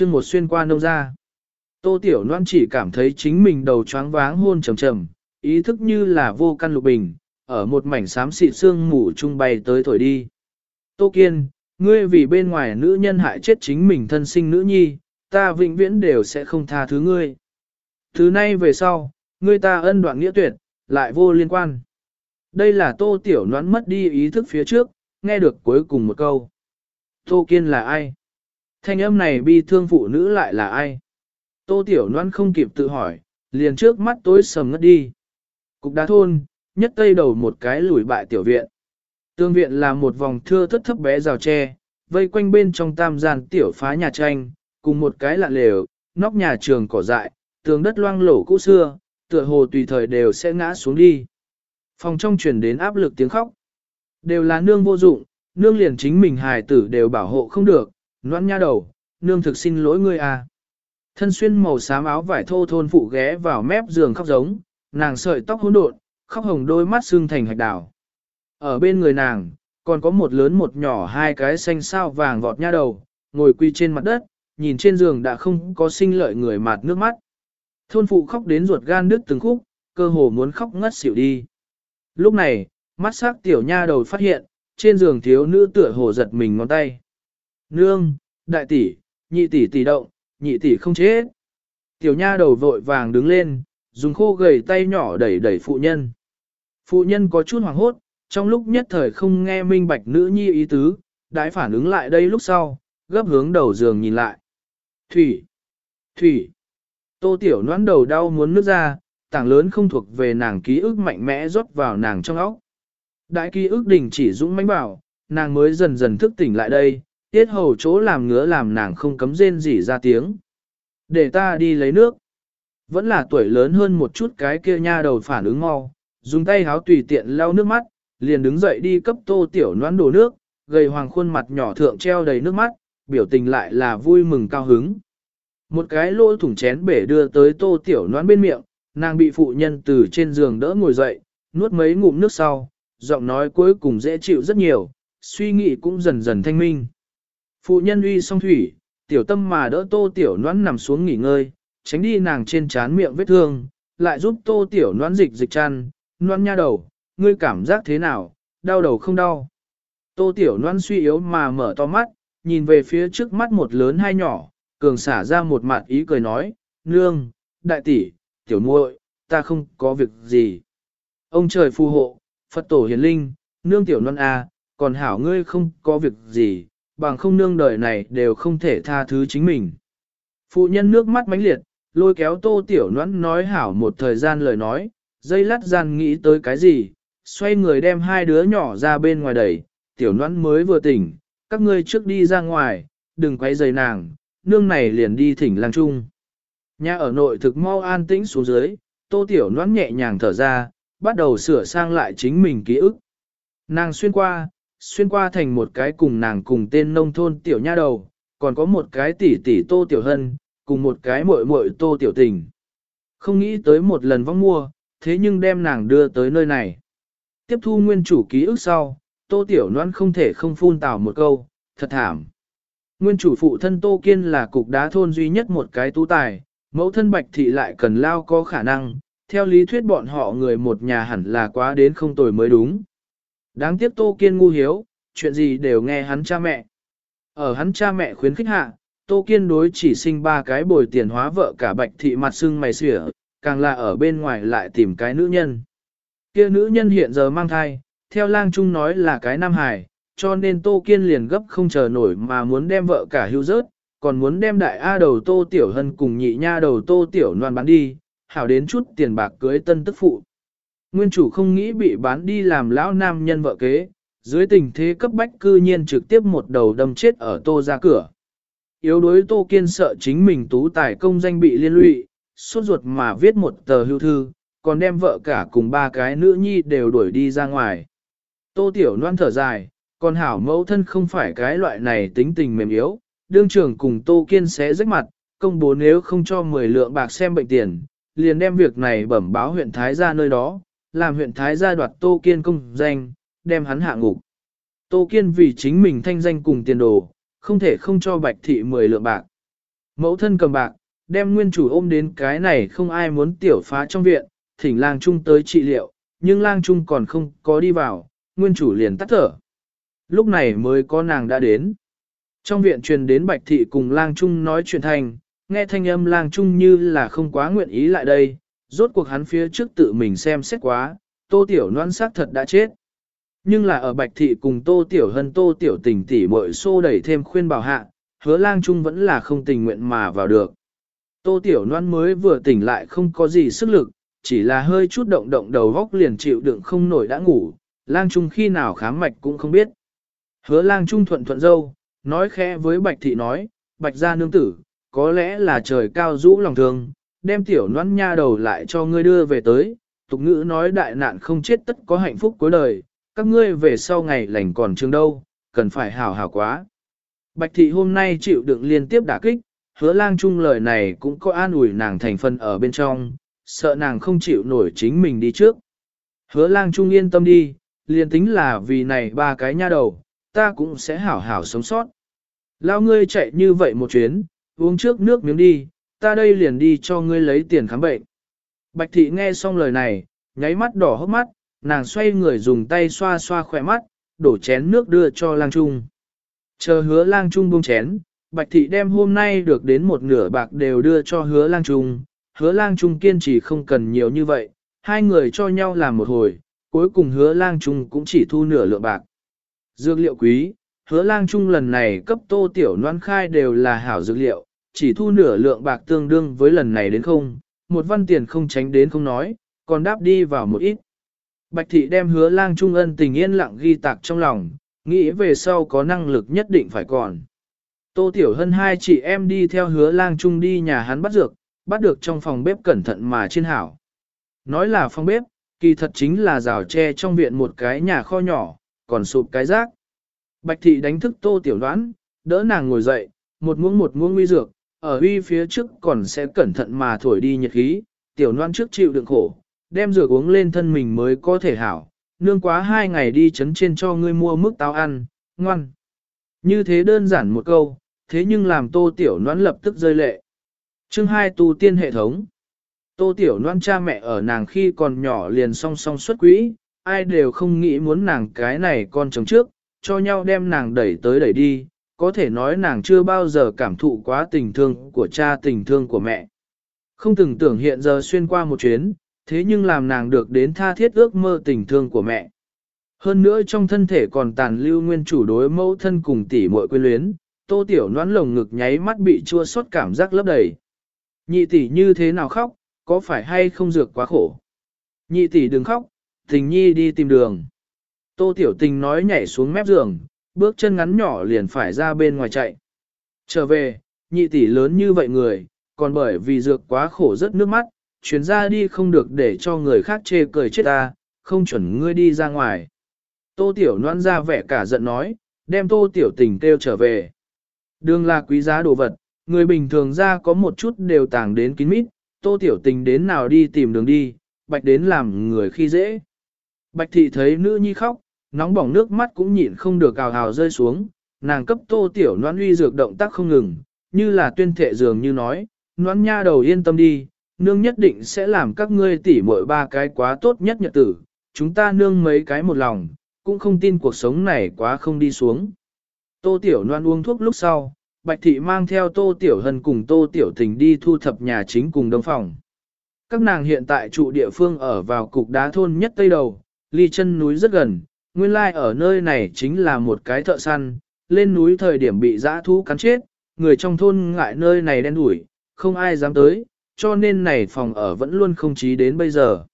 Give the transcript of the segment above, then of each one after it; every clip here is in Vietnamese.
chương một xuyên qua nông ra. Tô Tiểu Loan chỉ cảm thấy chính mình đầu choáng váng hôn trầm trầm, ý thức như là vô căn lục bình, ở một mảnh xám xịt xương mù trung bay tới thổi đi. Tô Kiên, ngươi vì bên ngoài nữ nhân hại chết chính mình thân sinh nữ nhi, ta vĩnh viễn đều sẽ không tha thứ ngươi. Thứ nay về sau, ngươi ta ân đoạn nghĩa tuyệt, lại vô liên quan. Đây là Tô Tiểu Loan mất đi ý thức phía trước, nghe được cuối cùng một câu. Tô Kiên là ai? Thanh âm này bi thương phụ nữ lại là ai? Tô Tiểu Loan không kịp tự hỏi, liền trước mắt tối sầm ngất đi. Cục đá thôn, nhất tây đầu một cái lùi bại tiểu viện. Tương viện là một vòng thưa thất thấp bé rào tre, vây quanh bên trong tam gian tiểu phá nhà tranh, cùng một cái lạ lều, nóc nhà trường cỏ dại, tường đất loang lổ cũ xưa, tựa hồ tùy thời đều sẽ ngã xuống đi. Phòng trong truyền đến áp lực tiếng khóc. Đều là nương vô dụng, nương liền chính mình hài tử đều bảo hộ không được, Noãn nha đầu, nương thực xin lỗi ngươi à. Thân xuyên màu xám áo vải thô thôn phụ ghé vào mép giường khóc giống, nàng sợi tóc hỗn độn, khóc hồng đôi mắt xương thành hạch đảo. Ở bên người nàng, còn có một lớn một nhỏ hai cái xanh sao vàng vọt nha đầu, ngồi quy trên mặt đất, nhìn trên giường đã không có sinh lợi người mạt nước mắt. Thôn phụ khóc đến ruột gan đứt từng khúc, cơ hồ muốn khóc ngất xỉu đi. Lúc này, mắt sắc tiểu nha đầu phát hiện, trên giường thiếu nữ tựa hồ giật mình ngón tay. Nương, đại tỷ, nhị tỷ tỷ động, nhị tỷ không chết. Tiểu nha đầu vội vàng đứng lên, dùng khô gầy tay nhỏ đẩy đẩy phụ nhân. Phụ nhân có chút hoảng hốt, trong lúc nhất thời không nghe minh bạch nữ nhi ý tứ, đãi phản ứng lại đây lúc sau, gấp hướng đầu giường nhìn lại. Thủy! Thủy! Tô tiểu noãn đầu đau muốn nước ra, tảng lớn không thuộc về nàng ký ức mạnh mẽ rót vào nàng trong óc. Đại ký ức đình chỉ dũng mãnh bảo, nàng mới dần dần thức tỉnh lại đây, tiết hầu chỗ làm ngứa làm nàng không cấm rên gì ra tiếng. Để ta đi lấy nước. Vẫn là tuổi lớn hơn một chút cái kia nha đầu phản ứng mau, dùng tay háo tùy tiện lau nước mắt, liền đứng dậy đi cấp tô tiểu noãn đổ nước, gầy hoàng khuôn mặt nhỏ thượng treo đầy nước mắt, biểu tình lại là vui mừng cao hứng. Một cái lỗ thủng chén bể đưa tới tô tiểu noãn bên miệng, nàng bị phụ nhân từ trên giường đỡ ngồi dậy, nuốt mấy ngụm nước sau, giọng nói cuối cùng dễ chịu rất nhiều, suy nghĩ cũng dần dần thanh minh. Phụ nhân uy song thủy, tiểu tâm mà đỡ tô tiểu noãn nằm xuống nghỉ ngơi, tránh đi nàng trên trán miệng vết thương, lại giúp tô tiểu noãn dịch dịch chăn, noãn nha đầu, ngươi cảm giác thế nào, đau đầu không đau. Tô tiểu noãn suy yếu mà mở to mắt, nhìn về phía trước mắt một lớn hai nhỏ, cường xả ra một mặt ý cười nói, nương, đại tỷ, tiểu muội, ta không có việc gì. Ông trời phù hộ, Phật tổ hiền linh, nương tiểu non a, à, còn hảo ngươi không có việc gì, bằng không nương đời này đều không thể tha thứ chính mình. Phụ nhân nước mắt mãnh liệt, lôi kéo tô tiểu noãn nói hảo một thời gian lời nói, dây lát gian nghĩ tới cái gì, xoay người đem hai đứa nhỏ ra bên ngoài đẩy, tiểu noãn mới vừa tỉnh, các ngươi trước đi ra ngoài, đừng quay rầy nàng, nương này liền đi thỉnh lang trung. Nhà ở nội thực mau an tĩnh xuống dưới, tô tiểu noãn nhẹ nhàng thở ra, bắt đầu sửa sang lại chính mình ký ức. Nàng xuyên qua, xuyên qua thành một cái cùng nàng cùng tên nông thôn tiểu nha đầu, còn có một cái tỷ tỷ tô tiểu hân, cùng một cái muội muội tô tiểu tình. Không nghĩ tới một lần vong mua, thế nhưng đem nàng đưa tới nơi này. Tiếp thu nguyên chủ ký ức sau, tô tiểu noan không thể không phun tào một câu, thật thảm. Nguyên chủ phụ thân tô kiên là cục đá thôn duy nhất một cái tú tài, mẫu thân bạch thị lại cần lao có khả năng, theo lý thuyết bọn họ người một nhà hẳn là quá đến không tồi mới đúng. Đáng tiếc Tô Kiên ngu hiếu, chuyện gì đều nghe hắn cha mẹ. Ở hắn cha mẹ khuyến khích hạ, Tô Kiên đối chỉ sinh ba cái bồi tiền hóa vợ cả bạch thị mặt sưng mày xỉa, càng là ở bên ngoài lại tìm cái nữ nhân. Kia nữ nhân hiện giờ mang thai, theo lang trung nói là cái nam hài, cho nên Tô Kiên liền gấp không chờ nổi mà muốn đem vợ cả hưu rớt, còn muốn đem đại A đầu Tô Tiểu Hân cùng nhị nha đầu Tô Tiểu Loan bán đi, hảo đến chút tiền bạc cưới tân tức phụ. Nguyên chủ không nghĩ bị bán đi làm lão nam nhân vợ kế, dưới tình thế cấp bách cư nhiên trực tiếp một đầu đâm chết ở tô ra cửa. Yếu đối tô kiên sợ chính mình tú tài công danh bị liên lụy, suốt ruột mà viết một tờ hưu thư, còn đem vợ cả cùng ba cái nữ nhi đều đuổi đi ra ngoài. Tô tiểu loan thở dài, còn hảo mẫu thân không phải cái loại này tính tình mềm yếu, đương trưởng cùng tô kiên sẽ rách mặt, công bố nếu không cho 10 lượng bạc xem bệnh tiền, liền đem việc này bẩm báo huyện Thái ra nơi đó, làm huyện Thái gia đoạt Tô Kiên công danh, đem hắn hạ ngục. Tô Kiên vì chính mình thanh danh cùng tiền đồ, không thể không cho Bạch Thị 10 lượng bạc. Mẫu thân cầm bạc, đem nguyên chủ ôm đến cái này không ai muốn tiểu phá trong viện, thỉnh lang trung tới trị liệu, nhưng lang trung còn không có đi vào, nguyên chủ liền tắt thở. Lúc này mới có nàng đã đến. Trong viện truyền đến bạch thị cùng lang trung nói chuyện thành, nghe thanh âm lang trung như là không quá nguyện ý lại đây, rốt cuộc hắn phía trước tự mình xem xét quá, tô tiểu noan xác thật đã chết. Nhưng là ở bạch thị cùng tô tiểu hân tô tiểu tình tỉ mội xô đẩy thêm khuyên bảo hạ, hứa lang trung vẫn là không tình nguyện mà vào được. Tô tiểu noan mới vừa tỉnh lại không có gì sức lực, chỉ là hơi chút động động đầu góc liền chịu đựng không nổi đã ngủ, lang trung khi nào khám mạch cũng không biết. Hứa lang trung thuận thuận dâu, nói khẽ với bạch thị nói, bạch gia nương tử, có lẽ là trời cao rũ lòng thương, đem tiểu noan nha đầu lại cho ngươi đưa về tới, tục ngữ nói đại nạn không chết tất có hạnh phúc cuối đời, các ngươi về sau ngày lành còn trường đâu, cần phải hào hào quá. Bạch thị hôm nay chịu đựng liên tiếp đả kích, hứa lang chung lời này cũng có an ủi nàng thành phần ở bên trong, sợ nàng không chịu nổi chính mình đi trước. Hứa lang trung yên tâm đi, liền tính là vì này ba cái nha đầu, ta cũng sẽ hảo hảo sống sót. Lao ngươi chạy như vậy một chuyến, uống trước nước miếng đi, ta đây liền đi cho ngươi lấy tiền khám bệnh. Bạch thị nghe xong lời này, nháy mắt đỏ hốc mắt, nàng xoay người dùng tay xoa xoa khỏe mắt, đổ chén nước đưa cho lang trung. Chờ hứa lang trung buông chén, bạch thị đem hôm nay được đến một nửa bạc đều đưa cho hứa lang trung, hứa lang trung kiên trì không cần nhiều như vậy, hai người cho nhau làm một hồi, cuối cùng hứa lang trung cũng chỉ thu nửa lượng bạc. Dược liệu quý, hứa lang trung lần này cấp tô tiểu noan khai đều là hảo dược liệu, chỉ thu nửa lượng bạc tương đương với lần này đến không, một văn tiền không tránh đến không nói, còn đáp đi vào một ít. Bạch thị đem hứa lang trung ân tình yên lặng ghi tạc trong lòng, nghĩ về sau có năng lực nhất định phải còn. Tô Tiểu Hân hai chị em đi theo hứa lang trung đi nhà hắn bắt dược, bắt được trong phòng bếp cẩn thận mà trên hảo. Nói là phòng bếp, kỳ thật chính là rào tre trong viện một cái nhà kho nhỏ, còn sụp cái rác. Bạch thị đánh thức Tô Tiểu Đoán, đỡ nàng ngồi dậy, một muỗng một muỗng nguy dược, ở uy phía trước còn sẽ cẩn thận mà thổi đi nhiệt khí, Tiểu noan trước chịu đựng khổ, đem rửa uống lên thân mình mới có thể hảo, nương quá hai ngày đi chấn trên cho ngươi mua mức táo ăn, ngoan. Như thế đơn giản một câu, thế nhưng làm tô tiểu noan lập tức rơi lệ. Chương 2 tu tiên hệ thống. Tô tiểu noan cha mẹ ở nàng khi còn nhỏ liền song song xuất quỹ, ai đều không nghĩ muốn nàng cái này con chồng trước, cho nhau đem nàng đẩy tới đẩy đi, có thể nói nàng chưa bao giờ cảm thụ quá tình thương của cha tình thương của mẹ. Không từng tưởng hiện giờ xuyên qua một chuyến, thế nhưng làm nàng được đến tha thiết ước mơ tình thương của mẹ. Hơn nữa trong thân thể còn tàn lưu nguyên chủ đối mẫu thân cùng tỷ muội quyến luyến, tô tiểu noãn lồng ngực nháy mắt bị chua xót cảm giác lấp đầy. Nhị tỷ như thế nào khóc, có phải hay không dược quá khổ? Nhị tỷ đừng khóc, tình nhi đi tìm đường. Tô tiểu tình nói nhảy xuống mép giường, bước chân ngắn nhỏ liền phải ra bên ngoài chạy. Trở về, nhị tỷ lớn như vậy người, còn bởi vì dược quá khổ rất nước mắt, chuyến ra đi không được để cho người khác chê cười chết ta, không chuẩn ngươi đi ra ngoài. Tô Tiểu noan ra vẻ cả giận nói, đem Tô Tiểu Tình kêu trở về. Đường là quý giá đồ vật, người bình thường ra có một chút đều tàng đến kín mít, Tô Tiểu Tình đến nào đi tìm đường đi, bạch đến làm người khi dễ. Bạch thị thấy nữ nhi khóc, nóng bỏng nước mắt cũng nhịn không được cào hào rơi xuống, nàng cấp Tô Tiểu noan uy dược động tác không ngừng, như là tuyên thệ dường như nói, noan nha đầu yên tâm đi, nương nhất định sẽ làm các ngươi tỉ muội ba cái quá tốt nhất nhật tử, chúng ta nương mấy cái một lòng, cũng không tin cuộc sống này quá không đi xuống. Tô Tiểu noan uống thuốc lúc sau, Bạch Thị mang theo Tô Tiểu Hân cùng Tô Tiểu Tình đi thu thập nhà chính cùng đông phòng. Các nàng hiện tại trụ địa phương ở vào cục đá thôn nhất tây đầu, ly chân núi rất gần, nguyên lai ở nơi này chính là một cái thợ săn, lên núi thời điểm bị dã thú cắn chết, người trong thôn ngại nơi này đen đủi, không ai dám tới, cho nên này phòng ở vẫn luôn không chí đến bây giờ.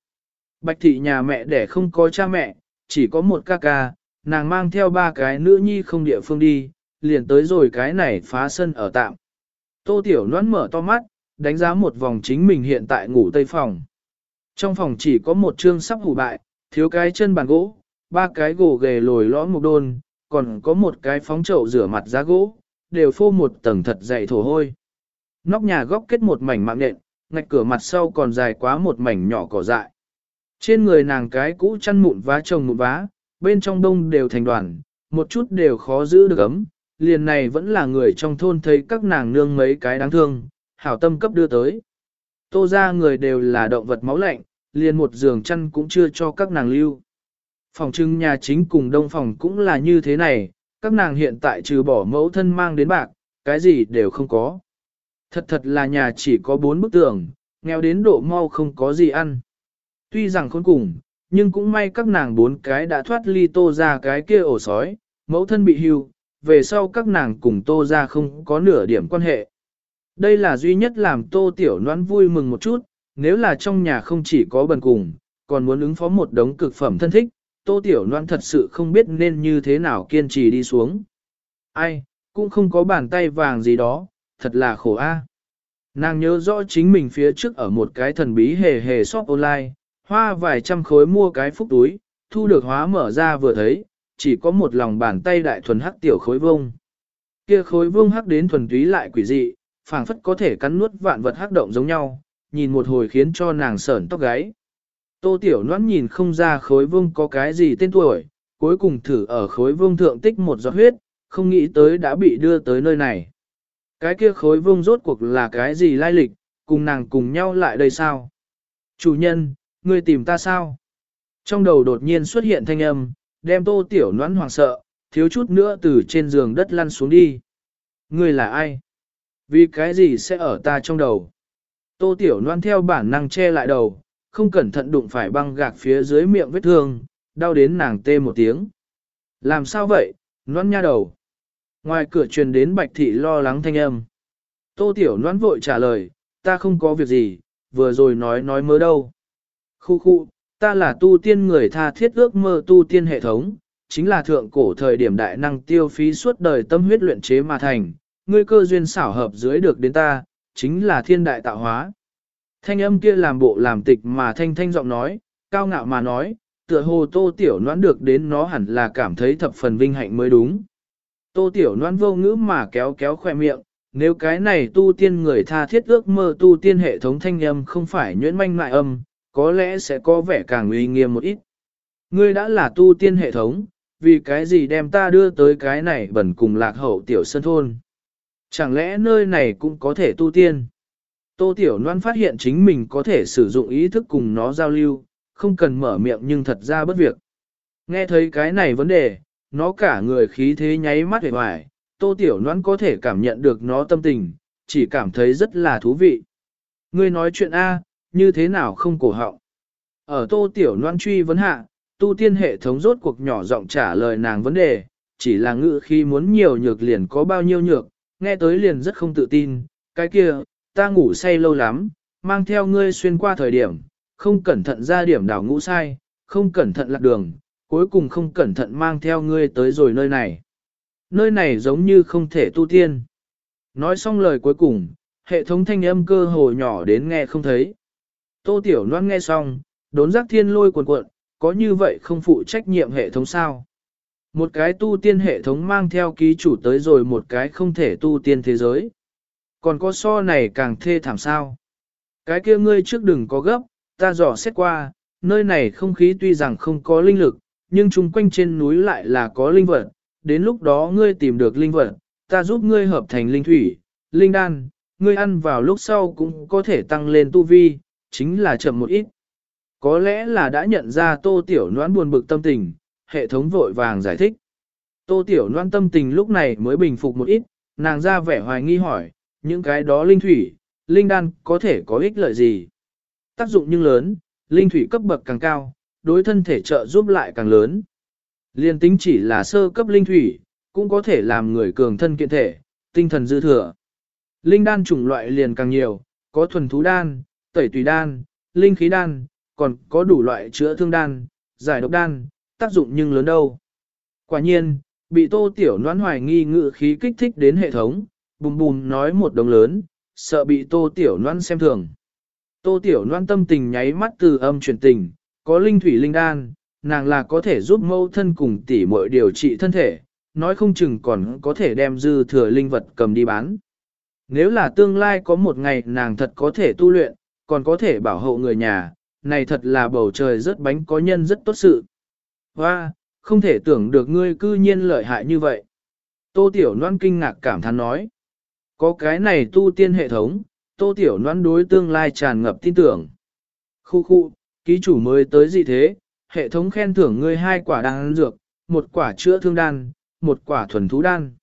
Bạch thị nhà mẹ đẻ không có cha mẹ, chỉ có một ca ca, nàng mang theo ba cái nữ nhi không địa phương đi, liền tới rồi cái này phá sân ở tạm. Tô Tiểu Loan mở to mắt, đánh giá một vòng chính mình hiện tại ngủ tây phòng. Trong phòng chỉ có một chương sắp hủ bại, thiếu cái chân bàn gỗ, ba cái gỗ ghề lồi lõm một đôn, còn có một cái phóng chậu rửa mặt giá gỗ, đều phô một tầng thật dày thổ hôi. Nóc nhà góc kết một mảnh mạng nện, ngạch cửa mặt sau còn dài quá một mảnh nhỏ cỏ dại. Trên người nàng cái cũ chăn mụn vá chồng mụn vá, bên trong đông đều thành đoàn, một chút đều khó giữ được ấm, liền này vẫn là người trong thôn thấy các nàng nương mấy cái đáng thương, hảo tâm cấp đưa tới. Tô ra người đều là động vật máu lạnh, liền một giường chăn cũng chưa cho các nàng lưu. Phòng trưng nhà chính cùng đông phòng cũng là như thế này, các nàng hiện tại trừ bỏ mẫu thân mang đến bạc, cái gì đều không có. Thật thật là nhà chỉ có bốn bức tường, nghèo đến độ mau không có gì ăn. Tuy rằng khốn cùng, nhưng cũng may các nàng bốn cái đã thoát ly tô ra cái kia ổ sói, mẫu thân bị hưu, về sau các nàng cùng tô ra không có nửa điểm quan hệ. Đây là duy nhất làm tô tiểu noan vui mừng một chút, nếu là trong nhà không chỉ có bần cùng, còn muốn ứng phó một đống cực phẩm thân thích, tô tiểu loan thật sự không biết nên như thế nào kiên trì đi xuống. Ai, cũng không có bàn tay vàng gì đó, thật là khổ a. Nàng nhớ rõ chính mình phía trước ở một cái thần bí hề hề shop online, hoa vài trăm khối mua cái phúc túi, thu được hóa mở ra vừa thấy, chỉ có một lòng bàn tay đại thuần hắc tiểu khối vông. Kia khối vông hắc đến thuần túy lại quỷ dị, phảng phất có thể cắn nuốt vạn vật hắc động giống nhau, nhìn một hồi khiến cho nàng sởn tóc gáy. Tô tiểu Loan nhìn không ra khối vương có cái gì tên tuổi, cuối cùng thử ở khối vương thượng tích một giọt huyết, không nghĩ tới đã bị đưa tới nơi này. Cái kia khối vương rốt cuộc là cái gì lai lịch, cùng nàng cùng nhau lại đây sao? Chủ nhân, ngươi tìm ta sao? Trong đầu đột nhiên xuất hiện thanh âm, đem tô tiểu noãn hoàng sợ, thiếu chút nữa từ trên giường đất lăn xuống đi. Ngươi là ai? Vì cái gì sẽ ở ta trong đầu? Tô tiểu noan theo bản năng che lại đầu, không cẩn thận đụng phải băng gạc phía dưới miệng vết thương, đau đến nàng tê một tiếng. Làm sao vậy, noan nha đầu? Ngoài cửa truyền đến bạch thị lo lắng thanh âm. Tô tiểu noan vội trả lời, ta không có việc gì, vừa rồi nói nói mơ đâu. Khu khu, ta là tu tiên người tha thiết ước mơ tu tiên hệ thống, chính là thượng cổ thời điểm đại năng tiêu phí suốt đời tâm huyết luyện chế mà thành, ngươi cơ duyên xảo hợp dưới được đến ta, chính là thiên đại tạo hóa. Thanh âm kia làm bộ làm tịch mà thanh thanh giọng nói, cao ngạo mà nói, tựa hồ tô tiểu noãn được đến nó hẳn là cảm thấy thập phần vinh hạnh mới đúng. Tô tiểu noãn vô ngữ mà kéo kéo khoe miệng, nếu cái này tu tiên người tha thiết ước mơ tu tiên hệ thống thanh âm không phải nhuyễn manh mại âm, có lẽ sẽ có vẻ càng uy nghiêm một ít. Ngươi đã là tu tiên hệ thống, vì cái gì đem ta đưa tới cái này bẩn cùng lạc hậu tiểu sân thôn. Chẳng lẽ nơi này cũng có thể tu tiên? Tô Tiểu Loan phát hiện chính mình có thể sử dụng ý thức cùng nó giao lưu, không cần mở miệng nhưng thật ra bất việc. Nghe thấy cái này vấn đề, nó cả người khí thế nháy mắt hề hoài, Tô Tiểu Loan có thể cảm nhận được nó tâm tình, chỉ cảm thấy rất là thú vị. Ngươi nói chuyện A, như thế nào không cổ họng. Ở Tô Tiểu Loan truy vấn hạ, tu tiên hệ thống rốt cuộc nhỏ giọng trả lời nàng vấn đề, chỉ là ngự khi muốn nhiều nhược liền có bao nhiêu nhược, nghe tới liền rất không tự tin, cái kia, ta ngủ say lâu lắm, mang theo ngươi xuyên qua thời điểm, không cẩn thận ra điểm đảo ngũ sai, không cẩn thận lạc đường, cuối cùng không cẩn thận mang theo ngươi tới rồi nơi này. Nơi này giống như không thể tu tiên. Nói xong lời cuối cùng, hệ thống thanh âm cơ hồ nhỏ đến nghe không thấy. Tô Tiểu Loan nghe xong, đốn giác thiên lôi cuộn cuộn, có như vậy không phụ trách nhiệm hệ thống sao? Một cái tu tiên hệ thống mang theo ký chủ tới rồi một cái không thể tu tiên thế giới. Còn có so này càng thê thảm sao. Cái kia ngươi trước đừng có gấp, ta dò xét qua, nơi này không khí tuy rằng không có linh lực, nhưng chung quanh trên núi lại là có linh vật. Đến lúc đó ngươi tìm được linh vật, ta giúp ngươi hợp thành linh thủy, linh đan, ngươi ăn vào lúc sau cũng có thể tăng lên tu vi, chính là chậm một ít. Có lẽ là đã nhận ra tô tiểu noãn buồn bực tâm tình, hệ thống vội vàng giải thích. Tô Tiểu noãn tâm tình lúc này mới bình phục một ít, nàng ra vẻ hoài nghi hỏi, những cái đó linh thủy, linh đan có thể có ích lợi gì? Tác dụng nhưng lớn, linh thủy cấp bậc càng cao, đối thân thể trợ giúp lại càng lớn. Liên tính chỉ là sơ cấp linh thủy, cũng có thể làm người cường thân kiện thể, tinh thần dư thừa. Linh đan chủng loại liền càng nhiều, có thuần thú đan, tẩy tùy đan, linh khí đan, còn có đủ loại chữa thương đan, giải độc đan, tác dụng nhưng lớn đâu. Quả nhiên, bị tô tiểu noãn hoài nghi ngự khí kích thích đến hệ thống, bùm bùm nói một đồng lớn, sợ bị tô tiểu noan xem thường. Tô tiểu noan tâm tình nháy mắt từ âm chuyển tình, có linh thủy linh đan, nàng là có thể giúp mâu thân cùng tỷ muội điều trị thân thể, nói không chừng còn có thể đem dư thừa linh vật cầm đi bán. Nếu là tương lai có một ngày nàng thật có thể tu luyện, còn có thể bảo hộ người nhà, này thật là bầu trời rất bánh có nhân rất tốt sự. Hoa, không thể tưởng được ngươi cư nhiên lợi hại như vậy. Tô Tiểu Loan kinh ngạc cảm thán nói. Có cái này tu tiên hệ thống, Tô Tiểu noan đối tương lai tràn ngập tin tưởng. Khu khu, ký chủ mới tới gì thế, hệ thống khen thưởng ngươi hai quả đan dược, một quả chữa thương đan, một quả thuần thú đan.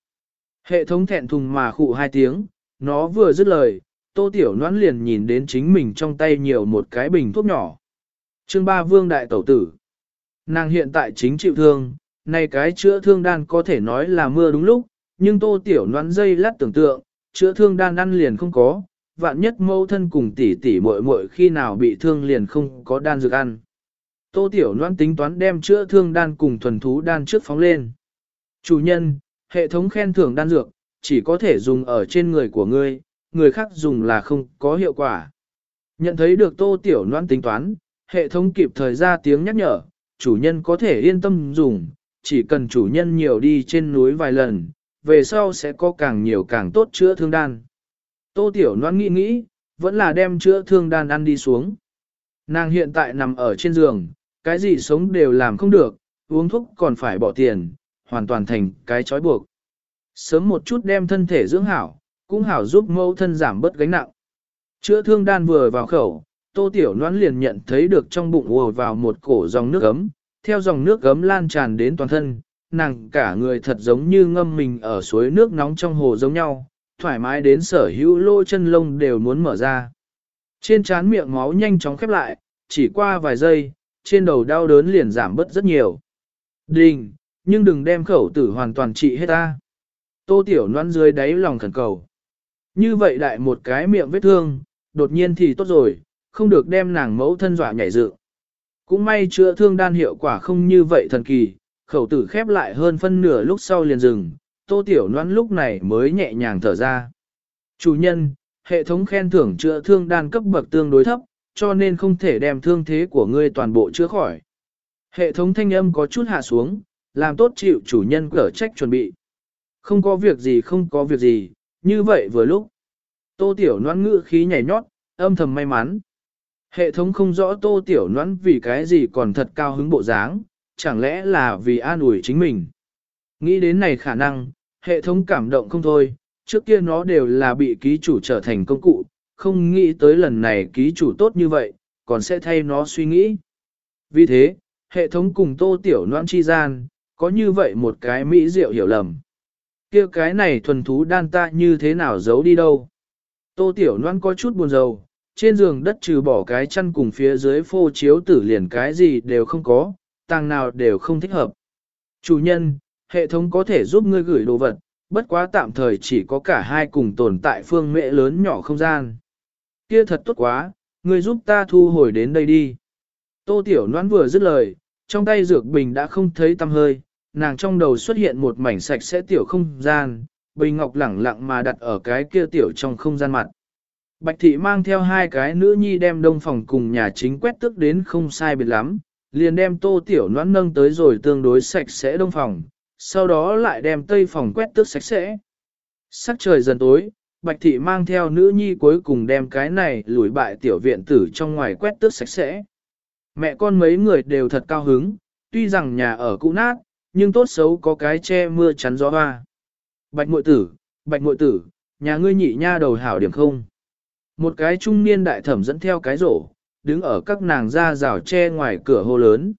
Hệ thống thẹn thùng mà khụ hai tiếng, nó vừa dứt lời, Tô Tiểu noan liền nhìn đến chính mình trong tay nhiều một cái bình thuốc nhỏ. Chương ba Vương Đại Tẩu Tử Nàng hiện tại chính chịu thương, này cái chữa thương đan có thể nói là mưa đúng lúc, nhưng Tô Tiểu noan dây lát tưởng tượng, chữa thương đan ăn liền không có, vạn nhất mâu thân cùng tỷ tỷ muội muội khi nào bị thương liền không có đan dược ăn. Tô Tiểu Loan tính toán đem chữa thương đan cùng thuần thú đan trước phóng lên. Chủ nhân, hệ thống khen thưởng đan dược, chỉ có thể dùng ở trên người của ngươi, người khác dùng là không có hiệu quả. Nhận thấy được Tô Tiểu Loan tính toán, hệ thống kịp thời ra tiếng nhắc nhở, chủ nhân có thể yên tâm dùng, chỉ cần chủ nhân nhiều đi trên núi vài lần, về sau sẽ có càng nhiều càng tốt chữa thương đan. Tô Tiểu Loan nghĩ nghĩ, vẫn là đem chữa thương đan ăn đi xuống. Nàng hiện tại nằm ở trên giường, cái gì sống đều làm không được, uống thuốc còn phải bỏ tiền, hoàn toàn thành cái chói buộc. Sớm một chút đem thân thể dưỡng hảo, cũng hảo giúp mẫu thân giảm bớt gánh nặng. Chữa thương đan vừa vào khẩu, Tô Tiểu Loan liền nhận thấy được trong bụng ùa vào một cổ dòng nước ấm, theo dòng nước ấm lan tràn đến toàn thân, nàng cả người thật giống như ngâm mình ở suối nước nóng trong hồ giống nhau, thoải mái đến sở hữu lô chân lông đều muốn mở ra. Trên trán miệng máu nhanh chóng khép lại, chỉ qua vài giây, trên đầu đau đớn liền giảm bớt rất nhiều. Đình, nhưng đừng đem khẩu tử hoàn toàn trị hết ta. Tô Tiểu noan dưới đáy lòng khẩn cầu. Như vậy đại một cái miệng vết thương, đột nhiên thì tốt rồi, không được đem nàng mẫu thân dọa nhảy dựng. Cũng may chữa thương đan hiệu quả không như vậy thần kỳ, khẩu tử khép lại hơn phân nửa lúc sau liền dừng, tô tiểu noan lúc này mới nhẹ nhàng thở ra. Chủ nhân, hệ thống khen thưởng chữa thương đan cấp bậc tương đối thấp, cho nên không thể đem thương thế của ngươi toàn bộ chữa khỏi. Hệ thống thanh âm có chút hạ xuống, làm tốt chịu chủ nhân cở trách chuẩn bị. Không có việc gì không có việc gì, như vậy vừa lúc. Tô tiểu noan ngữ khí nhảy nhót, âm thầm may mắn. Hệ thống không rõ tô tiểu noan vì cái gì còn thật cao hứng bộ dáng, chẳng lẽ là vì an ủi chính mình. Nghĩ đến này khả năng, hệ thống cảm động không thôi, trước kia nó đều là bị ký chủ trở thành công cụ, không nghĩ tới lần này ký chủ tốt như vậy, còn sẽ thay nó suy nghĩ. Vì thế, hệ thống cùng tô tiểu noan chi gian, có như vậy một cái mỹ diệu hiểu lầm. kia cái này thuần thú đan ta như thế nào giấu đi đâu. Tô tiểu noan có chút buồn rầu, trên giường đất trừ bỏ cái chăn cùng phía dưới phô chiếu tử liền cái gì đều không có, tàng nào đều không thích hợp. Chủ nhân, hệ thống có thể giúp ngươi gửi đồ vật, bất quá tạm thời chỉ có cả hai cùng tồn tại phương mệ lớn nhỏ không gian. Kia thật tốt quá, ngươi giúp ta thu hồi đến đây đi. Tô Tiểu Loan vừa dứt lời, trong tay dược bình đã không thấy tăm hơi, nàng trong đầu xuất hiện một mảnh sạch sẽ tiểu không gian, bình ngọc lẳng lặng mà đặt ở cái kia tiểu trong không gian mặt. Bạch thị mang theo hai cái nữ nhi đem đông phòng cùng nhà chính quét tước đến không sai biệt lắm, liền đem tô tiểu noãn nâng tới rồi tương đối sạch sẽ đông phòng, sau đó lại đem tây phòng quét tước sạch sẽ. Sắc trời dần tối, Bạch thị mang theo nữ nhi cuối cùng đem cái này lùi bại tiểu viện tử trong ngoài quét tước sạch sẽ. Mẹ con mấy người đều thật cao hứng, tuy rằng nhà ở cũ nát, nhưng tốt xấu có cái che mưa chắn gió hoa. Bạch muội tử, bạch muội tử, nhà ngươi nhị nha đầu hảo điểm không? Một cái trung niên đại thẩm dẫn theo cái rổ, đứng ở các nàng ra rào tre ngoài cửa hô lớn.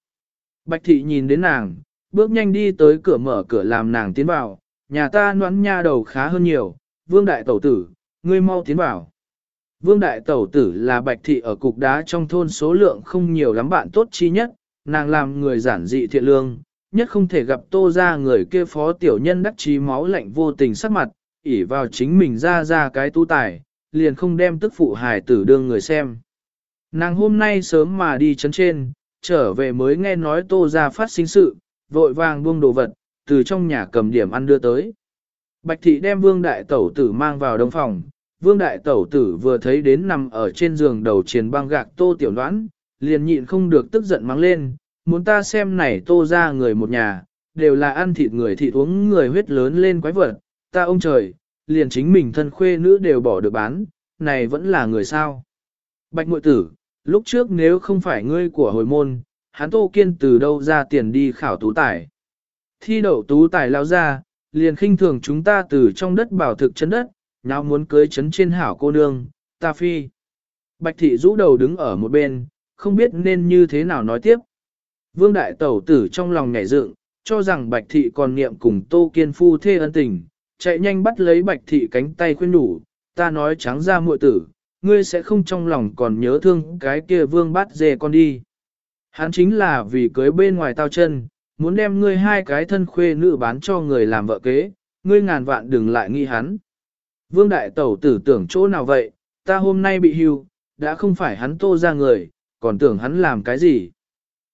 Bạch thị nhìn đến nàng, bước nhanh đi tới cửa mở cửa làm nàng tiến vào, nhà ta noãn nha đầu khá hơn nhiều, vương đại tẩu tử, ngươi mau tiến vào. Vương đại tẩu tử là bạch thị ở cục đá trong thôn số lượng không nhiều lắm bạn tốt chi nhất, nàng làm người giản dị thiện lương, nhất không thể gặp tô ra người kia phó tiểu nhân đắc trí máu lạnh vô tình sắc mặt, ỉ vào chính mình ra ra cái tu tài, liền không đem tức phụ hài tử đương người xem. Nàng hôm nay sớm mà đi chấn trên, trở về mới nghe nói tô ra phát sinh sự, vội vàng buông đồ vật, từ trong nhà cầm điểm ăn đưa tới. Bạch thị đem vương đại tẩu tử mang vào đông phòng, vương đại tẩu tử vừa thấy đến nằm ở trên giường đầu chiến băng gạc tô tiểu đoán, liền nhịn không được tức giận mắng lên, muốn ta xem này tô ra người một nhà, đều là ăn thịt người thịt uống người huyết lớn lên quái vật, ta ông trời, liền chính mình thân khuê nữ đều bỏ được bán, này vẫn là người sao. Bạch mội tử, lúc trước nếu không phải ngươi của hồi môn, hắn tô kiên từ đâu ra tiền đi khảo tú tài. Thi đậu tú tài lao ra, liền khinh thường chúng ta từ trong đất bảo thực chấn đất, nào muốn cưới chấn trên hảo cô nương, ta phi. Bạch thị rũ đầu đứng ở một bên, không biết nên như thế nào nói tiếp. Vương đại tẩu tử trong lòng nhảy dựng, cho rằng bạch thị còn niệm cùng tô kiên phu thê ân tình, chạy nhanh bắt lấy bạch thị cánh tay khuyên nhủ, ta nói trắng ra muội tử, ngươi sẽ không trong lòng còn nhớ thương cái kia vương Bát dê con đi. Hắn chính là vì cưới bên ngoài tao chân, muốn đem ngươi hai cái thân khuê nữ bán cho người làm vợ kế, ngươi ngàn vạn đừng lại nghi hắn. Vương đại tẩu tử tưởng chỗ nào vậy, ta hôm nay bị hưu, đã không phải hắn tô ra người, còn tưởng hắn làm cái gì.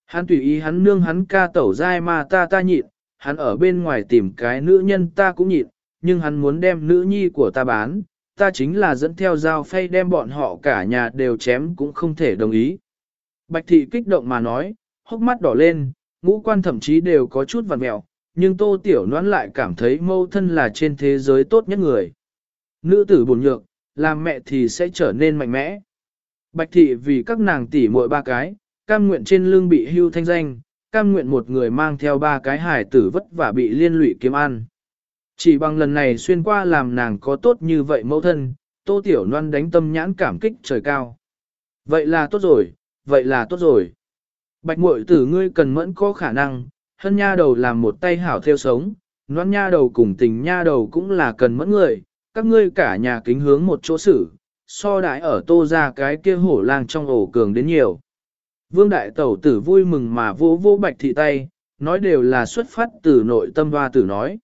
Hắn tùy ý hắn nương hắn ca tẩu dai mà ta ta nhịn, hắn ở bên ngoài tìm cái nữ nhân ta cũng nhịn, nhưng hắn muốn đem nữ nhi của ta bán, ta chính là dẫn theo dao phay đem bọn họ cả nhà đều chém cũng không thể đồng ý. Bạch thị kích động mà nói, hốc mắt đỏ lên, ngũ quan thậm chí đều có chút vằn mẹo, nhưng tô tiểu noãn lại cảm thấy mâu thân là trên thế giới tốt nhất người. Nữ tử buồn nhược, làm mẹ thì sẽ trở nên mạnh mẽ. Bạch thị vì các nàng tỷ muội ba cái, cam nguyện trên lưng bị hưu thanh danh, cam nguyện một người mang theo ba cái hải tử vất vả bị liên lụy kiếm ăn. Chỉ bằng lần này xuyên qua làm nàng có tốt như vậy mẫu thân, tô tiểu loan đánh tâm nhãn cảm kích trời cao. Vậy là tốt rồi, vậy là tốt rồi. Bạch muội tử ngươi cần mẫn có khả năng, hân nha đầu làm một tay hảo theo sống, noan nha đầu cùng tình nha đầu cũng là cần mẫn người, các ngươi cả nhà kính hướng một chỗ xử, so đãi ở tô ra cái kia hổ lang trong ổ cường đến nhiều. Vương đại tẩu tử vui mừng mà vô vô bạch thị tay, nói đều là xuất phát từ nội tâm hoa tử nói.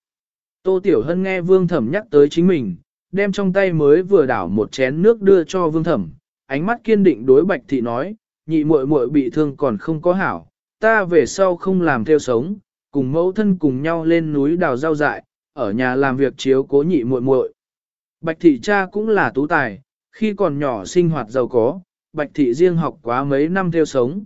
Tô Tiểu Hân nghe vương thẩm nhắc tới chính mình, đem trong tay mới vừa đảo một chén nước đưa cho vương thẩm, ánh mắt kiên định đối bạch thị nói, nhị muội muội bị thương còn không có hảo, ta về sau không làm theo sống, cùng mẫu thân cùng nhau lên núi đào rau dại, ở nhà làm việc chiếu cố nhị muội muội. Bạch thị cha cũng là tú tài, khi còn nhỏ sinh hoạt giàu có, bạch thị riêng học quá mấy năm theo sống.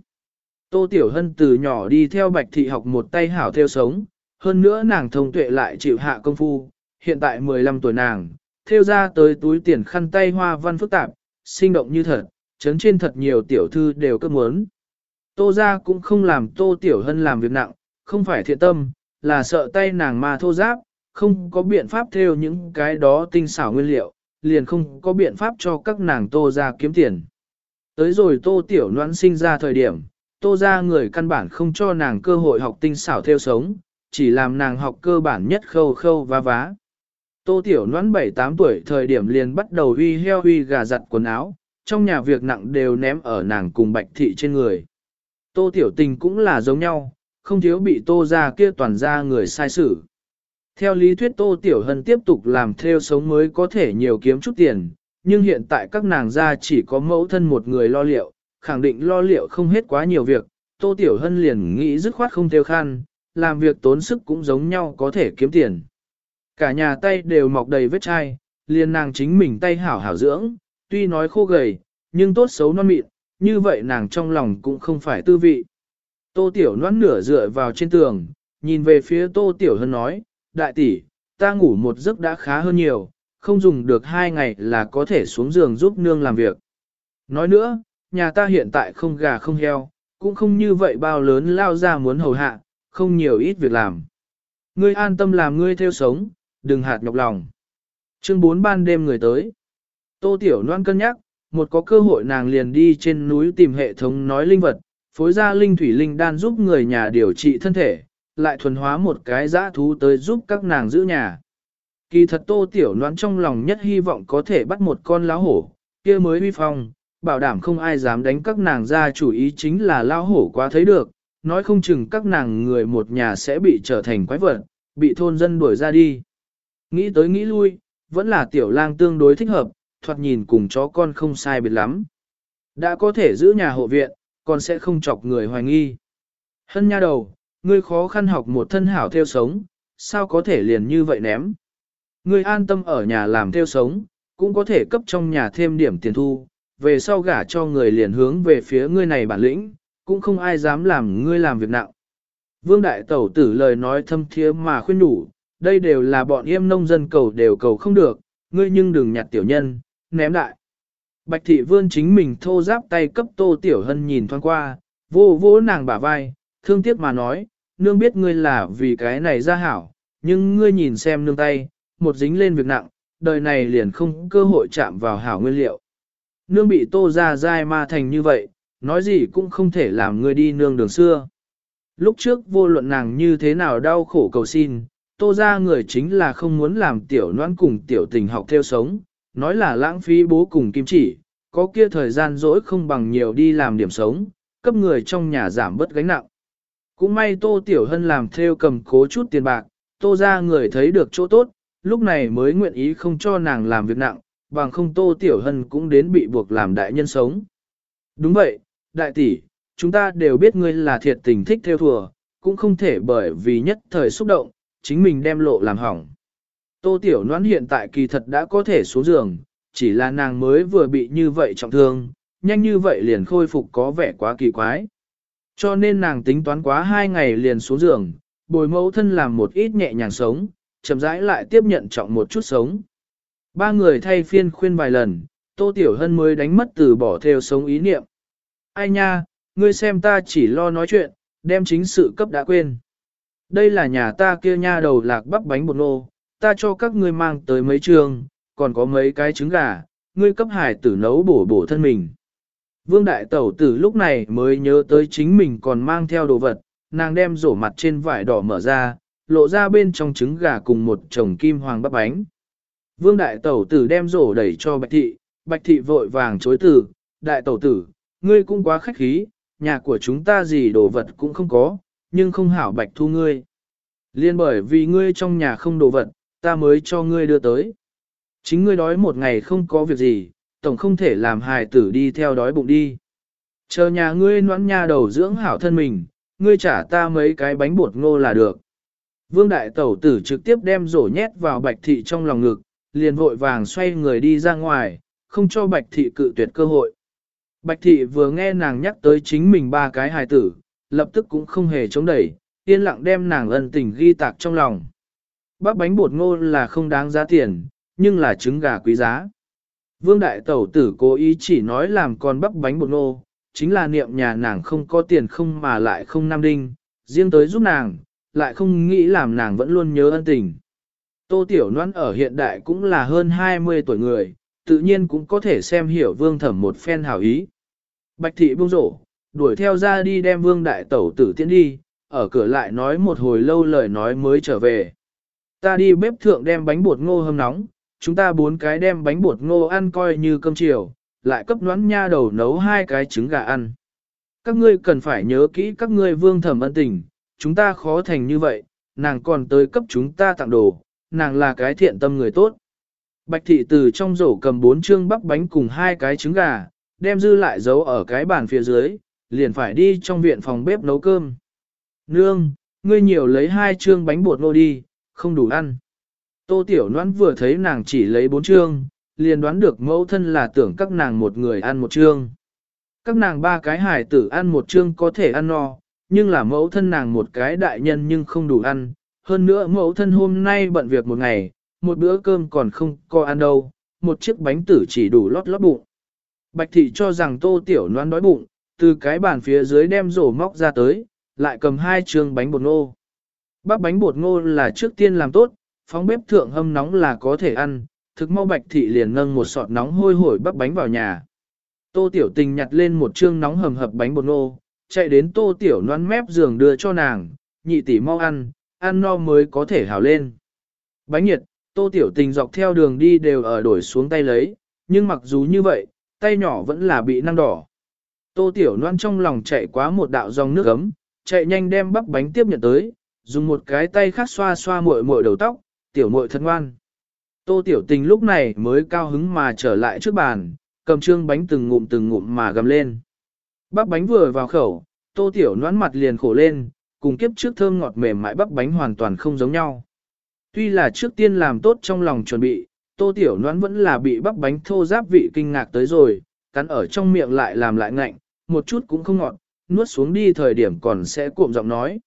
Tô Tiểu Hân từ nhỏ đi theo bạch thị học một tay hảo theo sống, hơn nữa nàng thông tuệ lại chịu hạ công phu, hiện tại 15 tuổi nàng, theo ra tới túi tiền khăn tay hoa văn phức tạp, sinh động như thật, chấn trên thật nhiều tiểu thư đều cấp muốn. Tô ra cũng không làm Tô Tiểu Hân làm việc nặng, không phải thiện tâm, là sợ tay nàng mà thô giáp, không có biện pháp theo những cái đó tinh xảo nguyên liệu, liền không có biện pháp cho các nàng Tô ra kiếm tiền. Tới rồi Tô Tiểu Noãn sinh ra thời điểm, Tô ra người căn bản không cho nàng cơ hội học tinh xảo theo sống, chỉ làm nàng học cơ bản nhất khâu khâu vá vá. Tô Tiểu Noãn 7-8 tuổi thời điểm liền bắt đầu huy heo huy gà giặt quần áo, trong nhà việc nặng đều ném ở nàng cùng bạch thị trên người. Tô Tiểu Tình cũng là giống nhau, không thiếu bị Tô ra kia toàn ra người sai xử. Theo lý thuyết Tô Tiểu Hân tiếp tục làm theo sống mới có thể nhiều kiếm chút tiền, nhưng hiện tại các nàng ra chỉ có mẫu thân một người lo liệu, khẳng định lo liệu không hết quá nhiều việc, Tô Tiểu Hân liền nghĩ dứt khoát không theo khan, làm việc tốn sức cũng giống nhau có thể kiếm tiền. Cả nhà tay đều mọc đầy vết chai, liền nàng chính mình tay hảo hảo dưỡng, tuy nói khô gầy, nhưng tốt xấu non mịn, như vậy nàng trong lòng cũng không phải tư vị. Tô Tiểu noan nửa dựa vào trên tường, nhìn về phía Tô Tiểu Hân nói, đại tỷ, ta ngủ một giấc đã khá hơn nhiều, không dùng được hai ngày là có thể xuống giường giúp nương làm việc. Nói nữa, nhà ta hiện tại không gà không heo, cũng không như vậy bao lớn lao ra muốn hầu hạ, không nhiều ít việc làm. Ngươi an tâm làm ngươi theo sống, đừng hạt nhọc lòng. Chương 4 ban đêm người tới. Tô Tiểu Loan cân nhắc, một có cơ hội nàng liền đi trên núi tìm hệ thống nói linh vật, phối ra linh thủy linh đan giúp người nhà điều trị thân thể, lại thuần hóa một cái dã thú tới giúp các nàng giữ nhà. Kỳ thật Tô Tiểu Loan trong lòng nhất hy vọng có thể bắt một con lão hổ, kia mới uy phong, bảo đảm không ai dám đánh các nàng ra chủ ý chính là lão hổ quá thấy được, nói không chừng các nàng người một nhà sẽ bị trở thành quái vật, bị thôn dân đuổi ra đi. Nghĩ tới nghĩ lui, vẫn là tiểu lang tương đối thích hợp, thoạt nhìn cùng chó con không sai biệt lắm. Đã có thể giữ nhà hộ viện, còn sẽ không chọc người hoài nghi. Hân nha đầu, ngươi khó khăn học một thân hảo theo sống, sao có thể liền như vậy ném. Ngươi an tâm ở nhà làm theo sống, cũng có thể cấp trong nhà thêm điểm tiền thu, về sau gả cho người liền hướng về phía ngươi này bản lĩnh, cũng không ai dám làm ngươi làm việc nặng. Vương Đại Tẩu tử lời nói thâm thiế mà khuyên đủ, đây đều là bọn yêm nông dân cầu đều cầu không được, ngươi nhưng đừng nhặt tiểu nhân, ném đại. Bạch thị vương chính mình thô giáp tay cấp tô tiểu hân nhìn thoáng qua, vô vô nàng bả vai, thương tiếc mà nói, nương biết ngươi là vì cái này ra hảo, nhưng ngươi nhìn xem nương tay, một dính lên việc nặng, đời này liền không cơ hội chạm vào hảo nguyên liệu. Nương bị tô ra dai ma thành như vậy, nói gì cũng không thể làm ngươi đi nương đường xưa. Lúc trước vô luận nàng như thế nào đau khổ cầu xin, tô ra người chính là không muốn làm tiểu noan cùng tiểu tình học theo sống, nói là lãng phí bố cùng kim chỉ, có kia thời gian dỗi không bằng nhiều đi làm điểm sống, cấp người trong nhà giảm bớt gánh nặng. Cũng may tô tiểu hân làm theo cầm cố chút tiền bạc, tô ra người thấy được chỗ tốt, lúc này mới nguyện ý không cho nàng làm việc nặng, bằng không tô tiểu hân cũng đến bị buộc làm đại nhân sống. Đúng vậy, đại tỷ, chúng ta đều biết ngươi là thiệt tình thích theo thùa, cũng không thể bởi vì nhất thời xúc động, chính mình đem lộ làm hỏng. Tô Tiểu Noãn hiện tại kỳ thật đã có thể xuống giường, chỉ là nàng mới vừa bị như vậy trọng thương, nhanh như vậy liền khôi phục có vẻ quá kỳ quái. Cho nên nàng tính toán quá hai ngày liền xuống giường, bồi mẫu thân làm một ít nhẹ nhàng sống, chậm rãi lại tiếp nhận trọng một chút sống. Ba người thay phiên khuyên vài lần, Tô Tiểu Hân mới đánh mất từ bỏ theo sống ý niệm. Ai nha, ngươi xem ta chỉ lo nói chuyện, đem chính sự cấp đã quên. Đây là nhà ta kia nha đầu lạc bắp bánh bột nô, ta cho các ngươi mang tới mấy trường, còn có mấy cái trứng gà, ngươi cấp hải tử nấu bổ bổ thân mình. Vương đại tẩu tử lúc này mới nhớ tới chính mình còn mang theo đồ vật, nàng đem rổ mặt trên vải đỏ mở ra, lộ ra bên trong trứng gà cùng một chồng kim hoàng bắp bánh. Vương đại tẩu tử đem rổ đẩy cho bạch thị, bạch thị vội vàng chối từ, đại tẩu tử, ngươi cũng quá khách khí, nhà của chúng ta gì đồ vật cũng không có, nhưng không hảo bạch thu ngươi. Liên bởi vì ngươi trong nhà không đồ vật, ta mới cho ngươi đưa tới. Chính ngươi đói một ngày không có việc gì, tổng không thể làm hài tử đi theo đói bụng đi. Chờ nhà ngươi noãn nha đầu dưỡng hảo thân mình, ngươi trả ta mấy cái bánh bột ngô là được. Vương đại tẩu tử trực tiếp đem rổ nhét vào bạch thị trong lòng ngực, liền vội vàng xoay người đi ra ngoài, không cho bạch thị cự tuyệt cơ hội. Bạch thị vừa nghe nàng nhắc tới chính mình ba cái hài tử, lập tức cũng không hề chống đẩy, yên lặng đem nàng ân tình ghi tạc trong lòng. Bác bánh bột ngô là không đáng giá tiền, nhưng là trứng gà quý giá. Vương đại tẩu tử cố ý chỉ nói làm con bắp bánh bột ngô, chính là niệm nhà nàng không có tiền không mà lại không nam đinh, riêng tới giúp nàng, lại không nghĩ làm nàng vẫn luôn nhớ ân tình. Tô Tiểu Loan ở hiện đại cũng là hơn 20 tuổi người, tự nhiên cũng có thể xem hiểu vương thẩm một phen hảo ý. Bạch thị buông rổ, đuổi theo ra đi đem vương đại tẩu tử tiễn đi, ở cửa lại nói một hồi lâu lời nói mới trở về. Ta đi bếp thượng đem bánh bột ngô hâm nóng, chúng ta bốn cái đem bánh bột ngô ăn coi như cơm chiều, lại cấp nón nha đầu nấu hai cái trứng gà ăn. Các ngươi cần phải nhớ kỹ các ngươi vương thẩm ân tình, chúng ta khó thành như vậy, nàng còn tới cấp chúng ta tặng đồ, nàng là cái thiện tâm người tốt. Bạch thị từ trong rổ cầm bốn chương bắp bánh cùng hai cái trứng gà, đem dư lại giấu ở cái bàn phía dưới, liền phải đi trong viện phòng bếp nấu cơm. Nương, ngươi nhiều lấy hai chương bánh bột nô đi, không đủ ăn. Tô Tiểu Loan vừa thấy nàng chỉ lấy bốn chương, liền đoán được mẫu thân là tưởng các nàng một người ăn một chương. Các nàng ba cái hải tử ăn một chương có thể ăn no, nhưng là mẫu thân nàng một cái đại nhân nhưng không đủ ăn. Hơn nữa mẫu thân hôm nay bận việc một ngày, một bữa cơm còn không có ăn đâu, một chiếc bánh tử chỉ đủ lót lót bụng. Bạch thị cho rằng tô tiểu noan đói bụng, từ cái bàn phía dưới đem rổ móc ra tới, lại cầm hai trường bánh bột ngô. Bác bánh bột ngô là trước tiên làm tốt, phóng bếp thượng hâm nóng là có thể ăn, thực mau bạch thị liền nâng một sọt nóng hôi hổi bắp bánh vào nhà. Tô tiểu tình nhặt lên một chương nóng hầm hập bánh bột ngô, chạy đến tô tiểu noan mép giường đưa cho nàng, nhị tỷ mau ăn, ăn no mới có thể hào lên. Bánh nhiệt, tô tiểu tình dọc theo đường đi đều ở đổi xuống tay lấy, nhưng mặc dù như vậy, tay nhỏ vẫn là bị năng đỏ. Tô tiểu Loan trong lòng chạy quá một đạo dòng nước ấm, chạy nhanh đem bắp bánh tiếp nhận tới, dùng một cái tay khác xoa xoa muội muội đầu tóc, tiểu muội thân ngoan. Tô tiểu tình lúc này mới cao hứng mà trở lại trước bàn, cầm trương bánh từng ngụm từng ngụm mà gầm lên. Bắp bánh vừa vào khẩu, tô tiểu Loan mặt liền khổ lên, cùng kiếp trước thơm ngọt mềm mại bắp bánh hoàn toàn không giống nhau. Tuy là trước tiên làm tốt trong lòng chuẩn bị, tô tiểu noãn vẫn là bị bắp bánh thô giáp vị kinh ngạc tới rồi, cắn ở trong miệng lại làm lại ngạnh, một chút cũng không ngọt, nuốt xuống đi thời điểm còn sẽ cuộm giọng nói.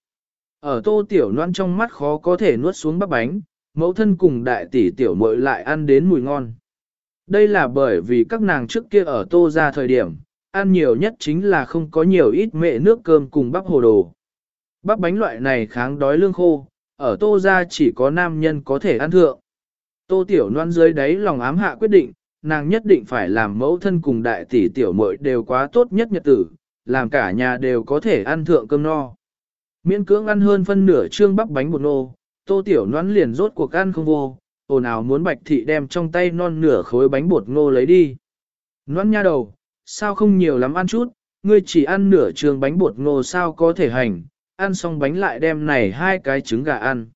Ở tô tiểu noãn trong mắt khó có thể nuốt xuống bắp bánh, mẫu thân cùng đại tỷ tiểu muội lại ăn đến mùi ngon. Đây là bởi vì các nàng trước kia ở tô ra thời điểm, ăn nhiều nhất chính là không có nhiều ít mệ nước cơm cùng bắp hồ đồ. Bắp bánh loại này kháng đói lương khô, ở tô ra chỉ có nam nhân có thể ăn thượng. Tô tiểu Loan dưới đáy lòng ám hạ quyết định, nàng nhất định phải làm mẫu thân cùng đại tỷ tiểu muội đều quá tốt nhất nhật tử, làm cả nhà đều có thể ăn thượng cơm no. Miễn cưỡng ăn hơn phân nửa trương bắp bánh bột nô, tô tiểu Loan liền rốt cuộc ăn không vô, ồn ào muốn bạch thị đem trong tay non nửa khối bánh bột ngô lấy đi. Loan nha đầu, sao không nhiều lắm ăn chút, ngươi chỉ ăn nửa trường bánh bột ngô sao có thể hành, ăn xong bánh lại đem này hai cái trứng gà ăn.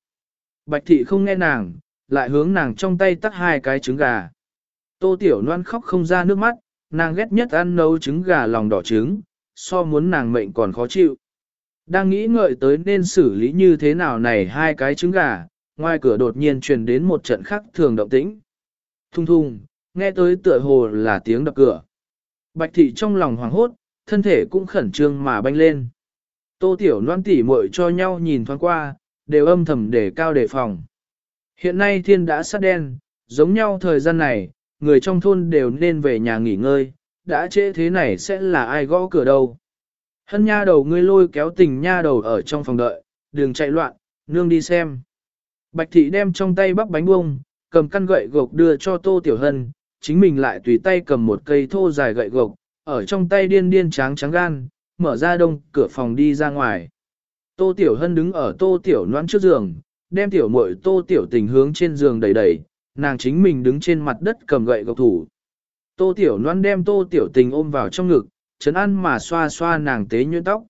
Bạch thị không nghe nàng, lại hướng nàng trong tay tắt hai cái trứng gà. Tô tiểu loan khóc không ra nước mắt, nàng ghét nhất ăn nấu trứng gà lòng đỏ trứng, so muốn nàng mệnh còn khó chịu. Đang nghĩ ngợi tới nên xử lý như thế nào này hai cái trứng gà, ngoài cửa đột nhiên truyền đến một trận khắc thường động tĩnh. Thung thung, nghe tới tựa hồ là tiếng đập cửa. Bạch thị trong lòng hoảng hốt, thân thể cũng khẩn trương mà banh lên. Tô tiểu loan tỉ muội cho nhau nhìn thoáng qua, đều âm thầm để cao đề phòng. Hiện nay thiên đã sát đen, giống nhau thời gian này, người trong thôn đều nên về nhà nghỉ ngơi, đã trễ thế này sẽ là ai gõ cửa đâu. Hân nha đầu ngươi lôi kéo tình nha đầu ở trong phòng đợi, đường chạy loạn, nương đi xem. Bạch thị đem trong tay bắp bánh bông, cầm căn gậy gộc đưa cho tô tiểu hân, chính mình lại tùy tay cầm một cây thô dài gậy gộc, ở trong tay điên điên tráng trắng gan, mở ra đông cửa phòng đi ra ngoài. Tô tiểu hân đứng ở tô tiểu noãn trước giường, đem tiểu muội tô tiểu tình hướng trên giường đẩy đẩy, nàng chính mình đứng trên mặt đất cầm gậy gộc thủ. Tô tiểu noan đem tô tiểu tình ôm vào trong ngực, chấn ăn mà xoa xoa nàng tế nhuyễn tóc.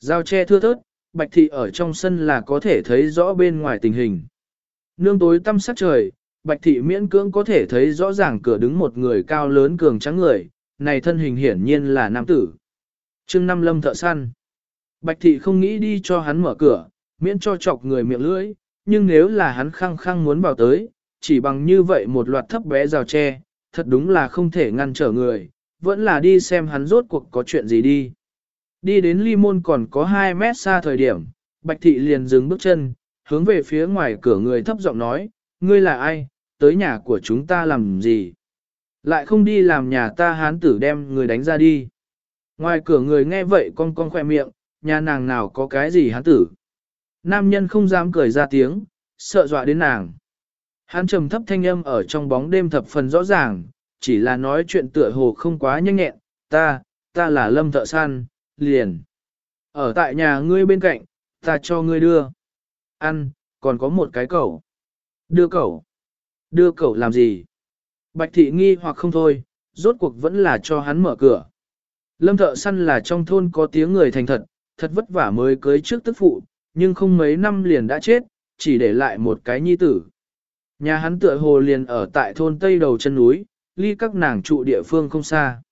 Giao che thưa thớt, bạch thị ở trong sân là có thể thấy rõ bên ngoài tình hình. Nương tối tăm sát trời, bạch thị miễn cưỡng có thể thấy rõ ràng cửa đứng một người cao lớn cường trắng người, này thân hình hiển nhiên là nam tử. Trương Năm Lâm thợ săn. Bạch thị không nghĩ đi cho hắn mở cửa, miễn cho chọc người miệng lưỡi, nhưng nếu là hắn khăng khăng muốn vào tới, chỉ bằng như vậy một loạt thấp bé rào tre, thật đúng là không thể ngăn trở người, vẫn là đi xem hắn rốt cuộc có chuyện gì đi. Đi đến ly môn còn có 2 mét xa thời điểm, Bạch Thị liền dừng bước chân, hướng về phía ngoài cửa người thấp giọng nói, ngươi là ai, tới nhà của chúng ta làm gì? Lại không đi làm nhà ta hán tử đem người đánh ra đi. Ngoài cửa người nghe vậy con con khoe miệng, nhà nàng nào có cái gì hán tử. Nam nhân không dám cười ra tiếng, sợ dọa đến nàng. Hắn trầm thấp thanh âm ở trong bóng đêm thập phần rõ ràng, chỉ là nói chuyện tựa hồ không quá nhanh nhẹn, ta, ta là lâm thợ săn, liền. Ở tại nhà ngươi bên cạnh, ta cho ngươi đưa. Ăn, còn có một cái cẩu. Đưa cẩu. Đưa cẩu làm gì? Bạch thị nghi hoặc không thôi, rốt cuộc vẫn là cho hắn mở cửa. Lâm thợ săn là trong thôn có tiếng người thành thật, thật vất vả mới cưới trước tức phụ, nhưng không mấy năm liền đã chết, chỉ để lại một cái nhi tử. Nhà hắn tựa hồ liền ở tại thôn tây đầu chân núi, ly các nàng trụ địa phương không xa.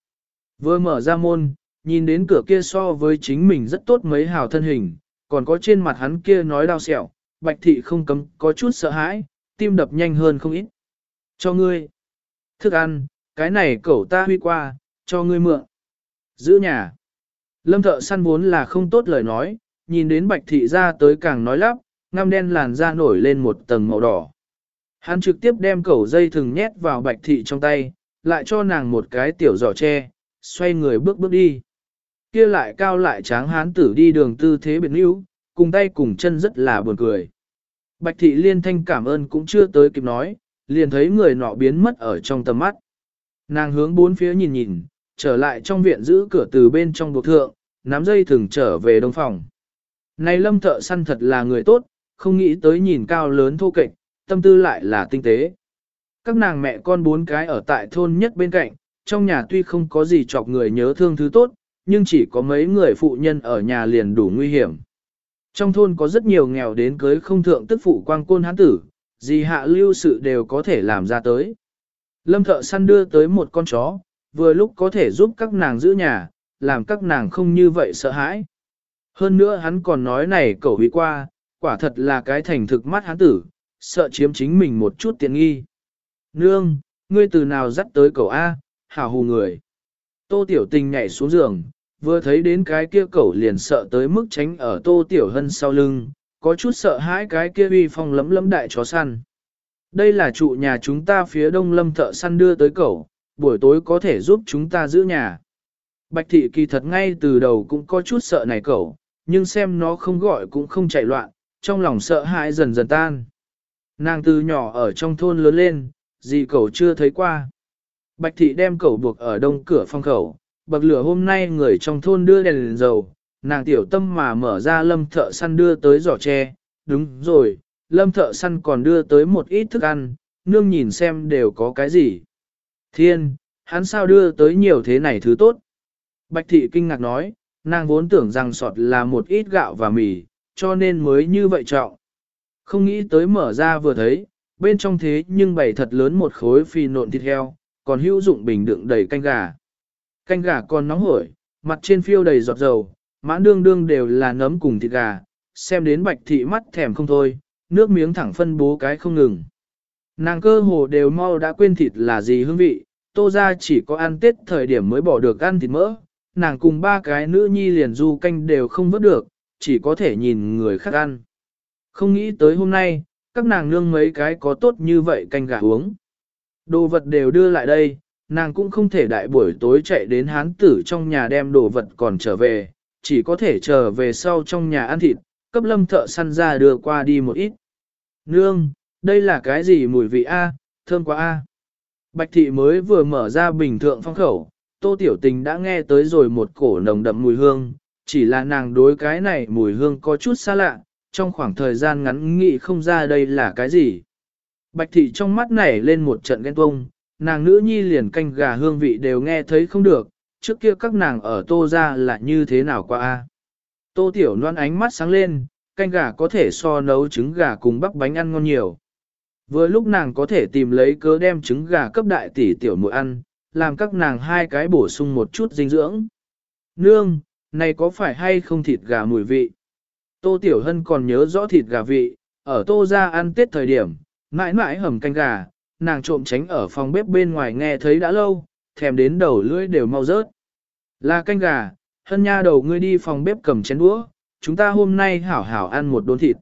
Vừa mở ra môn, nhìn đến cửa kia so với chính mình rất tốt mấy hào thân hình, còn có trên mặt hắn kia nói đau sẹo, bạch thị không cấm có chút sợ hãi, tim đập nhanh hơn không ít. Cho ngươi. Thức ăn, cái này cậu ta huy qua, cho ngươi mượn. Giữ nhà. Lâm thợ săn vốn là không tốt lời nói, nhìn đến bạch thị ra tới càng nói lắp, ngăm đen làn da nổi lên một tầng màu đỏ. Hắn trực tiếp đem cẩu dây thừng nhét vào bạch thị trong tay, lại cho nàng một cái tiểu giỏ tre, xoay người bước bước đi. Kia lại cao lại tráng hán tử đi đường tư thế biệt níu, cùng tay cùng chân rất là buồn cười. Bạch thị liên thanh cảm ơn cũng chưa tới kịp nói, liền thấy người nọ biến mất ở trong tầm mắt. Nàng hướng bốn phía nhìn nhìn, trở lại trong viện giữ cửa từ bên trong buộc thượng, nắm dây thừng trở về đông phòng. Này lâm thợ săn thật là người tốt, không nghĩ tới nhìn cao lớn thô kệch, tâm tư lại là tinh tế. Các nàng mẹ con bốn cái ở tại thôn nhất bên cạnh, trong nhà tuy không có gì chọc người nhớ thương thứ tốt, nhưng chỉ có mấy người phụ nhân ở nhà liền đủ nguy hiểm. Trong thôn có rất nhiều nghèo đến cưới không thượng tức phụ quang côn hán tử, gì hạ lưu sự đều có thể làm ra tới. Lâm thợ săn đưa tới một con chó, vừa lúc có thể giúp các nàng giữ nhà, làm các nàng không như vậy sợ hãi. Hơn nữa hắn còn nói này cậu hủy qua, quả thật là cái thành thực mắt hắn tử, sợ chiếm chính mình một chút tiện nghi. Nương, ngươi từ nào dắt tới cậu A, hào hù người. Tô Tiểu Tình nhảy xuống giường, vừa thấy đến cái kia cậu liền sợ tới mức tránh ở Tô Tiểu Hân sau lưng, có chút sợ hãi cái kia uy phong lấm lấm đại chó săn. Đây là trụ nhà chúng ta phía đông lâm thợ săn đưa tới cậu, buổi tối có thể giúp chúng ta giữ nhà. Bạch thị kỳ thật ngay từ đầu cũng có chút sợ này cậu, nhưng xem nó không gọi cũng không chạy loạn, Trong lòng sợ hãi dần dần tan. Nàng từ nhỏ ở trong thôn lớn lên, gì cậu chưa thấy qua. Bạch thị đem cậu buộc ở đông cửa phong khẩu, bậc lửa hôm nay người trong thôn đưa đèn, đèn dầu, nàng tiểu tâm mà mở ra lâm thợ săn đưa tới giỏ tre, đúng rồi, lâm thợ săn còn đưa tới một ít thức ăn, nương nhìn xem đều có cái gì. Thiên, hắn sao đưa tới nhiều thế này thứ tốt? Bạch thị kinh ngạc nói, nàng vốn tưởng rằng sọt là một ít gạo và mì, cho nên mới như vậy trọng. Không nghĩ tới mở ra vừa thấy, bên trong thế nhưng bày thật lớn một khối phi nộn thịt heo, còn hữu dụng bình đựng đầy canh gà. Canh gà còn nóng hổi, mặt trên phiêu đầy giọt dầu, mãn đương đương đều là nấm cùng thịt gà, xem đến bạch thị mắt thèm không thôi, nước miếng thẳng phân bố cái không ngừng. Nàng cơ hồ đều mau đã quên thịt là gì hương vị, tô ra chỉ có ăn tết thời điểm mới bỏ được ăn thịt mỡ, nàng cùng ba cái nữ nhi liền du canh đều không vớt được, chỉ có thể nhìn người khác ăn. Không nghĩ tới hôm nay, các nàng nương mấy cái có tốt như vậy canh gà uống. Đồ vật đều đưa lại đây, nàng cũng không thể đại buổi tối chạy đến hán tử trong nhà đem đồ vật còn trở về, chỉ có thể trở về sau trong nhà ăn thịt, cấp lâm thợ săn ra đưa qua đi một ít. Nương, đây là cái gì mùi vị A, thơm quá A. Bạch thị mới vừa mở ra bình thượng phong khẩu, tô tiểu tình đã nghe tới rồi một cổ nồng đậm mùi hương, chỉ là nàng đối cái này mùi hương có chút xa lạ, trong khoảng thời gian ngắn nghĩ không ra đây là cái gì. Bạch thị trong mắt nảy lên một trận ghen tuông, nàng nữ nhi liền canh gà hương vị đều nghe thấy không được, trước kia các nàng ở tô ra là như thế nào qua a Tô tiểu loan ánh mắt sáng lên, canh gà có thể so nấu trứng gà cùng bắp bánh ăn ngon nhiều. Vừa lúc nàng có thể tìm lấy cớ đem trứng gà cấp đại tỷ tiểu muội ăn, làm các nàng hai cái bổ sung một chút dinh dưỡng. Nương, này có phải hay không thịt gà mùi vị? Tô Tiểu Hân còn nhớ rõ thịt gà vị, ở tô ra ăn tết thời điểm, mãi mãi hầm canh gà, nàng trộm tránh ở phòng bếp bên ngoài nghe thấy đã lâu, thèm đến đầu lưỡi đều mau rớt. Là canh gà, hân nha đầu ngươi đi phòng bếp cầm chén đũa, chúng ta hôm nay hảo hảo ăn một đốn thịt.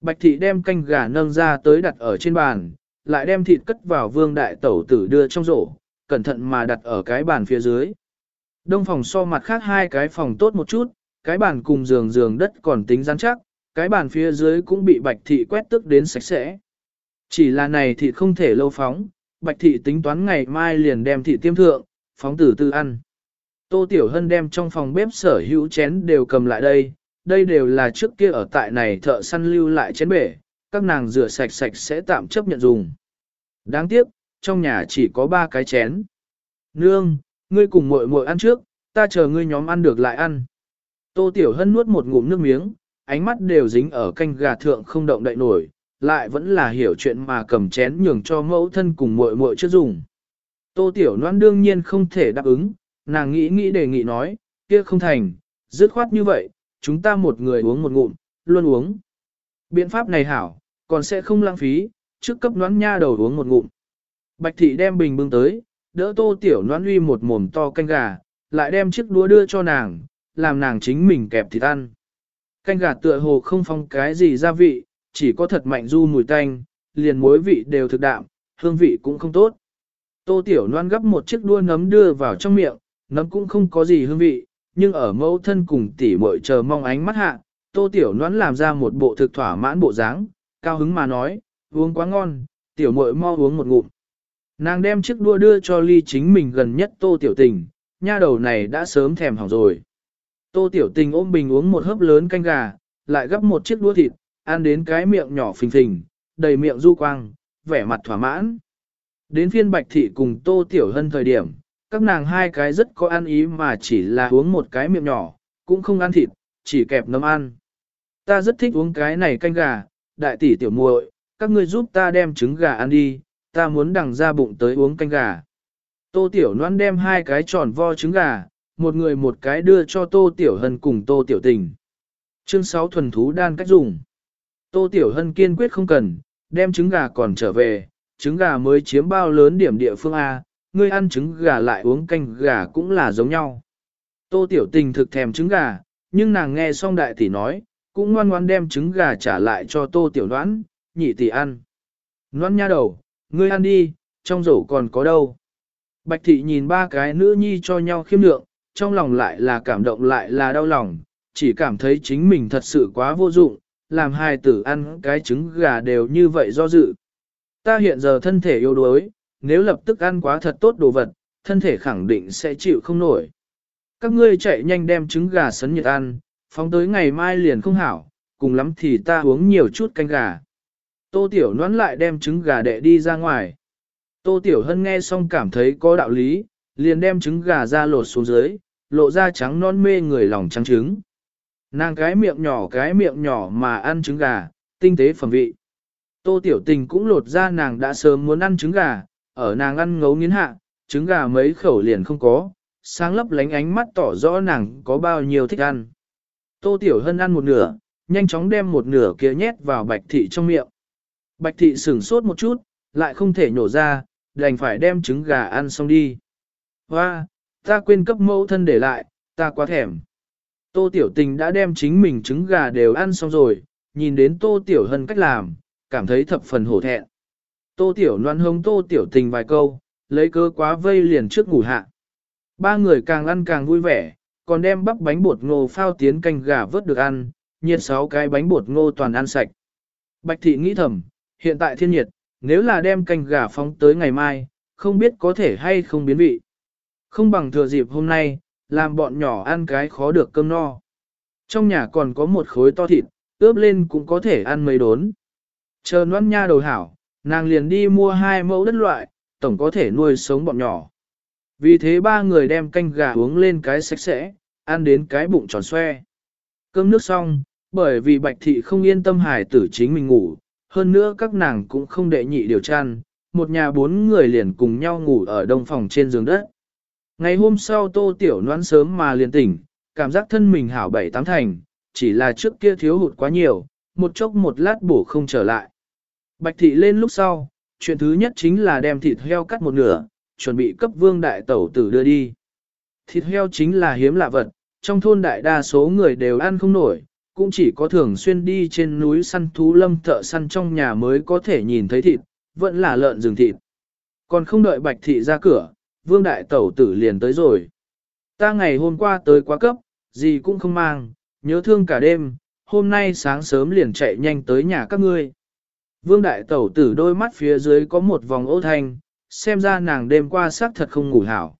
Bạch thị đem canh gà nâng ra tới đặt ở trên bàn, lại đem thịt cất vào vương đại tẩu tử đưa trong rổ, cẩn thận mà đặt ở cái bàn phía dưới. Đông phòng so mặt khác hai cái phòng tốt một chút, cái bàn cùng giường giường đất còn tính rắn chắc, cái bàn phía dưới cũng bị bạch thị quét tức đến sạch sẽ. Chỉ là này thì không thể lâu phóng, bạch thị tính toán ngày mai liền đem thị tiêm thượng, phóng tử tư ăn. Tô Tiểu Hân đem trong phòng bếp sở hữu chén đều cầm lại đây, đây đều là trước kia ở tại này thợ săn lưu lại chén bể, các nàng rửa sạch sạch sẽ tạm chấp nhận dùng. Đáng tiếc, trong nhà chỉ có ba cái chén. Nương, ngươi cùng muội muội ăn trước, ta chờ ngươi nhóm ăn được lại ăn. Tô Tiểu Hân nuốt một ngụm nước miếng, ánh mắt đều dính ở canh gà thượng không động đậy nổi, lại vẫn là hiểu chuyện mà cầm chén nhường cho mẫu thân cùng muội muội chưa dùng. Tô Tiểu Loan đương nhiên không thể đáp ứng, nàng nghĩ nghĩ đề nghị nói, kia không thành, dứt khoát như vậy, chúng ta một người uống một ngụm, luôn uống. Biện pháp này hảo, còn sẽ không lãng phí, trước cấp noán nha đầu uống một ngụm. Bạch thị đem bình bưng tới, đỡ tô tiểu noan uy một mồm to canh gà, lại đem chiếc đũa đưa cho nàng, làm nàng chính mình kẹp thịt ăn. Canh gà tựa hồ không phong cái gì gia vị, chỉ có thật mạnh du mùi tanh, liền muối vị đều thực đạm, hương vị cũng không tốt. Tô tiểu noan gấp một chiếc đua nấm đưa vào trong miệng, nấm cũng không có gì hương vị, nhưng ở mẫu thân cùng tỷ muội chờ mong ánh mắt hạ, tô tiểu noan làm ra một bộ thực thỏa mãn bộ dáng, cao hứng mà nói, uống quá ngon, tiểu muội mau uống một ngụm. Nàng đem chiếc đua đưa cho ly chính mình gần nhất tô tiểu tình, nha đầu này đã sớm thèm hỏng rồi. Tô tiểu tình ôm bình uống một hớp lớn canh gà, lại gấp một chiếc đua thịt, ăn đến cái miệng nhỏ phình phình, đầy miệng du quang, vẻ mặt thỏa mãn. Đến phiên bạch thị cùng tô tiểu hân thời điểm, các nàng hai cái rất có ăn ý mà chỉ là uống một cái miệng nhỏ, cũng không ăn thịt, chỉ kẹp nấm ăn. Ta rất thích uống cái này canh gà, đại tỷ tiểu muội, các ngươi giúp ta đem trứng gà ăn đi, ta muốn đằng ra bụng tới uống canh gà. Tô Tiểu Loan đem hai cái tròn vo trứng gà, một người một cái đưa cho Tô Tiểu Hân cùng Tô Tiểu Tình. Chương 6 thuần thú đan cách dùng. Tô Tiểu Hân kiên quyết không cần, đem trứng gà còn trở về, trứng gà mới chiếm bao lớn điểm địa phương A, ngươi ăn trứng gà lại uống canh gà cũng là giống nhau. Tô Tiểu Tình thực thèm trứng gà, nhưng nàng nghe xong đại tỷ nói, cũng ngoan ngoan đem trứng gà trả lại cho Tô Tiểu Loan, nhị tỷ ăn. Loan nha đầu, ngươi ăn đi, trong rổ còn có đâu. Bạch thị nhìn ba cái nữ nhi cho nhau khiêm lượng, trong lòng lại là cảm động lại là đau lòng, chỉ cảm thấy chính mình thật sự quá vô dụng, làm hai tử ăn cái trứng gà đều như vậy do dự. Ta hiện giờ thân thể yếu đuối, nếu lập tức ăn quá thật tốt đồ vật, thân thể khẳng định sẽ chịu không nổi. Các ngươi chạy nhanh đem trứng gà sấn nhiệt ăn, phóng tới ngày mai liền không hảo, cùng lắm thì ta uống nhiều chút canh gà. Tô Tiểu noán lại đem trứng gà đệ đi ra ngoài. Tô Tiểu Hân nghe xong cảm thấy có đạo lý, liền đem trứng gà ra lột xuống dưới, lộ ra trắng non mê người lòng trắng trứng. Nàng cái miệng nhỏ cái miệng nhỏ mà ăn trứng gà, tinh tế phẩm vị. Tô Tiểu Tình cũng lột ra nàng đã sớm muốn ăn trứng gà, ở nàng ăn ngấu nghiến hạ, trứng gà mấy khẩu liền không có, sáng lấp lánh ánh mắt tỏ rõ nàng có bao nhiêu thích ăn. Tô Tiểu Hân ăn một nửa, nhanh chóng đem một nửa kia nhét vào bạch thị trong miệng. Bạch thị sửng sốt một chút, lại không thể nhổ ra, đành phải đem trứng gà ăn xong đi. Hoa, ta quên cấp mẫu thân để lại, ta quá thèm. Tô Tiểu Tình đã đem chính mình trứng gà đều ăn xong rồi, nhìn đến Tô Tiểu Hân cách làm, cảm thấy thập phần hổ thẹn. Tô Tiểu Loan hông Tô Tiểu Tình vài câu, lấy cơ quá vây liền trước ngủ hạ. Ba người càng ăn càng vui vẻ, còn đem bắp bánh bột ngô phao tiến canh gà vớt được ăn, nhiệt sáu cái bánh bột ngô toàn ăn sạch. Bạch thị nghĩ thầm, hiện tại thiên nhiệt, nếu là đem canh gà phóng tới ngày mai, không biết có thể hay không biến vị. Không bằng thừa dịp hôm nay, làm bọn nhỏ ăn cái khó được cơm no. Trong nhà còn có một khối to thịt, ướp lên cũng có thể ăn mấy đốn. Chờ noan nha đầu hảo, nàng liền đi mua hai mẫu đất loại, tổng có thể nuôi sống bọn nhỏ. Vì thế ba người đem canh gà uống lên cái sạch sẽ, ăn đến cái bụng tròn xoe. Cơm nước xong, bởi vì bạch thị không yên tâm hài tử chính mình ngủ, hơn nữa các nàng cũng không đệ nhị điều chăn, một nhà bốn người liền cùng nhau ngủ ở đông phòng trên giường đất. Ngày hôm sau tô tiểu noan sớm mà liền tỉnh, cảm giác thân mình hảo bảy tám thành, chỉ là trước kia thiếu hụt quá nhiều, một chốc một lát bổ không trở lại. Bạch thị lên lúc sau, chuyện thứ nhất chính là đem thịt heo cắt một nửa, chuẩn bị cấp vương đại tẩu tử đưa đi. Thịt heo chính là hiếm lạ vật, trong thôn đại đa số người đều ăn không nổi, cũng chỉ có thường xuyên đi trên núi săn thú lâm thợ săn trong nhà mới có thể nhìn thấy thịt, vẫn là lợn rừng thịt. Còn không đợi bạch thị ra cửa, vương đại tẩu tử liền tới rồi. Ta ngày hôm qua tới quá cấp, gì cũng không mang, nhớ thương cả đêm, hôm nay sáng sớm liền chạy nhanh tới nhà các ngươi. Vương đại tẩu tử đôi mắt phía dưới có một vòng ô thanh, xem ra nàng đêm qua xác thật không ngủ hảo.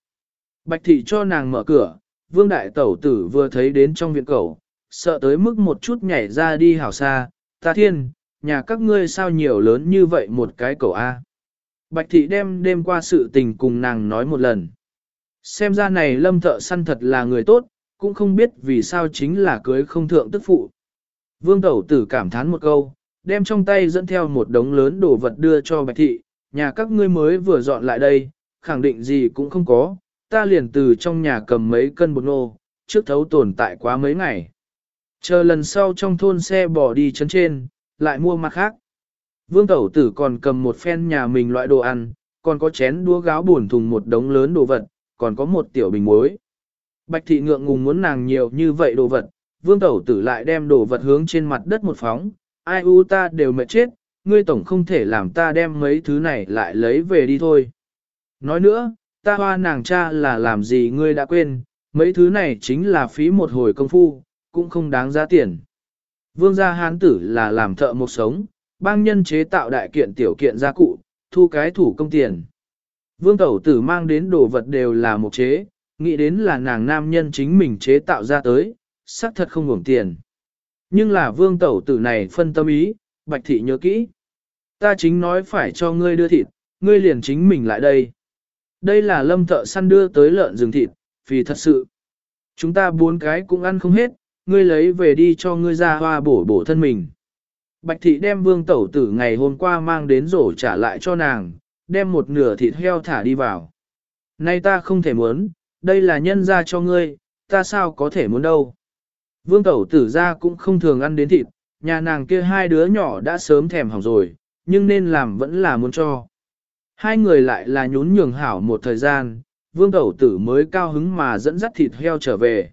Bạch thị cho nàng mở cửa, vương đại tẩu tử vừa thấy đến trong viện cầu, sợ tới mức một chút nhảy ra đi hảo xa, ta thiên, nhà các ngươi sao nhiều lớn như vậy một cái cầu A. Bạch thị đem đêm qua sự tình cùng nàng nói một lần. Xem ra này lâm thợ săn thật là người tốt, cũng không biết vì sao chính là cưới không thượng tức phụ. Vương tẩu tử cảm thán một câu, đem trong tay dẫn theo một đống lớn đồ vật đưa cho bạch thị, nhà các ngươi mới vừa dọn lại đây, khẳng định gì cũng không có, ta liền từ trong nhà cầm mấy cân bột nô, trước thấu tồn tại quá mấy ngày. Chờ lần sau trong thôn xe bỏ đi chân trên, lại mua mặt khác. Vương Tẩu Tử còn cầm một phen nhà mình loại đồ ăn, còn có chén đũa gáo buồn thùng một đống lớn đồ vật, còn có một tiểu bình muối. Bạch thị ngượng ngùng muốn nàng nhiều như vậy đồ vật, Vương Tẩu Tử lại đem đồ vật hướng trên mặt đất một phóng, ai u ta đều mệt chết, ngươi tổng không thể làm ta đem mấy thứ này lại lấy về đi thôi. Nói nữa, ta hoa nàng cha là làm gì ngươi đã quên, mấy thứ này chính là phí một hồi công phu, cũng không đáng giá tiền. Vương gia hán tử là làm thợ một sống, bang nhân chế tạo đại kiện tiểu kiện gia cụ, thu cái thủ công tiền. Vương tẩu tử mang đến đồ vật đều là một chế, nghĩ đến là nàng nam nhân chính mình chế tạo ra tới, xác thật không hưởng tiền. Nhưng là vương tẩu tử này phân tâm ý, bạch thị nhớ kỹ. Ta chính nói phải cho ngươi đưa thịt, ngươi liền chính mình lại đây. Đây là lâm thợ săn đưa tới lợn rừng thịt, vì thật sự. Chúng ta bốn cái cũng ăn không hết, ngươi lấy về đi cho ngươi ra hoa bổ bổ thân mình. Bạch thị đem vương tẩu tử ngày hôm qua mang đến rổ trả lại cho nàng, đem một nửa thịt heo thả đi vào. Nay ta không thể muốn, đây là nhân ra cho ngươi, ta sao có thể muốn đâu. Vương tẩu tử ra cũng không thường ăn đến thịt, nhà nàng kia hai đứa nhỏ đã sớm thèm hỏng rồi, nhưng nên làm vẫn là muốn cho. Hai người lại là nhún nhường hảo một thời gian, vương tẩu tử mới cao hứng mà dẫn dắt thịt heo trở về.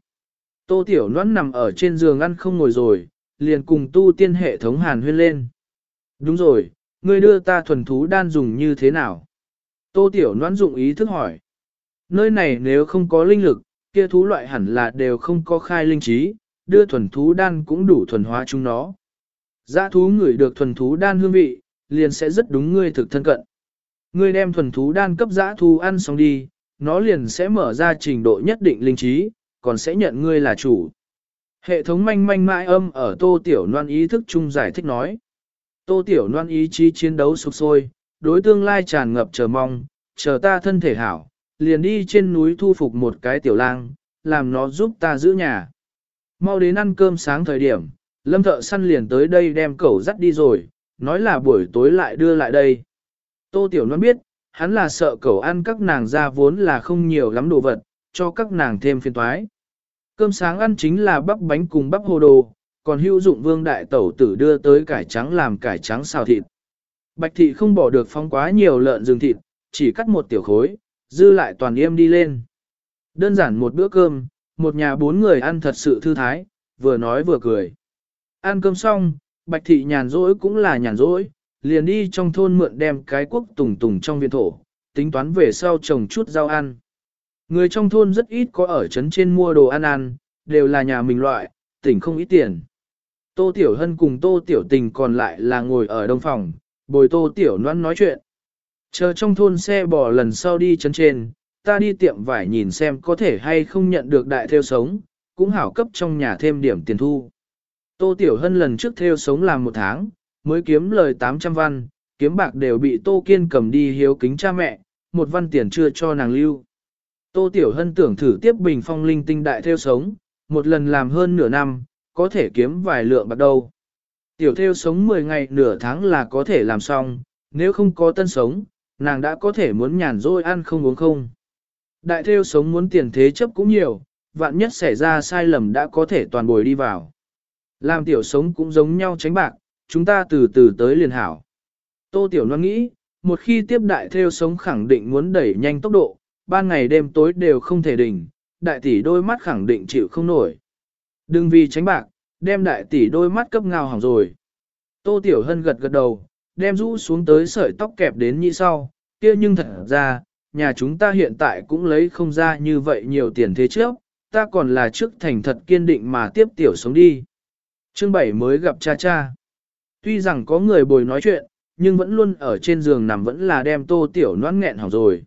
Tô Tiểu Loan nằm ở trên giường ăn không ngồi rồi, liền cùng tu tiên hệ thống hàn huyên lên. Đúng rồi, ngươi đưa ta thuần thú đan dùng như thế nào? Tô Tiểu Loan dụng ý thức hỏi. Nơi này nếu không có linh lực, kia thú loại hẳn là đều không có khai linh trí, đưa thuần thú đan cũng đủ thuần hóa chúng nó. Giá thú ngửi được thuần thú đan hương vị, liền sẽ rất đúng ngươi thực thân cận. Ngươi đem thuần thú đan cấp giã thú ăn xong đi, nó liền sẽ mở ra trình độ nhất định linh trí, còn sẽ nhận ngươi là chủ. Hệ thống manh manh mãi âm ở tô tiểu noan ý thức chung giải thích nói. Tô tiểu noan ý chí chiến đấu sục sôi, đối tương lai tràn ngập chờ mong, chờ ta thân thể hảo, liền đi trên núi thu phục một cái tiểu lang, làm nó giúp ta giữ nhà. Mau đến ăn cơm sáng thời điểm, lâm thợ săn liền tới đây đem cẩu dắt đi rồi, nói là buổi tối lại đưa lại đây. Tô Tiểu Loan biết, hắn là sợ cẩu ăn các nàng ra vốn là không nhiều lắm đồ vật, cho các nàng thêm phiền toái. Cơm sáng ăn chính là bắp bánh cùng bắp hồ đồ, còn hữu dụng vương đại tẩu tử đưa tới cải trắng làm cải trắng xào thịt. Bạch thị không bỏ được phong quá nhiều lợn rừng thịt, chỉ cắt một tiểu khối, dư lại toàn yêm đi lên. Đơn giản một bữa cơm, một nhà bốn người ăn thật sự thư thái, vừa nói vừa cười. Ăn cơm xong, Bạch thị nhàn rỗi cũng là nhàn rỗi, liền đi trong thôn mượn đem cái quốc tùng tùng trong viện thổ, tính toán về sau trồng chút rau ăn. Người trong thôn rất ít có ở trấn trên mua đồ ăn ăn, đều là nhà mình loại, tỉnh không ít tiền. Tô Tiểu Hân cùng Tô Tiểu Tình còn lại là ngồi ở đông phòng, bồi Tô Tiểu Loan nói chuyện. Chờ trong thôn xe bò lần sau đi trấn trên, ta đi tiệm vải nhìn xem có thể hay không nhận được đại theo sống, cũng hảo cấp trong nhà thêm điểm tiền thu. Tô Tiểu Hân lần trước theo sống làm một tháng, mới kiếm lời 800 văn, kiếm bạc đều bị Tô Kiên cầm đi hiếu kính cha mẹ, một văn tiền chưa cho nàng lưu. Tô Tiểu Hân tưởng thử tiếp bình phong linh tinh đại theo sống, một lần làm hơn nửa năm, có thể kiếm vài lượng bạc đâu. Tiểu theo sống 10 ngày nửa tháng là có thể làm xong, nếu không có tân sống, nàng đã có thể muốn nhàn rỗi ăn không uống không. Đại theo sống muốn tiền thế chấp cũng nhiều, vạn nhất xảy ra sai lầm đã có thể toàn bồi đi vào. Làm tiểu sống cũng giống nhau tránh bạc, chúng ta từ từ tới liền hảo. Tô tiểu loan nghĩ, một khi tiếp đại theo sống khẳng định muốn đẩy nhanh tốc độ, ban ngày đêm tối đều không thể đỉnh, đại tỷ đôi mắt khẳng định chịu không nổi. Đừng vì tránh bạc, đem đại tỷ đôi mắt cấp ngao hỏng rồi. Tô tiểu hân gật gật đầu, đem rũ xuống tới sợi tóc kẹp đến như sau, kia nhưng thật ra, nhà chúng ta hiện tại cũng lấy không ra như vậy nhiều tiền thế trước, ta còn là trước thành thật kiên định mà tiếp tiểu sống đi. Chương 7 mới gặp cha cha. Tuy rằng có người bồi nói chuyện, nhưng vẫn luôn ở trên giường nằm vẫn là đem tô tiểu noan nghẹn hỏng rồi.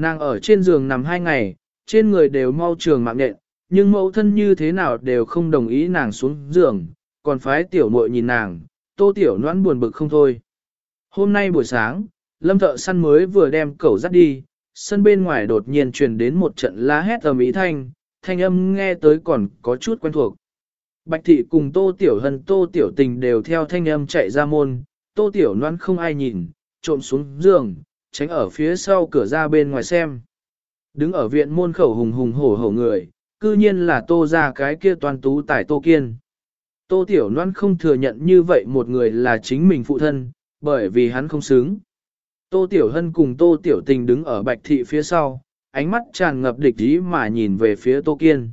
Nàng ở trên giường nằm hai ngày, trên người đều mau trường mạng nện, nhưng mẫu thân như thế nào đều không đồng ý nàng xuống giường, còn phái tiểu muội nhìn nàng, tô tiểu noãn buồn bực không thôi. Hôm nay buổi sáng, lâm thợ săn mới vừa đem cẩu dắt đi, sân bên ngoài đột nhiên truyền đến một trận la hét ầm Mỹ thanh, thanh âm nghe tới còn có chút quen thuộc. Bạch thị cùng tô tiểu hân tô tiểu tình đều theo thanh âm chạy ra môn, tô tiểu noan không ai nhìn, trộm xuống giường, tránh ở phía sau cửa ra bên ngoài xem. Đứng ở viện môn khẩu hùng hùng hổ hổ người, cư nhiên là tô ra cái kia toàn tú tải tô kiên. Tô tiểu Loan không thừa nhận như vậy một người là chính mình phụ thân, bởi vì hắn không xứng. Tô tiểu hân cùng tô tiểu tình đứng ở bạch thị phía sau, ánh mắt tràn ngập địch ý mà nhìn về phía tô kiên.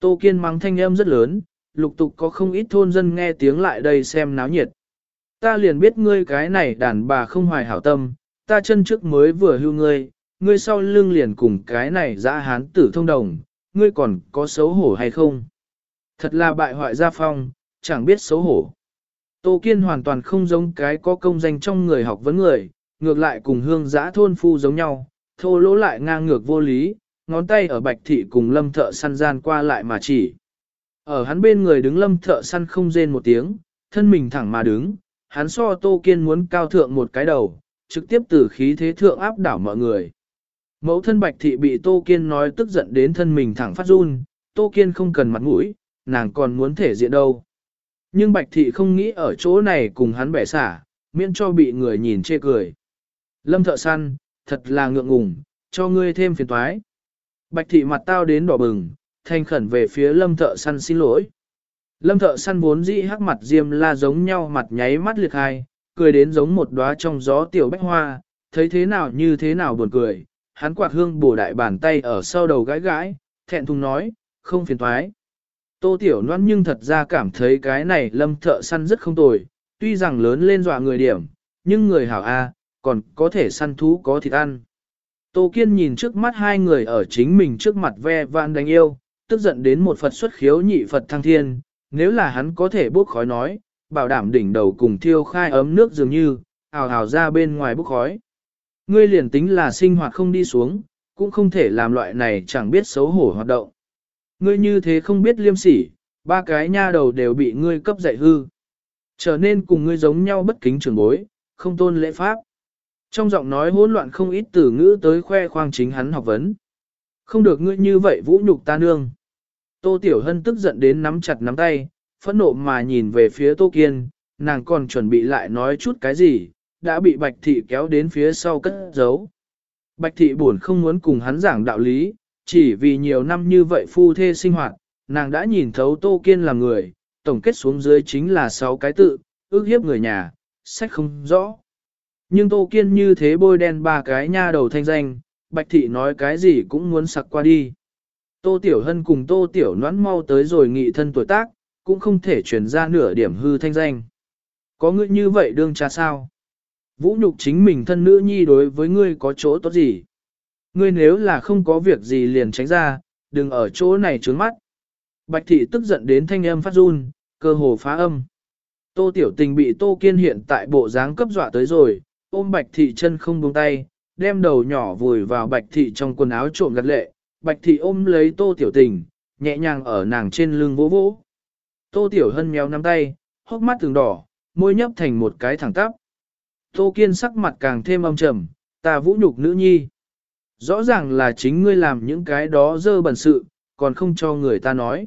Tô kiên mắng thanh âm rất lớn, lục tục có không ít thôn dân nghe tiếng lại đây xem náo nhiệt. Ta liền biết ngươi cái này đàn bà không hoài hảo tâm, ta chân trước mới vừa hưu ngươi, ngươi sau lưng liền cùng cái này dã hán tử thông đồng, ngươi còn có xấu hổ hay không? Thật là bại hoại gia phong, chẳng biết xấu hổ. Tô Kiên hoàn toàn không giống cái có công danh trong người học vấn người, ngược lại cùng hương giã thôn phu giống nhau, thô lỗ lại ngang ngược vô lý, ngón tay ở bạch thị cùng lâm thợ săn gian qua lại mà chỉ. Ở hắn bên người đứng lâm thợ săn không rên một tiếng, thân mình thẳng mà đứng, hắn so Tô Kiên muốn cao thượng một cái đầu, trực tiếp từ khí thế thượng áp đảo mọi người. Mẫu thân Bạch Thị bị Tô Kiên nói tức giận đến thân mình thẳng phát run, Tô Kiên không cần mặt mũi, nàng còn muốn thể diện đâu. Nhưng Bạch Thị không nghĩ ở chỗ này cùng hắn bẻ xả, miễn cho bị người nhìn chê cười. Lâm thợ săn, thật là ngượng ngùng, cho ngươi thêm phiền toái. Bạch Thị mặt tao đến đỏ bừng, thanh khẩn về phía lâm thợ săn xin lỗi. Lâm thợ săn vốn dĩ hắc mặt diêm la giống nhau mặt nháy mắt liệt hai, cười đến giống một đóa trong gió tiểu bách hoa, thấy thế nào như thế nào buồn cười, hắn quạt hương bổ đại bàn tay ở sau đầu gãi gãi, thẹn thùng nói, không phiền thoái. Tô tiểu noan nhưng thật ra cảm thấy cái này lâm thợ săn rất không tồi, tuy rằng lớn lên dọa người điểm, nhưng người hảo A, còn có thể săn thú có thịt ăn. Tô Kiên nhìn trước mắt hai người ở chính mình trước mặt ve van đánh yêu, tức giận đến một Phật xuất khiếu nhị Phật thăng thiên, nếu là hắn có thể bốc khói nói, bảo đảm đỉnh đầu cùng thiêu khai ấm nước dường như, ào ào ra bên ngoài bốc khói. Ngươi liền tính là sinh hoạt không đi xuống, cũng không thể làm loại này chẳng biết xấu hổ hoạt động. Ngươi như thế không biết liêm sỉ, ba cái nha đầu đều bị ngươi cấp dạy hư. Trở nên cùng ngươi giống nhau bất kính trường bối, không tôn lễ pháp. Trong giọng nói hỗn loạn không ít từ ngữ tới khoe khoang chính hắn học vấn. Không được ngươi như vậy vũ nhục ta nương. Tô Tiểu Hân tức giận đến nắm chặt nắm tay, phẫn nộ mà nhìn về phía Tô Kiên, nàng còn chuẩn bị lại nói chút cái gì, đã bị Bạch Thị kéo đến phía sau cất giấu. Bạch Thị buồn không muốn cùng hắn giảng đạo lý, chỉ vì nhiều năm như vậy phu thê sinh hoạt, nàng đã nhìn thấu Tô Kiên là người, tổng kết xuống dưới chính là sáu cái tự, ước hiếp người nhà, sách không rõ. Nhưng Tô Kiên như thế bôi đen ba cái nha đầu thanh danh, Bạch Thị nói cái gì cũng muốn sặc qua đi. Tô Tiểu Hân cùng Tô Tiểu Noãn mau tới rồi nghị thân tuổi tác, cũng không thể truyền ra nửa điểm hư thanh danh. Có ngươi như vậy đương cha sao? Vũ nhục chính mình thân nữ nhi đối với ngươi có chỗ tốt gì? Ngươi nếu là không có việc gì liền tránh ra, đừng ở chỗ này trướng mắt. Bạch thị tức giận đến thanh âm phát run, cơ hồ phá âm. Tô tiểu tình bị tô kiên hiện tại bộ dáng cấp dọa tới rồi, ôm bạch thị chân không buông tay, đem đầu nhỏ vùi vào bạch thị trong quần áo trộm gật lệ. Bạch thị ôm lấy tô tiểu tình, nhẹ nhàng ở nàng trên lưng vỗ vỗ. Tô tiểu hân méo nắm tay, hốc mắt từng đỏ, môi nhấp thành một cái thẳng tắp. Tô kiên sắc mặt càng thêm âm trầm, ta vũ nhục nữ nhi. Rõ ràng là chính ngươi làm những cái đó dơ bẩn sự, còn không cho người ta nói.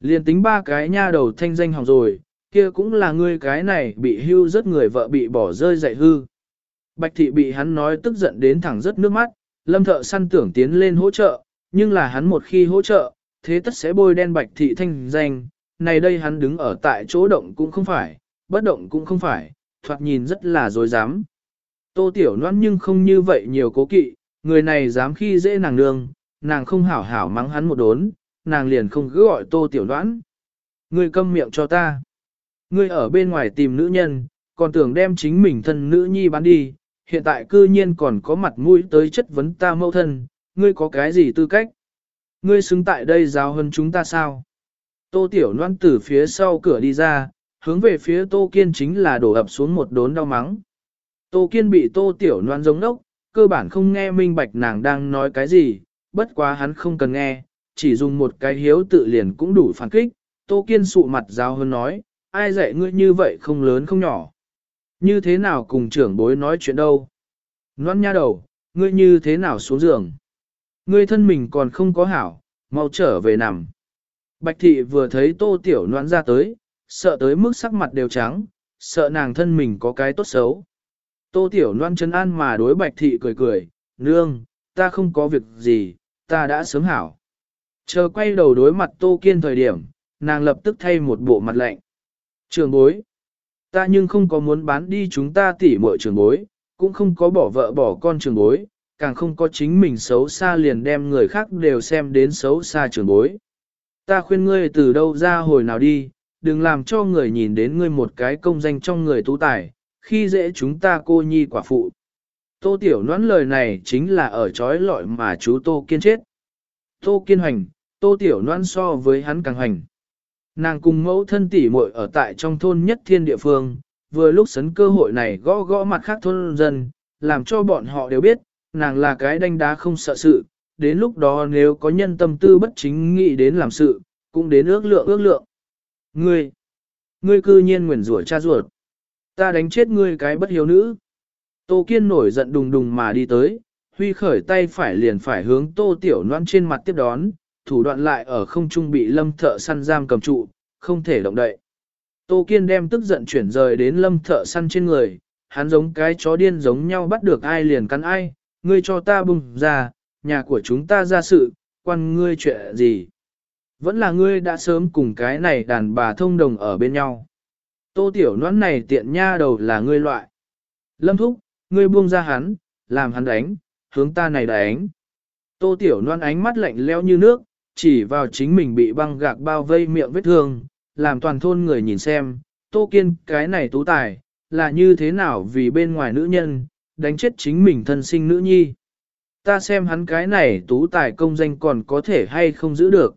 Liên tính ba cái nha đầu thanh danh hỏng rồi, kia cũng là ngươi cái này bị hưu rất người vợ bị bỏ rơi dạy hư. Bạch thị bị hắn nói tức giận đến thẳng rất nước mắt, lâm thợ săn tưởng tiến lên hỗ trợ, nhưng là hắn một khi hỗ trợ, thế tất sẽ bôi đen bạch thị thanh danh, này đây hắn đứng ở tại chỗ động cũng không phải, bất động cũng không phải, thoạt nhìn rất là dối dám. Tô tiểu noan nhưng không như vậy nhiều cố kỵ, người này dám khi dễ nàng nương, nàng không hảo hảo mắng hắn một đốn, nàng liền không cứ gọi tô tiểu đoán. Ngươi câm miệng cho ta. Ngươi ở bên ngoài tìm nữ nhân, còn tưởng đem chính mình thân nữ nhi bán đi, hiện tại cư nhiên còn có mặt mũi tới chất vấn ta mâu thân, ngươi có cái gì tư cách? Ngươi xứng tại đây giáo hơn chúng ta sao? Tô tiểu Loan từ phía sau cửa đi ra, hướng về phía tô kiên chính là đổ ập xuống một đốn đau mắng. Tô kiên bị tô tiểu Loan giống đốc, cơ bản không nghe minh bạch nàng đang nói cái gì, bất quá hắn không cần nghe, chỉ dùng một cái hiếu tự liền cũng đủ phản kích, Tô Kiên sụ mặt giáo hơn nói, ai dạy ngươi như vậy không lớn không nhỏ. Như thế nào cùng trưởng bối nói chuyện đâu? Loan nha đầu, ngươi như thế nào xuống giường? Ngươi thân mình còn không có hảo, mau trở về nằm. Bạch thị vừa thấy tô tiểu noan ra tới, sợ tới mức sắc mặt đều trắng, sợ nàng thân mình có cái tốt xấu. Tô tiểu noan chân an mà đối bạch thị cười cười, nương, ta không có việc gì, ta đã sớm hảo. Chờ quay đầu đối mặt Tô Kiên thời điểm, nàng lập tức thay một bộ mặt lạnh. Trường bối, ta nhưng không có muốn bán đi chúng ta tỉ muội trường bối, cũng không có bỏ vợ bỏ con trường bối, càng không có chính mình xấu xa liền đem người khác đều xem đến xấu xa trường bối. Ta khuyên ngươi từ đâu ra hồi nào đi, đừng làm cho người nhìn đến ngươi một cái công danh trong người tú tài, khi dễ chúng ta cô nhi quả phụ. Tô Tiểu Noãn lời này chính là ở trói lọi mà chú Tô Kiên chết. Tô Kiên Hoành, Tô Tiểu Loan so với hắn càng hành. Nàng cùng mẫu thân tỷ muội ở tại trong thôn nhất thiên địa phương, vừa lúc sấn cơ hội này gõ gõ mặt khác thôn dân, làm cho bọn họ đều biết, nàng là cái đanh đá không sợ sự, đến lúc đó nếu có nhân tâm tư bất chính nghĩ đến làm sự, cũng đến ước lượng ước lượng. Ngươi, ngươi cư nhiên nguyền rủa cha ruột, ta đánh chết ngươi cái bất hiếu nữ. Tô Kiên nổi giận đùng đùng mà đi tới, huy khởi tay phải liền phải hướng Tô Tiểu Loan trên mặt tiếp đón, thủ đoạn lại ở không trung bị lâm thợ săn giam cầm trụ, không thể động đậy. Tô Kiên đem tức giận chuyển rời đến lâm thợ săn trên người, hắn giống cái chó điên giống nhau bắt được ai liền cắn ai, ngươi cho ta bùng ra, nhà của chúng ta ra sự, quan ngươi chuyện gì. Vẫn là ngươi đã sớm cùng cái này đàn bà thông đồng ở bên nhau. Tô tiểu noãn này tiện nha đầu là ngươi loại. Lâm thúc, ngươi buông ra hắn, làm hắn đánh, hướng ta này đánh. Tô tiểu noan ánh mắt lạnh leo như nước, chỉ vào chính mình bị băng gạc bao vây miệng vết thương, làm toàn thôn người nhìn xem, Tô Kiên cái này tú tài, là như thế nào vì bên ngoài nữ nhân, đánh chết chính mình thân sinh nữ nhi. Ta xem hắn cái này tú tài công danh còn có thể hay không giữ được.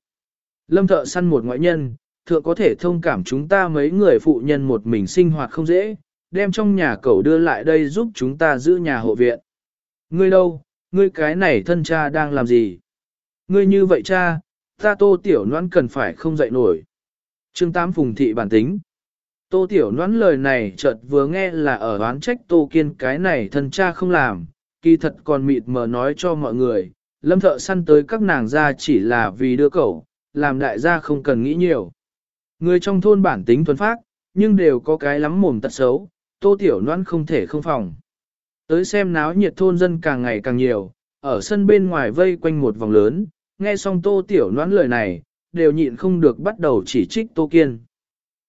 Lâm thợ săn một ngoại nhân, thượng có thể thông cảm chúng ta mấy người phụ nhân một mình sinh hoạt không dễ, đem trong nhà cậu đưa lại đây giúp chúng ta giữ nhà hộ viện. Ngươi đâu, ngươi cái này thân cha đang làm gì? Ngươi như vậy cha, ta tô tiểu noãn cần phải không dậy nổi. Trương Tam Phùng Thị bản tính. Tô tiểu noãn lời này chợt vừa nghe là ở oán trách tô kiên cái này thân cha không làm, kỳ thật còn mịt mờ nói cho mọi người, lâm thợ săn tới các nàng ra chỉ là vì đưa cậu, làm đại gia không cần nghĩ nhiều. Người trong thôn bản tính thuần phác, nhưng đều có cái lắm mồm tật xấu, tô tiểu noan không thể không phòng. Tới xem náo nhiệt thôn dân càng ngày càng nhiều, ở sân bên ngoài vây quanh một vòng lớn, nghe xong tô tiểu noan lời này, đều nhịn không được bắt đầu chỉ trích tô kiên.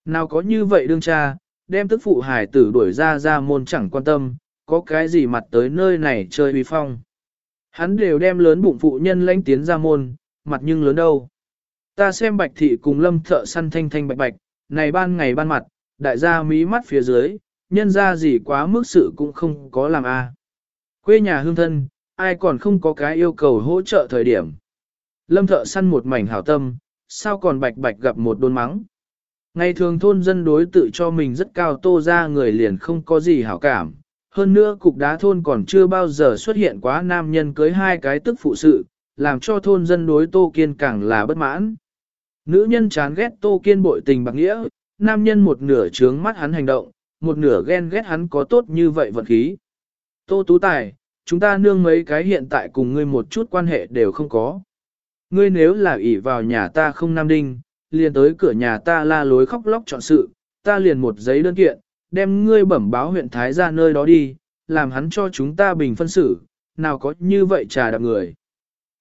Nào có như vậy đương cha, đem tức phụ hải tử đuổi ra ra môn chẳng quan tâm, có cái gì mặt tới nơi này chơi uy phong. Hắn đều đem lớn bụng phụ nhân lãnh tiến ra môn, mặt nhưng lớn đâu. Ta xem bạch thị cùng lâm thợ săn thanh thanh bạch bạch, này ban ngày ban mặt, đại gia mí mắt phía dưới, nhân ra gì quá mức sự cũng không có làm a. Quê nhà hương thân, ai còn không có cái yêu cầu hỗ trợ thời điểm. Lâm thợ săn một mảnh hảo tâm, sao còn bạch bạch gặp một đôn mắng. Ngày thường thôn dân đối tự cho mình rất cao tô ra người liền không có gì hảo cảm. Hơn nữa cục đá thôn còn chưa bao giờ xuất hiện quá nam nhân cưới hai cái tức phụ sự, làm cho thôn dân đối tô kiên càng là bất mãn. Nữ nhân chán ghét tô kiên bội tình bạc nghĩa, nam nhân một nửa trướng mắt hắn hành động, một nửa ghen ghét hắn có tốt như vậy vận khí. Tô Tú Tài, chúng ta nương mấy cái hiện tại cùng ngươi một chút quan hệ đều không có. Ngươi nếu là ỷ vào nhà ta không nam đinh, liền tới cửa nhà ta la lối khóc lóc chọn sự, ta liền một giấy đơn kiện, đem ngươi bẩm báo huyện Thái ra nơi đó đi, làm hắn cho chúng ta bình phân xử, nào có như vậy trà đạp người.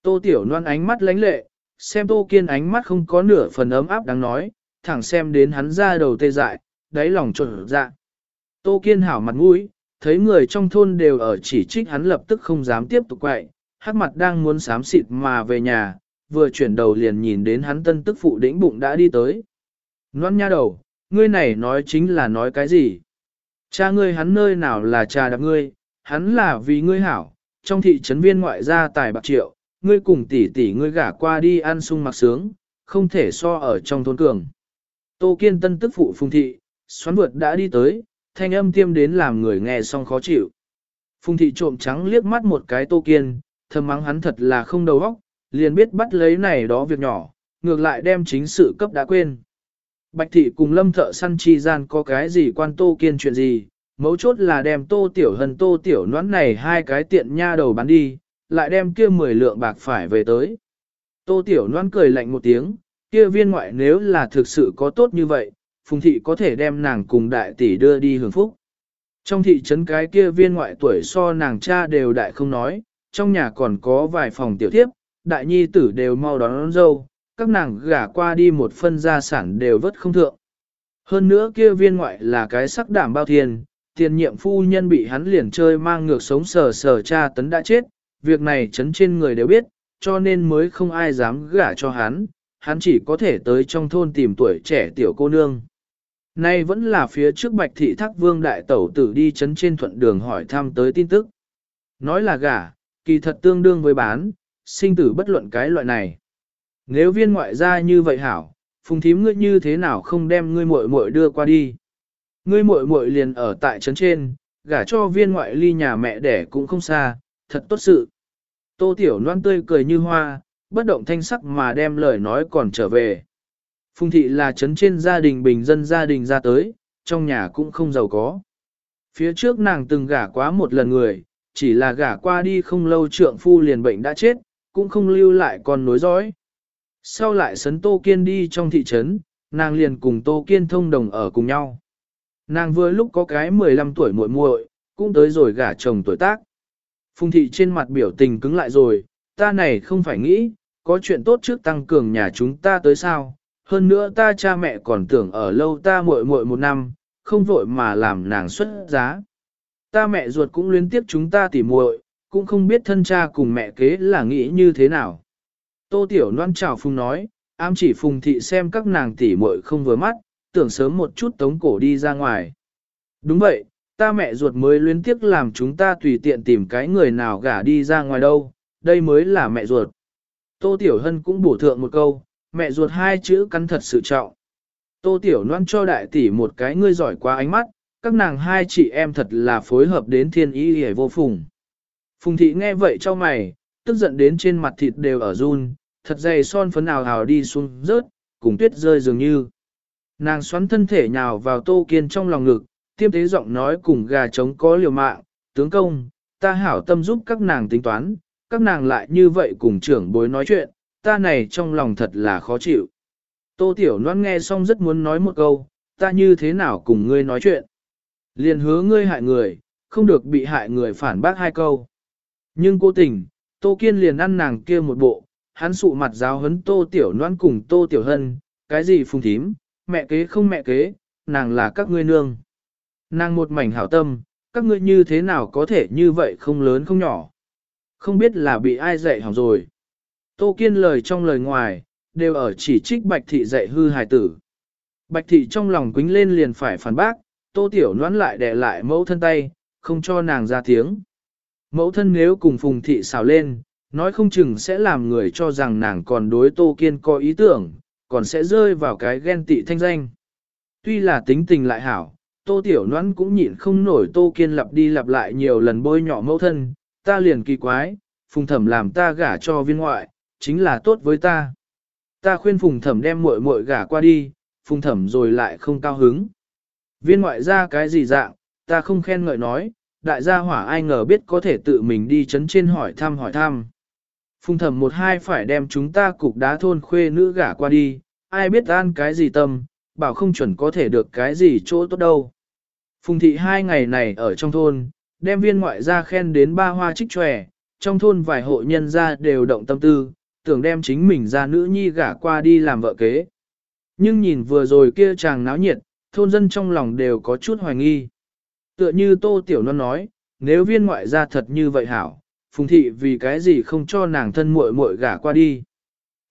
Tô Tiểu Loan ánh mắt lánh lệ, xem Tô Kiên ánh mắt không có nửa phần ấm áp đáng nói, thẳng xem đến hắn ra đầu tê dại, đáy lòng trộn dạ. Tô Kiên hảo mặt mũi, thấy người trong thôn đều ở chỉ trích hắn lập tức không dám tiếp tục quậy, hát mặt đang muốn xám xịt mà về nhà, vừa chuyển đầu liền nhìn đến hắn tân tức phụ đĩnh bụng đã đi tới. Loan nha đầu, ngươi này nói chính là nói cái gì? Cha ngươi hắn nơi nào là cha đạp ngươi, hắn là vì ngươi hảo, trong thị trấn viên ngoại gia tài bạc triệu, ngươi cùng tỷ tỷ ngươi gả qua đi ăn sung mặc sướng, không thể so ở trong thôn cường. Tô Kiên tân tức phụ phùng thị, xoắn vượt đã đi tới, thanh âm tiêm đến làm người nghe xong khó chịu. Phùng thị trộm trắng liếc mắt một cái Tô Kiên, thầm mắng hắn thật là không đầu óc, liền biết bắt lấy này đó việc nhỏ, ngược lại đem chính sự cấp đã quên. Bạch thị cùng lâm thợ săn chi gian có cái gì quan Tô Kiên chuyện gì, mấu chốt là đem Tô Tiểu Hân Tô Tiểu Noãn này hai cái tiện nha đầu bán đi, lại đem kia 10 lượng bạc phải về tới. Tô Tiểu Loan cười lạnh một tiếng, kia viên ngoại nếu là thực sự có tốt như vậy, Phùng Thị có thể đem nàng cùng đại tỷ đưa đi hưởng phúc. Trong thị trấn cái kia viên ngoại tuổi so nàng cha đều đại không nói, trong nhà còn có vài phòng tiểu thiếp, đại nhi tử đều mau đón, đón dâu, các nàng gả qua đi một phân gia sản đều vất không thượng. Hơn nữa kia viên ngoại là cái sắc đảm bao thiên, tiền nhiệm phu nhân bị hắn liền chơi mang ngược sống sờ sờ cha tấn đã chết, việc này chấn trên người đều biết, cho nên mới không ai dám gả cho hắn, hắn chỉ có thể tới trong thôn tìm tuổi trẻ tiểu cô nương. Nay vẫn là phía trước bạch thị thác vương đại tẩu tử đi chấn trên thuận đường hỏi thăm tới tin tức. Nói là gả, kỳ thật tương đương với bán, sinh tử bất luận cái loại này. Nếu viên ngoại gia như vậy hảo, phùng thím ngươi như thế nào không đem ngươi muội muội đưa qua đi. Ngươi muội muội liền ở tại trấn trên, gả cho viên ngoại ly nhà mẹ đẻ cũng không xa, thật tốt sự. Tô Tiểu Loan tươi cười như hoa, bất động thanh sắc mà đem lời nói còn trở về. Phùng thị là trấn trên gia đình bình dân gia đình ra tới, trong nhà cũng không giàu có. Phía trước nàng từng gả quá một lần người, chỉ là gả qua đi không lâu trượng phu liền bệnh đã chết, cũng không lưu lại con nối dõi. Sau lại sấn Tô Kiên đi trong thị trấn, nàng liền cùng Tô Kiên thông đồng ở cùng nhau. Nàng vừa lúc có cái 15 tuổi muội muội, cũng tới rồi gả chồng tuổi tác. Phùng thị trên mặt biểu tình cứng lại rồi, ta này không phải nghĩ, có chuyện tốt trước tăng cường nhà chúng ta tới sao, hơn nữa ta cha mẹ còn tưởng ở lâu ta muội muội một năm, không vội mà làm nàng xuất giá. Ta mẹ ruột cũng liên tiếp chúng ta tỉ muội, cũng không biết thân cha cùng mẹ kế là nghĩ như thế nào. Tô Tiểu Loan chào Phùng nói, ám chỉ Phùng thị xem các nàng tỉ muội không vừa mắt, tưởng sớm một chút tống cổ đi ra ngoài. Đúng vậy, ta mẹ ruột mới luyến tiếc làm chúng ta tùy tiện tìm cái người nào gả đi ra ngoài đâu, đây mới là mẹ ruột. Tô Tiểu Hân cũng bổ thượng một câu, mẹ ruột hai chữ cắn thật sự trọng. Tô Tiểu Loan cho đại tỷ một cái ngươi giỏi quá ánh mắt, các nàng hai chị em thật là phối hợp đến thiên ý hề vô phùng. Phùng thị nghe vậy cho mày, tức giận đến trên mặt thịt đều ở run, thật dày son phấn nào hào đi xuống rớt, cùng tuyết rơi dường như. Nàng xoắn thân thể nhào vào Tô Kiên trong lòng ngực, tiêm thế giọng nói cùng gà trống có liều mạng, tướng công, ta hảo tâm giúp các nàng tính toán, các nàng lại như vậy cùng trưởng bối nói chuyện, ta này trong lòng thật là khó chịu. Tô Tiểu Loan nghe xong rất muốn nói một câu, ta như thế nào cùng ngươi nói chuyện. Liền hứa ngươi hại người, không được bị hại người phản bác hai câu. Nhưng cố tình, Tô Kiên liền ăn nàng kia một bộ, hắn sụ mặt giáo hấn Tô Tiểu Loan cùng Tô Tiểu Hân, cái gì phùng thím, mẹ kế không mẹ kế, nàng là các ngươi nương. Nàng một mảnh hảo tâm, các ngươi như thế nào có thể như vậy không lớn không nhỏ. Không biết là bị ai dạy hỏng rồi. Tô Kiên lời trong lời ngoài, đều ở chỉ trích Bạch Thị dạy hư hài tử. Bạch Thị trong lòng quính lên liền phải phản bác, Tô Tiểu Loan lại đè lại mẫu thân tay, không cho nàng ra tiếng. Mẫu thân nếu cùng Phùng Thị xào lên, nói không chừng sẽ làm người cho rằng nàng còn đối Tô Kiên có ý tưởng, còn sẽ rơi vào cái ghen tị thanh danh. Tuy là tính tình lại hảo, Tô Tiểu Noãn cũng nhịn không nổi Tô Kiên lặp đi lặp lại nhiều lần bôi nhọ mẫu thân, ta liền kỳ quái, Phùng Thẩm làm ta gả cho viên ngoại, chính là tốt với ta. Ta khuyên Phùng Thẩm đem muội muội gả qua đi, Phùng Thẩm rồi lại không cao hứng. Viên ngoại ra cái gì dạng, ta không khen ngợi nói, đại gia hỏa ai ngờ biết có thể tự mình đi chấn trên hỏi thăm hỏi thăm. Phùng thẩm một hai phải đem chúng ta cục đá thôn khuê nữ gả qua đi, ai biết an cái gì tâm, bảo không chuẩn có thể được cái gì chỗ tốt đâu. Phùng thị hai ngày này ở trong thôn, đem viên ngoại gia khen đến ba hoa trích tròe, trong thôn vài hộ nhân gia đều động tâm tư, tưởng đem chính mình ra nữ nhi gả qua đi làm vợ kế. Nhưng nhìn vừa rồi kia chàng náo nhiệt, thôn dân trong lòng đều có chút hoài nghi. Tựa như Tô Tiểu Loan nói, nếu viên ngoại gia thật như vậy hảo, Phùng thị vì cái gì không cho nàng thân muội muội gả qua đi.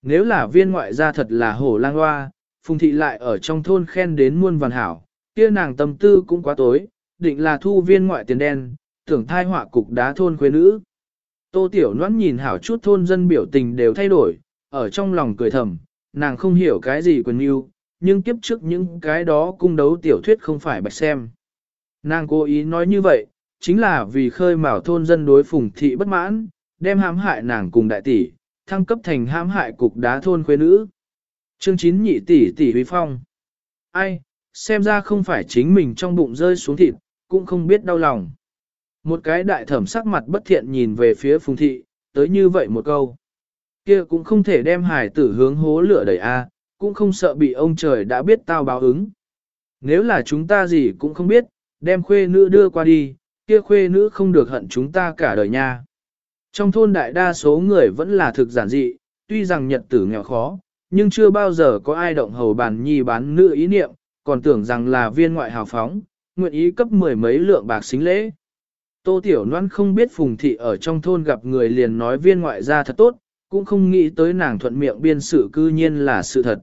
Nếu là viên ngoại gia thật là hổ lang hoa, Phùng thị lại ở trong thôn khen đến muôn vàn hảo, kia nàng tâm tư cũng quá tối, định là thu viên ngoại tiền đen, tưởng thai họa cục đá thôn quê nữ. Tô Tiểu Loan nhìn hảo chút thôn dân biểu tình đều thay đổi, ở trong lòng cười thầm, nàng không hiểu cái gì quyền yêu, nhưng kiếp trước những cái đó cung đấu tiểu thuyết không phải bạch xem. Nàng cố ý nói như vậy, chính là vì khơi mào thôn dân đối phùng thị bất mãn, đem hãm hại nàng cùng đại tỷ, thăng cấp thành hãm hại cục đá thôn khuê nữ. Chương 9 nhị tỷ tỷ huy phong. Ai, xem ra không phải chính mình trong bụng rơi xuống thịt, cũng không biết đau lòng. Một cái đại thẩm sắc mặt bất thiện nhìn về phía phùng thị, tới như vậy một câu. kia cũng không thể đem hải tử hướng hố lửa đẩy a, cũng không sợ bị ông trời đã biết tao báo ứng. Nếu là chúng ta gì cũng không biết, đem khuê nữ đưa qua đi, kia khuê nữ không được hận chúng ta cả đời nha. Trong thôn đại đa số người vẫn là thực giản dị, tuy rằng nhật tử nghèo khó, nhưng chưa bao giờ có ai động hầu bàn nhi bán nữ ý niệm, còn tưởng rằng là viên ngoại hào phóng, nguyện ý cấp mười mấy lượng bạc xính lễ. Tô Tiểu Loan không biết Phùng Thị ở trong thôn gặp người liền nói viên ngoại ra thật tốt, cũng không nghĩ tới nàng thuận miệng biên sự cư nhiên là sự thật.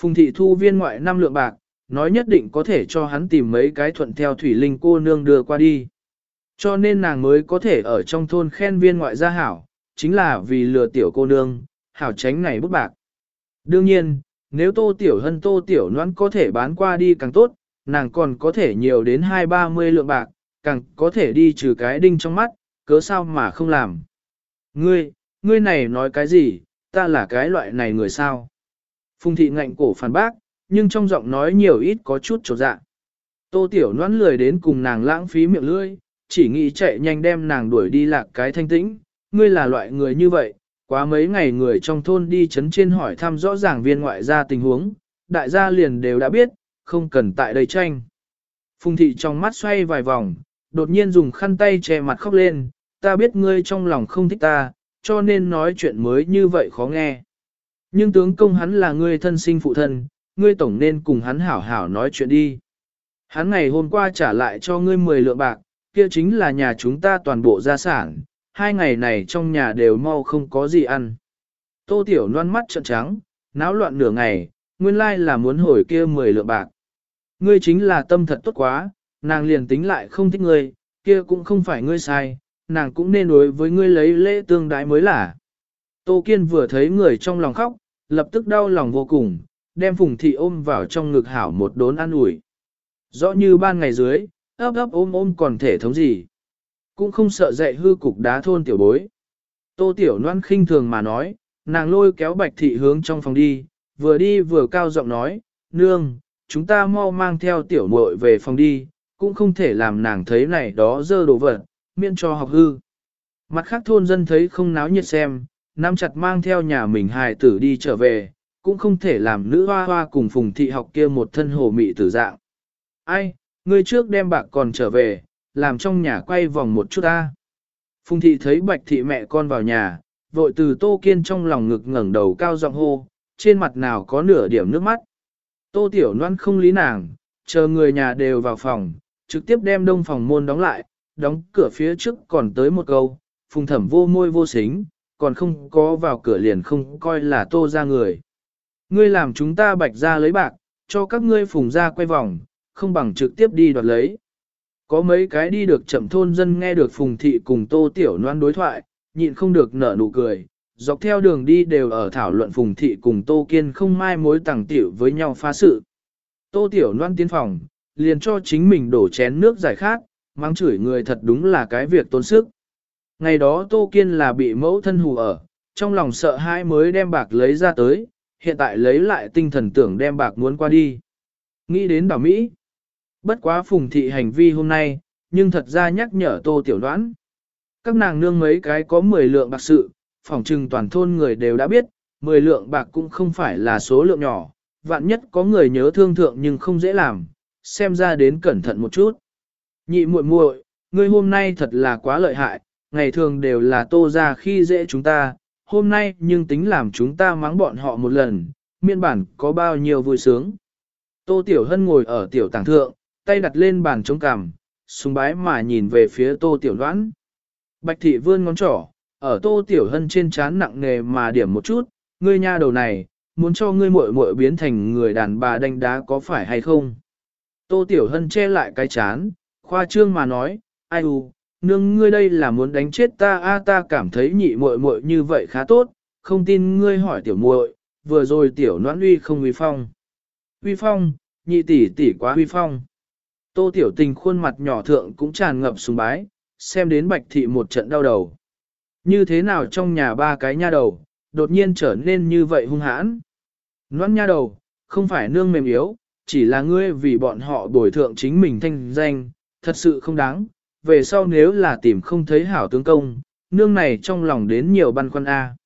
Phùng Thị thu viên ngoại năm lượng bạc, nói nhất định có thể cho hắn tìm mấy cái thuận theo thủy linh cô nương đưa qua đi. Cho nên nàng mới có thể ở trong thôn khen viên ngoại gia hảo, chính là vì lừa tiểu cô nương, hảo tránh này bút bạc. Đương nhiên, nếu tô tiểu hân tô tiểu noan có thể bán qua đi càng tốt, nàng còn có thể nhiều đến hai ba mươi lượng bạc, càng có thể đi trừ cái đinh trong mắt, cớ sao mà không làm. Ngươi, ngươi này nói cái gì, ta là cái loại này người sao? Phùng thị ngạnh cổ phản bác, nhưng trong giọng nói nhiều ít có chút trột dạ. Tô tiểu Loan lười đến cùng nàng lãng phí miệng lưỡi, chỉ nghĩ chạy nhanh đem nàng đuổi đi lạc cái thanh tĩnh, ngươi là loại người như vậy, quá mấy ngày người trong thôn đi chấn trên hỏi thăm rõ ràng viên ngoại gia tình huống, đại gia liền đều đã biết, không cần tại đây tranh. Phùng thị trong mắt xoay vài vòng, đột nhiên dùng khăn tay che mặt khóc lên, ta biết ngươi trong lòng không thích ta, cho nên nói chuyện mới như vậy khó nghe. Nhưng tướng công hắn là ngươi thân sinh phụ thân, ngươi tổng nên cùng hắn hảo hảo nói chuyện đi. Hắn ngày hôm qua trả lại cho ngươi 10 lượng bạc, kia chính là nhà chúng ta toàn bộ gia sản, hai ngày này trong nhà đều mau không có gì ăn. Tô Tiểu loan mắt trợn trắng, náo loạn nửa ngày, nguyên lai là muốn hồi kia 10 lượng bạc. Ngươi chính là tâm thật tốt quá, nàng liền tính lại không thích ngươi, kia cũng không phải ngươi sai, nàng cũng nên đối với ngươi lấy lễ tương đái mới là. Tô Kiên vừa thấy người trong lòng khóc, lập tức đau lòng vô cùng, đem phùng thị ôm vào trong ngực hảo một đốn ăn ủi. Rõ như ban ngày dưới, ấp ấp ôm ôm còn thể thống gì. Cũng không sợ dậy hư cục đá thôn tiểu bối. Tô tiểu Loan khinh thường mà nói, nàng lôi kéo bạch thị hướng trong phòng đi, vừa đi vừa cao giọng nói, nương, chúng ta mau mang theo tiểu muội về phòng đi, cũng không thể làm nàng thấy này đó dơ đồ vật, miễn cho học hư. Mặt khác thôn dân thấy không náo nhiệt xem, nắm chặt mang theo nhà mình hài tử đi trở về, cũng không thể làm nữ hoa hoa cùng phùng thị học kia một thân hồ mị tử dạng. Ai, ngươi trước đem bạc còn trở về, làm trong nhà quay vòng một chút ta. Phùng thị thấy bạch thị mẹ con vào nhà, vội từ tô kiên trong lòng ngực ngẩng đầu cao giọng hô, trên mặt nào có nửa điểm nước mắt. Tô tiểu loan không lý nàng, chờ người nhà đều vào phòng, trực tiếp đem đông phòng môn đóng lại, đóng cửa phía trước còn tới một câu, phùng thẩm vô môi vô xính, còn không có vào cửa liền không coi là tô ra người. Ngươi làm chúng ta bạch ra lấy bạc, cho các ngươi phùng ra quay vòng, không bằng trực tiếp đi đoạt lấy. Có mấy cái đi được chậm thôn dân nghe được phùng thị cùng tô tiểu noan đối thoại, nhịn không được nở nụ cười, dọc theo đường đi đều ở thảo luận phùng thị cùng tô kiên không mai mối tàng tiểu với nhau phá sự. Tô tiểu noan tiến phòng, liền cho chính mình đổ chén nước giải khát, mang chửi người thật đúng là cái việc tốn sức. Ngày đó Tô Kiên là bị mẫu thân hù ở, trong lòng sợ hai mới đem bạc lấy ra tới, hiện tại lấy lại tinh thần tưởng đem bạc muốn qua đi. Nghĩ đến bảo Mỹ. Bất quá phùng thị hành vi hôm nay, nhưng thật ra nhắc nhở Tô Tiểu Đoán. Các nàng nương mấy cái có 10 lượng bạc sự, phỏng trừng toàn thôn người đều đã biết, 10 lượng bạc cũng không phải là số lượng nhỏ, vạn nhất có người nhớ thương thượng nhưng không dễ làm, xem ra đến cẩn thận một chút. Nhị muội muội, ngươi hôm nay thật là quá lợi hại, ngày thường đều là tô ra khi dễ chúng ta, hôm nay nhưng tính làm chúng ta mắng bọn họ một lần, miên bản có bao nhiêu vui sướng. Tô Tiểu Hân ngồi ở tiểu tàng thượng, tay đặt lên bàn chống cằm, sùng bái mà nhìn về phía Tô Tiểu Đoán. Bạch thị vươn ngón trỏ, ở Tô Tiểu Hân trên trán nặng nề mà điểm một chút, ngươi nha đầu này, muốn cho ngươi muội muội biến thành người đàn bà đánh đá có phải hay không? Tô Tiểu Hân che lại cái chán, khoa trương mà nói, ai u, nương ngươi đây là muốn đánh chết ta a ta cảm thấy nhị muội muội như vậy khá tốt, không tin ngươi hỏi tiểu muội, vừa rồi tiểu noãn uy không uy phong. Uy phong, nhị tỷ tỷ quá uy phong. Tô tiểu tình khuôn mặt nhỏ thượng cũng tràn ngập sùng bái, xem đến bạch thị một trận đau đầu. Như thế nào trong nhà ba cái nha đầu, đột nhiên trở nên như vậy hung hãn. Noãn nha đầu, không phải nương mềm yếu, chỉ là ngươi vì bọn họ bồi thượng chính mình thanh danh, thật sự không đáng, về sau nếu là tìm không thấy hảo tướng công, nương này trong lòng đến nhiều băn khoăn A.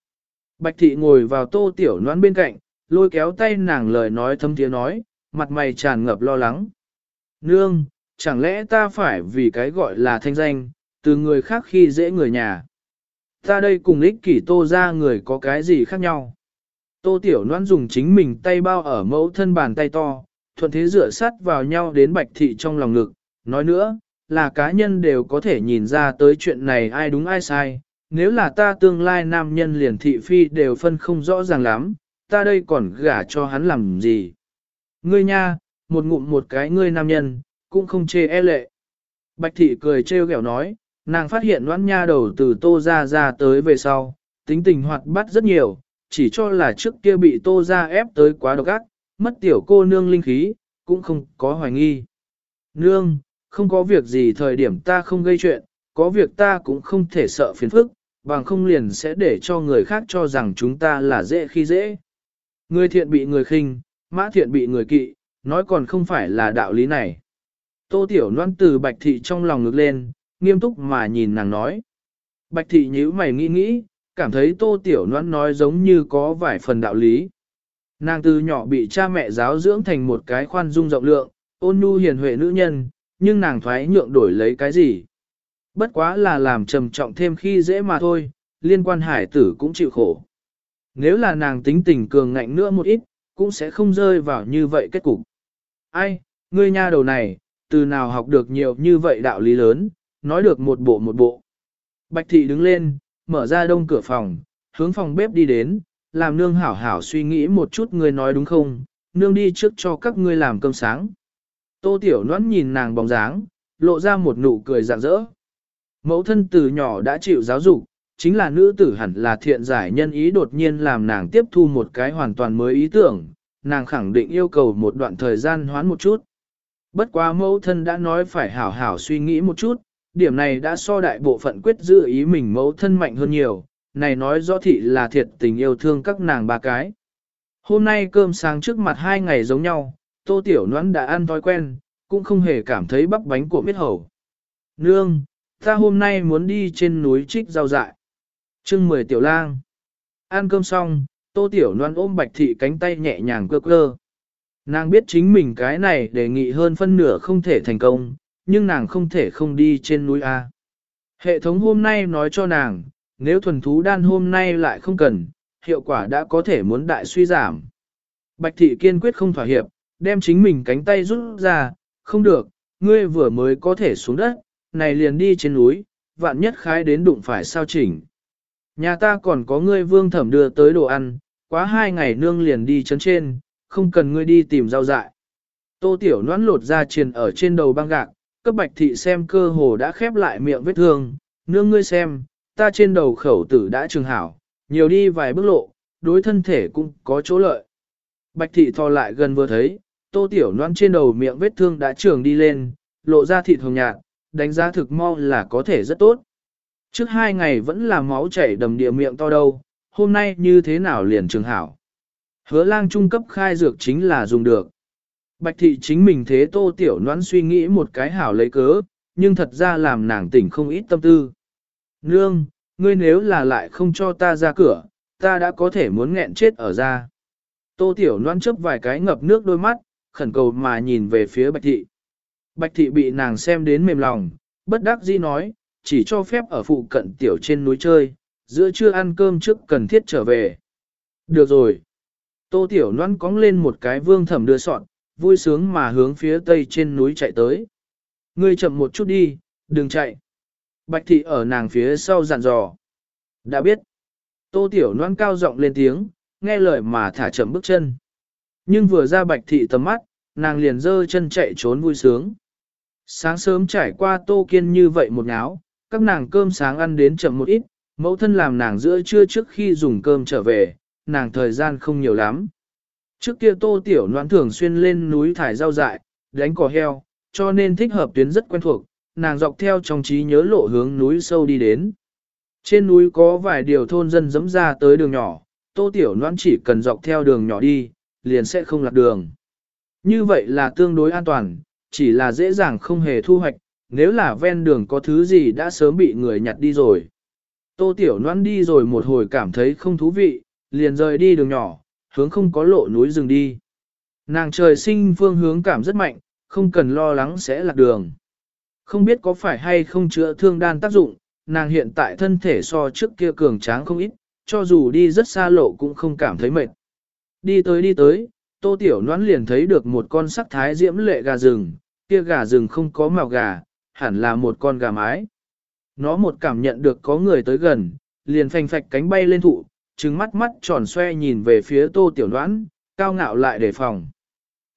Bạch thị ngồi vào tô tiểu noan bên cạnh, lôi kéo tay nàng lời nói thâm tiếng nói, mặt mày tràn ngập lo lắng. Nương, chẳng lẽ ta phải vì cái gọi là thanh danh, từ người khác khi dễ người nhà. Ta đây cùng ích kỷ tô ra người có cái gì khác nhau. Tô tiểu noan dùng chính mình tay bao ở mẫu thân bàn tay to, thuận thế rửa sát vào nhau đến bạch thị trong lòng ngực. Nói nữa, là cá nhân đều có thể nhìn ra tới chuyện này ai đúng ai sai, nếu là ta tương lai nam nhân liền thị phi đều phân không rõ ràng lắm, ta đây còn gả cho hắn làm gì. Ngươi nha, một ngụm một cái ngươi nam nhân, cũng không chê e lệ. Bạch thị cười trêu ghẹo nói, nàng phát hiện đoán nha đầu từ tô ra ra tới về sau, tính tình hoạt bát rất nhiều, chỉ cho là trước kia bị tô ra ép tới quá độc ác, mất tiểu cô nương linh khí, cũng không có hoài nghi. Nương, không có việc gì thời điểm ta không gây chuyện, có việc ta cũng không thể sợ phiền phức, bằng không liền sẽ để cho người khác cho rằng chúng ta là dễ khi dễ. Người thiện bị người khinh, mã thiện bị người kỵ, nói còn không phải là đạo lý này. Tô Tiểu Loan từ Bạch Thị trong lòng ngực lên, nghiêm túc mà nhìn nàng nói. Bạch Thị nhíu mày nghĩ nghĩ, cảm thấy Tô Tiểu Loan nói giống như có vài phần đạo lý. Nàng từ nhỏ bị cha mẹ giáo dưỡng thành một cái khoan dung rộng lượng, ôn nhu hiền huệ nữ nhân, nhưng nàng thoái nhượng đổi lấy cái gì. Bất quá là làm trầm trọng thêm khi dễ mà thôi, liên quan hải tử cũng chịu khổ. Nếu là nàng tính tình cường ngạnh nữa một ít, cũng sẽ không rơi vào như vậy kết cục. Ai, ngươi nha đầu này, từ nào học được nhiều như vậy đạo lý lớn, nói được một bộ một bộ. Bạch thị đứng lên, mở ra đông cửa phòng, hướng phòng bếp đi đến, làm nương hảo hảo suy nghĩ một chút ngươi nói đúng không, nương đi trước cho các ngươi làm cơm sáng. Tô Tiểu Loan nhìn nàng bóng dáng, lộ ra một nụ cười rạng rỡ. Mẫu thân từ nhỏ đã chịu giáo dục, chính là nữ tử hẳn là thiện giải nhân ý đột nhiên làm nàng tiếp thu một cái hoàn toàn mới ý tưởng, nàng khẳng định yêu cầu một đoạn thời gian hoán một chút. Bất quá mẫu thân đã nói phải hảo hảo suy nghĩ một chút, điểm này đã so đại bộ phận quyết giữ ý mình mẫu thân mạnh hơn nhiều, này nói rõ thị là thiệt tình yêu thương các nàng ba cái. Hôm nay cơm sáng trước mặt hai ngày giống nhau, tô tiểu noãn đã ăn thói quen, cũng không hề cảm thấy bắp bánh của miết hầu. Nương, ta hôm nay muốn đi trên núi trích rau dại. chương mười tiểu lang. Ăn cơm xong, tô tiểu noan ôm bạch thị cánh tay nhẹ nhàng cơ cơ. Nàng biết chính mình cái này đề nghị hơn phân nửa không thể thành công, nhưng nàng không thể không đi trên núi A. Hệ thống hôm nay nói cho nàng, nếu thuần thú đan hôm nay lại không cần, hiệu quả đã có thể muốn đại suy giảm. Bạch thị kiên quyết không thỏa hiệp, đem chính mình cánh tay rút ra, không được, ngươi vừa mới có thể xuống đất, này liền đi trên núi, vạn nhất khái đến đụng phải sao chỉnh. Nhà ta còn có ngươi vương thẩm đưa tới đồ ăn, quá hai ngày nương liền đi chấn trên, không cần ngươi đi tìm rau dại. Tô tiểu noãn lột ra triền ở trên đầu băng gạc, cấp bạch thị xem cơ hồ đã khép lại miệng vết thương, nương ngươi xem, ta trên đầu khẩu tử đã trường hảo, nhiều đi vài bước lộ, đối thân thể cũng có chỗ lợi. Bạch thị thò lại gần vừa thấy, tô tiểu noan trên đầu miệng vết thương đã trường đi lên, lộ ra thịt hồng nhạt, đánh giá thực mau là có thể rất tốt. Trước hai ngày vẫn là máu chảy đầm địa miệng to đâu, hôm nay như thế nào liền trường hảo. Hứa lang trung cấp khai dược chính là dùng được. Bạch thị chính mình thế tô tiểu noan suy nghĩ một cái hảo lấy cớ, nhưng thật ra làm nàng tỉnh không ít tâm tư. Nương, ngươi nếu là lại không cho ta ra cửa, ta đã có thể muốn nghẹn chết ở ra. Tô tiểu noan chấp vài cái ngập nước đôi mắt, khẩn cầu mà nhìn về phía bạch thị. Bạch thị bị nàng xem đến mềm lòng, bất đắc dĩ nói, chỉ cho phép ở phụ cận tiểu trên núi chơi, giữa trưa ăn cơm trước cần thiết trở về. Được rồi. Tô tiểu noan cóng lên một cái vương thẩm đưa sọn, vui sướng mà hướng phía tây trên núi chạy tới. Ngươi chậm một chút đi, đừng chạy. Bạch thị ở nàng phía sau dặn dò. Đã biết. Tô tiểu noan cao giọng lên tiếng, nghe lời mà thả chậm bước chân. Nhưng vừa ra bạch thị tầm mắt, nàng liền dơ chân chạy trốn vui sướng. Sáng sớm trải qua tô kiên như vậy một ngáo, các nàng cơm sáng ăn đến chậm một ít, mẫu thân làm nàng giữa trưa trước khi dùng cơm trở về, nàng thời gian không nhiều lắm. Trước kia tô tiểu noãn thường xuyên lên núi thải rau dại, đánh cỏ heo, cho nên thích hợp tuyến rất quen thuộc, nàng dọc theo trong trí nhớ lộ hướng núi sâu đi đến. Trên núi có vài điều thôn dân dẫm ra tới đường nhỏ, tô tiểu noãn chỉ cần dọc theo đường nhỏ đi, liền sẽ không lạc đường. Như vậy là tương đối an toàn, chỉ là dễ dàng không hề thu hoạch, nếu là ven đường có thứ gì đã sớm bị người nhặt đi rồi. Tô tiểu Loan đi rồi một hồi cảm thấy không thú vị, liền rời đi đường nhỏ, hướng không có lộ núi rừng đi. Nàng trời sinh phương hướng cảm rất mạnh, không cần lo lắng sẽ lạc đường. Không biết có phải hay không chữa thương đan tác dụng, nàng hiện tại thân thể so trước kia cường tráng không ít, cho dù đi rất xa lộ cũng không cảm thấy mệt. Đi tới đi tới, tô tiểu noãn liền thấy được một con sắc thái diễm lệ gà rừng, kia gà rừng không có màu gà, hẳn là một con gà mái. Nó một cảm nhận được có người tới gần, liền phanh phạch cánh bay lên thụ, trừng mắt mắt tròn xoe nhìn về phía tô tiểu noãn, cao ngạo lại đề phòng.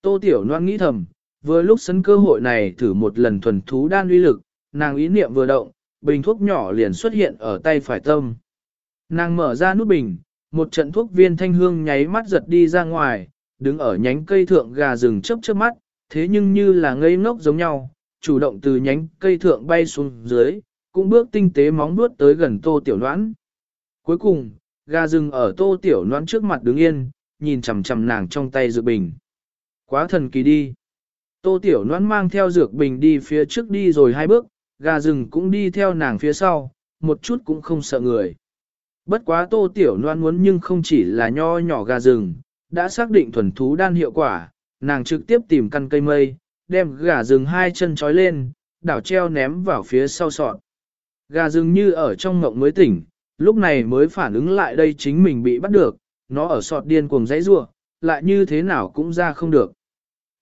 Tô tiểu noãn nghĩ thầm, vừa lúc sân cơ hội này thử một lần thuần thú đan uy lực, nàng ý niệm vừa động, bình thuốc nhỏ liền xuất hiện ở tay phải tâm. Nàng mở ra nút bình, một trận thuốc viên thanh hương nháy mắt giật đi ra ngoài, đứng ở nhánh cây thượng gà rừng chớp chớp mắt, thế nhưng như là ngây ngốc giống nhau, chủ động từ nhánh cây thượng bay xuống dưới, cũng bước tinh tế móng vuốt tới gần tô tiểu noãn. Cuối cùng, gà rừng ở tô tiểu noãn trước mặt đứng yên, nhìn chằm chằm nàng trong tay dược bình. Quá thần kỳ đi. Tô tiểu noãn mang theo dược bình đi phía trước đi rồi hai bước, gà rừng cũng đi theo nàng phía sau, một chút cũng không sợ người. Bất quá tô tiểu noan muốn nhưng không chỉ là nho nhỏ gà rừng, đã xác định thuần thú đan hiệu quả, nàng trực tiếp tìm căn cây mây, đem gà rừng hai chân trói lên, đảo treo ném vào phía sau sọt. Gà rừng như ở trong ngộng mới tỉnh, lúc này mới phản ứng lại đây chính mình bị bắt được, nó ở sọt điên cuồng dãy rua, lại như thế nào cũng ra không được.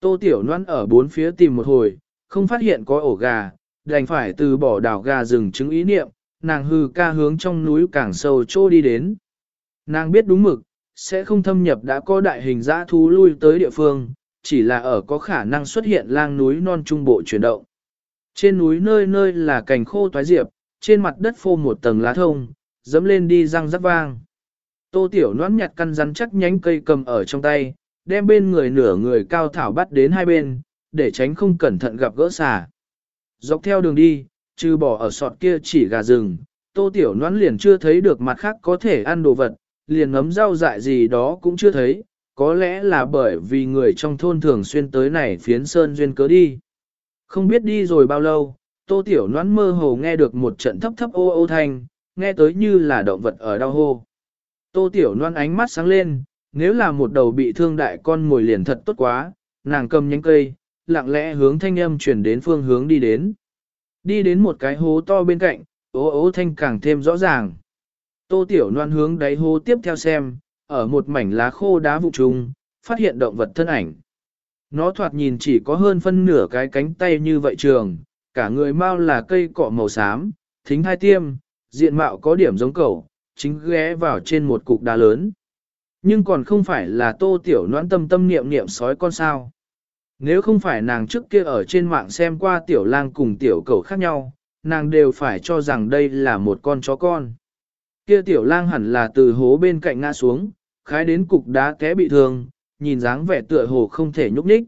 Tô Tiểu Loan ở bốn phía tìm một hồi, không phát hiện có ổ gà, đành phải từ bỏ đảo gà rừng chứng ý niệm, nàng hư ca hướng trong núi càng sâu trô đi đến. Nàng biết đúng mực, sẽ không thâm nhập đã có đại hình dã thú lui tới địa phương, chỉ là ở có khả năng xuất hiện lang núi non trung bộ chuyển động. Trên núi nơi nơi là cành khô toái diệp, trên mặt đất phô một tầng lá thông, dẫm lên đi răng rắc vang. Tô Tiểu nón nhặt căn rắn chắc nhánh cây cầm ở trong tay, đem bên người nửa người cao thảo bắt đến hai bên, để tránh không cẩn thận gặp gỡ xà. Dọc theo đường đi, trừ bỏ ở sọt kia chỉ gà rừng, tô tiểu noãn liền chưa thấy được mặt khác có thể ăn đồ vật, liền ngấm rau dại gì đó cũng chưa thấy, có lẽ là bởi vì người trong thôn thường xuyên tới này phiến sơn duyên cớ đi. Không biết đi rồi bao lâu, tô tiểu noãn mơ hồ nghe được một trận thấp thấp ô ô thanh, nghe tới như là động vật ở đau hô. Tô tiểu noãn ánh mắt sáng lên, nếu là một đầu bị thương đại con mồi liền thật tốt quá, nàng cầm nhánh cây, lặng lẽ hướng thanh âm chuyển đến phương hướng đi đến. Đi đến một cái hố to bên cạnh, ố ố thanh càng thêm rõ ràng. Tô tiểu Loan hướng đáy hố tiếp theo xem, ở một mảnh lá khô đá vụ trùng, phát hiện động vật thân ảnh. Nó thoạt nhìn chỉ có hơn phân nửa cái cánh tay như vậy trường, cả người mau là cây cọ màu xám, thính hai tiêm, diện mạo có điểm giống cẩu, chính ghé vào trên một cục đá lớn. Nhưng còn không phải là tô tiểu noãn tâm tâm niệm niệm sói con sao. Nếu không phải nàng trước kia ở trên mạng xem qua tiểu lang cùng tiểu cầu khác nhau, nàng đều phải cho rằng đây là một con chó con. Kia tiểu lang hẳn là từ hố bên cạnh ngã xuống, khái đến cục đá té bị thương, nhìn dáng vẻ tựa hồ không thể nhúc nhích.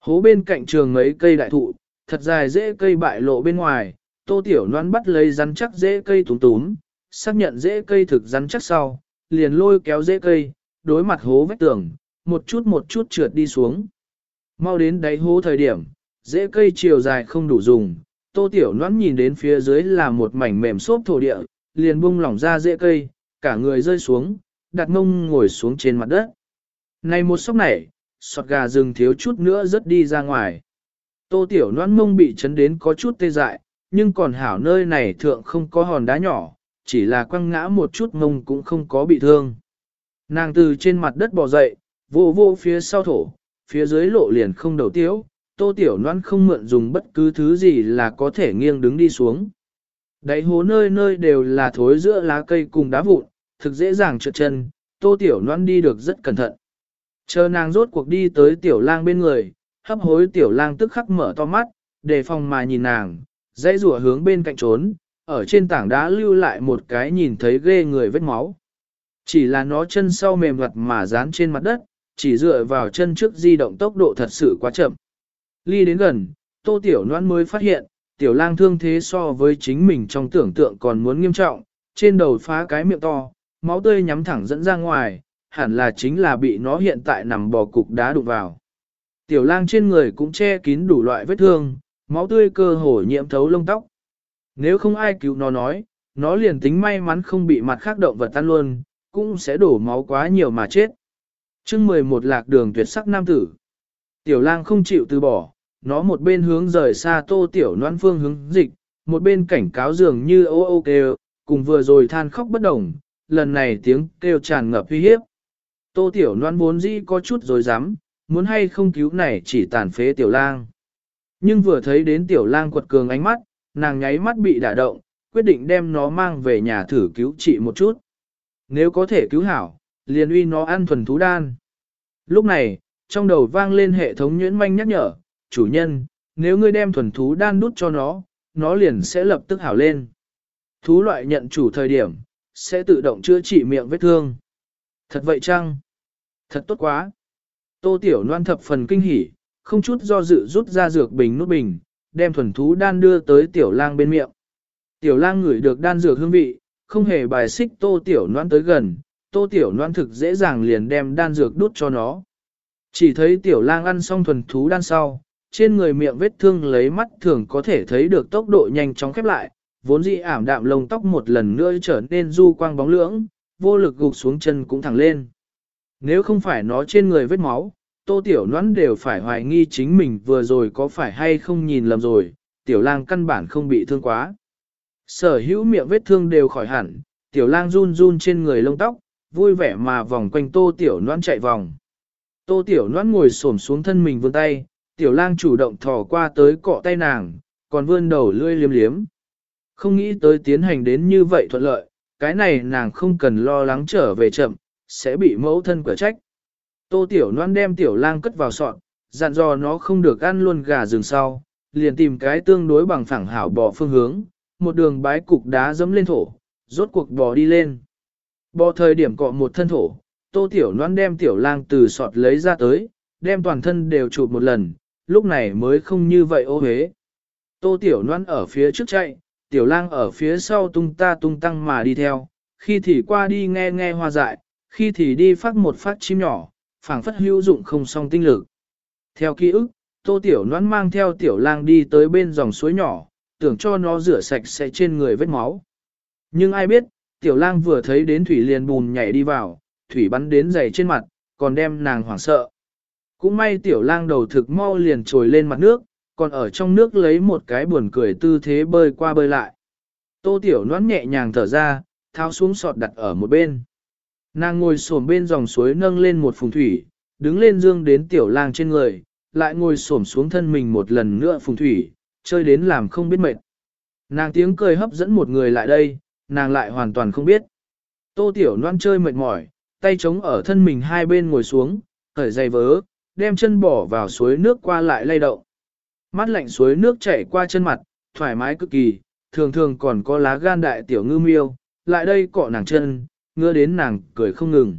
Hố bên cạnh trường mấy cây đại thụ, thật dài dễ cây bại lộ bên ngoài, tô tiểu noan bắt lấy rắn chắc dễ cây túm túm, xác nhận dễ cây thực rắn chắc sau, liền lôi kéo dễ cây, đối mặt hố vách tường, một chút một chút trượt đi xuống. Mau đến đáy hố thời điểm, dễ cây chiều dài không đủ dùng, tô tiểu noãn nhìn đến phía dưới là một mảnh mềm xốp thổ địa, liền bung lỏng ra dễ cây, cả người rơi xuống, đặt mông ngồi xuống trên mặt đất. Này một sốc này, sọt gà rừng thiếu chút nữa rớt đi ra ngoài. Tô tiểu noãn mông bị chấn đến có chút tê dại, nhưng còn hảo nơi này thượng không có hòn đá nhỏ, chỉ là quăng ngã một chút mông cũng không có bị thương. Nàng từ trên mặt đất bò dậy, vô vô phía sau thổ, phía dưới lộ liền không đầu tiếu, tô tiểu noan không mượn dùng bất cứ thứ gì là có thể nghiêng đứng đi xuống. Đáy hố nơi nơi đều là thối giữa lá cây cùng đá vụn, thực dễ dàng trượt chân, tô tiểu noan đi được rất cẩn thận. Chờ nàng rốt cuộc đi tới tiểu lang bên người, hấp hối tiểu lang tức khắc mở to mắt, đề phòng mà nhìn nàng, dãy rủa hướng bên cạnh trốn, ở trên tảng đá lưu lại một cái nhìn thấy ghê người vết máu. Chỉ là nó chân sau mềm mặt mà dán trên mặt đất, chỉ dựa vào chân trước di động tốc độ thật sự quá chậm. Ly đến gần, tô tiểu noan mới phát hiện, tiểu lang thương thế so với chính mình trong tưởng tượng còn muốn nghiêm trọng, trên đầu phá cái miệng to, máu tươi nhắm thẳng dẫn ra ngoài, hẳn là chính là bị nó hiện tại nằm bò cục đá đụng vào. Tiểu lang trên người cũng che kín đủ loại vết thương, máu tươi cơ hồ nhiễm thấu lông tóc. Nếu không ai cứu nó nói, nó liền tính may mắn không bị mặt khác động vật tan luôn, cũng sẽ đổ máu quá nhiều mà chết chương 11 lạc đường tuyệt sắc nam tử. Tiểu lang không chịu từ bỏ, nó một bên hướng rời xa tô tiểu noan phương hướng dịch, một bên cảnh cáo dường như ô ô kêu, cùng vừa rồi than khóc bất đồng, lần này tiếng kêu tràn ngập uy hiếp. Tô tiểu noan vốn dĩ có chút rồi dám, muốn hay không cứu này chỉ tàn phế tiểu lang. Nhưng vừa thấy đến tiểu lang quật cường ánh mắt, nàng nháy mắt bị đả động, quyết định đem nó mang về nhà thử cứu trị một chút. Nếu có thể cứu hảo, liền uy nó ăn thuần thú đan. Lúc này, trong đầu vang lên hệ thống nhuyễn manh nhắc nhở, chủ nhân, nếu ngươi đem thuần thú đan đút cho nó, nó liền sẽ lập tức hảo lên. Thú loại nhận chủ thời điểm, sẽ tự động chữa trị miệng vết thương. Thật vậy chăng? Thật tốt quá. Tô Tiểu Loan thập phần kinh hỉ, không chút do dự rút ra dược bình nút bình, đem thuần thú đan đưa tới Tiểu Lang bên miệng. Tiểu Lang ngửi được đan dược hương vị, không hề bài xích tô tiểu loan tới gần, tô tiểu noan thực dễ dàng liền đem đan dược đút cho nó. Chỉ thấy tiểu lang ăn xong thuần thú đan sau, trên người miệng vết thương lấy mắt thường có thể thấy được tốc độ nhanh chóng khép lại, vốn dĩ ảm đạm lông tóc một lần nữa trở nên du quang bóng lưỡng, vô lực gục xuống chân cũng thẳng lên. Nếu không phải nó trên người vết máu, tô tiểu noãn đều phải hoài nghi chính mình vừa rồi có phải hay không nhìn lầm rồi, tiểu lang căn bản không bị thương quá. Sở hữu miệng vết thương đều khỏi hẳn, tiểu lang run run trên người lông tóc, vui vẻ mà vòng quanh tô tiểu noan chạy vòng. Tô tiểu noan ngồi xổm xuống thân mình vươn tay, tiểu lang chủ động thò qua tới cọ tay nàng, còn vươn đầu lươi liếm liếm. Không nghĩ tới tiến hành đến như vậy thuận lợi, cái này nàng không cần lo lắng trở về chậm, sẽ bị mẫu thân quả trách. Tô tiểu noan đem tiểu lang cất vào sọn, dặn dò nó không được ăn luôn gà rừng sau, liền tìm cái tương đối bằng phẳng hảo bò phương hướng, một đường bái cục đá dẫm lên thổ, rốt cuộc bò đi lên. Bò thời điểm cọ một thân thổ, Tô Tiểu Loan đem Tiểu Lang từ sọt lấy ra tới, đem toàn thân đều chụp một lần, lúc này mới không như vậy ô hế. Tô Tiểu Loan ở phía trước chạy, Tiểu Lang ở phía sau tung ta tung tăng mà đi theo, khi thì qua đi nghe nghe hoa dại, khi thì đi phát một phát chim nhỏ, phảng phất hữu dụng không song tinh lực. Theo ký ức, Tô Tiểu Loan mang theo Tiểu Lang đi tới bên dòng suối nhỏ, tưởng cho nó rửa sạch sẽ trên người vết máu. Nhưng ai biết, Tiểu Lang vừa thấy đến thủy liền bùn nhảy đi vào, thủy bắn đến dày trên mặt, còn đem nàng hoảng sợ. Cũng may Tiểu Lang đầu thực mau liền trồi lên mặt nước, còn ở trong nước lấy một cái buồn cười tư thế bơi qua bơi lại. Tô Tiểu Loan nhẹ nhàng thở ra, tháo xuống sọt đặt ở một bên. Nàng ngồi xổm bên dòng suối nâng lên một phùng thủy, đứng lên dương đến tiểu lang trên người, lại ngồi xổm xuống thân mình một lần nữa phùng thủy, chơi đến làm không biết mệt. Nàng tiếng cười hấp dẫn một người lại đây, nàng lại hoàn toàn không biết. Tô tiểu loan chơi mệt mỏi, tay chống ở thân mình hai bên ngồi xuống, khởi dây vớ, đem chân bỏ vào suối nước qua lại lay động. Mắt lạnh suối nước chảy qua chân mặt, thoải mái cực kỳ, thường thường còn có lá gan đại tiểu ngư miêu, lại đây cọ nàng chân, ngứa đến nàng cười không ngừng.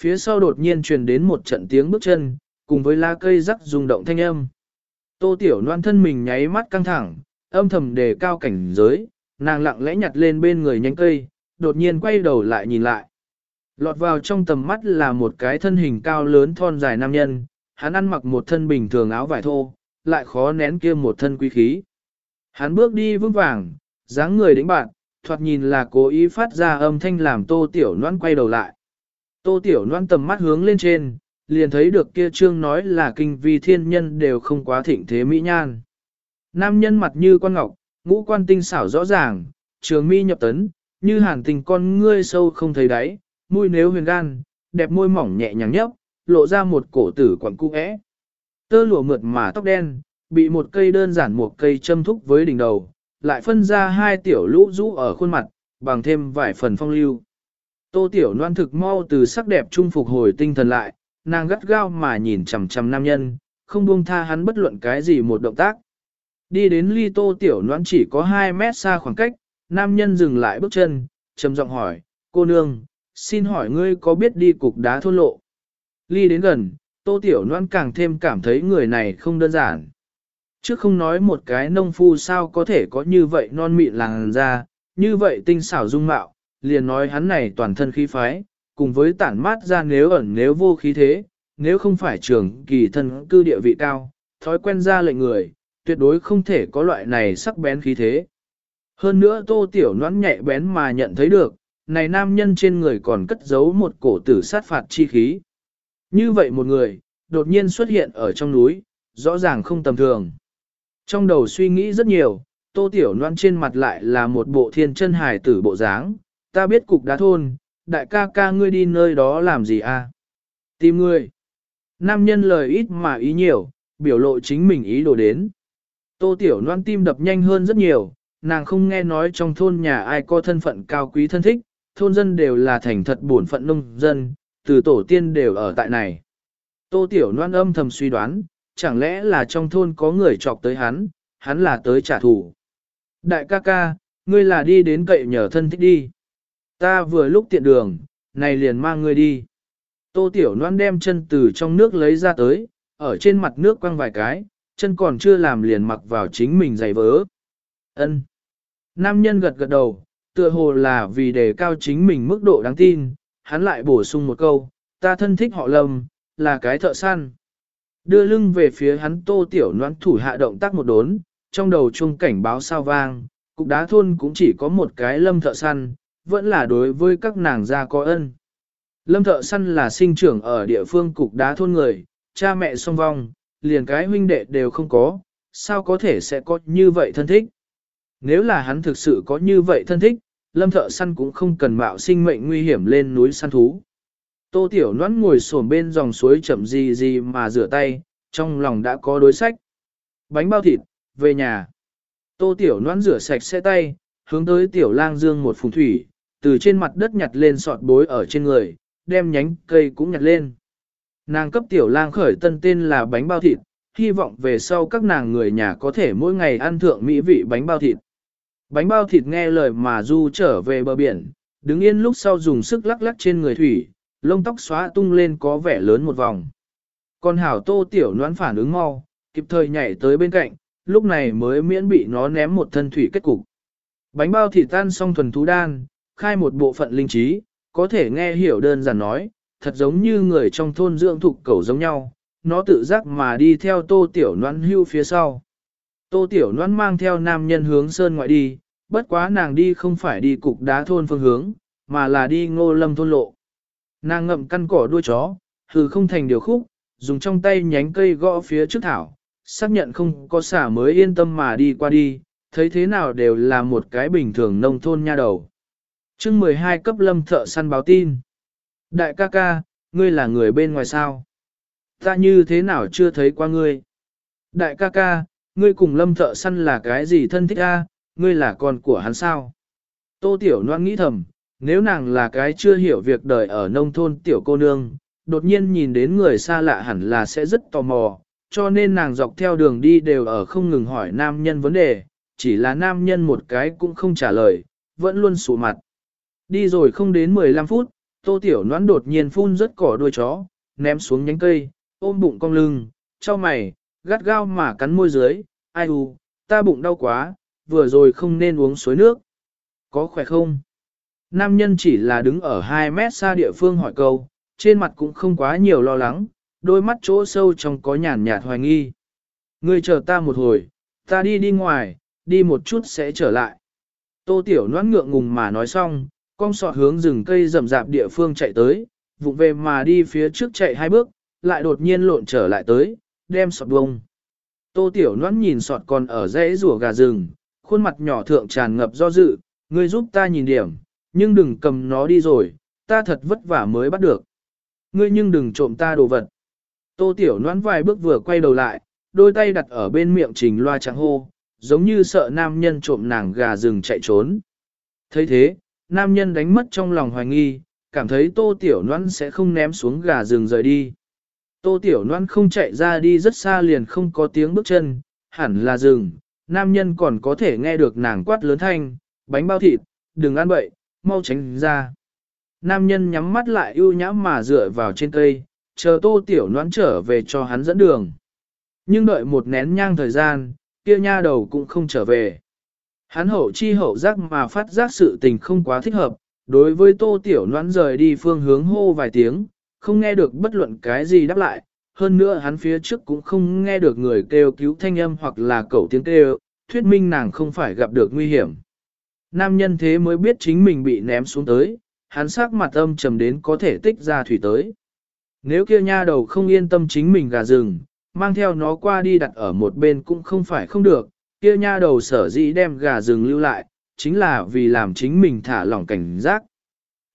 Phía sau đột nhiên truyền đến một trận tiếng bước chân, cùng với lá cây rắc rung động thanh âm. Tô tiểu loan thân mình nháy mắt căng thẳng, âm thầm đề cao cảnh giới, nàng lặng lẽ nhặt lên bên người nhánh cây, đột nhiên quay đầu lại nhìn lại. Lọt vào trong tầm mắt là một cái thân hình cao lớn thon dài nam nhân, hắn ăn mặc một thân bình thường áo vải thô, lại khó nén kia một thân quý khí. Hắn bước đi vững vàng, dáng người đĩnh bạn, thoạt nhìn là cố ý phát ra âm thanh làm tô tiểu noan quay đầu lại. Tô tiểu noan tầm mắt hướng lên trên, liền thấy được kia trương nói là kinh vi thiên nhân đều không quá thịnh thế mỹ nhan. Nam nhân mặt như quan ngọc, ngũ quan tinh xảo rõ ràng, trường mi nhập tấn, như hàn tình con ngươi sâu không thấy đáy, mũi nếu huyền gan, đẹp môi mỏng nhẹ nhàng nhấp, lộ ra một cổ tử quặng cung ẽ. Tơ lụa mượt mà tóc đen, bị một cây đơn giản một cây châm thúc với đỉnh đầu, lại phân ra hai tiểu lũ rũ ở khuôn mặt, bằng thêm vài phần phong lưu. Tô tiểu Loan thực mau từ sắc đẹp trung phục hồi tinh thần lại, nàng gắt gao mà nhìn chằm chằm nam nhân, không buông tha hắn bất luận cái gì một động tác. Đi đến ly tô tiểu noan chỉ có 2 mét xa khoảng cách, nam nhân dừng lại bước chân, trầm giọng hỏi, cô nương, xin hỏi ngươi có biết đi cục đá thôn lộ? Ly đến gần, tô tiểu noan càng thêm cảm thấy người này không đơn giản. Chứ không nói một cái nông phu sao có thể có như vậy non mịn làng ra, như vậy tinh xảo dung mạo, liền nói hắn này toàn thân khí phái, cùng với tản mát ra nếu ẩn nếu vô khí thế, nếu không phải trường kỳ thân cư địa vị cao, thói quen ra lệnh người, tuyệt đối không thể có loại này sắc bén khí thế. Hơn nữa tô tiểu noãn nhẹ bén mà nhận thấy được, này nam nhân trên người còn cất giấu một cổ tử sát phạt chi khí. Như vậy một người, đột nhiên xuất hiện ở trong núi, rõ ràng không tầm thường. Trong đầu suy nghĩ rất nhiều, tô tiểu noan trên mặt lại là một bộ thiên chân hài tử bộ dáng, ta biết cục đá thôn, đại ca ca ngươi đi nơi đó làm gì à? Tìm ngươi. Nam nhân lời ít mà ý nhiều, biểu lộ chính mình ý đồ đến. Tô tiểu Loan tim đập nhanh hơn rất nhiều, nàng không nghe nói trong thôn nhà ai có thân phận cao quý thân thích, thôn dân đều là thành thật bổn phận nông dân, từ tổ tiên đều ở tại này. Tô tiểu Loan âm thầm suy đoán, chẳng lẽ là trong thôn có người chọc tới hắn, hắn là tới trả thù. Đại ca ca, ngươi là đi đến cậy nhờ thân thích đi. Ta vừa lúc tiện đường, này liền mang ngươi đi. Tô Tiểu Loan đem chân từ trong nước lấy ra tới, ở trên mặt nước quăng vài cái, chân còn chưa làm liền mặc vào chính mình giày vớ. Ân. Nam nhân gật gật đầu, tựa hồ là vì đề cao chính mình mức độ đáng tin, hắn lại bổ sung một câu, ta thân thích họ Lâm, là cái thợ săn. Đưa lưng về phía hắn tô tiểu noãn thủ hạ động tác một đốn, trong đầu chuông cảnh báo sao vang, cục đá thôn cũng chỉ có một cái lâm thợ săn, vẫn là đối với các nàng gia có ân. Lâm thợ săn là sinh trưởng ở địa phương cục đá thôn người, cha mẹ song vong, liền cái huynh đệ đều không có, sao có thể sẽ có như vậy thân thích. Nếu là hắn thực sự có như vậy thân thích, lâm thợ săn cũng không cần mạo sinh mệnh nguy hiểm lên núi săn thú. Tô Tiểu Loan ngồi xổm bên dòng suối chậm gì gì mà rửa tay, trong lòng đã có đối sách. Bánh bao thịt, về nhà. Tô Tiểu Loan rửa sạch sẽ tay, hướng tới Tiểu Lang Dương một phùng thủy, từ trên mặt đất nhặt lên sọt bối ở trên người, đem nhánh cây cũng nhặt lên. Nàng cấp Tiểu Lang khởi tân tên là bánh bao thịt, hy vọng về sau các nàng người nhà có thể mỗi ngày ăn thượng mỹ vị bánh bao thịt. Bánh bao thịt nghe lời mà du trở về bờ biển, đứng yên lúc sau dùng sức lắc lắc trên người thủy, lông tóc xóa tung lên có vẻ lớn một vòng. Con hảo tô tiểu noán phản ứng mau, kịp thời nhảy tới bên cạnh, lúc này mới miễn bị nó ném một thân thủy kết cục. Bánh bao thịt tan xong thuần thú đan, khai một bộ phận linh trí, có thể nghe hiểu đơn giản nói, thật giống như người trong thôn dưỡng thục cẩu giống nhau, nó tự giác mà đi theo tô tiểu noãn hưu phía sau. Tô tiểu noãn mang theo nam nhân hướng sơn ngoại đi, bất quá nàng đi không phải đi cục đá thôn phương hướng, mà là đi ngô lâm thôn lộ. Nàng ngậm căn cỏ đuôi chó, hừ không thành điều khúc, dùng trong tay nhánh cây gõ phía trước thảo, xác nhận không có xả mới yên tâm mà đi qua đi, thấy thế nào đều là một cái bình thường nông thôn nha đầu. chương 12 cấp lâm thợ săn báo tin. Đại ca ca, ngươi là người bên ngoài sao? Ta như thế nào chưa thấy qua ngươi? Đại ca ca, ngươi cùng lâm thợ săn là cái gì thân thích a? ngươi là con của hắn sao? Tô Tiểu Loan nghĩ thầm, nếu nàng là cái chưa hiểu việc đời ở nông thôn tiểu cô nương, đột nhiên nhìn đến người xa lạ hẳn là sẽ rất tò mò, cho nên nàng dọc theo đường đi đều ở không ngừng hỏi nam nhân vấn đề, chỉ là nam nhân một cái cũng không trả lời, vẫn luôn sụ mặt. Đi rồi không đến 15 phút, tô tiểu noãn đột nhiên phun rất cỏ đuôi chó, ném xuống nhánh cây, ôm bụng cong lưng, cho mày, gắt gao mà cắn môi dưới, ai u, ta bụng đau quá, vừa rồi không nên uống suối nước. Có khỏe không? Nam nhân chỉ là đứng ở 2 mét xa địa phương hỏi câu, trên mặt cũng không quá nhiều lo lắng, đôi mắt chỗ sâu trong có nhàn nhạt hoài nghi. Ngươi chờ ta một hồi, ta đi đi ngoài, đi một chút sẽ trở lại. Tô Tiểu noãn ngượng ngùng mà nói xong, con sọt hướng rừng cây rậm rạp địa phương chạy tới, vụng về mà đi phía trước chạy hai bước, lại đột nhiên lộn trở lại tới, đem sọt bông. Tô Tiểu noãn nhìn sọt còn ở rễ rùa gà rừng, khuôn mặt nhỏ thượng tràn ngập do dự, ngươi giúp ta nhìn điểm, nhưng đừng cầm nó đi rồi, ta thật vất vả mới bắt được. Ngươi nhưng đừng trộm ta đồ vật. Tô Tiểu Loan vài bước vừa quay đầu lại, đôi tay đặt ở bên miệng trình loa trắng hô, giống như sợ nam nhân trộm nàng gà rừng chạy trốn. thấy thế, nam nhân đánh mất trong lòng hoài nghi, cảm thấy Tô Tiểu noan sẽ không ném xuống gà rừng rời đi. Tô Tiểu noan không chạy ra đi rất xa liền không có tiếng bước chân, hẳn là rừng, nam nhân còn có thể nghe được nàng quát lớn thanh, bánh bao thịt, đừng ăn bậy, mau tránh ra. Nam nhân nhắm mắt lại ưu nhãm mà dựa vào trên cây, chờ tô tiểu noan trở về cho hắn dẫn đường. Nhưng đợi một nén nhang thời gian, kia nha đầu cũng không trở về. Hắn hậu chi hậu giác mà phát giác sự tình không quá thích hợp, đối với tô tiểu noãn rời đi phương hướng hô vài tiếng, không nghe được bất luận cái gì đáp lại, hơn nữa hắn phía trước cũng không nghe được người kêu cứu thanh âm hoặc là cẩu tiếng kêu, thuyết minh nàng không phải gặp được nguy hiểm. Nam nhân thế mới biết chính mình bị ném xuống tới, hắn sắc mặt âm trầm đến có thể tích ra thủy tới. Nếu kia nha đầu không yên tâm chính mình gà rừng, mang theo nó qua đi đặt ở một bên cũng không phải không được, kia nha đầu sở dĩ đem gà rừng lưu lại, chính là vì làm chính mình thả lỏng cảnh giác.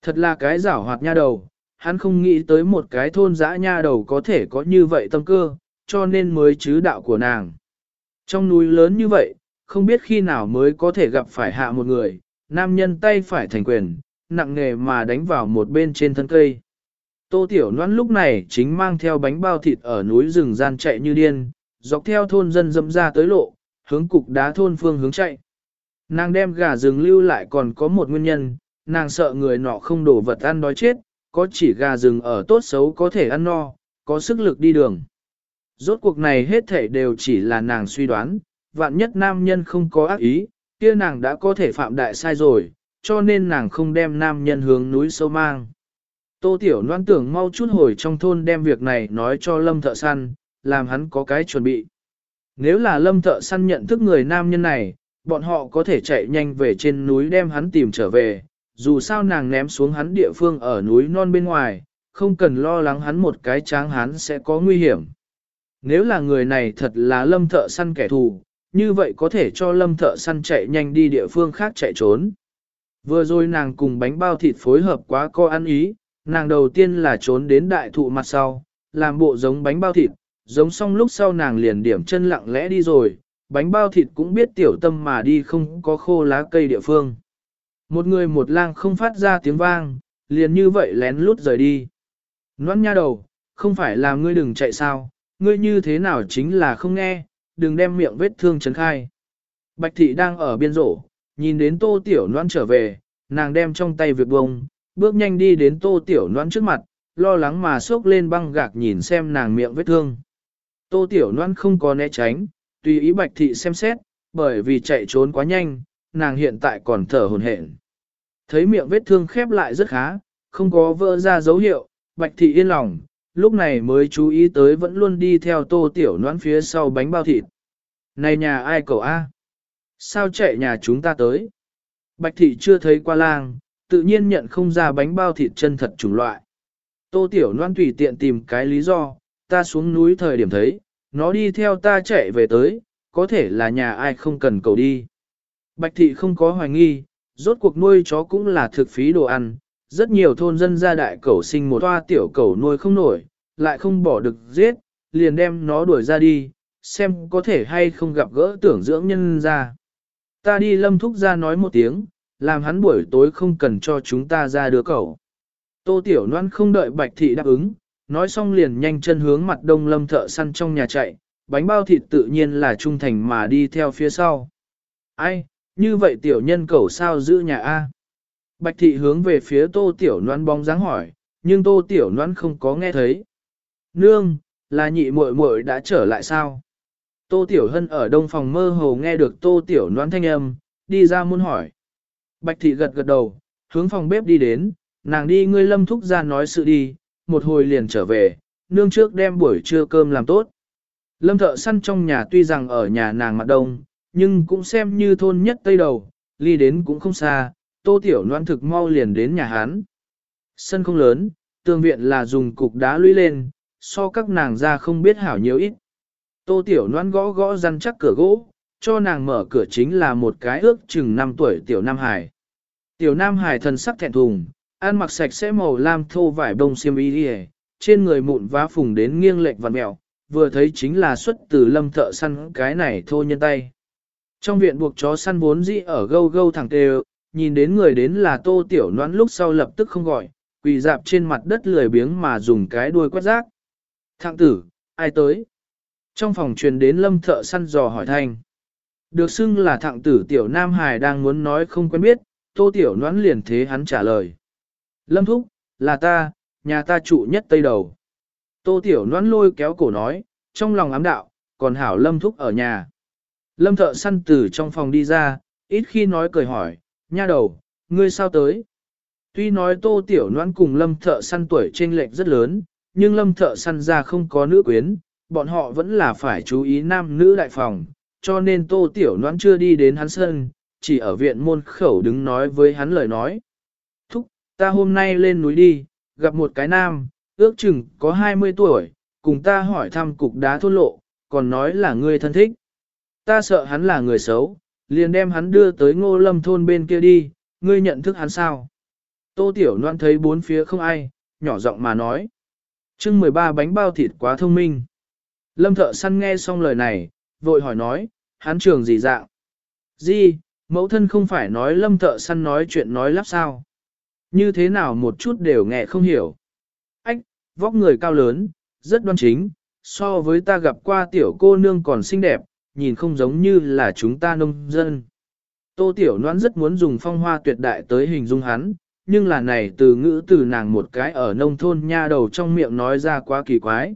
Thật là cái giảo hoạt nha đầu, hắn không nghĩ tới một cái thôn dã nha đầu có thể có như vậy tâm cơ, cho nên mới chứ đạo của nàng. Trong núi lớn như vậy, không biết khi nào mới có thể gặp phải hạ một người, nam nhân tay phải thành quyền, nặng nghề mà đánh vào một bên trên thân cây. Tô Tiểu Loan lúc này chính mang theo bánh bao thịt ở núi rừng gian chạy như điên, dọc theo thôn dân dẫm ra tới lộ, hướng cục đá thôn phương hướng chạy. Nàng đem gà rừng lưu lại còn có một nguyên nhân, nàng sợ người nọ không đổ vật ăn đói chết, có chỉ gà rừng ở tốt xấu có thể ăn no, có sức lực đi đường. Rốt cuộc này hết thể đều chỉ là nàng suy đoán, vạn nhất nam nhân không có ác ý, kia nàng đã có thể phạm đại sai rồi, cho nên nàng không đem nam nhân hướng núi sâu mang. Tô Tiểu Loan tưởng mau chút hồi trong thôn đem việc này nói cho Lâm Thợ Săn, làm hắn có cái chuẩn bị. Nếu là Lâm Thợ Săn nhận thức người nam nhân này, bọn họ có thể chạy nhanh về trên núi đem hắn tìm trở về, dù sao nàng ném xuống hắn địa phương ở núi non bên ngoài, không cần lo lắng hắn một cái tráng hắn sẽ có nguy hiểm. Nếu là người này thật là Lâm Thợ Săn kẻ thù, như vậy có thể cho Lâm Thợ Săn chạy nhanh đi địa phương khác chạy trốn. Vừa rồi nàng cùng bánh bao thịt phối hợp quá co ăn ý, nàng đầu tiên là trốn đến đại thụ mặt sau, làm bộ giống bánh bao thịt, giống xong lúc sau nàng liền điểm chân lặng lẽ đi rồi, bánh bao thịt cũng biết tiểu tâm mà đi không có khô lá cây địa phương. Một người một lang không phát ra tiếng vang, liền như vậy lén lút rời đi. Noãn nha đầu, không phải là ngươi đừng chạy sao, ngươi như thế nào chính là không nghe, đừng đem miệng vết thương chấn khai. Bạch thị đang ở biên rổ, nhìn đến tô tiểu noãn trở về, nàng đem trong tay việc bông, bước nhanh đi đến tô tiểu noãn trước mặt, lo lắng mà xốc lên băng gạc nhìn xem nàng miệng vết thương. Tô Tiểu Loan không có né tránh, tùy ý Bạch Thị xem xét, bởi vì chạy trốn quá nhanh, nàng hiện tại còn thở hồn hển. Thấy miệng vết thương khép lại rất khá, không có vỡ ra dấu hiệu, Bạch Thị yên lòng, lúc này mới chú ý tới vẫn luôn đi theo Tô Tiểu Loan phía sau bánh bao thịt. Này nhà ai cậu A? Sao chạy nhà chúng ta tới? Bạch Thị chưa thấy qua lang, tự nhiên nhận không ra bánh bao thịt chân thật chủng loại. Tô Tiểu Loan tùy tiện tìm cái lý do, ta xuống núi thời điểm thấy, nó đi theo ta chạy về tới, có thể là nhà ai không cần cầu đi. Bạch thị không có hoài nghi, rốt cuộc nuôi chó cũng là thực phí đồ ăn, rất nhiều thôn dân gia đại cẩu sinh một toa tiểu cẩu nuôi không nổi, lại không bỏ được giết, liền đem nó đuổi ra đi, xem có thể hay không gặp gỡ tưởng dưỡng nhân ra. Ta đi lâm thúc ra nói một tiếng, làm hắn buổi tối không cần cho chúng ta ra đưa cẩu. Tô Tiểu Loan không đợi Bạch Thị đáp ứng, nói xong liền nhanh chân hướng mặt đông lâm thợ săn trong nhà chạy, bánh bao thịt tự nhiên là trung thành mà đi theo phía sau. Ai, như vậy tiểu nhân cầu sao giữ nhà A? Bạch thị hướng về phía tô tiểu noan bóng dáng hỏi, nhưng tô tiểu noan không có nghe thấy. Nương, là nhị muội muội đã trở lại sao? Tô tiểu hân ở đông phòng mơ hồ nghe được tô tiểu noan thanh âm, đi ra muốn hỏi. Bạch thị gật gật đầu, hướng phòng bếp đi đến, nàng đi ngươi lâm thúc ra nói sự đi, một hồi liền trở về, nương trước đem buổi trưa cơm làm tốt. Lâm thợ săn trong nhà tuy rằng ở nhà nàng mặt đông, nhưng cũng xem như thôn nhất tây đầu, ly đến cũng không xa, tô tiểu noan thực mau liền đến nhà hán. Sân không lớn, tường viện là dùng cục đá lũy lên, so các nàng ra không biết hảo nhiều ít. Tô tiểu noan gõ gõ răn chắc cửa gỗ, cho nàng mở cửa chính là một cái ước chừng 5 tuổi tiểu Nam Hải. Tiểu Nam Hải thần sắc thẹn thùng, ăn mặc sạch sẽ màu lam thô vải bông xiêm y đi trên người mụn vá phùng đến nghiêng lệch vằn mẹo, vừa thấy chính là xuất từ lâm thợ săn cái này thô nhân tay. Trong viện buộc chó săn vốn dĩ ở gâu gâu thẳng tề, nhìn đến người đến là tô tiểu noãn lúc sau lập tức không gọi, quỳ dạp trên mặt đất lười biếng mà dùng cái đuôi quét rác. Thạng tử, ai tới? Trong phòng truyền đến lâm thợ săn dò hỏi thanh. Được xưng là thạng tử tiểu Nam Hải đang muốn nói không quen biết, tô tiểu noãn liền thế hắn trả lời. Lâm thúc, là ta, nhà ta trụ nhất tây đầu. Tô tiểu Loan lôi kéo cổ nói, trong lòng ám đạo, còn hảo lâm thúc ở nhà. Lâm thợ săn từ trong phòng đi ra, ít khi nói cười hỏi, nha đầu, ngươi sao tới? Tuy nói tô tiểu noãn cùng lâm thợ săn tuổi trên lệch rất lớn, nhưng lâm thợ săn ra không có nữ quyến, bọn họ vẫn là phải chú ý nam nữ đại phòng, cho nên tô tiểu noãn chưa đi đến hắn sân, chỉ ở viện môn khẩu đứng nói với hắn lời nói. Ta hôm nay lên núi đi, gặp một cái nam, ước chừng có 20 tuổi, cùng ta hỏi thăm cục đá thôn lộ, còn nói là người thân thích. Ta sợ hắn là người xấu, liền đem hắn đưa tới ngô lâm thôn bên kia đi, ngươi nhận thức hắn sao? Tô Tiểu Loan thấy bốn phía không ai, nhỏ giọng mà nói. chương 13 bánh bao thịt quá thông minh. Lâm thợ săn nghe xong lời này, vội hỏi nói, hắn trường gì dạng? Gì, mẫu thân không phải nói lâm thợ săn nói chuyện nói lắp sao? Như thế nào một chút đều nghe không hiểu. Ách, vóc người cao lớn, rất đoan chính, so với ta gặp qua tiểu cô nương còn xinh đẹp, nhìn không giống như là chúng ta nông dân. Tô Tiểu noan rất muốn dùng phong hoa tuyệt đại tới hình dung hắn, nhưng là này từ ngữ từ nàng một cái ở nông thôn nha đầu trong miệng nói ra quá kỳ quái.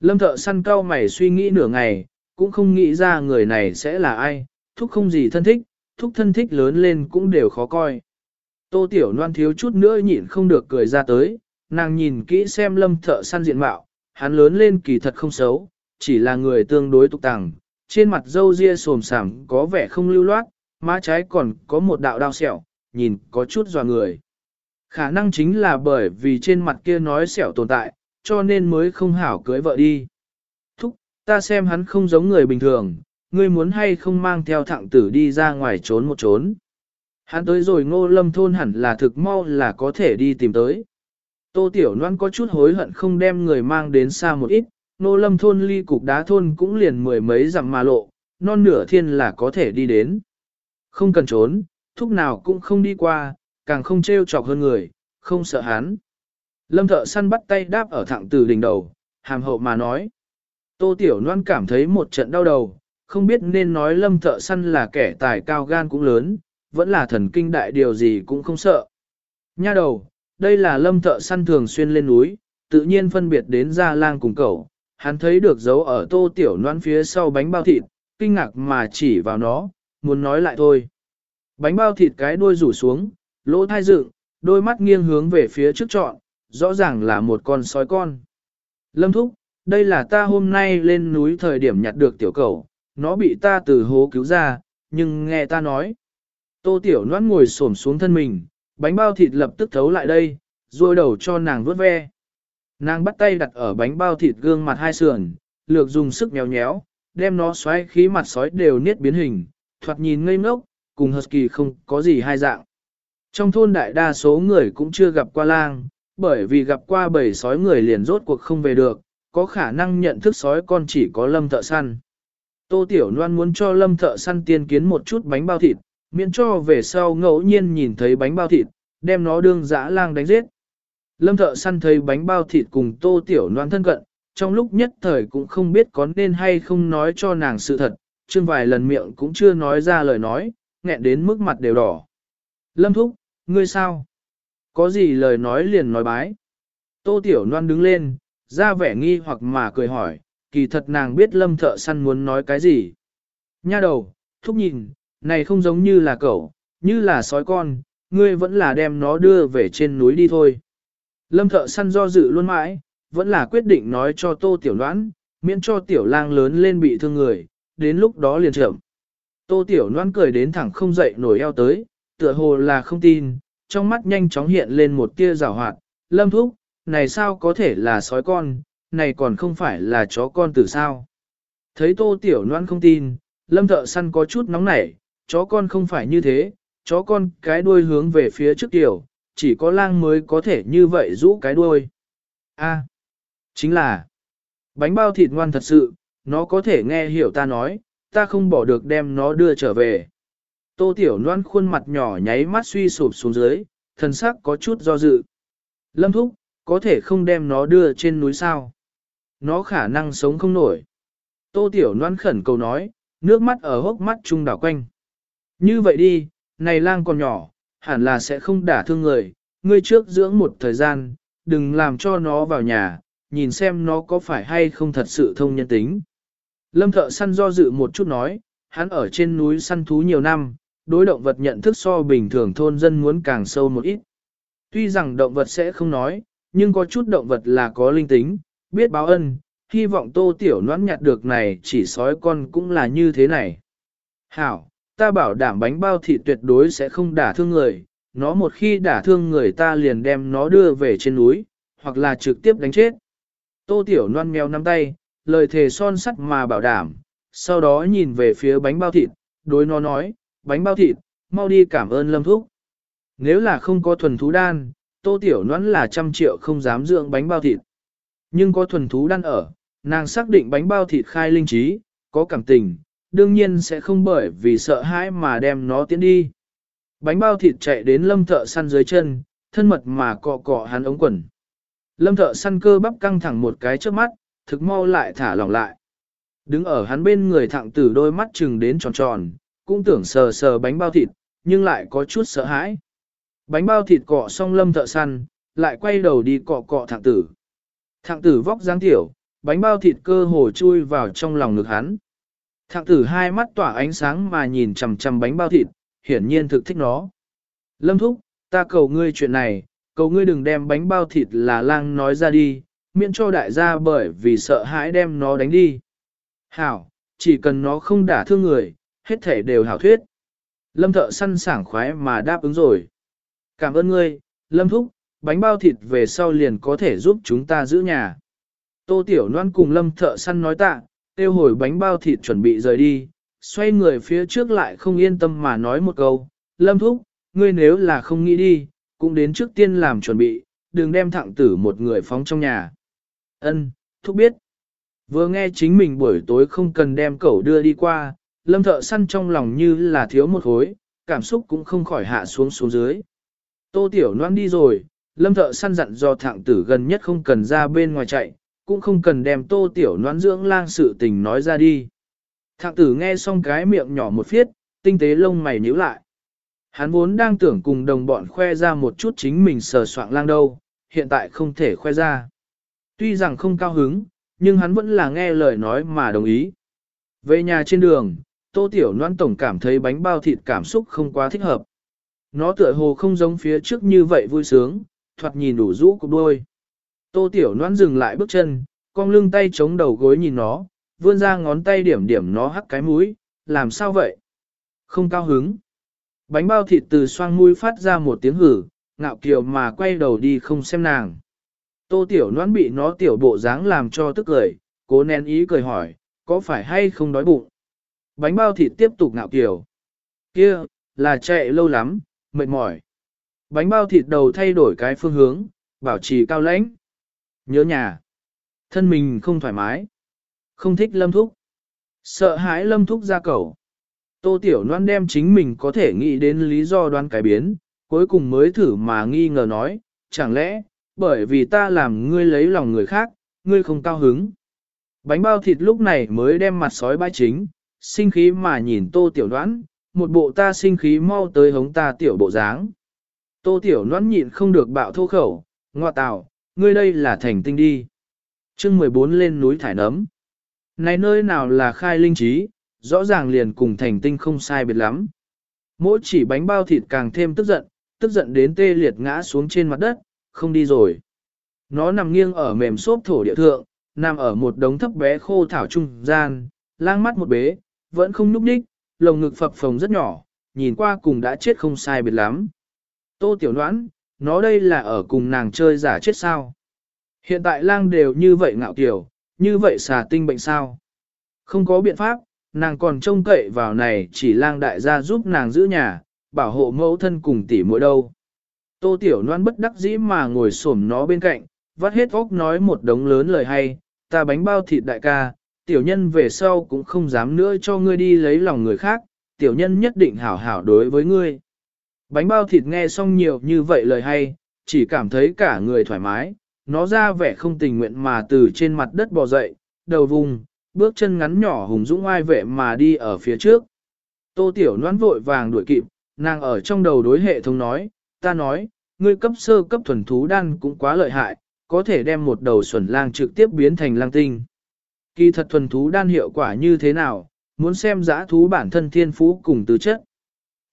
Lâm thợ săn cao mày suy nghĩ nửa ngày, cũng không nghĩ ra người này sẽ là ai, thúc không gì thân thích, thúc thân thích lớn lên cũng đều khó coi. Tô Tiểu Loan thiếu chút nữa nhịn không được cười ra tới, nàng nhìn kỹ xem lâm thợ săn diện mạo, hắn lớn lên kỳ thật không xấu, chỉ là người tương đối tục tàng, trên mặt râu ria sồm sảm có vẻ không lưu loát, má trái còn có một đạo đao sẹo, nhìn có chút dò người. Khả năng chính là bởi vì trên mặt kia nói sẹo tồn tại, cho nên mới không hảo cưới vợ đi. Thúc, ta xem hắn không giống người bình thường, ngươi muốn hay không mang theo thẳng tử đi ra ngoài trốn một trốn. Hắn tới rồi ngô lâm thôn hẳn là thực mau là có thể đi tìm tới. Tô Tiểu Loan có chút hối hận không đem người mang đến xa một ít, Ngô lâm thôn ly cục đá thôn cũng liền mười mấy dặm mà lộ, non nửa thiên là có thể đi đến. Không cần trốn, thúc nào cũng không đi qua, càng không trêu chọc hơn người, không sợ hắn. Lâm thợ săn bắt tay đáp ở thẳng từ đỉnh đầu, hàm hậu mà nói. Tô Tiểu Loan cảm thấy một trận đau đầu, không biết nên nói lâm thợ săn là kẻ tài cao gan cũng lớn, vẫn là thần kinh đại điều gì cũng không sợ. Nha đầu, đây là lâm thợ săn thường xuyên lên núi, tự nhiên phân biệt đến ra lang cùng cậu, hắn thấy được dấu ở tô tiểu noan phía sau bánh bao thịt, kinh ngạc mà chỉ vào nó, muốn nói lại thôi. Bánh bao thịt cái đuôi rủ xuống, lỗ thai dựng, đôi mắt nghiêng hướng về phía trước trọn, rõ ràng là một con sói con. Lâm thúc, đây là ta hôm nay lên núi thời điểm nhặt được tiểu cầu, nó bị ta từ hố cứu ra, nhưng nghe ta nói. Tô tiểu Loan ngồi xổm xuống thân mình, bánh bao thịt lập tức thấu lại đây, rồi đầu cho nàng vuốt ve. Nàng bắt tay đặt ở bánh bao thịt gương mặt hai sườn, lược dùng sức nhéo nhéo, đem nó xoáy khí mặt sói đều niết biến hình, thoạt nhìn ngây ngốc, cùng Husky không có gì hai dạng. Trong thôn đại đa số người cũng chưa gặp qua lang, bởi vì gặp qua bầy sói người liền rốt cuộc không về được, có khả năng nhận thức sói con chỉ có lâm thợ săn. Tô Tiểu Loan muốn cho lâm thợ săn tiên kiến một chút bánh bao thịt, miễn cho về sau ngẫu nhiên nhìn thấy bánh bao thịt, đem nó đương dã lang đánh giết. Lâm thợ săn thấy bánh bao thịt cùng Tô Tiểu noan thân cận, trong lúc nhất thời cũng không biết có nên hay không nói cho nàng sự thật, chương vài lần miệng cũng chưa nói ra lời nói, nghẹn đến mức mặt đều đỏ. Lâm thúc, ngươi sao? Có gì lời nói liền nói bái. Tô Tiểu noan đứng lên, ra vẻ nghi hoặc mà cười hỏi, kỳ thật nàng biết lâm thợ săn muốn nói cái gì. Nha đầu, thúc nhìn, này không giống như là cậu, như là sói con, ngươi vẫn là đem nó đưa về trên núi đi thôi. Lâm thợ săn do dự luôn mãi, vẫn là quyết định nói cho tô tiểu noãn, miễn cho tiểu lang lớn lên bị thương người, đến lúc đó liền chậm. Tô tiểu noãn cười đến thẳng không dậy nổi eo tới, tựa hồ là không tin, trong mắt nhanh chóng hiện lên một tia rào hoạt, lâm thúc, này sao có thể là sói con, này còn không phải là chó con từ sao. Thấy tô tiểu noãn không tin, lâm thợ săn có chút nóng nảy, chó con không phải như thế, chó con cái đuôi hướng về phía trước tiểu, chỉ có lang mới có thể như vậy rũ cái đuôi. A, à, chính là, bánh bao thịt ngoan thật sự, nó có thể nghe hiểu ta nói, ta không bỏ được đem nó đưa trở về. Tô Tiểu Loan khuôn mặt nhỏ nháy mắt suy sụp xuống dưới, thần sắc có chút do dự. Lâm Thúc, có thể không đem nó đưa trên núi sao? Nó khả năng sống không nổi. Tô Tiểu Loan khẩn cầu nói, nước mắt ở hốc mắt trung đảo quanh. Như vậy đi, này lang còn nhỏ, hẳn là sẽ không đả thương người, ngươi trước dưỡng một thời gian, đừng làm cho nó vào nhà, nhìn xem nó có phải hay không thật sự thông nhân tính. Lâm thợ săn do dự một chút nói, hắn ở trên núi săn thú nhiều năm, đối động vật nhận thức so bình thường thôn dân muốn càng sâu một ít. Tuy rằng động vật sẽ không nói, nhưng có chút động vật là có linh tính, biết báo ân, hy vọng tô tiểu noãn nhặt được này chỉ sói con cũng là như thế này. Hảo, ta bảo đảm bánh bao thịt tuyệt đối sẽ không đả thương người, nó một khi đả thương người ta liền đem nó đưa về trên núi, hoặc là trực tiếp đánh chết. Tô tiểu Loan mèo nắm tay, lời thề son sắt mà bảo đảm, sau đó nhìn về phía bánh bao thịt, đối nó nói, bánh bao thịt, mau đi cảm ơn lâm thúc. Nếu là không có thuần thú đan, tô tiểu Loan là trăm triệu không dám dưỡng bánh bao thịt. Nhưng có thuần thú đan ở, nàng xác định bánh bao thịt khai linh trí, có cảm tình, đương nhiên sẽ không bởi vì sợ hãi mà đem nó tiến đi. Bánh bao thịt chạy đến lâm thợ săn dưới chân, thân mật mà cọ cọ hắn ống quần. Lâm thợ săn cơ bắp căng thẳng một cái trước mắt, thực mau lại thả lỏng lại. Đứng ở hắn bên người thẳng tử đôi mắt chừng đến tròn tròn, cũng tưởng sờ sờ bánh bao thịt, nhưng lại có chút sợ hãi. Bánh bao thịt cọ xong lâm thợ săn, lại quay đầu đi cọ cọ thẳng tử. Thẳng tử vóc dáng tiểu, bánh bao thịt cơ hồ chui vào trong lòng ngực hắn. Thạng tử hai mắt tỏa ánh sáng mà nhìn chằm chằm bánh bao thịt, hiển nhiên thực thích nó. Lâm thúc, ta cầu ngươi chuyện này, cầu ngươi đừng đem bánh bao thịt là lang nói ra đi, miễn cho đại gia bởi vì sợ hãi đem nó đánh đi. Hảo, chỉ cần nó không đả thương người, hết thể đều hảo thuyết. Lâm thợ săn sảng khoái mà đáp ứng rồi. Cảm ơn ngươi, Lâm thúc, bánh bao thịt về sau liền có thể giúp chúng ta giữ nhà. Tô Tiểu Loan cùng Lâm thợ săn nói tạ, tiêu hồi bánh bao thịt chuẩn bị rời đi, xoay người phía trước lại không yên tâm mà nói một câu, Lâm thúc, ngươi nếu là không nghĩ đi, cũng đến trước tiên làm chuẩn bị, đừng đem thẳng tử một người phóng trong nhà. Ân, thúc biết. Vừa nghe chính mình buổi tối không cần đem cẩu đưa đi qua, lâm thợ săn trong lòng như là thiếu một hối, cảm xúc cũng không khỏi hạ xuống xuống dưới. Tô tiểu Loan đi rồi, lâm thợ săn dặn do thạng tử gần nhất không cần ra bên ngoài chạy, cũng không cần đem tô tiểu noan dưỡng lang sự tình nói ra đi. Thạng tử nghe xong cái miệng nhỏ một phiết, tinh tế lông mày nhíu lại. Hắn vốn đang tưởng cùng đồng bọn khoe ra một chút chính mình sờ soạng lang đâu, hiện tại không thể khoe ra. Tuy rằng không cao hứng, nhưng hắn vẫn là nghe lời nói mà đồng ý. Về nhà trên đường, Tô Tiểu noan Tổng cảm thấy bánh bao thịt cảm xúc không quá thích hợp. Nó tựa hồ không giống phía trước như vậy vui sướng, thoạt nhìn đủ rũ cục đôi. Tô Tiểu Loan dừng lại bước chân, con lưng tay chống đầu gối nhìn nó, vươn ra ngón tay điểm điểm nó hắc cái mũi, làm sao vậy? Không cao hứng. Bánh bao thịt từ xoang mũi phát ra một tiếng hử, ngạo kiều mà quay đầu đi không xem nàng. Tô Tiểu Loan bị nó tiểu bộ dáng làm cho tức cười, cố nén ý cười hỏi, có phải hay không đói bụng? Bánh bao thịt tiếp tục ngạo kiều. Kia, là chạy lâu lắm, mệt mỏi. Bánh bao thịt đầu thay đổi cái phương hướng, bảo trì cao lãnh. Nhớ nhà. Thân mình không thoải mái. Không thích lâm thúc. Sợ hãi lâm thúc ra cầu. Tô Tiểu Loan đem chính mình có thể nghĩ đến lý do đoán cái biến, cuối cùng mới thử mà nghi ngờ nói, chẳng lẽ, bởi vì ta làm ngươi lấy lòng người khác, ngươi không cao hứng. Bánh bao thịt lúc này mới đem mặt sói bãi chính, sinh khí mà nhìn Tô Tiểu Loan, một bộ ta sinh khí mau tới hống ta tiểu bộ dáng. Tô Tiểu Loan nhịn không được bạo thô khẩu, ngoa tào, ngươi đây là thành tinh đi. chương 14 lên núi thải nấm. Này nơi nào là khai linh trí, rõ ràng liền cùng thành tinh không sai biệt lắm. Mỗi chỉ bánh bao thịt càng thêm tức giận, tức giận đến tê liệt ngã xuống trên mặt đất, không đi rồi. Nó nằm nghiêng ở mềm xốp thổ địa thượng, nằm ở một đống thấp bé khô thảo trung gian, lang mắt một bế, vẫn không núp đích, lồng ngực phập phồng rất nhỏ, nhìn qua cùng đã chết không sai biệt lắm. Tô tiểu noãn, nó đây là ở cùng nàng chơi giả chết sao. Hiện tại lang đều như vậy ngạo kiểu, như vậy xà tinh bệnh sao. Không có biện pháp, nàng còn trông cậy vào này chỉ lang đại gia giúp nàng giữ nhà, bảo hộ mẫu thân cùng tỷ mỗi đâu. Tô Tiểu Loan bất đắc dĩ mà ngồi xổm nó bên cạnh, vắt hết óc nói một đống lớn lời hay, ta bánh bao thịt đại ca, tiểu nhân về sau cũng không dám nữa cho ngươi đi lấy lòng người khác, tiểu nhân nhất định hảo hảo đối với ngươi. Bánh bao thịt nghe xong nhiều như vậy lời hay, chỉ cảm thấy cả người thoải mái, nó ra vẻ không tình nguyện mà từ trên mặt đất bò dậy, đầu vùng, bước chân ngắn nhỏ hùng dũng ai vệ mà đi ở phía trước. Tô Tiểu Loan vội vàng đuổi kịp, nàng ở trong đầu đối hệ thống nói, ta nói, ngươi cấp sơ cấp thuần thú đan cũng quá lợi hại, có thể đem một đầu xuẩn lang trực tiếp biến thành lang tinh. Kỳ thật thuần thú đan hiệu quả như thế nào, muốn xem giã thú bản thân thiên phú cùng tư chất.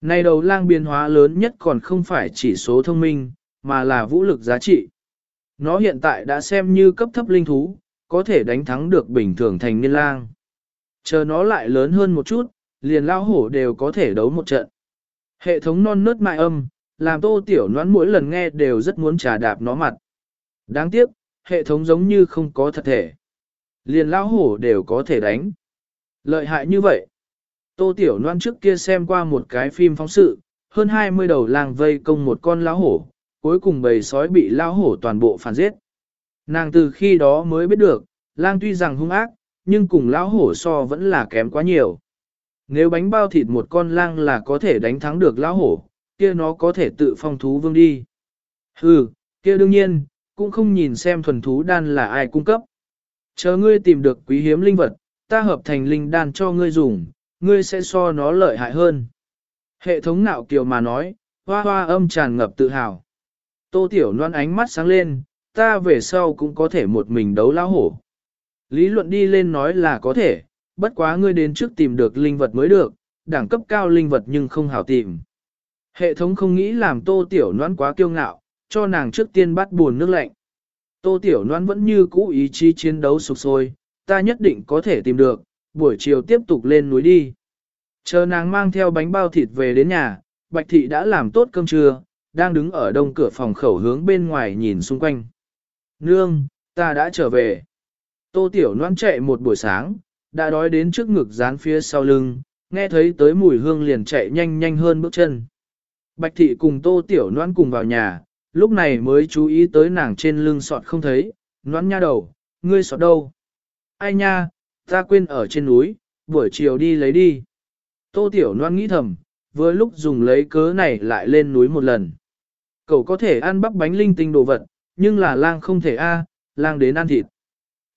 Này đầu lang biến hóa lớn nhất còn không phải chỉ số thông minh, mà là vũ lực giá trị. Nó hiện tại đã xem như cấp thấp linh thú, có thể đánh thắng được bình thường thành niên lang. Chờ nó lại lớn hơn một chút, liền lao hổ đều có thể đấu một trận. Hệ thống non nớt mại âm, làm tô tiểu noãn mỗi lần nghe đều rất muốn trà đạp nó mặt. Đáng tiếc, hệ thống giống như không có thật thể. Liền lao hổ đều có thể đánh. Lợi hại như vậy. Tô tiểu Loan trước kia xem qua một cái phim phóng sự, hơn 20 đầu lang vây công một con lão hổ, cuối cùng bầy sói bị lão hổ toàn bộ phản giết. Nàng từ khi đó mới biết được, lang tuy rằng hung ác, nhưng cùng lão hổ so vẫn là kém quá nhiều. Nếu bánh bao thịt một con lang là có thể đánh thắng được lão hổ, kia nó có thể tự phong thú vương đi. Hừ, kia đương nhiên, cũng không nhìn xem thuần thú đan là ai cung cấp. Chờ ngươi tìm được quý hiếm linh vật, ta hợp thành linh đan cho ngươi dùng, ngươi sẽ so nó lợi hại hơn. Hệ thống nạo kiều mà nói, hoa hoa âm tràn ngập tự hào. Tô Tiểu Loan ánh mắt sáng lên, ta về sau cũng có thể một mình đấu lão hổ. Lý luận đi lên nói là có thể, bất quá ngươi đến trước tìm được linh vật mới được, đẳng cấp cao linh vật nhưng không hảo tìm. Hệ thống không nghĩ làm tô tiểu Loan quá kiêu ngạo, cho nàng trước tiên bắt buồn nước lạnh. Tô tiểu Loan vẫn như cũ ý chí chiến đấu sục sôi, ta nhất định có thể tìm được, buổi chiều tiếp tục lên núi đi. Chờ nàng mang theo bánh bao thịt về đến nhà, Bạch Thị đã làm tốt cơm trưa, đang đứng ở đông cửa phòng khẩu hướng bên ngoài nhìn xung quanh. Nương, ta đã trở về. Tô Tiểu Loan chạy một buổi sáng, đã đói đến trước ngực dán phía sau lưng, nghe thấy tới mùi hương liền chạy nhanh nhanh hơn bước chân. Bạch Thị cùng Tô Tiểu Loan cùng vào nhà, lúc này mới chú ý tới nàng trên lưng sọt không thấy, Loan nha đầu, ngươi sọt đâu? Ai nha, ta quên ở trên núi, buổi chiều đi lấy đi. Tô Tiểu Loan nghĩ thầm, vừa lúc dùng lấy cớ này lại lên núi một lần. Cậu có thể ăn bắp bánh linh tinh đồ vật, nhưng là lang không thể a, lang đến ăn thịt.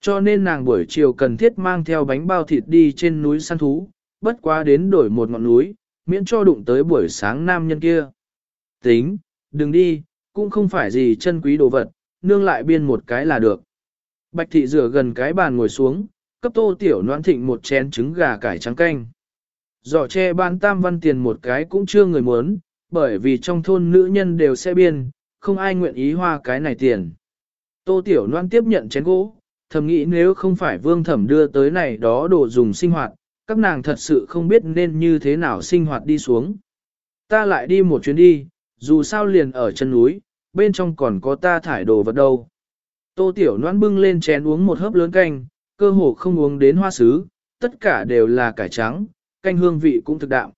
Cho nên nàng buổi chiều cần thiết mang theo bánh bao thịt đi trên núi săn thú, bất quá đến đổi một ngọn núi, miễn cho đụng tới buổi sáng nam nhân kia. Tính, đừng đi, cũng không phải gì chân quý đồ vật, nương lại biên một cái là được. Bạch thị rửa gần cái bàn ngồi xuống, cấp tô tiểu noan thịnh một chén trứng gà cải trắng canh. Giỏ che ban tam văn tiền một cái cũng chưa người muốn, bởi vì trong thôn nữ nhân đều sẽ biên, không ai nguyện ý hoa cái này tiền. Tô tiểu noan tiếp nhận chén gỗ, thầm nghĩ nếu không phải vương thẩm đưa tới này đó đồ dùng sinh hoạt, các nàng thật sự không biết nên như thế nào sinh hoạt đi xuống. Ta lại đi một chuyến đi, dù sao liền ở chân núi, bên trong còn có ta thải đồ vật đâu. Tô Tiểu Loan bưng lên chén uống một hớp lớn canh, cơ hồ không uống đến hoa sứ, tất cả đều là cải trắng, canh hương vị cũng thực đạm.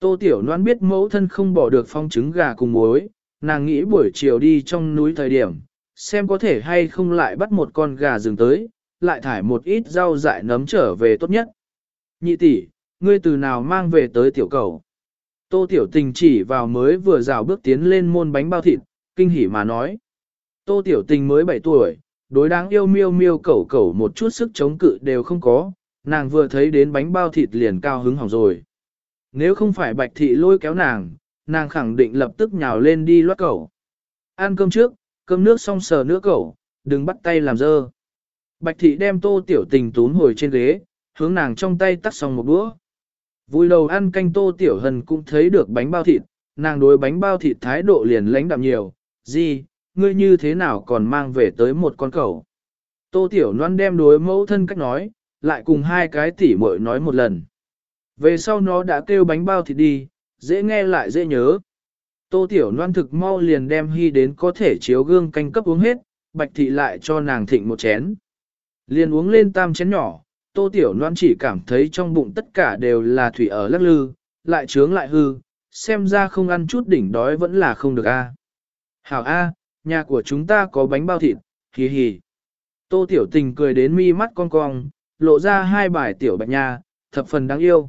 Tô Tiểu Loan biết mẫu thân không bỏ được phong trứng gà cùng muối, nàng nghĩ buổi chiều đi trong núi thời điểm, xem có thể hay không lại bắt một con gà rừng tới, lại thải một ít rau dại nấm trở về tốt nhất. Nhị tỷ, ngươi từ nào mang về tới tiểu cầu? Tô Tiểu Tình chỉ vào mới vừa rào bước tiến lên môn bánh bao thịt, kinh hỉ mà nói. Tô Tiểu Tình mới 7 tuổi, đối đáng yêu miêu miêu cẩu cẩu một chút sức chống cự đều không có, nàng vừa thấy đến bánh bao thịt liền cao hứng hỏng rồi. Nếu không phải bạch thị lôi kéo nàng, nàng khẳng định lập tức nhào lên đi loát cẩu. Ăn cơm trước, cơm nước xong sờ nữa cẩu, đừng bắt tay làm dơ. Bạch thị đem tô tiểu tình tún hồi trên ghế, hướng nàng trong tay tắt xong một đũa. Vui đầu ăn canh tô tiểu hần cũng thấy được bánh bao thịt, nàng đối bánh bao thịt thái độ liền lãnh đạm nhiều, gì, ngươi như thế nào còn mang về tới một con cẩu. Tô tiểu Loan đem đối mẫu thân cách nói, lại cùng hai cái tỉ muội nói một lần. Về sau nó đã kêu bánh bao thịt đi, dễ nghe lại dễ nhớ. Tô tiểu Loan thực mau liền đem hy đến có thể chiếu gương canh cấp uống hết, bạch thị lại cho nàng thịnh một chén. Liền uống lên tam chén nhỏ, tô tiểu Loan chỉ cảm thấy trong bụng tất cả đều là thủy ở lắc lư, lại trướng lại hư, xem ra không ăn chút đỉnh đói vẫn là không được a. Hảo a, nhà của chúng ta có bánh bao thịt, hì hì. Tô tiểu tình cười đến mi mắt con cong, lộ ra hai bài tiểu bạch nha, thập phần đáng yêu.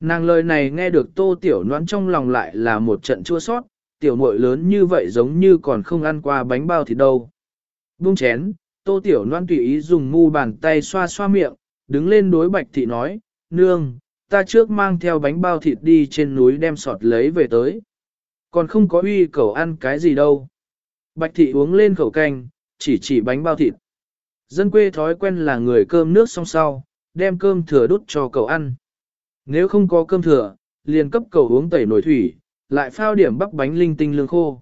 Nàng lời này nghe được tô tiểu noãn trong lòng lại là một trận chua sót, tiểu muội lớn như vậy giống như còn không ăn qua bánh bao thịt đâu. Buông chén, tô tiểu noãn tùy ý dùng mu bàn tay xoa xoa miệng, đứng lên đối bạch thị nói, nương, ta trước mang theo bánh bao thịt đi trên núi đem sọt lấy về tới. Còn không có uy cầu ăn cái gì đâu. Bạch thị uống lên khẩu canh, chỉ chỉ bánh bao thịt. Dân quê thói quen là người cơm nước xong sau, đem cơm thừa đút cho cậu ăn. Nếu không có cơm thừa, liền cấp cậu uống tẩy nổi thủy, lại phao điểm bắp bánh linh tinh lương khô.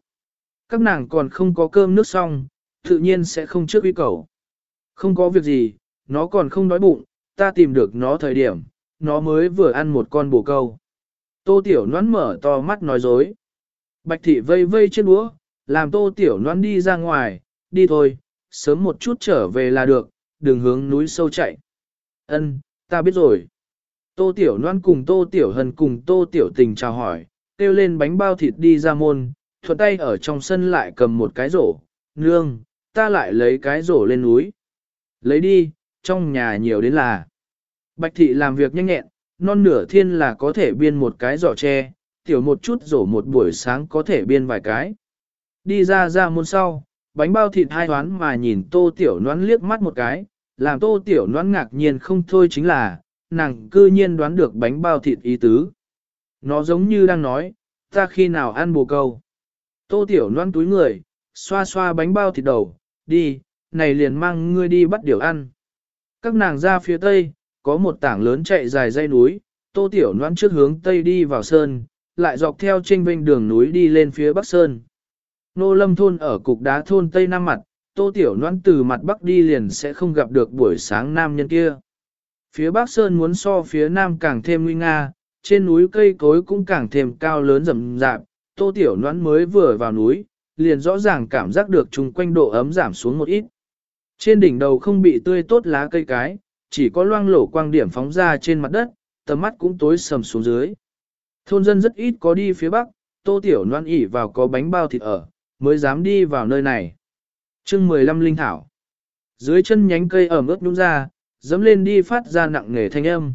Các nàng còn không có cơm nước xong, tự nhiên sẽ không trước uy cậu. Không có việc gì, nó còn không đói bụng, ta tìm được nó thời điểm, nó mới vừa ăn một con bồ câu. Tô Tiểu Noãn mở to mắt nói dối. Bạch thị vây vây trên đũa, làm Tô Tiểu noan đi ra ngoài, đi thôi, sớm một chút trở về là được, đừng hướng núi sâu chạy. Ân, ta biết rồi. Tô Tiểu noan cùng Tô Tiểu Hân cùng Tô Tiểu Tình chào hỏi, kêu lên bánh bao thịt đi ra môn, thuận tay ở trong sân lại cầm một cái rổ, nương, ta lại lấy cái rổ lên núi. Lấy đi, trong nhà nhiều đến là. Bạch thị làm việc nhanh nhẹn, non nửa thiên là có thể biên một cái giỏ tre, tiểu một chút rổ một buổi sáng có thể biên vài cái. Đi ra ra môn sau, bánh bao thịt hai toán mà nhìn tô tiểu noán liếc mắt một cái, làm tô tiểu noán ngạc nhiên không thôi chính là, nàng cư nhiên đoán được bánh bao thịt ý tứ. Nó giống như đang nói, ta khi nào ăn bồ câu. Tô tiểu noãn túi người, xoa xoa bánh bao thịt đầu, đi, này liền mang ngươi đi bắt điều ăn. Các nàng ra phía tây, có một tảng lớn chạy dài dây núi, tô tiểu noãn trước hướng tây đi vào sơn, lại dọc theo trên vinh đường núi đi lên phía bắc sơn. Nô lâm thôn ở cục đá thôn Tây Nam mặt, tô tiểu noan từ mặt bắc đi liền sẽ không gặp được buổi sáng nam nhân kia. Phía bắc sơn muốn so phía nam càng thêm nguy nga, trên núi cây cối cũng càng thêm cao lớn rậm rạp, tô tiểu noan mới vừa vào núi, liền rõ ràng cảm giác được chung quanh độ ấm giảm xuống một ít. Trên đỉnh đầu không bị tươi tốt lá cây cái, chỉ có loang lổ quang điểm phóng ra trên mặt đất, tầm mắt cũng tối sầm xuống dưới. Thôn dân rất ít có đi phía bắc, tô tiểu noan ỉ vào có bánh bao thịt ở, mới dám đi vào nơi này. chương 15 linh thảo. Dưới chân nhánh cây ẩm ướt nhung ra, dẫm lên đi phát ra nặng nề thanh âm.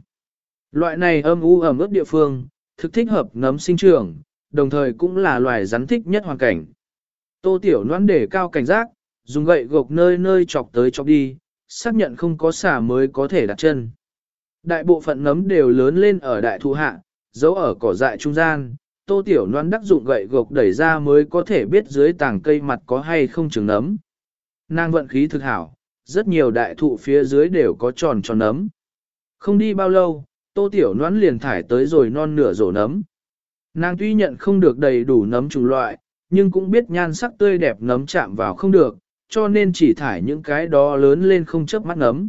Loại này âm u ẩm ướt địa phương, thực thích hợp nấm sinh trưởng, đồng thời cũng là loài rắn thích nhất hoàn cảnh. Tô Tiểu Loan để cao cảnh giác, dùng gậy gộc nơi nơi chọc tới chọc đi, xác nhận không có xả mới có thể đặt chân. Đại bộ phận nấm đều lớn lên ở đại thụ hạ, giấu ở cỏ dại trung gian, tô tiểu Loan đắc dụng gậy gộc đẩy ra mới có thể biết dưới tàng cây mặt có hay không trường nấm. Nàng vận khí thực hảo, rất nhiều đại thụ phía dưới đều có tròn tròn nấm. Không đi bao lâu, tô tiểu Loan liền thải tới rồi non nửa rổ nấm. Nàng tuy nhận không được đầy đủ nấm chủng loại, nhưng cũng biết nhan sắc tươi đẹp nấm chạm vào không được, cho nên chỉ thải những cái đó lớn lên không chớp mắt nấm.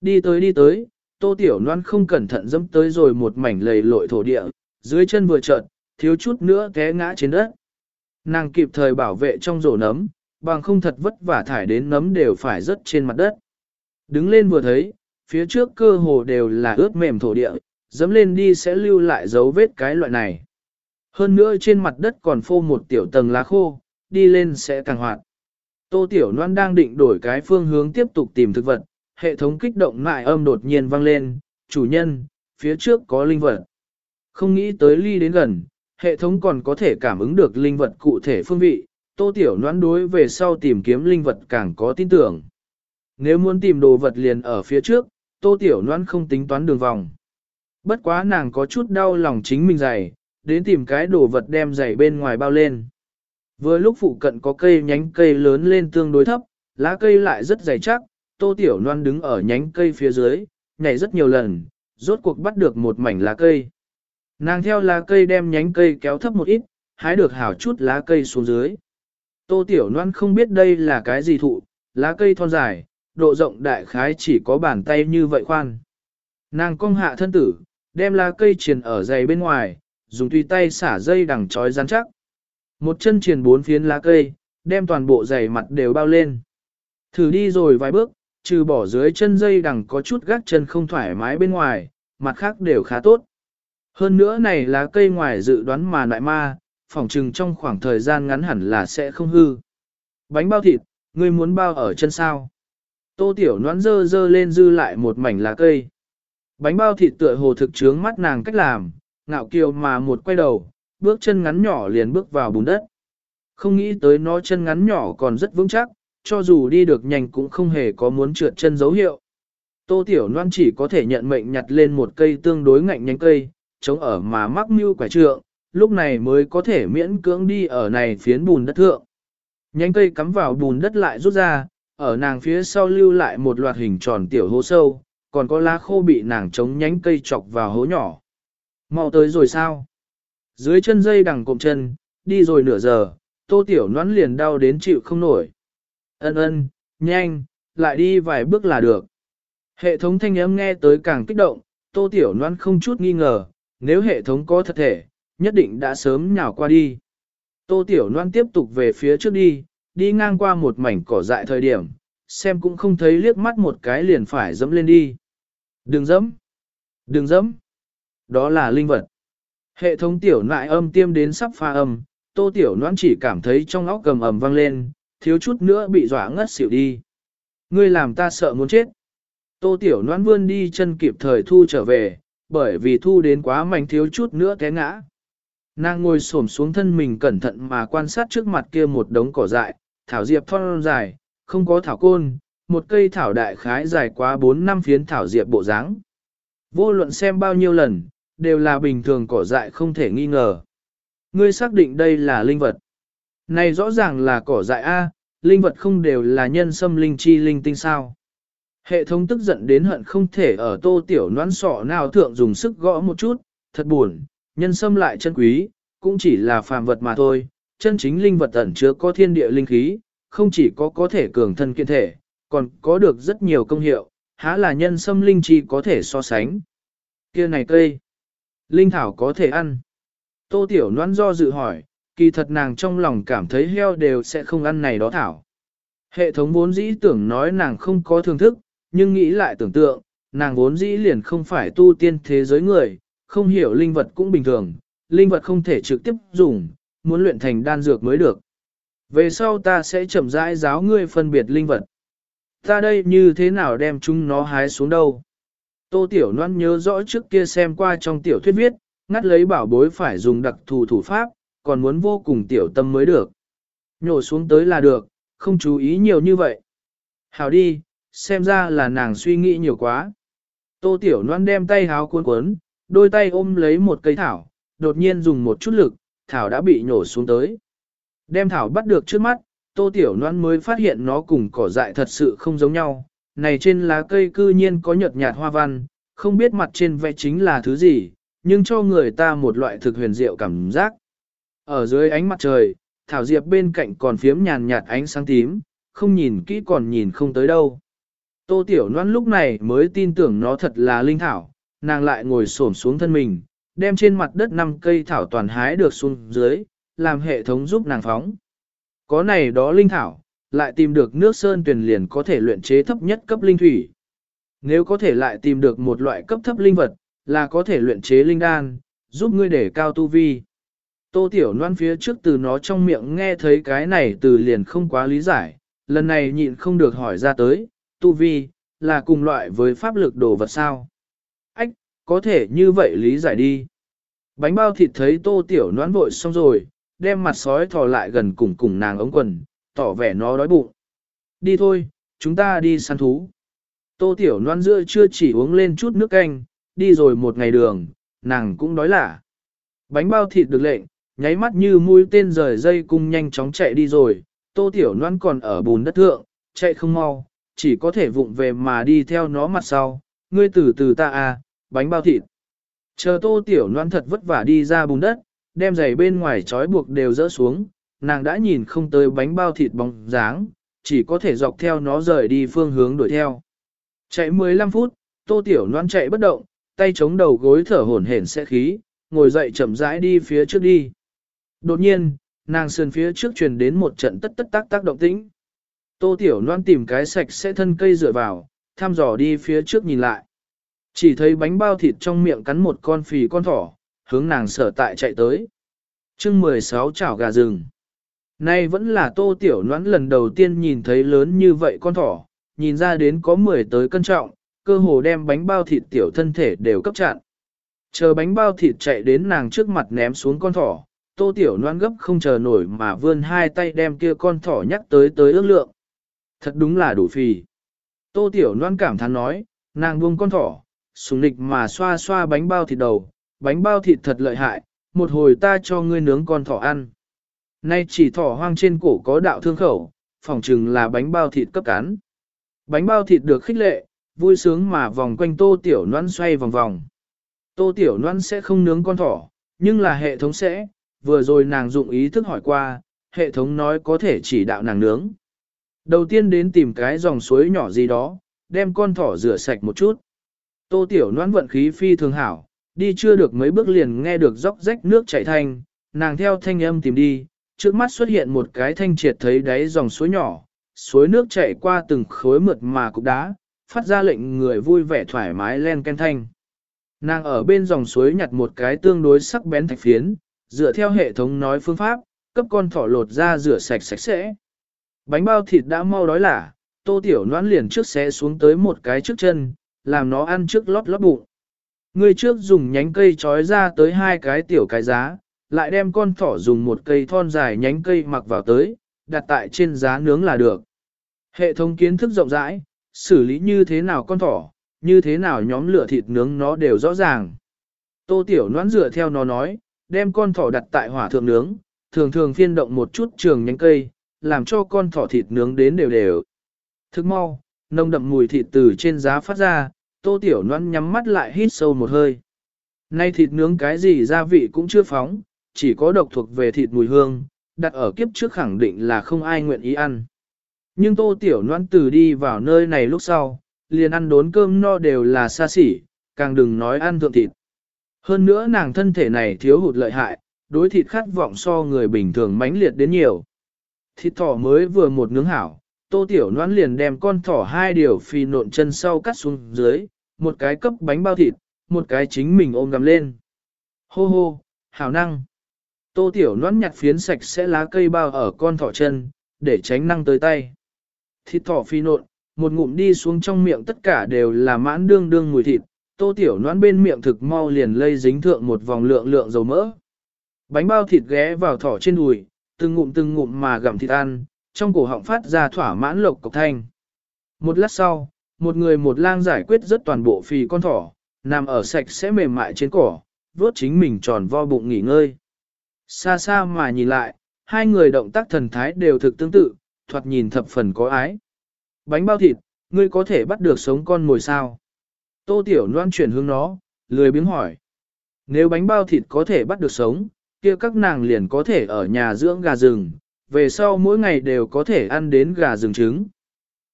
Đi tới đi tới, tô tiểu Loan không cẩn thận dẫm tới rồi một mảnh lầy lội thổ địa, dưới chân vừa chợt thiếu chút nữa té ngã trên đất. Nàng kịp thời bảo vệ trong rổ nấm, bằng không thật vất vả thải đến nấm đều phải rớt trên mặt đất. Đứng lên vừa thấy, phía trước cơ hồ đều là ướt mềm thổ địa, dẫm lên đi sẽ lưu lại dấu vết cái loại này. Hơn nữa trên mặt đất còn phô một tiểu tầng lá khô, đi lên sẽ càng hoạt. Tô Tiểu Loan đang định đổi cái phương hướng tiếp tục tìm thực vật, hệ thống kích động mại âm đột nhiên vang lên, chủ nhân, phía trước có linh vật. Không nghĩ tới ly đến gần, hệ thống còn có thể cảm ứng được linh vật cụ thể phương vị, Tô Tiểu Loan đối về sau tìm kiếm linh vật càng có tin tưởng. Nếu muốn tìm đồ vật liền ở phía trước, Tô Tiểu Loan không tính toán đường vòng. Bất quá nàng có chút đau lòng chính mình dày, đến tìm cái đồ vật đem dày bên ngoài bao lên. Vừa lúc phụ cận có cây nhánh cây lớn lên tương đối thấp, lá cây lại rất dày chắc, tô tiểu noan đứng ở nhánh cây phía dưới, nhảy rất nhiều lần, rốt cuộc bắt được một mảnh lá cây. Nàng theo lá cây đem nhánh cây kéo thấp một ít, hái được hảo chút lá cây xuống dưới. Tô tiểu loan không biết đây là cái gì thụ, lá cây thon dài, độ rộng đại khái chỉ có bàn tay như vậy khoan. Nàng cong hạ thân tử, đem lá cây triền ở dày bên ngoài, dùng tùy tay xả dây đằng trói rắn chắc. Một chân triền bốn phiến lá cây, đem toàn bộ dày mặt đều bao lên. Thử đi rồi vài bước, trừ bỏ dưới chân dây đằng có chút gác chân không thoải mái bên ngoài, mặt khác đều khá tốt. Hơn nữa này lá cây ngoài dự đoán mà lại ma, phỏng trừng trong khoảng thời gian ngắn hẳn là sẽ không hư. Bánh bao thịt, ngươi muốn bao ở chân sao? Tô tiểu noãn dơ dơ lên dư lại một mảnh lá cây. Bánh bao thịt tựa hồ thực trướng mắt nàng cách làm, ngạo kiều mà một quay đầu, bước chân ngắn nhỏ liền bước vào bùn đất. Không nghĩ tới nó chân ngắn nhỏ còn rất vững chắc, cho dù đi được nhanh cũng không hề có muốn trượt chân dấu hiệu. Tô Tiểu Loan chỉ có thể nhận mệnh nhặt lên một cây tương đối ngạnh nhánh cây, chống ở mà mắc mưu quả trượng, lúc này mới có thể miễn cưỡng đi ở này phiến bùn đất thượng. Nhánh cây cắm vào bùn đất lại rút ra, ở nàng phía sau lưu lại một loạt hình tròn tiểu hố sâu, còn có lá khô bị nàng chống nhánh cây chọc vào hố nhỏ. Mau tới rồi sao? Dưới chân dây đằng cộm chân, đi rồi nửa giờ, tô tiểu noãn liền đau đến chịu không nổi. Ân ân, nhanh, lại đi vài bước là được. Hệ thống thanh âm nghe tới càng kích động, tô tiểu noãn không chút nghi ngờ, nếu hệ thống có thật thể, nhất định đã sớm nhào qua đi. Tô tiểu Loan tiếp tục về phía trước đi, đi ngang qua một mảnh cỏ dại thời điểm, xem cũng không thấy liếc mắt một cái liền phải dẫm lên đi. Đừng dẫm! Đừng dẫm! Đó là linh vật. Hệ thống tiểu nại âm tiêm đến sắp pha âm, tô tiểu noãn chỉ cảm thấy trong óc cầm ầm vang lên, thiếu chút nữa bị dọa ngất xỉu đi. Ngươi làm ta sợ muốn chết. Tô tiểu noãn vươn đi chân kịp thời thu trở về, bởi vì thu đến quá mạnh thiếu chút nữa té ngã. Nàng ngồi xổm xuống thân mình cẩn thận mà quan sát trước mặt kia một đống cỏ dại, thảo diệp thon dài, không có thảo côn, một cây thảo đại khái dài quá 4 năm phiến thảo diệp bộ dáng. Vô luận xem bao nhiêu lần, đều là bình thường cỏ dại không thể nghi ngờ. Ngươi xác định đây là linh vật. Này rõ ràng là cỏ dại A, linh vật không đều là nhân sâm linh chi linh tinh sao. Hệ thống tức giận đến hận không thể ở tô tiểu noan sọ nào thượng dùng sức gõ một chút, thật buồn, nhân sâm lại chân quý, cũng chỉ là phàm vật mà thôi, chân chính linh vật ẩn chứa có thiên địa linh khí, không chỉ có có thể cường thân kiên thể, còn có được rất nhiều công hiệu, há là nhân sâm linh chi có thể so sánh. Kia này cây, Linh thảo có thể ăn. Tô Tiểu noan do dự hỏi, kỳ thật nàng trong lòng cảm thấy heo đều sẽ không ăn này đó thảo. Hệ thống vốn dĩ tưởng nói nàng không có thưởng thức, nhưng nghĩ lại tưởng tượng, nàng vốn dĩ liền không phải tu tiên thế giới người, không hiểu linh vật cũng bình thường, linh vật không thể trực tiếp dùng, muốn luyện thành đan dược mới được. Về sau ta sẽ chậm rãi giáo ngươi phân biệt linh vật. Ta đây như thế nào đem chúng nó hái xuống đâu? Tô Tiểu Loan nhớ rõ trước kia xem qua trong tiểu thuyết viết, ngắt lấy bảo bối phải dùng đặc thù thủ pháp, còn muốn vô cùng tiểu tâm mới được. Nhổ xuống tới là được, không chú ý nhiều như vậy. Hào đi, xem ra là nàng suy nghĩ nhiều quá. Tô Tiểu Loan đem tay háo cuốn cuốn, đôi tay ôm lấy một cây thảo, đột nhiên dùng một chút lực, thảo đã bị nhổ xuống tới. Đem thảo bắt được trước mắt, tô tiểu Loan mới phát hiện nó cùng cỏ dại thật sự không giống nhau. Này trên lá cây cư nhiên có nhợt nhạt hoa văn, không biết mặt trên vẽ chính là thứ gì, nhưng cho người ta một loại thực huyền diệu cảm giác. Ở dưới ánh mặt trời, thảo diệp bên cạnh còn phiếm nhàn nhạt ánh sáng tím, không nhìn kỹ còn nhìn không tới đâu. Tô Tiểu Loan lúc này mới tin tưởng nó thật là linh thảo, nàng lại ngồi xổm xuống thân mình, đem trên mặt đất năm cây thảo toàn hái được xuống dưới, làm hệ thống giúp nàng phóng. Có này đó linh thảo, lại tìm được nước sơn tuyển liền có thể luyện chế thấp nhất cấp linh thủy. Nếu có thể lại tìm được một loại cấp thấp linh vật, là có thể luyện chế linh đan, giúp ngươi để cao tu vi. Tô Tiểu Loan phía trước từ nó trong miệng nghe thấy cái này từ liền không quá lý giải, lần này nhịn không được hỏi ra tới, tu vi, là cùng loại với pháp lực đồ vật sao? Ách, có thể như vậy lý giải đi. Bánh bao thịt thấy tô tiểu noán vội xong rồi, đem mặt sói thò lại gần cùng cùng nàng ống quần, tỏ vẻ nó đói bụng. Đi thôi, chúng ta đi săn thú. Tô tiểu noan giữa chưa chỉ uống lên chút nước canh, đi rồi một ngày đường, nàng cũng đói lả. Bánh bao thịt được lệnh, nháy mắt như mũi tên rời dây cung nhanh chóng chạy đi rồi, tô tiểu noan còn ở bùn đất thượng, chạy không mau, chỉ có thể vụng về mà đi theo nó mặt sau, ngươi từ từ ta à, bánh bao thịt. Chờ tô tiểu loan thật vất vả đi ra bùn đất, đem giày bên ngoài trói buộc đều rỡ xuống, nàng đã nhìn không tới bánh bao thịt bóng dáng, chỉ có thể dọc theo nó rời đi phương hướng đuổi theo. Chạy 15 phút, tô tiểu loan chạy bất động, tay chống đầu gối thở hổn hển sẽ khí, ngồi dậy chậm rãi đi phía trước đi. Đột nhiên, nàng sườn phía trước truyền đến một trận tất tất tác tác động tĩnh. Tô Tiểu Loan tìm cái sạch sẽ thân cây dựa vào, thăm dò đi phía trước nhìn lại. Chỉ thấy bánh bao thịt trong miệng cắn một con phì con thỏ, hướng nàng sở tại chạy tới. chương 16 chảo gà rừng. Nay vẫn là tô tiểu Loan lần đầu tiên nhìn thấy lớn như vậy con thỏ, nhìn ra đến có 10 tới cân trọng, cơ hồ đem bánh bao thịt tiểu thân thể đều cấp chặn. Chờ bánh bao thịt chạy đến nàng trước mặt ném xuống con thỏ, tô tiểu noan gấp không chờ nổi mà vươn hai tay đem kia con thỏ nhắc tới tới ước lượng. Thật đúng là đủ phì. Tô tiểu Loan cảm thán nói, nàng buông con thỏ, sùng nịch mà xoa xoa bánh bao thịt đầu, bánh bao thịt thật lợi hại, một hồi ta cho ngươi nướng con thỏ ăn. Nay chỉ thỏ hoang trên cổ có đạo thương khẩu, phỏng chừng là bánh bao thịt cấp cán. Bánh bao thịt được khích lệ, vui sướng mà vòng quanh tô tiểu noan xoay vòng vòng. Tô tiểu noan sẽ không nướng con thỏ, nhưng là hệ thống sẽ, vừa rồi nàng dụng ý thức hỏi qua, hệ thống nói có thể chỉ đạo nàng nướng. Đầu tiên đến tìm cái dòng suối nhỏ gì đó, đem con thỏ rửa sạch một chút. Tô Tiểu Loan vận khí phi thường hảo, đi chưa được mấy bước liền nghe được róc rách nước chảy thanh, nàng theo thanh âm tìm đi, trước mắt xuất hiện một cái thanh triệt thấy đáy dòng suối nhỏ, suối nước chảy qua từng khối mượt mà cục đá, phát ra lệnh người vui vẻ thoải mái len ken thanh. Nàng ở bên dòng suối nhặt một cái tương đối sắc bén thạch phiến, dựa theo hệ thống nói phương pháp, cấp con thỏ lột ra rửa sạch sạch sẽ. Bánh bao thịt đã mau đói lả, tô tiểu noãn liền trước xé xuống tới một cái trước chân, làm nó ăn trước lót lót bụng. Người trước dùng nhánh cây trói ra tới hai cái tiểu cái giá, lại đem con thỏ dùng một cây thon dài nhánh cây mặc vào tới, đặt tại trên giá nướng là được. Hệ thống kiến thức rộng rãi, xử lý như thế nào con thỏ, như thế nào nhóm lửa thịt nướng nó đều rõ ràng. Tô Tiểu Noãn dựa theo nó nói, đem con thỏ đặt tại hỏa thượng nướng, thường thường phiên động một chút trường nhánh cây, làm cho con thỏ thịt nướng đến đều đều. Thức mau, nồng đậm mùi thịt từ trên giá phát ra, tô tiểu noan nhắm mắt lại hít sâu một hơi. Nay thịt nướng cái gì gia vị cũng chưa phóng, chỉ có độc thuộc về thịt mùi hương, đặt ở kiếp trước khẳng định là không ai nguyện ý ăn. Nhưng tô tiểu noan từ đi vào nơi này lúc sau, liền ăn đốn cơm no đều là xa xỉ, càng đừng nói ăn thượng thịt. Hơn nữa nàng thân thể này thiếu hụt lợi hại, đối thịt khát vọng so người bình thường mãnh liệt đến nhiều. Thịt thỏ mới vừa một nướng hảo, tô tiểu noãn liền đem con thỏ hai điều phi nộn chân sau cắt xuống dưới, một cái cấp bánh bao thịt, một cái chính mình ôm gầm lên. Hô hô, hảo năng. Tô tiểu noãn nhặt phiến sạch sẽ lá cây bao ở con thỏ chân, để tránh năng tới tay. Thịt thỏ phi nộn, một ngụm đi xuống trong miệng tất cả đều là mãn đương đương mùi thịt, tô tiểu noãn bên miệng thực mau liền lây dính thượng một vòng lượng lượng dầu mỡ. Bánh bao thịt ghé vào thỏ trên đùi, từng ngụm từng ngụm mà gặm thịt ăn, trong cổ họng phát ra thỏa mãn lộc cộc thanh. Một lát sau, một người một lang giải quyết rất toàn bộ phì con thỏ, nằm ở sạch sẽ mềm mại trên cỏ, vuốt chính mình tròn vo bụng nghỉ ngơi. Xa xa mà nhìn lại, hai người động tác thần thái đều thực tương tự, thoạt nhìn thập phần có ái. Bánh bao thịt, ngươi có thể bắt được sống con mồi sao? Tô Tiểu Loan chuyển hướng nó, lười biếng hỏi. Nếu bánh bao thịt có thể bắt được sống, kia các nàng liền có thể ở nhà dưỡng gà rừng, về sau mỗi ngày đều có thể ăn đến gà rừng trứng.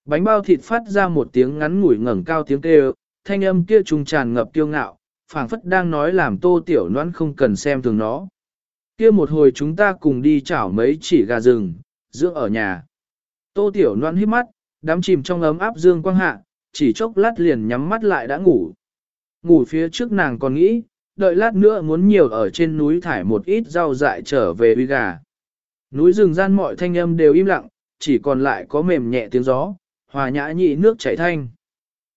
Bánh bao thịt phát ra một tiếng ngắn ngủi ngẩng cao tiếng kêu, thanh âm kia trùng tràn ngập kiêu ngạo, phảng phất đang nói làm tô tiểu noan không cần xem thường nó. Kia một hồi chúng ta cùng đi chảo mấy chỉ gà rừng, dưỡng ở nhà. Tô tiểu noan hít mắt, đắm chìm trong ấm áp dương quang hạ, chỉ chốc lát liền nhắm mắt lại đã ngủ. Ngủ phía trước nàng còn nghĩ, đợi lát nữa muốn nhiều ở trên núi thải một ít rau dại trở về uy gà. Núi rừng gian mọi thanh âm đều im lặng, chỉ còn lại có mềm nhẹ tiếng gió, hòa nhã nhị nước chảy thanh.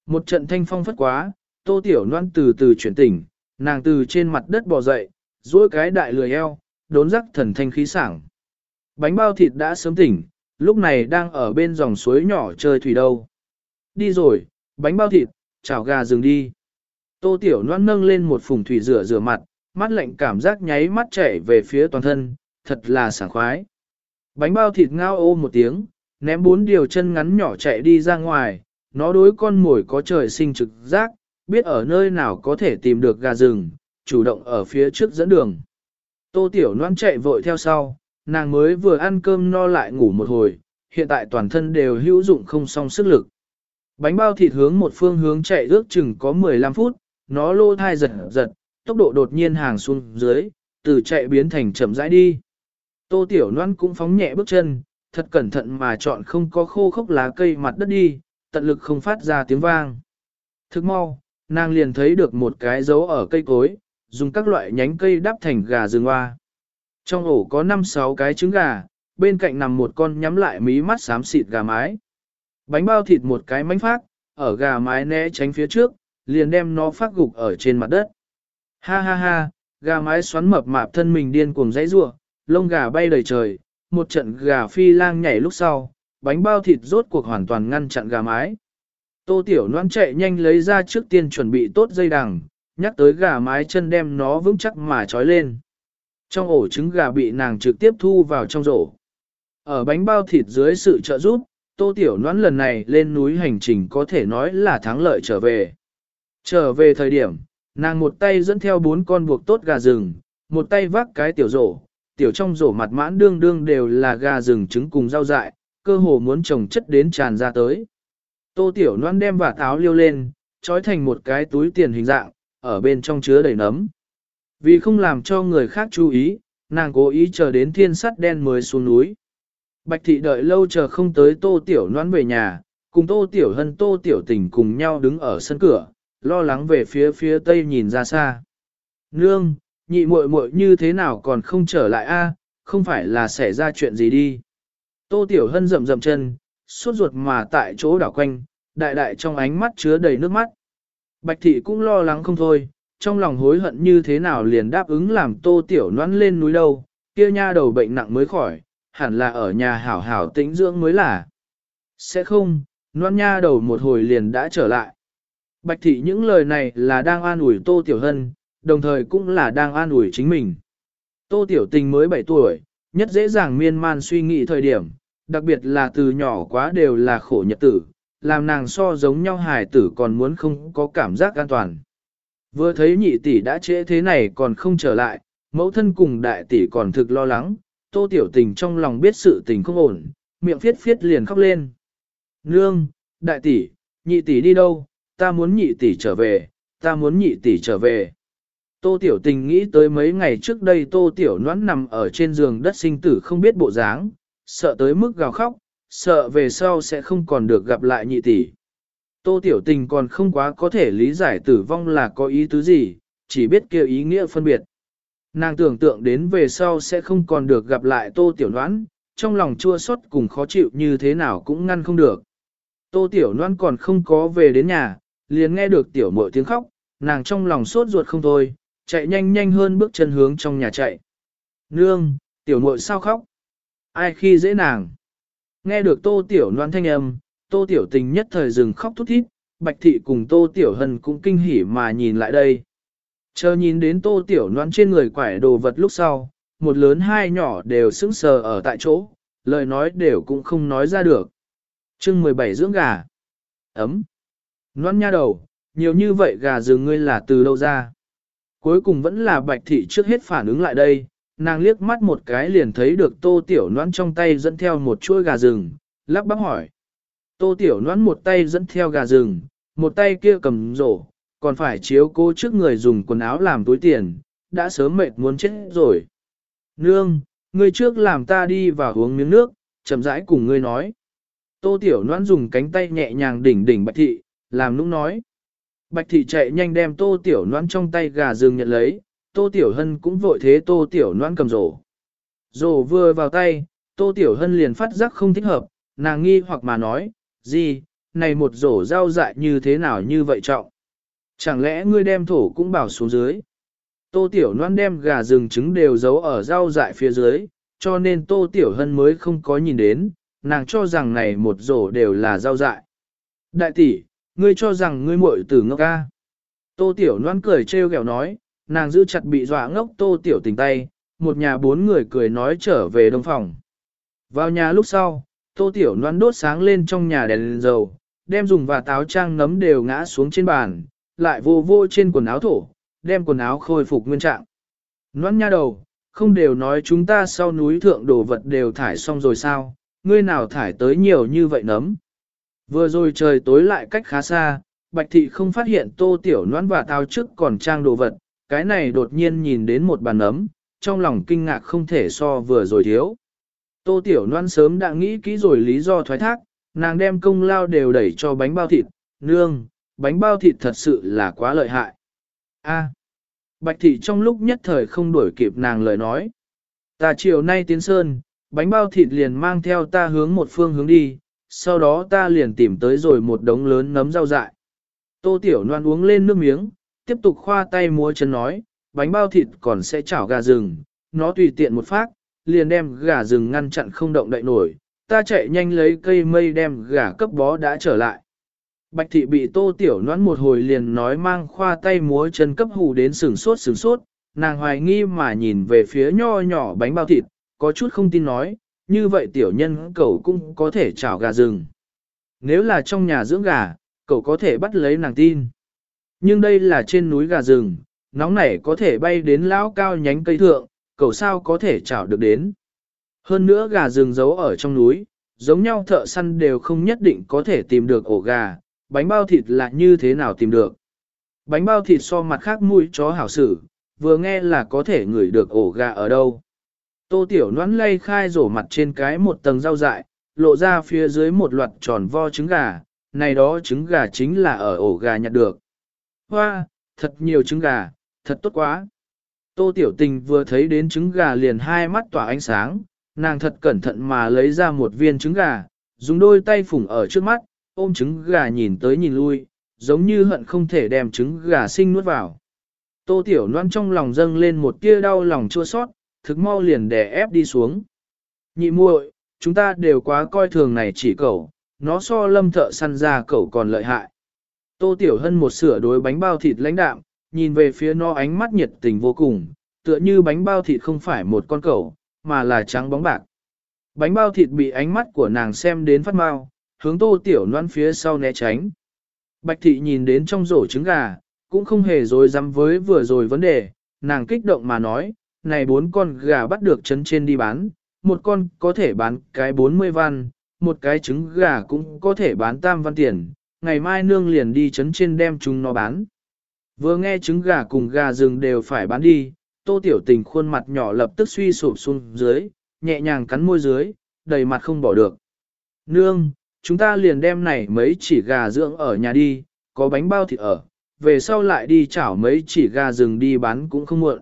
Một trận thanh phong phất quá, tô tiểu loan từ từ chuyển tỉnh, nàng từ trên mặt đất bò dậy, duỗi cái đại lười eo, đốn rắc thần thanh khí sảng. Bánh bao thịt đã sớm tỉnh, lúc này đang ở bên dòng suối nhỏ chơi thủy đâu. Đi rồi, bánh bao thịt, chảo gà dừng đi. Tô tiểu loan nâng lên một phùng thủy rửa rửa mặt, mắt lạnh cảm giác nháy mắt chảy về phía toàn thân, thật là sảng khoái. Bánh bao thịt ngao ô một tiếng, ném bốn điều chân ngắn nhỏ chạy đi ra ngoài, nó đối con mồi có trời sinh trực giác, biết ở nơi nào có thể tìm được gà rừng, chủ động ở phía trước dẫn đường. Tô Tiểu Loan chạy vội theo sau, nàng mới vừa ăn cơm no lại ngủ một hồi, hiện tại toàn thân đều hữu dụng không song sức lực. Bánh bao thịt hướng một phương hướng chạy ước chừng có 15 phút, nó lô thai giật giật, tốc độ đột nhiên hàng xuống dưới, từ chạy biến thành chậm rãi đi. Tô Tiểu Loan cũng phóng nhẹ bước chân, thật cẩn thận mà chọn không có khô khốc lá cây mặt đất đi, tận lực không phát ra tiếng vang. Thức mau, nàng liền thấy được một cái dấu ở cây cối, dùng các loại nhánh cây đắp thành gà rừng hoa. Trong ổ có 5-6 cái trứng gà, bên cạnh nằm một con nhắm lại mí mắt xám xịt gà mái. Bánh bao thịt một cái mánh phát, ở gà mái né tránh phía trước, liền đem nó phát gục ở trên mặt đất. Ha ha ha, gà mái xoắn mập mạp thân mình điên cuồng dãy rủa, lông gà bay đầy trời, một trận gà phi lang nhảy lúc sau, bánh bao thịt rốt cuộc hoàn toàn ngăn chặn gà mái. Tô Tiểu Loan chạy nhanh lấy ra trước tiên chuẩn bị tốt dây đằng, nhắc tới gà mái chân đem nó vững chắc mà trói lên. Trong ổ trứng gà bị nàng trực tiếp thu vào trong rổ. Ở bánh bao thịt dưới sự trợ giúp, Tô Tiểu Loan lần này lên núi hành trình có thể nói là thắng lợi trở về. Trở về thời điểm, nàng một tay dẫn theo bốn con buộc tốt gà rừng, một tay vác cái tiểu rổ, tiểu trong rổ mặt mãn đương đương đều là gà rừng trứng cùng rau dại, cơ hồ muốn trồng chất đến tràn ra tới. Tô tiểu noan đem vả táo liêu lên, trói thành một cái túi tiền hình dạng, ở bên trong chứa đầy nấm. Vì không làm cho người khác chú ý, nàng cố ý chờ đến thiên sắt đen mới xuống núi. Bạch thị đợi lâu chờ không tới tô tiểu noan về nhà, cùng tô tiểu hân tô tiểu tình cùng nhau đứng ở sân cửa, lo lắng về phía phía tây nhìn ra xa. Nương, nhị muội muội như thế nào còn không trở lại a? không phải là xảy ra chuyện gì đi. Tô Tiểu Hân rậm rậm chân, suốt ruột mà tại chỗ đảo quanh, đại đại trong ánh mắt chứa đầy nước mắt. Bạch thị cũng lo lắng không thôi, trong lòng hối hận như thế nào liền đáp ứng làm Tô Tiểu noãn lên núi đâu, kia nha đầu bệnh nặng mới khỏi, hẳn là ở nhà hảo hảo tĩnh dưỡng mới là. Sẽ không, noan nha đầu một hồi liền đã trở lại. Bạch thị những lời này là đang an ủi Tô Tiểu Hân, đồng thời cũng là đang an ủi chính mình. Tô Tiểu Tình mới 7 tuổi, nhất dễ dàng miên man suy nghĩ thời điểm, đặc biệt là từ nhỏ quá đều là khổ nhật tử, làm nàng so giống nhau hài tử còn muốn không có cảm giác an toàn. Vừa thấy nhị tỷ đã trễ thế này còn không trở lại, mẫu thân cùng đại tỷ còn thực lo lắng, Tô Tiểu Tình trong lòng biết sự tình không ổn, miệng phiết phiết liền khóc lên. Nương, đại tỷ, nhị tỷ đi đâu, ta muốn nhị tỷ trở về, ta muốn nhị tỷ trở về. Tô Tiểu Tình nghĩ tới mấy ngày trước đây Tô Tiểu Noãn nằm ở trên giường đất sinh tử không biết bộ dáng, sợ tới mức gào khóc, sợ về sau sẽ không còn được gặp lại nhị tỷ. Tô Tiểu Tình còn không quá có thể lý giải tử vong là có ý tứ gì, chỉ biết kêu ý nghĩa phân biệt. Nàng tưởng tượng đến về sau sẽ không còn được gặp lại Tô Tiểu Noãn, trong lòng chua xót cùng khó chịu như thế nào cũng ngăn không được. Tô Tiểu Noãn còn không có về đến nhà, liền nghe được Tiểu muội tiếng khóc, nàng trong lòng sốt ruột không thôi, chạy nhanh nhanh hơn bước chân hướng trong nhà chạy. Nương, Tiểu muội sao khóc? Ai khi dễ nàng? Nghe được Tô Tiểu noan thanh âm, Tô Tiểu Tình nhất thời dừng khóc thút thít, Bạch Thị cùng Tô Tiểu Hân cũng kinh hỉ mà nhìn lại đây. Chờ nhìn đến Tô Tiểu noan trên người quải đồ vật lúc sau, một lớn hai nhỏ đều sững sờ ở tại chỗ, lời nói đều cũng không nói ra được. chương 17 dưỡng gà. Ấm. Noan nha đầu, nhiều như vậy gà rừng ngươi là từ đâu ra? Cuối cùng vẫn là Bạch Thị trước hết phản ứng lại đây, nàng liếc mắt một cái liền thấy được Tô Tiểu noan trong tay dẫn theo một chuỗi gà rừng, lắp bắp hỏi. Tô Tiểu noan một tay dẫn theo gà rừng, một tay kia cầm rổ, còn phải chiếu cô trước người dùng quần áo làm túi tiền, đã sớm mệt muốn chết rồi. Nương, ngươi trước làm ta đi vào uống miếng nước, chậm rãi cùng ngươi nói. Tô Tiểu noan dùng cánh tay nhẹ nhàng đỉnh đỉnh Bạch Thị, làm nũng nói. Bạch Thị chạy nhanh đem Tô Tiểu noan trong tay gà rừng nhận lấy, Tô Tiểu Hân cũng vội thế Tô Tiểu noan cầm rổ. Rổ vừa vào tay, Tô Tiểu Hân liền phát giác không thích hợp, nàng nghi hoặc mà nói, gì, này một rổ rau dại như thế nào như vậy trọng. Chẳng lẽ ngươi đem thổ cũng bảo xuống dưới? Tô Tiểu Loan đem gà rừng trứng đều giấu ở rau dại phía dưới, cho nên Tô Tiểu Hân mới không có nhìn đến, nàng cho rằng này một rổ đều là rau dại. Đại tỷ, ngươi cho rằng ngươi muội tử ngốc ca. Tô Tiểu Loan cười trêu ghẹo nói, nàng giữ chặt bị dọa ngốc Tô Tiểu tình tay, một nhà bốn người cười nói trở về đông phòng. Vào nhà lúc sau, Tô Tiểu Loan đốt sáng lên trong nhà đèn, đèn dầu, đem dùng và táo trang nấm đều ngã xuống trên bàn, lại vô vô trên quần áo thổ, đem quần áo khôi phục nguyên trạng. Loan nha đầu, không đều nói chúng ta sau núi thượng đồ vật đều thải xong rồi sao, ngươi nào thải tới nhiều như vậy nấm. Vừa rồi trời tối lại cách khá xa, Bạch Thị không phát hiện tô tiểu noan và tao trước còn trang đồ vật, cái này đột nhiên nhìn đến một bàn ấm, trong lòng kinh ngạc không thể so vừa rồi thiếu. Tô tiểu noan sớm đã nghĩ kỹ rồi lý do thoái thác, nàng đem công lao đều đẩy cho bánh bao thịt, nương, bánh bao thịt thật sự là quá lợi hại. A. Bạch thị trong lúc nhất thời không đuổi kịp nàng lời nói. Ta chiều nay tiến sơn, bánh bao thịt liền mang theo ta hướng một phương hướng đi, sau đó ta liền tìm tới rồi một đống lớn nấm rau dại. Tô Tiểu Loan uống lên nước miếng, tiếp tục khoa tay múa chân nói, bánh bao thịt còn sẽ chảo gà rừng, nó tùy tiện một phát, liền đem gà rừng ngăn chặn không động đậy nổi, ta chạy nhanh lấy cây mây đem gà cấp bó đã trở lại. Bạch thị bị tô tiểu noãn một hồi liền nói mang khoa tay múa chân cấp hù đến sừng sốt sừng sốt, nàng hoài nghi mà nhìn về phía nho nhỏ bánh bao thịt, có chút không tin nói, như vậy tiểu nhân cậu cũng có thể chảo gà rừng. Nếu là trong nhà dưỡng gà, cậu có thể bắt lấy nàng tin. Nhưng đây là trên núi gà rừng, nóng nảy có thể bay đến lão cao nhánh cây thượng, cậu sao có thể chảo được đến. Hơn nữa gà rừng giấu ở trong núi, giống nhau thợ săn đều không nhất định có thể tìm được ổ gà, bánh bao thịt là như thế nào tìm được. Bánh bao thịt so mặt khác mũi chó hảo sử, vừa nghe là có thể ngửi được ổ gà ở đâu. Tô Tiểu Noãn lay khai rổ mặt trên cái một tầng rau dại, lộ ra phía dưới một loạt tròn vo trứng gà, này đó trứng gà chính là ở ổ gà nhặt được. Hoa, thật nhiều trứng gà, thật tốt quá. Tô Tiểu Tình vừa thấy đến trứng gà liền hai mắt tỏa ánh sáng, nàng thật cẩn thận mà lấy ra một viên trứng gà, dùng đôi tay phủng ở trước mắt, ôm trứng gà nhìn tới nhìn lui, giống như hận không thể đem trứng gà sinh nuốt vào. Tô Tiểu Loan trong lòng dâng lên một tia đau lòng chua sót, thực mau liền đè ép đi xuống. Nhị muội, chúng ta đều quá coi thường này chỉ cậu, nó so lâm thợ săn ra cậu còn lợi hại. Tô Tiểu Hân một sửa đối bánh bao thịt lãnh đạm, nhìn về phía nó ánh mắt nhiệt tình vô cùng, tựa như bánh bao thịt không phải một con cậu, mà là trắng bóng bạc. Bánh bao thịt bị ánh mắt của nàng xem đến phát mau, hướng tô tiểu Loan phía sau né tránh. Bạch thị nhìn đến trong rổ trứng gà, cũng không hề dối dám với vừa rồi vấn đề, nàng kích động mà nói, này bốn con gà bắt được chấn trên đi bán, một con có thể bán cái 40 văn, một cái trứng gà cũng có thể bán tam văn tiền, ngày mai nương liền đi chấn trên đem chúng nó bán. Vừa nghe trứng gà cùng gà rừng đều phải bán đi, tô tiểu tình khuôn mặt nhỏ lập tức suy sụp xuống dưới, nhẹ nhàng cắn môi dưới, đầy mặt không bỏ được. Nương, chúng ta liền đem này mấy chỉ gà dưỡng ở nhà đi, có bánh bao thịt ở, về sau lại đi chảo mấy chỉ gà rừng đi bán cũng không muộn.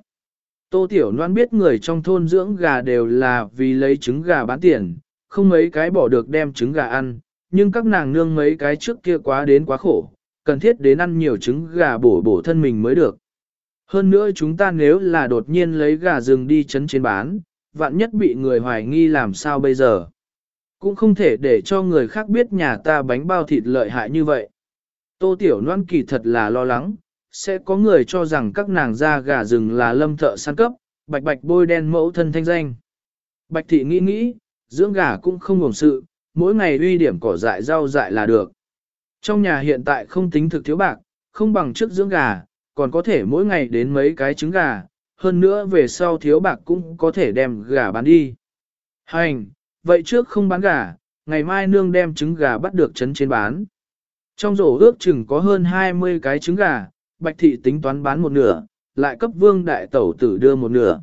Tô Tiểu Loan biết người trong thôn dưỡng gà đều là vì lấy trứng gà bán tiền, không mấy cái bỏ được đem trứng gà ăn, nhưng các nàng nương mấy cái trước kia quá đến quá khổ, cần thiết đến ăn nhiều trứng gà bổ bổ thân mình mới được. Hơn nữa chúng ta nếu là đột nhiên lấy gà rừng đi chấn trên bán, vạn nhất bị người hoài nghi làm sao bây giờ. Cũng không thể để cho người khác biết nhà ta bánh bao thịt lợi hại như vậy. Tô Tiểu Loan kỳ thật là lo lắng, sẽ có người cho rằng các nàng ra gà rừng là lâm thợ săn cấp, bạch bạch bôi đen mẫu thân thanh danh. Bạch thị nghĩ nghĩ, dưỡng gà cũng không ngủng sự, mỗi ngày uy điểm cỏ dại rau dại là được. Trong nhà hiện tại không tính thực thiếu bạc, không bằng trước dưỡng gà, còn có thể mỗi ngày đến mấy cái trứng gà, hơn nữa về sau thiếu bạc cũng có thể đem gà bán đi. Hành, vậy trước không bán gà, ngày mai nương đem trứng gà bắt được chấn trên bán. Trong rổ ước chừng có hơn 20 cái trứng gà, bạch thị tính toán bán một nửa, lại cấp vương đại tẩu tử đưa một nửa.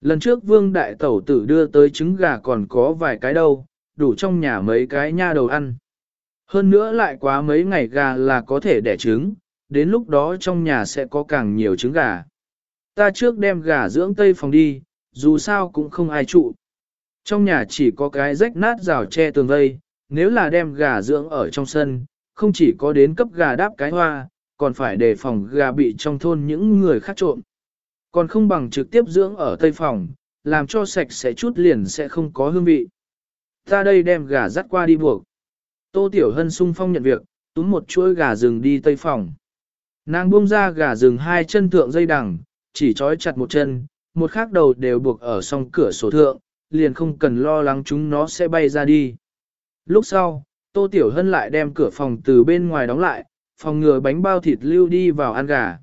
Lần trước vương đại tẩu tử đưa tới trứng gà còn có vài cái đâu, đủ trong nhà mấy cái nha đầu ăn. Hơn nữa lại quá mấy ngày gà là có thể đẻ trứng, đến lúc đó trong nhà sẽ có càng nhiều trứng gà. Ta trước đem gà dưỡng tây phòng đi, dù sao cũng không ai trụ. Trong nhà chỉ có cái rách nát rào che tường vây, nếu là đem gà dưỡng ở trong sân, không chỉ có đến cấp gà đáp cái hoa, còn phải đề phòng gà bị trong thôn những người khác trộm. Còn không bằng trực tiếp dưỡng ở tây phòng, làm cho sạch sẽ chút liền sẽ không có hương vị. Ta đây đem gà dắt qua đi buộc. Tô Tiểu Hân sung phong nhận việc, túm một chuỗi gà rừng đi tây phòng. Nàng buông ra gà rừng hai chân thượng dây đằng, chỉ trói chặt một chân, một khác đầu đều buộc ở song cửa sổ thượng, liền không cần lo lắng chúng nó sẽ bay ra đi. Lúc sau, Tô Tiểu Hân lại đem cửa phòng từ bên ngoài đóng lại, phòng ngừa bánh bao thịt lưu đi vào ăn gà.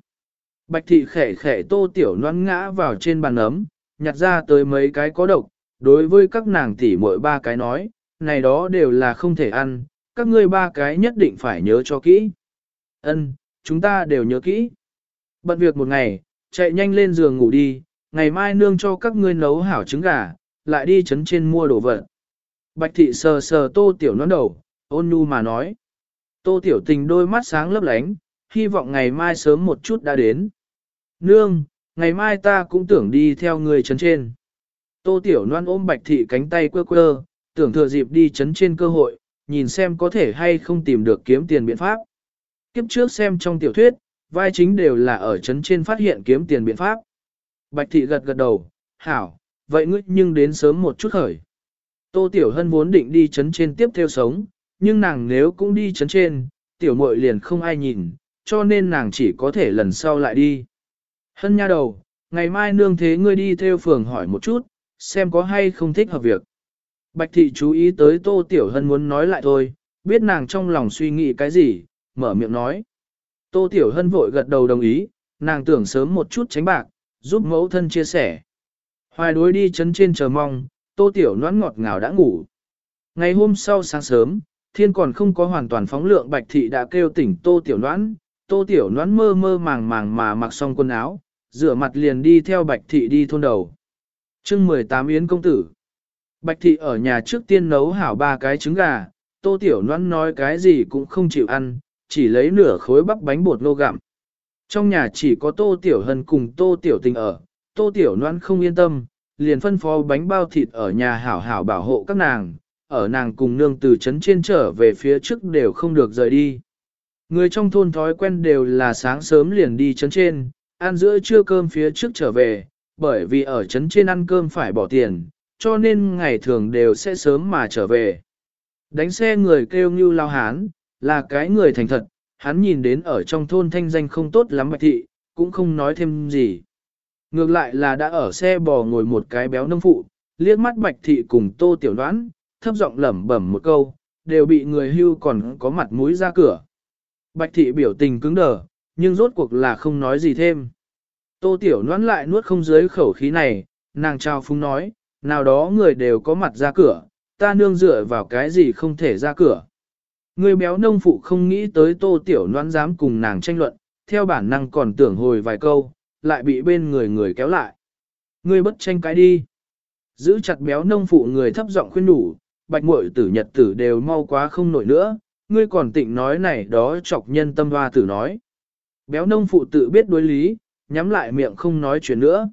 Bạch thị khẻ khẻ Tô Tiểu noan ngã vào trên bàn ấm, nhặt ra tới mấy cái có độc, đối với các nàng tỷ mỗi ba cái nói, này đó đều là không thể ăn, các ngươi ba cái nhất định phải nhớ cho kỹ. Ân, chúng ta đều nhớ kỹ. Bận việc một ngày, chạy nhanh lên giường ngủ đi, ngày mai nương cho các ngươi nấu hảo trứng gà, lại đi chấn trên mua đồ vật. Bạch thị sờ sờ tô tiểu nón đầu, ôn nhu mà nói. Tô tiểu tình đôi mắt sáng lấp lánh, hy vọng ngày mai sớm một chút đã đến. Nương, ngày mai ta cũng tưởng đi theo người chấn trên. Tô tiểu Loan ôm bạch thị cánh tay quơ quơ, tưởng thừa dịp đi chấn trên cơ hội, nhìn xem có thể hay không tìm được kiếm tiền biện pháp. Kiếp trước xem trong tiểu thuyết, vai chính đều là ở chấn trên phát hiện kiếm tiền biện pháp. Bạch thị gật gật đầu, hảo, vậy ngươi nhưng đến sớm một chút khởi. Tô Tiểu Hân vốn định đi chấn trên tiếp theo sống, nhưng nàng nếu cũng đi chấn trên, tiểu muội liền không ai nhìn, cho nên nàng chỉ có thể lần sau lại đi. Hân nha đầu, ngày mai nương thế ngươi đi theo phường hỏi một chút, xem có hay không thích hợp việc. Bạch thị chú ý tới Tô Tiểu Hân muốn nói lại thôi, biết nàng trong lòng suy nghĩ cái gì, mở miệng nói. Tô Tiểu Hân vội gật đầu đồng ý, nàng tưởng sớm một chút tránh bạc, giúp mẫu thân chia sẻ. Hoài đối đi chấn trên chờ mong, Tô Tiểu noãn ngọt ngào đã ngủ. Ngày hôm sau sáng sớm, thiên còn không có hoàn toàn phóng lượng bạch thị đã kêu tỉnh Tô Tiểu noãn, Tô Tiểu noãn mơ mơ màng màng mà mặc xong quần áo, rửa mặt liền đi theo bạch thị đi thôn đầu. chương 18 Yến Công Tử. Bạch thị ở nhà trước tiên nấu hảo ba cái trứng gà, Tô Tiểu noãn nói cái gì cũng không chịu ăn, chỉ lấy nửa khối bắp bánh bột lô gặm. Trong nhà chỉ có Tô Tiểu Hân cùng Tô Tiểu Tình ở, Tô Tiểu noãn không yên tâm, liền phân phó bánh bao thịt ở nhà hảo hảo bảo hộ các nàng, ở nàng cùng nương từ trấn trên trở về phía trước đều không được rời đi. Người trong thôn thói quen đều là sáng sớm liền đi trấn trên, ăn giữa trưa cơm phía trước trở về, bởi vì ở trấn trên ăn cơm phải bỏ tiền, cho nên ngày thường đều sẽ sớm mà trở về. Đánh xe người kêu như lao hán, là cái người thành thật, hắn nhìn đến ở trong thôn thanh danh không tốt lắm bạch thị, cũng không nói thêm gì. Ngược lại là đã ở xe bò ngồi một cái béo nông phụ, liếc mắt bạch thị cùng tô tiểu đoán, thấp giọng lẩm bẩm một câu, đều bị người hưu còn có mặt mũi ra cửa. Bạch thị biểu tình cứng đờ, nhưng rốt cuộc là không nói gì thêm. Tô tiểu đoán lại nuốt không dưới khẩu khí này, nàng trao phúng nói, nào đó người đều có mặt ra cửa, ta nương dựa vào cái gì không thể ra cửa. Người béo nông phụ không nghĩ tới tô tiểu noan dám cùng nàng tranh luận, theo bản năng còn tưởng hồi vài câu, lại bị bên người người kéo lại. Ngươi bất tranh cái đi. Giữ chặt béo nông phụ người thấp giọng khuyên đủ, bạch muội tử nhật tử đều mau quá không nổi nữa, ngươi còn tịnh nói này đó chọc nhân tâm hoa tử nói. Béo nông phụ tự biết đối lý, nhắm lại miệng không nói chuyện nữa.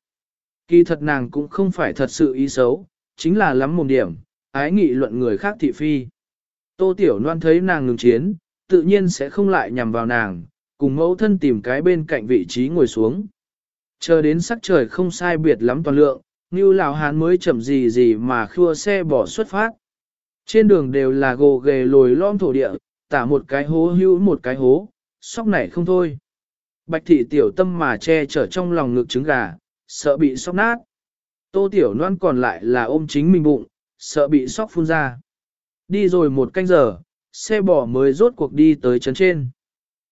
Kỳ thật nàng cũng không phải thật sự ý xấu, chính là lắm một điểm, ái nghị luận người khác thị phi. Tô Tiểu Loan thấy nàng ngừng chiến, tự nhiên sẽ không lại nhằm vào nàng, cùng mẫu thân tìm cái bên cạnh vị trí ngồi xuống. Chờ đến sắc trời không sai biệt lắm toàn lượng, như Lào hán mới chậm gì gì mà khua xe bỏ xuất phát. Trên đường đều là gồ ghề lồi lom thổ địa, tả một cái hố hữu một cái hố, sóc này không thôi. Bạch thị tiểu tâm mà che chở trong lòng ngực trứng gà, sợ bị sóc nát. Tô tiểu Loan còn lại là ôm chính mình bụng, sợ bị sóc phun ra. Đi rồi một canh giờ, xe bò mới rốt cuộc đi tới trấn trên.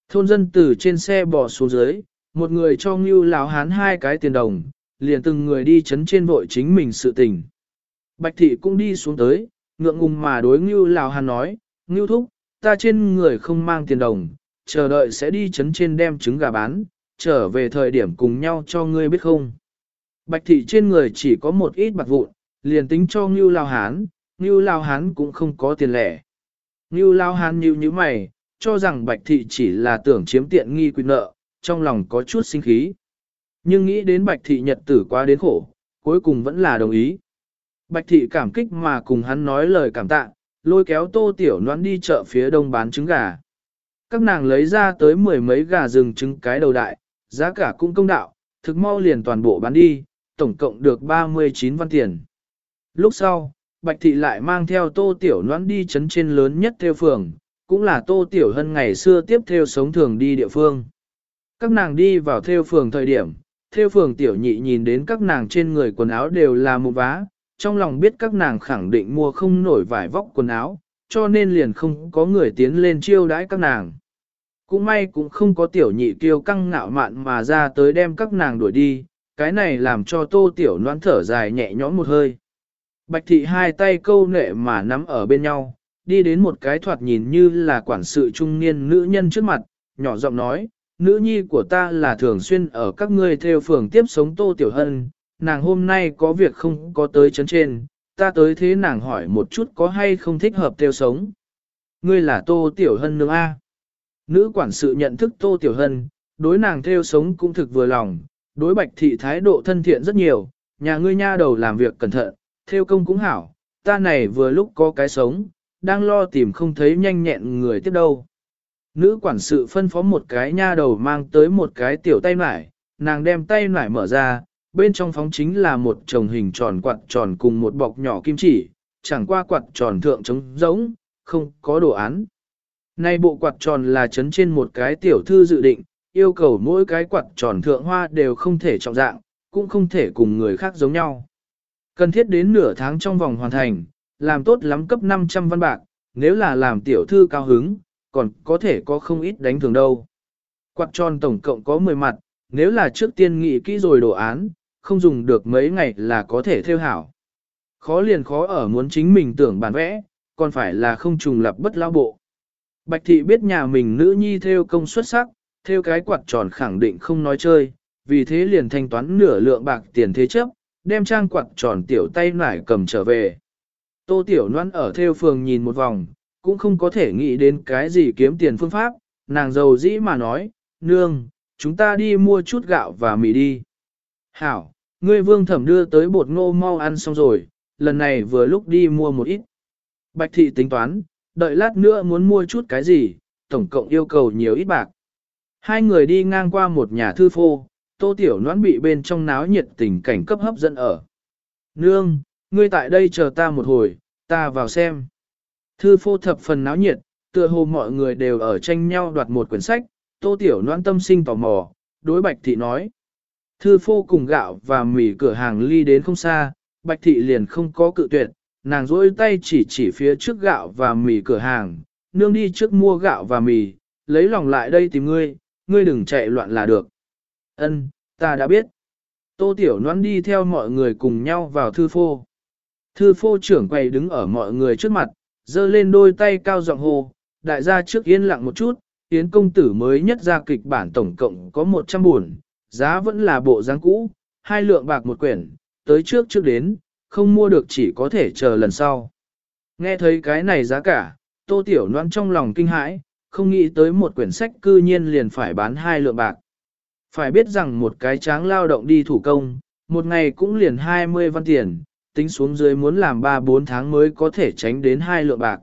Thôn dân từ trên xe bò xuống dưới, một người cho Ngưu lão hán hai cái tiền đồng, liền từng người đi trấn trên vội chính mình sự tình. Bạch thị cũng đi xuống tới, ngượng ngùng mà đối Ngưu Lào hán nói, Ngưu thúc, ta trên người không mang tiền đồng, chờ đợi sẽ đi chấn trên đem trứng gà bán, trở về thời điểm cùng nhau cho ngươi biết không. Bạch thị trên người chỉ có một ít bạc vụn, liền tính cho Ngưu Lào Hán, Ngưu Lào Hán cũng không có tiền lẻ. Ngưu Lào Hán như như mày, cho rằng Bạch thị chỉ là tưởng chiếm tiện nghi quyền nợ, trong lòng có chút sinh khí. Nhưng nghĩ đến Bạch thị nhật tử quá đến khổ, cuối cùng vẫn là đồng ý. Bạch thị cảm kích mà cùng hắn nói lời cảm tạ, lôi kéo tô tiểu noãn đi chợ phía đông bán trứng gà. Các nàng lấy ra tới mười mấy gà rừng trứng cái đầu đại, giá cả cũng công đạo, thực mau liền toàn bộ bán đi, tổng cộng được 39 văn tiền. Lúc sau, Bạch Thị lại mang theo tô tiểu noãn đi chấn trên lớn nhất theo phường, cũng là tô tiểu hân ngày xưa tiếp theo sống thường đi địa phương. Các nàng đi vào theo phường thời điểm, theo phường tiểu nhị nhìn đến các nàng trên người quần áo đều là một vá, trong lòng biết các nàng khẳng định mua không nổi vải vóc quần áo, cho nên liền không có người tiến lên chiêu đãi các nàng. Cũng may cũng không có tiểu nhị kiêu căng ngạo mạn mà ra tới đem các nàng đuổi đi, cái này làm cho tô tiểu noan thở dài nhẹ nhõm một hơi. Bạch thị hai tay câu nệ mà nắm ở bên nhau, đi đến một cái thoạt nhìn như là quản sự trung niên nữ nhân trước mặt, nhỏ giọng nói, nữ nhi của ta là thường xuyên ở các ngươi theo phường tiếp sống tô tiểu hân, nàng hôm nay có việc không có tới chấn trên, ta tới thế nàng hỏi một chút có hay không thích hợp theo sống. Ngươi là tô tiểu hân nương A. Nữ quản sự nhận thức tô tiểu hân, đối nàng theo sống cũng thực vừa lòng, đối bạch thị thái độ thân thiện rất nhiều, nhà ngươi nha đầu làm việc cẩn thận, theo công cũng hảo, ta này vừa lúc có cái sống, đang lo tìm không thấy nhanh nhẹn người tiếp đâu. Nữ quản sự phân phó một cái nha đầu mang tới một cái tiểu tay nải, nàng đem tay nải mở ra, bên trong phóng chính là một chồng hình tròn quạt tròn cùng một bọc nhỏ kim chỉ, chẳng qua quạt tròn thượng trống giống, không có đồ án. Nay bộ quạt tròn là chấn trên một cái tiểu thư dự định, yêu cầu mỗi cái quạt tròn thượng hoa đều không thể trọng dạng, cũng không thể cùng người khác giống nhau. Cần thiết đến nửa tháng trong vòng hoàn thành, làm tốt lắm cấp 500 văn bạc, nếu là làm tiểu thư cao hứng, còn có thể có không ít đánh thường đâu. Quạt tròn tổng cộng có 10 mặt, nếu là trước tiên nghị kỹ rồi đồ án, không dùng được mấy ngày là có thể theo hảo. Khó liền khó ở muốn chính mình tưởng bản vẽ, còn phải là không trùng lập bất lao bộ. Bạch thị biết nhà mình nữ nhi theo công xuất sắc, theo cái quạt tròn khẳng định không nói chơi, vì thế liền thanh toán nửa lượng bạc tiền thế chấp, đem trang quạt tròn tiểu tay nải cầm trở về. Tô Tiểu noan ở theo phường nhìn một vòng, cũng không có thể nghĩ đến cái gì kiếm tiền phương pháp, nàng giàu dĩ mà nói, nương, chúng ta đi mua chút gạo và mì đi. Hảo, ngươi vương thẩm đưa tới bột ngô mau ăn xong rồi, lần này vừa lúc đi mua một ít. Bạch thị tính toán, đợi lát nữa muốn mua chút cái gì, tổng cộng yêu cầu nhiều ít bạc. Hai người đi ngang qua một nhà thư phô, tô tiểu noãn bị bên trong náo nhiệt tình cảnh cấp hấp dẫn ở. Nương, ngươi tại đây chờ ta một hồi, ta vào xem. Thư phô thập phần náo nhiệt, tựa hồ mọi người đều ở tranh nhau đoạt một quyển sách, tô tiểu noãn tâm sinh tò mò, đối bạch thị nói. Thư phô cùng gạo và mì cửa hàng ly đến không xa, bạch thị liền không có cự tuyệt, nàng rỗi tay chỉ chỉ phía trước gạo và mì cửa hàng, nương đi trước mua gạo và mì, lấy lòng lại đây tìm ngươi, ngươi đừng chạy loạn là được. Ân, ta đã biết. Tô Tiểu Loan đi theo mọi người cùng nhau vào thư phô. Thư phô trưởng quầy đứng ở mọi người trước mặt, giơ lên đôi tay cao giọng hô, đại gia trước yên lặng một chút, Yến công tử mới nhất ra kịch bản tổng cộng có 100 buồn, giá vẫn là bộ dáng cũ, hai lượng bạc một quyển, tới trước trước đến, không mua được chỉ có thể chờ lần sau. Nghe thấy cái này giá cả, Tô Tiểu noan trong lòng kinh hãi, không nghĩ tới một quyển sách cư nhiên liền phải bán hai lượng bạc. Phải biết rằng một cái tráng lao động đi thủ công, một ngày cũng liền 20 văn tiền, tính xuống dưới muốn làm 3-4 tháng mới có thể tránh đến hai lượng bạc.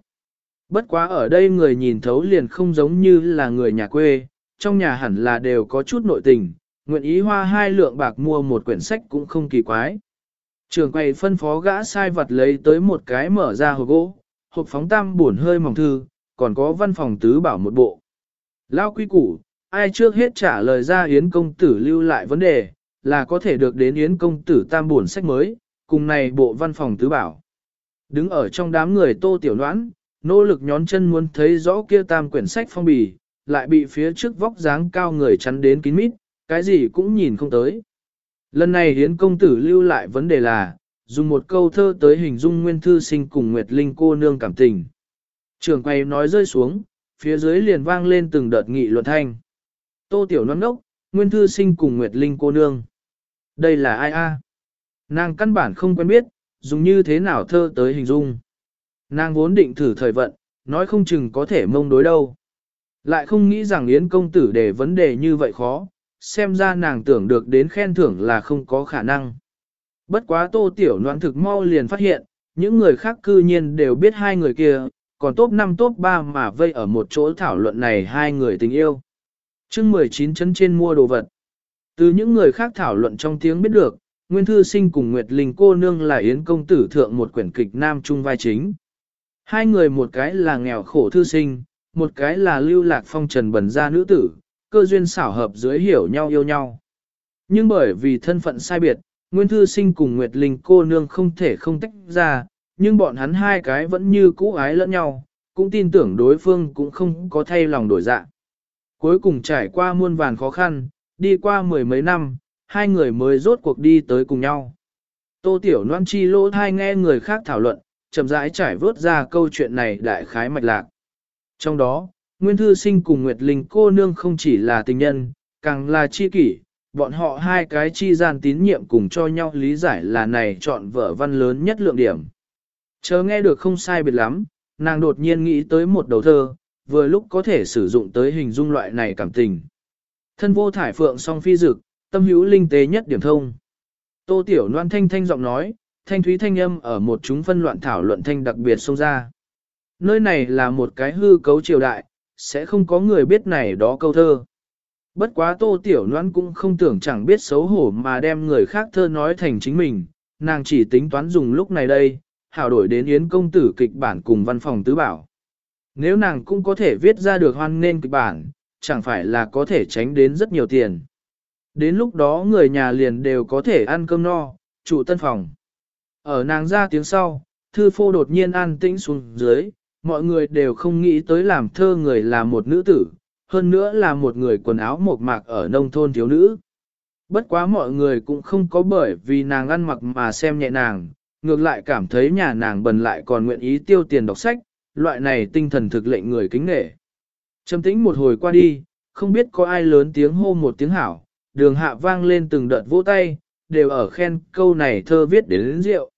Bất quá ở đây người nhìn thấu liền không giống như là người nhà quê, trong nhà hẳn là đều có chút nội tình, nguyện ý hoa hai lượng bạc mua một quyển sách cũng không kỳ quái. Trường quầy phân phó gã sai vật lấy tới một cái mở ra hộp gỗ, hộp phóng tam buồn hơi mỏng thư, còn có văn phòng tứ bảo một bộ. Lao quy củ, ai trước hết trả lời ra Yến công tử lưu lại vấn đề, là có thể được đến Yến công tử tam buồn sách mới, cùng này bộ văn phòng tứ bảo. Đứng ở trong đám người tô tiểu noãn, nỗ lực nhón chân muốn thấy rõ kia tam quyển sách phong bì, lại bị phía trước vóc dáng cao người chắn đến kín mít, cái gì cũng nhìn không tới. Lần này Yến công tử lưu lại vấn đề là, dùng một câu thơ tới hình dung nguyên thư sinh cùng Nguyệt Linh cô nương cảm tình. Trường quay nói rơi xuống, phía dưới liền vang lên từng đợt nghị luận thanh. Tô Tiểu non nốc, nguyên thư sinh cùng Nguyệt Linh cô nương. Đây là ai a? Nàng căn bản không quen biết, dùng như thế nào thơ tới hình dung. Nàng vốn định thử thời vận, nói không chừng có thể mông đối đâu. Lại không nghĩ rằng Yến công tử để vấn đề như vậy khó, xem ra nàng tưởng được đến khen thưởng là không có khả năng. Bất quá tô tiểu noãn thực mau liền phát hiện, những người khác cư nhiên đều biết hai người kia, còn top 5 top 3 mà vây ở một chỗ thảo luận này hai người tình yêu. chương 19 chấn trên mua đồ vật. Từ những người khác thảo luận trong tiếng biết được, Nguyên Thư Sinh cùng Nguyệt Linh cô nương là Yến Công Tử thượng một quyển kịch nam trung vai chính. Hai người một cái là nghèo khổ thư sinh, một cái là lưu lạc phong trần bẩn gia nữ tử, cơ duyên xảo hợp dưới hiểu nhau yêu nhau. Nhưng bởi vì thân phận sai biệt, Nguyên Thư Sinh cùng Nguyệt Linh cô nương không thể không tách ra, nhưng bọn hắn hai cái vẫn như cũ ái lẫn nhau, cũng tin tưởng đối phương cũng không có thay lòng đổi dạ. Cuối cùng trải qua muôn vàn khó khăn, đi qua mười mấy năm, hai người mới rốt cuộc đi tới cùng nhau. Tô Tiểu Loan chi lỗ thai nghe người khác thảo luận, chậm rãi trải vớt ra câu chuyện này đại khái mạch lạc. Trong đó, Nguyên Thư Sinh cùng Nguyệt Linh cô nương không chỉ là tình nhân, càng là chi kỷ, bọn họ hai cái chi gian tín nhiệm cùng cho nhau lý giải là này chọn vở văn lớn nhất lượng điểm. Chờ nghe được không sai biệt lắm, nàng đột nhiên nghĩ tới một đầu thơ, vừa lúc có thể sử dụng tới hình dung loại này cảm tình. Thân vô thải phượng song phi dực, tâm hữu linh tế nhất điểm thông. Tô Tiểu Loan thanh thanh giọng nói, thanh thúy thanh âm ở một chúng phân loạn thảo luận thanh đặc biệt xông ra. Nơi này là một cái hư cấu triều đại, sẽ không có người biết này đó câu thơ. Bất quá Tô Tiểu noan cũng không tưởng chẳng biết xấu hổ mà đem người khác thơ nói thành chính mình, nàng chỉ tính toán dùng lúc này đây, hảo đổi đến Yến công tử kịch bản cùng văn phòng tứ bảo. Nếu nàng cũng có thể viết ra được hoan nên kịch bản, chẳng phải là có thể tránh đến rất nhiều tiền. Đến lúc đó người nhà liền đều có thể ăn cơm no, trụ tân phòng. Ở nàng ra tiếng sau, thư phô đột nhiên an tĩnh xuống dưới, mọi người đều không nghĩ tới làm thơ người là một nữ tử, hơn nữa là một người quần áo mộc mạc ở nông thôn thiếu nữ. Bất quá mọi người cũng không có bởi vì nàng ăn mặc mà xem nhẹ nàng, ngược lại cảm thấy nhà nàng bần lại còn nguyện ý tiêu tiền đọc sách, loại này tinh thần thực lệnh người kính nghệ. Trầm tĩnh một hồi qua đi, không biết có ai lớn tiếng hô một tiếng hảo, đường hạ vang lên từng đợt vỗ tay, đều ở khen câu này thơ viết đến, đến rượu.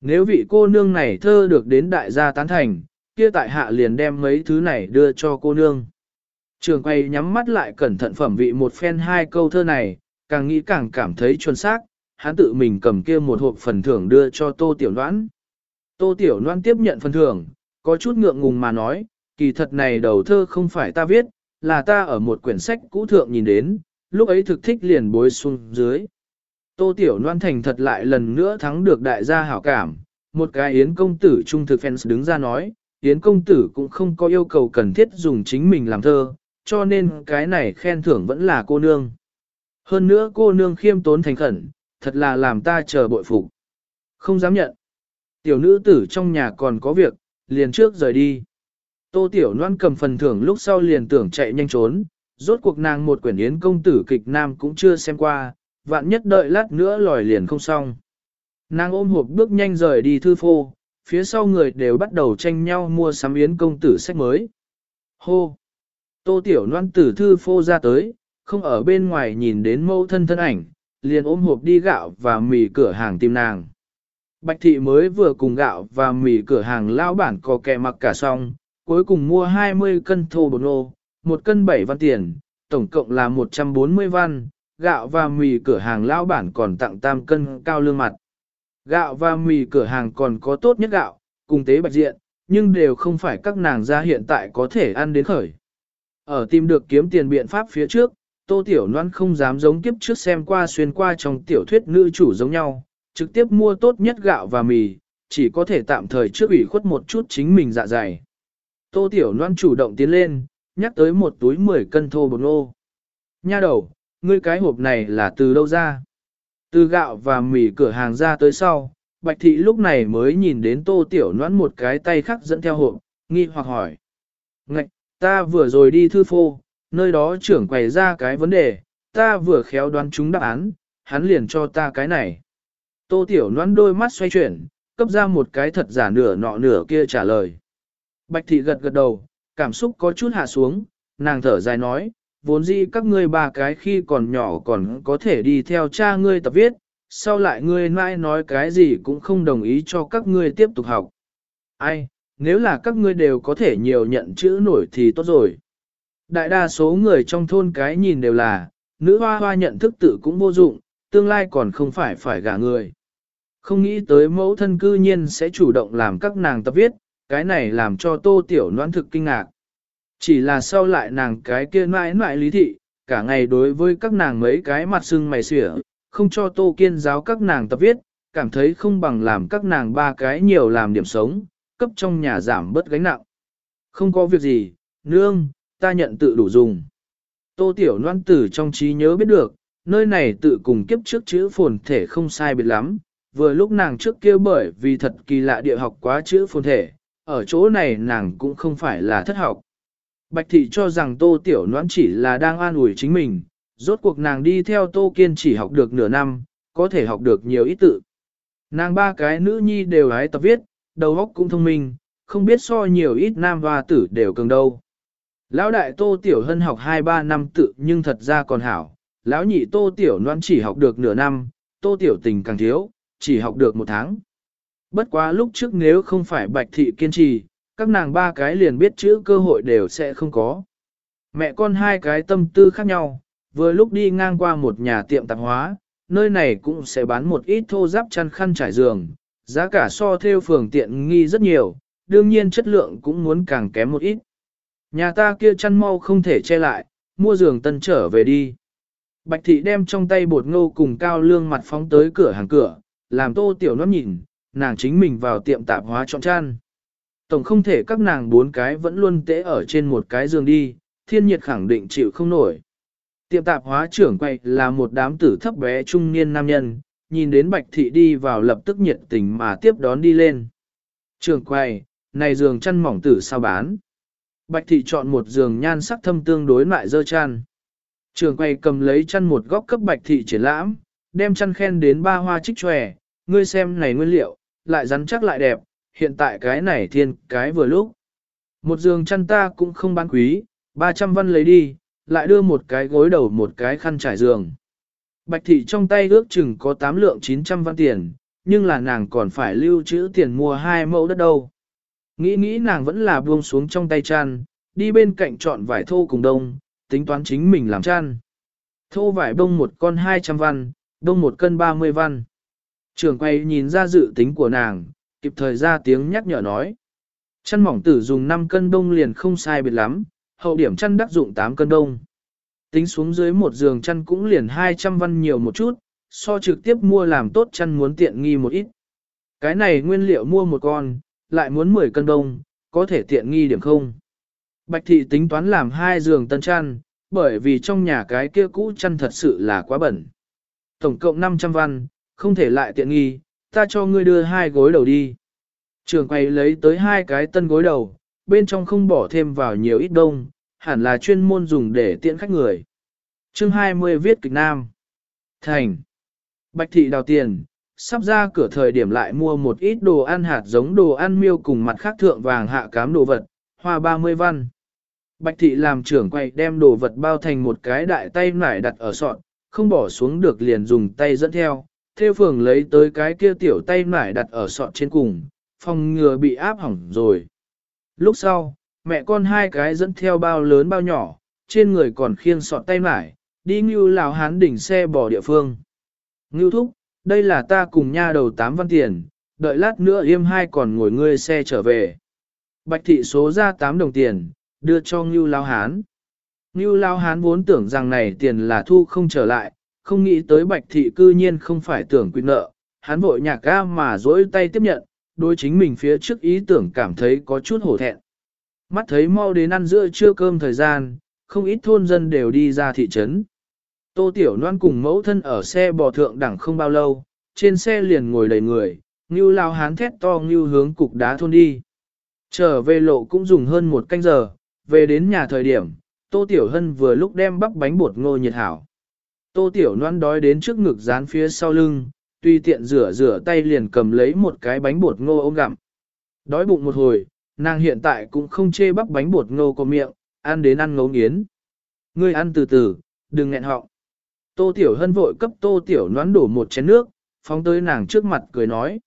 Nếu vị cô nương này thơ được đến đại gia tán thành, kia tại hạ liền đem mấy thứ này đưa cho cô nương. Trường quay nhắm mắt lại cẩn thận phẩm vị một phen hai câu thơ này, càng nghĩ càng cảm thấy chuẩn xác, hắn tự mình cầm kia một hộp phần thưởng đưa cho Tô Tiểu Loan. Tô Tiểu Loan tiếp nhận phần thưởng, có chút ngượng ngùng mà nói, kỳ thật này đầu thơ không phải ta viết, là ta ở một quyển sách cũ thượng nhìn đến, lúc ấy thực thích liền bối xuống dưới. Tô Tiểu Loan thành thật lại lần nữa thắng được đại gia hảo cảm, một cái Yến công tử trung thực fans đứng ra nói, Yến công tử cũng không có yêu cầu cần thiết dùng chính mình làm thơ, cho nên cái này khen thưởng vẫn là cô nương. Hơn nữa cô nương khiêm tốn thành khẩn, thật là làm ta chờ bội phục. Không dám nhận. Tiểu nữ tử trong nhà còn có việc, liền trước rời đi. Tô Tiểu Loan cầm phần thưởng lúc sau liền tưởng chạy nhanh trốn, rốt cuộc nàng một quyển yến công tử kịch nam cũng chưa xem qua, vạn nhất đợi lát nữa lòi liền không xong. Nàng ôm hộp bước nhanh rời đi thư phô, phía sau người đều bắt đầu tranh nhau mua sắm yến công tử sách mới. Hô! Tô Tiểu Loan tử thư phô ra tới, không ở bên ngoài nhìn đến mâu thân thân ảnh, liền ôm hộp đi gạo và mì cửa hàng tìm nàng. Bạch thị mới vừa cùng gạo và mì cửa hàng lao bản có kẹ mặc cả xong, cuối cùng mua 20 cân thô bột nô, một cân 7 văn tiền, tổng cộng là 140 văn, gạo và mì cửa hàng lao bản còn tặng tam cân cao lương mặt. Gạo và mì cửa hàng còn có tốt nhất gạo, cùng tế bạch diện, nhưng đều không phải các nàng gia hiện tại có thể ăn đến khởi. Ở tìm được kiếm tiền biện pháp phía trước, Tô Tiểu Loan không dám giống kiếp trước xem qua xuyên qua trong tiểu thuyết nữ chủ giống nhau, trực tiếp mua tốt nhất gạo và mì, chỉ có thể tạm thời trước ủy khuất một chút chính mình dạ dày. Tô Tiểu Loan chủ động tiến lên, nhắc tới một túi 10 cân thô bột ngô. Nha đầu, ngươi cái hộp này là từ đâu ra? Từ gạo và mì cửa hàng ra tới sau, Bạch Thị lúc này mới nhìn đến tô tiểu noãn một cái tay khác dẫn theo hộp, nghi hoặc hỏi. Ngạch, ta vừa rồi đi thư phô, nơi đó trưởng quầy ra cái vấn đề, ta vừa khéo đoán chúng đáp án, hắn liền cho ta cái này. Tô tiểu noãn đôi mắt xoay chuyển, cấp ra một cái thật giả nửa nọ nửa kia trả lời. Bạch Thị gật gật đầu, cảm xúc có chút hạ xuống, nàng thở dài nói, vốn dĩ các ngươi ba cái khi còn nhỏ còn có thể đi theo cha ngươi tập viết, sau lại ngươi mãi nói cái gì cũng không đồng ý cho các ngươi tiếp tục học. Ai, nếu là các ngươi đều có thể nhiều nhận chữ nổi thì tốt rồi. Đại đa số người trong thôn cái nhìn đều là, nữ hoa hoa nhận thức tự cũng vô dụng, tương lai còn không phải phải gả người. Không nghĩ tới mẫu thân cư nhiên sẽ chủ động làm các nàng tập viết, cái này làm cho tô tiểu noan thực kinh ngạc. Chỉ là sau lại nàng cái kia mãi mãi lý thị, cả ngày đối với các nàng mấy cái mặt sưng mày xỉa, không cho tô kiên giáo các nàng tập viết, cảm thấy không bằng làm các nàng ba cái nhiều làm điểm sống, cấp trong nhà giảm bớt gánh nặng. Không có việc gì, nương, ta nhận tự đủ dùng. Tô tiểu noan tử trong trí nhớ biết được, nơi này tự cùng kiếp trước chữ phồn thể không sai biệt lắm, vừa lúc nàng trước kia bởi vì thật kỳ lạ địa học quá chữ phồn thể, ở chỗ này nàng cũng không phải là thất học. Bạch thị cho rằng tô tiểu noãn chỉ là đang an ủi chính mình, rốt cuộc nàng đi theo tô kiên chỉ học được nửa năm, có thể học được nhiều ít tự. Nàng ba cái nữ nhi đều hái tập viết, đầu óc cũng thông minh, không biết so nhiều ít nam hoa tử đều cường đâu. Lão đại tô tiểu hân học 2-3 năm tự nhưng thật ra còn hảo, lão nhị tô tiểu noan chỉ học được nửa năm, tô tiểu tình càng thiếu, chỉ học được một tháng. Bất quá lúc trước nếu không phải bạch thị kiên trì, các nàng ba cái liền biết chữ cơ hội đều sẽ không có. Mẹ con hai cái tâm tư khác nhau, vừa lúc đi ngang qua một nhà tiệm tạp hóa, nơi này cũng sẽ bán một ít thô giáp chăn khăn trải giường, giá cả so theo phường tiện nghi rất nhiều, đương nhiên chất lượng cũng muốn càng kém một ít. Nhà ta kia chăn mau không thể che lại, mua giường tân trở về đi. Bạch thị đem trong tay bột ngô cùng cao lương mặt phóng tới cửa hàng cửa, làm tô tiểu nó nhìn, nàng chính mình vào tiệm tạp hóa chọn chăn. Tổng không thể các nàng bốn cái vẫn luôn tễ ở trên một cái giường đi, thiên nhiệt khẳng định chịu không nổi. Tiệm tạp hóa trưởng quay là một đám tử thấp bé trung niên nam nhân, nhìn đến bạch thị đi vào lập tức nhiệt tình mà tiếp đón đi lên. Trưởng quay, này giường chăn mỏng tử sao bán? Bạch thị chọn một giường nhan sắc thâm tương đối lại dơ chăn. Trường quay cầm lấy chăn một góc cấp bạch thị triển lãm, đem chăn khen đến ba hoa trích tròe, ngươi xem này nguyên liệu, lại rắn chắc lại đẹp, hiện tại cái này thiên cái vừa lúc. Một giường chăn ta cũng không bán quý, 300 văn lấy đi, lại đưa một cái gối đầu một cái khăn trải giường. Bạch thị trong tay ước chừng có 8 lượng 900 văn tiền, nhưng là nàng còn phải lưu trữ tiền mua hai mẫu đất đâu. Nghĩ nghĩ nàng vẫn là buông xuống trong tay chăn, đi bên cạnh chọn vải thô cùng đông, tính toán chính mình làm chăn. Thô vải bông một con 200 văn, đông một cân 30 văn. Trường quay nhìn ra dự tính của nàng, kịp thời ra tiếng nhắc nhở nói. Chăn mỏng tử dùng 5 cân đông liền không sai biệt lắm, hậu điểm chăn đắc dụng 8 cân đông. Tính xuống dưới một giường chăn cũng liền 200 văn nhiều một chút, so trực tiếp mua làm tốt chăn muốn tiện nghi một ít. Cái này nguyên liệu mua một con, lại muốn 10 cân đông, có thể tiện nghi điểm không. Bạch thị tính toán làm hai giường tân chăn, bởi vì trong nhà cái kia cũ chăn thật sự là quá bẩn. Tổng cộng 500 văn, không thể lại tiện nghi, ta cho ngươi đưa hai gối đầu đi. Trường quay lấy tới hai cái tân gối đầu, bên trong không bỏ thêm vào nhiều ít đông, hẳn là chuyên môn dùng để tiện khách người. chương 20 viết kịch nam. Thành. Bạch thị đào tiền, sắp ra cửa thời điểm lại mua một ít đồ ăn hạt giống đồ ăn miêu cùng mặt khác thượng vàng hạ cám đồ vật, hoa 30 văn. Bạch thị làm trưởng quay đem đồ vật bao thành một cái đại tay nải đặt ở sọn, không bỏ xuống được liền dùng tay dẫn theo, theo phường lấy tới cái kia tiểu tay nải đặt ở sọt trên cùng, phòng ngừa bị áp hỏng rồi. Lúc sau, mẹ con hai cái dẫn theo bao lớn bao nhỏ, trên người còn khiêng sọt tay nải, đi ngưu lào hán đỉnh xe bỏ địa phương. Ngưu thúc, đây là ta cùng nha đầu tám văn tiền, đợi lát nữa yêm hai còn ngồi ngươi xe trở về. Bạch thị số ra 8 đồng tiền, đưa cho Ngưu Lao Hán. Ngưu Lao Hán vốn tưởng rằng này tiền là thu không trở lại, không nghĩ tới bạch thị cư nhiên không phải tưởng quy nợ, hắn vội nhạc ga mà dỗi tay tiếp nhận, đối chính mình phía trước ý tưởng cảm thấy có chút hổ thẹn. mắt thấy mau đến ăn giữa trưa cơm thời gian, không ít thôn dân đều đi ra thị trấn. Tô Tiểu Loan cùng mẫu thân ở xe bò thượng đẳng không bao lâu, trên xe liền ngồi đầy người, Ngưu lao hán thét to Ngưu hướng cục đá thôn đi. Trở về lộ cũng dùng hơn một canh giờ, về đến nhà thời điểm, Tô Tiểu Hân vừa lúc đem bắp bánh bột ngô nhiệt hảo. Tô Tiểu Loan đói đến trước ngực dán phía sau lưng, tuy tiện rửa rửa tay liền cầm lấy một cái bánh bột ngô ôm gặm. Đói bụng một hồi, nàng hiện tại cũng không chê bắp bánh bột ngô có miệng, ăn đến ăn ngấu nghiến. Ngươi ăn từ từ, đừng nghẹn họng. Tô Tiểu Hân vội cấp Tô Tiểu Loan đổ một chén nước, phóng tới nàng trước mặt cười nói.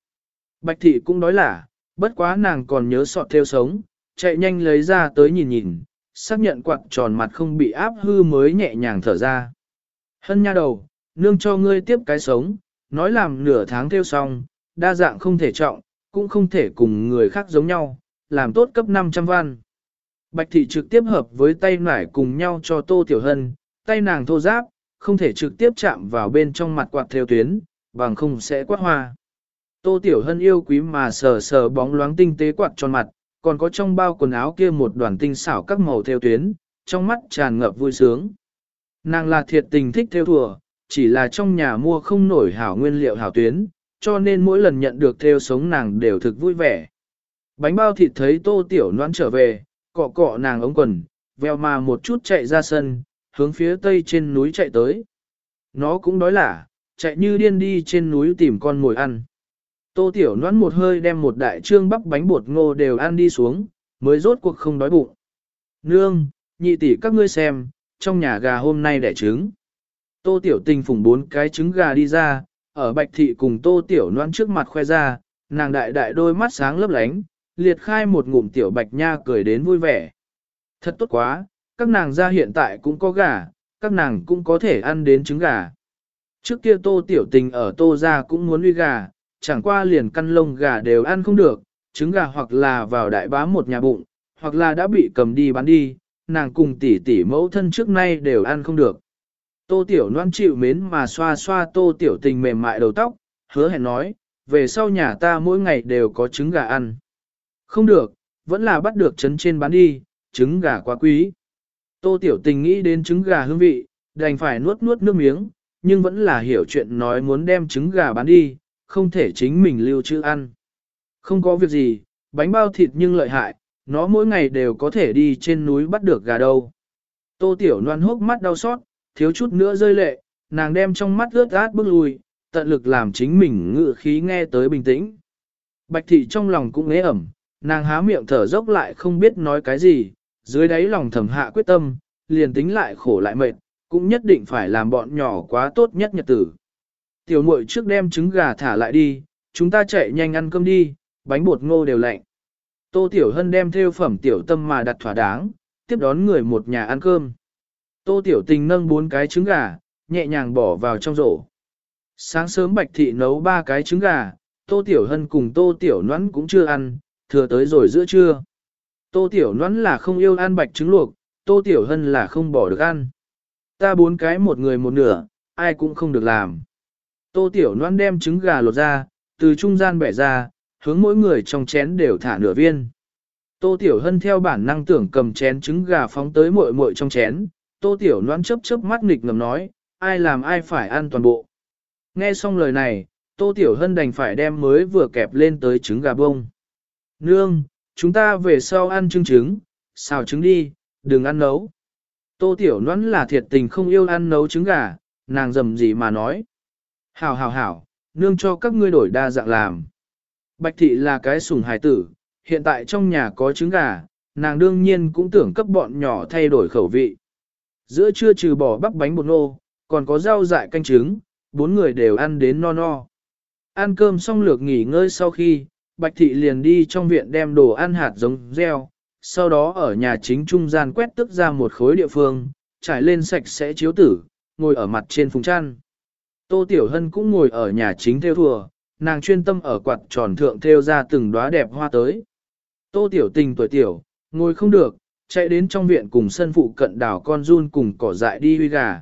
Bạch thị cũng đói lả, bất quá nàng còn nhớ sọt theo sống, chạy nhanh lấy ra tới nhìn nhìn, xác nhận quạt tròn mặt không bị áp hư mới nhẹ nhàng thở ra. Hân nha đầu, nương cho ngươi tiếp cái sống, nói làm nửa tháng theo xong, đa dạng không thể trọng, cũng không thể cùng người khác giống nhau, làm tốt cấp 500 văn. Bạch thị trực tiếp hợp với tay nải cùng nhau cho Tô Tiểu Hân, tay nàng thô giáp, không thể trực tiếp chạm vào bên trong mặt quạt theo tuyến, bằng không sẽ quát hoa. Tô Tiểu Hân yêu quý mà sờ sờ bóng loáng tinh tế quạt tròn mặt, còn có trong bao quần áo kia một đoàn tinh xảo các màu theo tuyến, trong mắt tràn ngập vui sướng. Nàng là thiệt tình thích theo thùa, chỉ là trong nhà mua không nổi hảo nguyên liệu hảo tuyến, cho nên mỗi lần nhận được theo sống nàng đều thực vui vẻ. Bánh bao thịt thấy tô tiểu noan trở về, cọ cọ nàng ống quần, veo mà một chút chạy ra sân, hướng phía tây trên núi chạy tới. Nó cũng đói lả, chạy như điên đi trên núi tìm con mồi ăn. Tô tiểu noan một hơi đem một đại trương bắp bánh bột ngô đều ăn đi xuống, mới rốt cuộc không đói bụng. Nương, nhị tỷ các ngươi xem, trong nhà gà hôm nay đẻ trứng. Tô tiểu tình phùng bốn cái trứng gà đi ra, ở bạch thị cùng tô tiểu Loan trước mặt khoe ra, nàng đại đại đôi mắt sáng lấp lánh, liệt khai một ngụm tiểu bạch nha cười đến vui vẻ. Thật tốt quá, các nàng ra hiện tại cũng có gà, các nàng cũng có thể ăn đến trứng gà. Trước kia tô tiểu tình ở tô ra cũng muốn uy gà, chẳng qua liền căn lông gà đều ăn không được, trứng gà hoặc là vào đại bá một nhà bụng, hoặc là đã bị cầm đi bán đi, nàng cùng tỷ tỷ mẫu thân trước nay đều ăn không được. Tô tiểu Loan chịu mến mà xoa xoa tô tiểu tình mềm mại đầu tóc, hứa hẹn nói, về sau nhà ta mỗi ngày đều có trứng gà ăn. Không được, vẫn là bắt được trấn trên bán đi, trứng gà quá quý. Tô tiểu tình nghĩ đến trứng gà hương vị, đành phải nuốt nuốt nước miếng, nhưng vẫn là hiểu chuyện nói muốn đem trứng gà bán đi, không thể chính mình lưu trữ ăn. Không có việc gì, bánh bao thịt nhưng lợi hại, nó mỗi ngày đều có thể đi trên núi bắt được gà đâu. Tô tiểu loan hốc mắt đau xót, thiếu chút nữa rơi lệ, nàng đem trong mắt ướt át bước lui, tận lực làm chính mình ngự khí nghe tới bình tĩnh. Bạch thị trong lòng cũng ế ẩm, nàng há miệng thở dốc lại không biết nói cái gì, dưới đáy lòng thầm hạ quyết tâm, liền tính lại khổ lại mệt, cũng nhất định phải làm bọn nhỏ quá tốt nhất nhật tử. Tiểu muội trước đem trứng gà thả lại đi, chúng ta chạy nhanh ăn cơm đi, bánh bột ngô đều lạnh. Tô Tiểu Hân đem theo phẩm tiểu tâm mà đặt thỏa đáng, tiếp đón người một nhà ăn cơm. Tô Tiểu Tình nâng bốn cái trứng gà, nhẹ nhàng bỏ vào trong rổ. Sáng sớm Bạch Thị nấu ba cái trứng gà, Tô Tiểu Hân cùng Tô Tiểu Noãn cũng chưa ăn, thừa tới rồi giữa trưa. Tô Tiểu Noãn là không yêu ăn bạch trứng luộc, Tô Tiểu Hân là không bỏ được ăn. Ta bốn cái một người một nửa, ai cũng không được làm. Tô Tiểu Noãn đem trứng gà lột ra, từ trung gian bẻ ra, hướng mỗi người trong chén đều thả nửa viên. Tô Tiểu Hân theo bản năng tưởng cầm chén trứng gà phóng tới muội muội trong chén, Tô Tiểu Loan chớp chớp mắt nghịch ngầm nói, ai làm ai phải ăn toàn bộ. Nghe xong lời này, Tô Tiểu Hân đành phải đem mới vừa kẹp lên tới trứng gà bông. Nương, chúng ta về sau ăn trứng trứng, xào trứng đi, đừng ăn nấu. Tô Tiểu Loan là thiệt tình không yêu ăn nấu trứng gà, nàng dầm gì mà nói. Hảo hảo hảo, nương cho các ngươi đổi đa dạng làm. Bạch thị là cái sủng hài tử, hiện tại trong nhà có trứng gà, nàng đương nhiên cũng tưởng cấp bọn nhỏ thay đổi khẩu vị. Giữa trưa trừ bỏ bắp bánh bột nô, còn có rau dại canh trứng, bốn người đều ăn đến no no. Ăn cơm xong lược nghỉ ngơi sau khi, Bạch thị liền đi trong viện đem đồ ăn hạt giống gieo, sau đó ở nhà chính trung gian quét tức ra một khối địa phương, trải lên sạch sẽ chiếu tử, ngồi ở mặt trên phùng chăn. Tô Tiểu Hân cũng ngồi ở nhà chính theo thùa, nàng chuyên tâm ở quạt tròn thượng theo ra từng đóa đẹp hoa tới. Tô Tiểu tình tuổi tiểu, ngồi không được, chạy đến trong viện cùng sân phụ cận đảo con run cùng cỏ dại đi huy gà.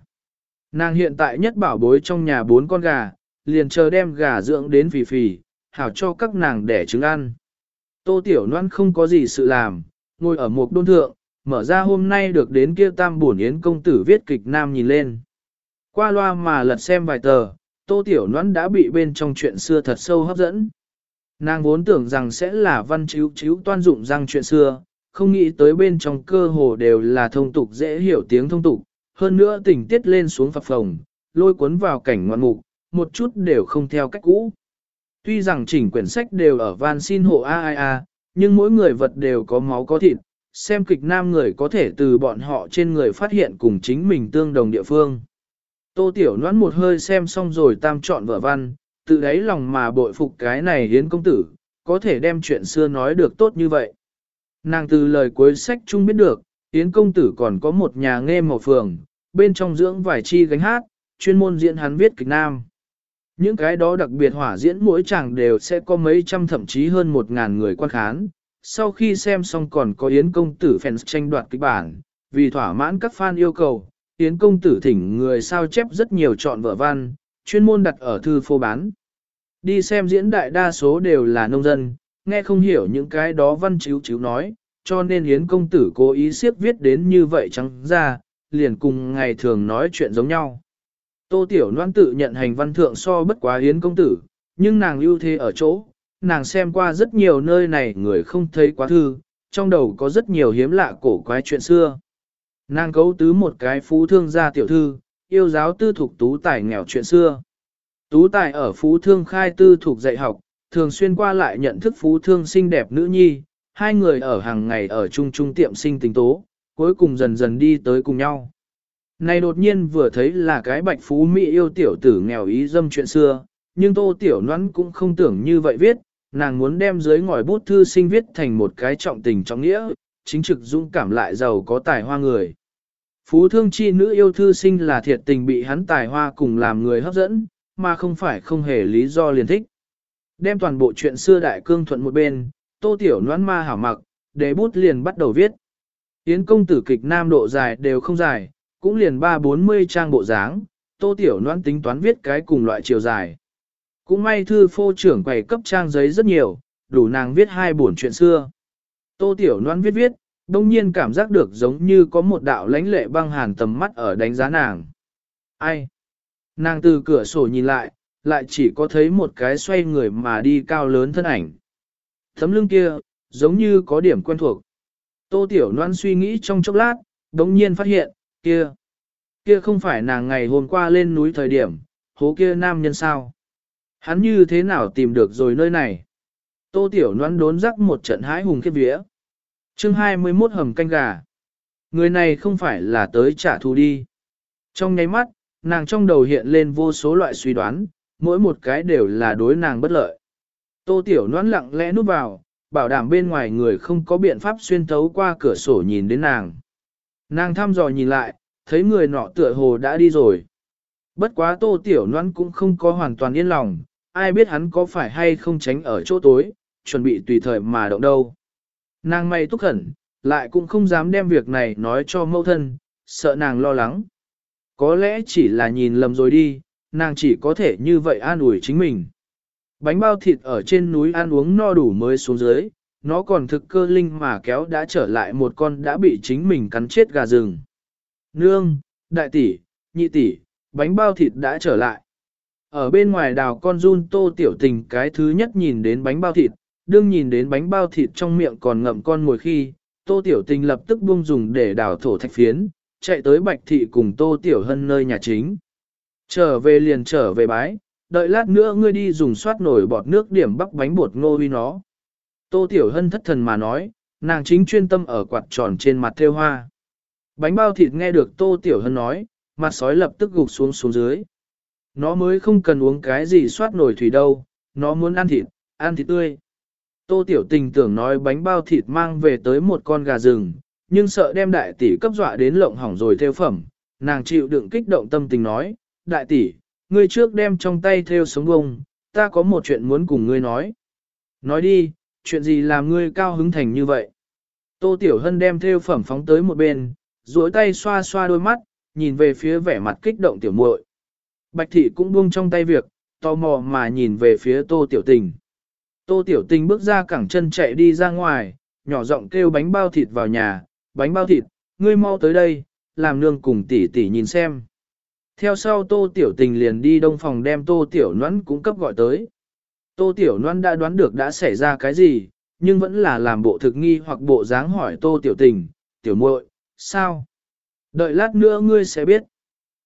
Nàng hiện tại nhất bảo bối trong nhà bốn con gà, liền chờ đem gà dưỡng đến phì phì, hảo cho các nàng đẻ trứng ăn. Tô Tiểu Loan không có gì sự làm, ngồi ở một đôn thượng, mở ra hôm nay được đến kia tam bổn yến công tử viết kịch nam nhìn lên. Qua loa mà lật xem vài tờ, tô tiểu noãn đã bị bên trong chuyện xưa thật sâu hấp dẫn. Nàng vốn tưởng rằng sẽ là văn chiếu chiếu toan dụng răng chuyện xưa, không nghĩ tới bên trong cơ hồ đều là thông tục dễ hiểu tiếng thông tục, hơn nữa tình tiết lên xuống phập phồng, lôi cuốn vào cảnh ngoạn mục, một chút đều không theo cách cũ. Tuy rằng chỉnh quyển sách đều ở van xin hộ AIA, nhưng mỗi người vật đều có máu có thịt, xem kịch nam người có thể từ bọn họ trên người phát hiện cùng chính mình tương đồng địa phương. Tô Tiểu Noãn một hơi xem xong rồi tam chọn vở văn, tự đáy lòng mà bội phục cái này hiến công tử, có thể đem chuyện xưa nói được tốt như vậy. Nàng từ lời cuối sách chung biết được, Yến công tử còn có một nhà nghe màu phường, bên trong dưỡng vài chi gánh hát, chuyên môn diễn hắn viết kịch nam. Những cái đó đặc biệt hỏa diễn mỗi chàng đều sẽ có mấy trăm thậm chí hơn một ngàn người quan khán. Sau khi xem xong còn có Yến công tử fans tranh đoạt kịch bản, vì thỏa mãn các fan yêu cầu, Yến công tử thỉnh người sao chép rất nhiều chọn vở văn, chuyên môn đặt ở thư phô bán. Đi xem diễn đại đa số đều là nông dân, nghe không hiểu những cái đó văn chiếu chiếu nói, cho nên Yến công tử cố ý siết viết đến như vậy trắng ra, liền cùng ngày thường nói chuyện giống nhau. Tô Tiểu Loan tự nhận hành văn thượng so bất quá Yến công tử, nhưng nàng ưu thế ở chỗ, nàng xem qua rất nhiều nơi này người không thấy quá thư, trong đầu có rất nhiều hiếm lạ cổ quái chuyện xưa. Nàng cấu tứ một cái phú thương gia tiểu thư, yêu giáo tư thục tú tài nghèo chuyện xưa. Tú tài ở phú thương khai tư thuộc dạy học, thường xuyên qua lại nhận thức phú thương xinh đẹp nữ nhi, hai người ở hàng ngày ở chung chung tiệm sinh tình tố, cuối cùng dần dần đi tới cùng nhau. Này đột nhiên vừa thấy là cái bạch phú mỹ yêu tiểu tử nghèo ý dâm chuyện xưa, nhưng tô tiểu noãn cũng không tưởng như vậy viết, nàng muốn đem dưới ngòi bút thư sinh viết thành một cái trọng tình trọng nghĩa, chính trực dũng cảm lại giàu có tài hoa người. Phú thương chi nữ yêu thư sinh là thiệt tình bị hắn tài hoa cùng làm người hấp dẫn, mà không phải không hề lý do liền thích. Đem toàn bộ chuyện xưa đại cương thuận một bên, tô tiểu noãn ma hảo mặc, để bút liền bắt đầu viết. Yến công tử kịch nam độ dài đều không dài, cũng liền ba bốn mươi trang bộ dáng, tô tiểu noãn tính toán viết cái cùng loại chiều dài. Cũng may thư phô trưởng quầy cấp trang giấy rất nhiều, đủ nàng viết hai buồn chuyện xưa. Tô tiểu Loan viết viết, đông nhiên cảm giác được giống như có một đạo lãnh lệ băng hàn tầm mắt ở đánh giá nàng. Ai? Nàng từ cửa sổ nhìn lại, lại chỉ có thấy một cái xoay người mà đi cao lớn thân ảnh. Thấm lưng kia, giống như có điểm quen thuộc. Tô Tiểu Loan suy nghĩ trong chốc lát, đống nhiên phát hiện, kia, kia không phải nàng ngày hôm qua lên núi thời điểm, hố kia nam nhân sao. Hắn như thế nào tìm được rồi nơi này? Tô Tiểu Loan đốn rắc một trận hái hùng kết vía. chương 21 hầm canh gà. Người này không phải là tới trả thù đi. Trong nháy mắt, nàng trong đầu hiện lên vô số loại suy đoán, mỗi một cái đều là đối nàng bất lợi. Tô Tiểu Loan lặng lẽ núp vào, bảo đảm bên ngoài người không có biện pháp xuyên thấu qua cửa sổ nhìn đến nàng. Nàng thăm dò nhìn lại, thấy người nọ tựa hồ đã đi rồi. Bất quá Tô Tiểu Loan cũng không có hoàn toàn yên lòng, ai biết hắn có phải hay không tránh ở chỗ tối, chuẩn bị tùy thời mà động đâu. Nàng may túc khẩn, lại cũng không dám đem việc này nói cho mẫu thân, sợ nàng lo lắng. Có lẽ chỉ là nhìn lầm rồi đi, nàng chỉ có thể như vậy an ủi chính mình. Bánh bao thịt ở trên núi ăn uống no đủ mới xuống dưới, nó còn thực cơ linh mà kéo đã trở lại một con đã bị chính mình cắn chết gà rừng. Nương, đại tỷ, nhị tỷ, bánh bao thịt đã trở lại. Ở bên ngoài đào con run tô tiểu tình cái thứ nhất nhìn đến bánh bao thịt, đương nhìn đến bánh bao thịt trong miệng còn ngậm con mồi khi, tô tiểu tình lập tức buông dùng để đào thổ thạch phiến, chạy tới bạch thị cùng tô tiểu hân nơi nhà chính. Trở về liền trở về bái, đợi lát nữa ngươi đi dùng soát nổi bọt nước điểm bắc bánh bột ngô huy nó. Tô Tiểu Hân thất thần mà nói, nàng chính chuyên tâm ở quạt tròn trên mặt theo hoa. Bánh bao thịt nghe được Tô Tiểu Hân nói, mặt sói lập tức gục xuống xuống dưới. Nó mới không cần uống cái gì soát nổi thủy đâu, nó muốn ăn thịt, ăn thịt tươi. Tô Tiểu Tình tưởng nói bánh bao thịt mang về tới một con gà rừng, nhưng sợ đem đại tỷ cấp dọa đến lộng hỏng rồi theo phẩm, nàng chịu đựng kích động tâm tình nói, đại tỷ, ngươi trước đem trong tay theo sống bông, ta có một chuyện muốn cùng ngươi nói. Nói đi, chuyện gì làm ngươi cao hứng thành như vậy? Tô Tiểu Hân đem theo phẩm phóng tới một bên, duỗi tay xoa xoa đôi mắt, nhìn về phía vẻ mặt kích động tiểu muội. Bạch thị cũng buông trong tay việc, tò mò mà nhìn về phía Tô Tiểu Tình. Tô Tiểu Tình bước ra cẳng chân chạy đi ra ngoài, nhỏ giọng kêu bánh bao thịt vào nhà, bánh bao thịt, ngươi mau tới đây, làm nương cùng tỷ tỷ nhìn xem. Theo sau tô tiểu tình liền đi đông phòng đem tô tiểu noãn cũng cấp gọi tới. Tô tiểu noãn đã đoán được đã xảy ra cái gì, nhưng vẫn là làm bộ thực nghi hoặc bộ dáng hỏi tô tiểu tình, tiểu muội, sao? Đợi lát nữa ngươi sẽ biết.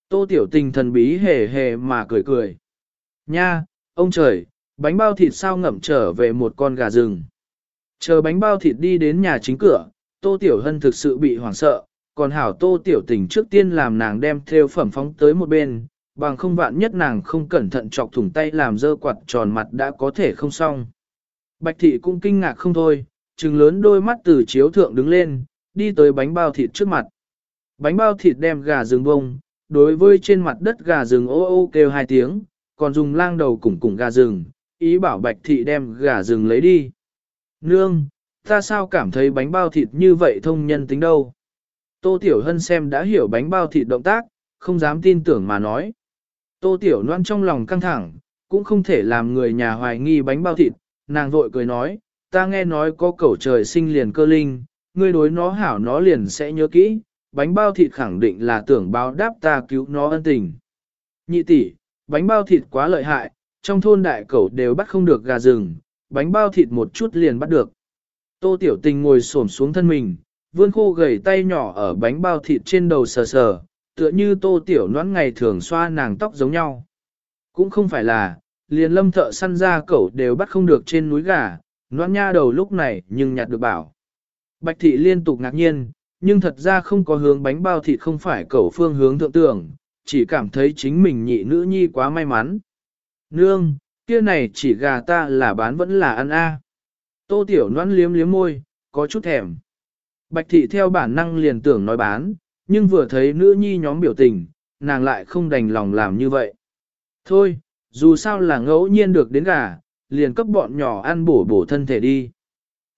Tô tiểu tình thần bí hề hề mà cười cười. Nha, ông trời, bánh bao thịt sao ngậm trở về một con gà rừng. Chờ bánh bao thịt đi đến nhà chính cửa, Tô Tiểu Hân thực sự bị hoảng sợ, còn hảo Tô Tiểu Tình trước tiên làm nàng đem theo phẩm phóng tới một bên, bằng không vạn nhất nàng không cẩn thận chọc thủng tay làm dơ quạt tròn mặt đã có thể không xong. Bạch thị cũng kinh ngạc không thôi, trừng lớn đôi mắt từ chiếu thượng đứng lên, đi tới bánh bao thịt trước mặt. Bánh bao thịt đem gà rừng bông, đối với trên mặt đất gà rừng ô ô kêu hai tiếng, còn dùng lang đầu củng củng gà rừng, ý bảo bạch thị đem gà rừng lấy đi. Nương, ta sao cảm thấy bánh bao thịt như vậy thông nhân tính đâu? Tô Tiểu Hân xem đã hiểu bánh bao thịt động tác, không dám tin tưởng mà nói. Tô Tiểu Loan trong lòng căng thẳng, cũng không thể làm người nhà hoài nghi bánh bao thịt, nàng vội cười nói, ta nghe nói có cẩu trời sinh liền cơ linh, ngươi đối nó hảo nó liền sẽ nhớ kỹ, bánh bao thịt khẳng định là tưởng báo đáp ta cứu nó ân tình. Nhị tỷ, bánh bao thịt quá lợi hại, trong thôn đại cẩu đều bắt không được gà rừng, bánh bao thịt một chút liền bắt được. Tô Tiểu Tình ngồi xổm xuống thân mình, vươn khô gầy tay nhỏ ở bánh bao thịt trên đầu sờ sờ, tựa như Tô Tiểu noãn ngày thường xoa nàng tóc giống nhau. Cũng không phải là, liền lâm thợ săn ra cẩu đều bắt không được trên núi gà, noãn nha đầu lúc này nhưng nhặt được bảo. Bạch thị liên tục ngạc nhiên, nhưng thật ra không có hướng bánh bao thịt không phải cẩu phương hướng thượng tưởng, chỉ cảm thấy chính mình nhị nữ nhi quá may mắn. Nương, kia này chỉ gà ta là bán vẫn là ăn a. Tô Tiểu Loan liếm liếm môi, có chút thèm. Bạch thị theo bản năng liền tưởng nói bán, nhưng vừa thấy nữ nhi nhóm biểu tình, nàng lại không đành lòng làm như vậy. Thôi, dù sao là ngẫu nhiên được đến gà, liền cấp bọn nhỏ ăn bổ bổ thân thể đi.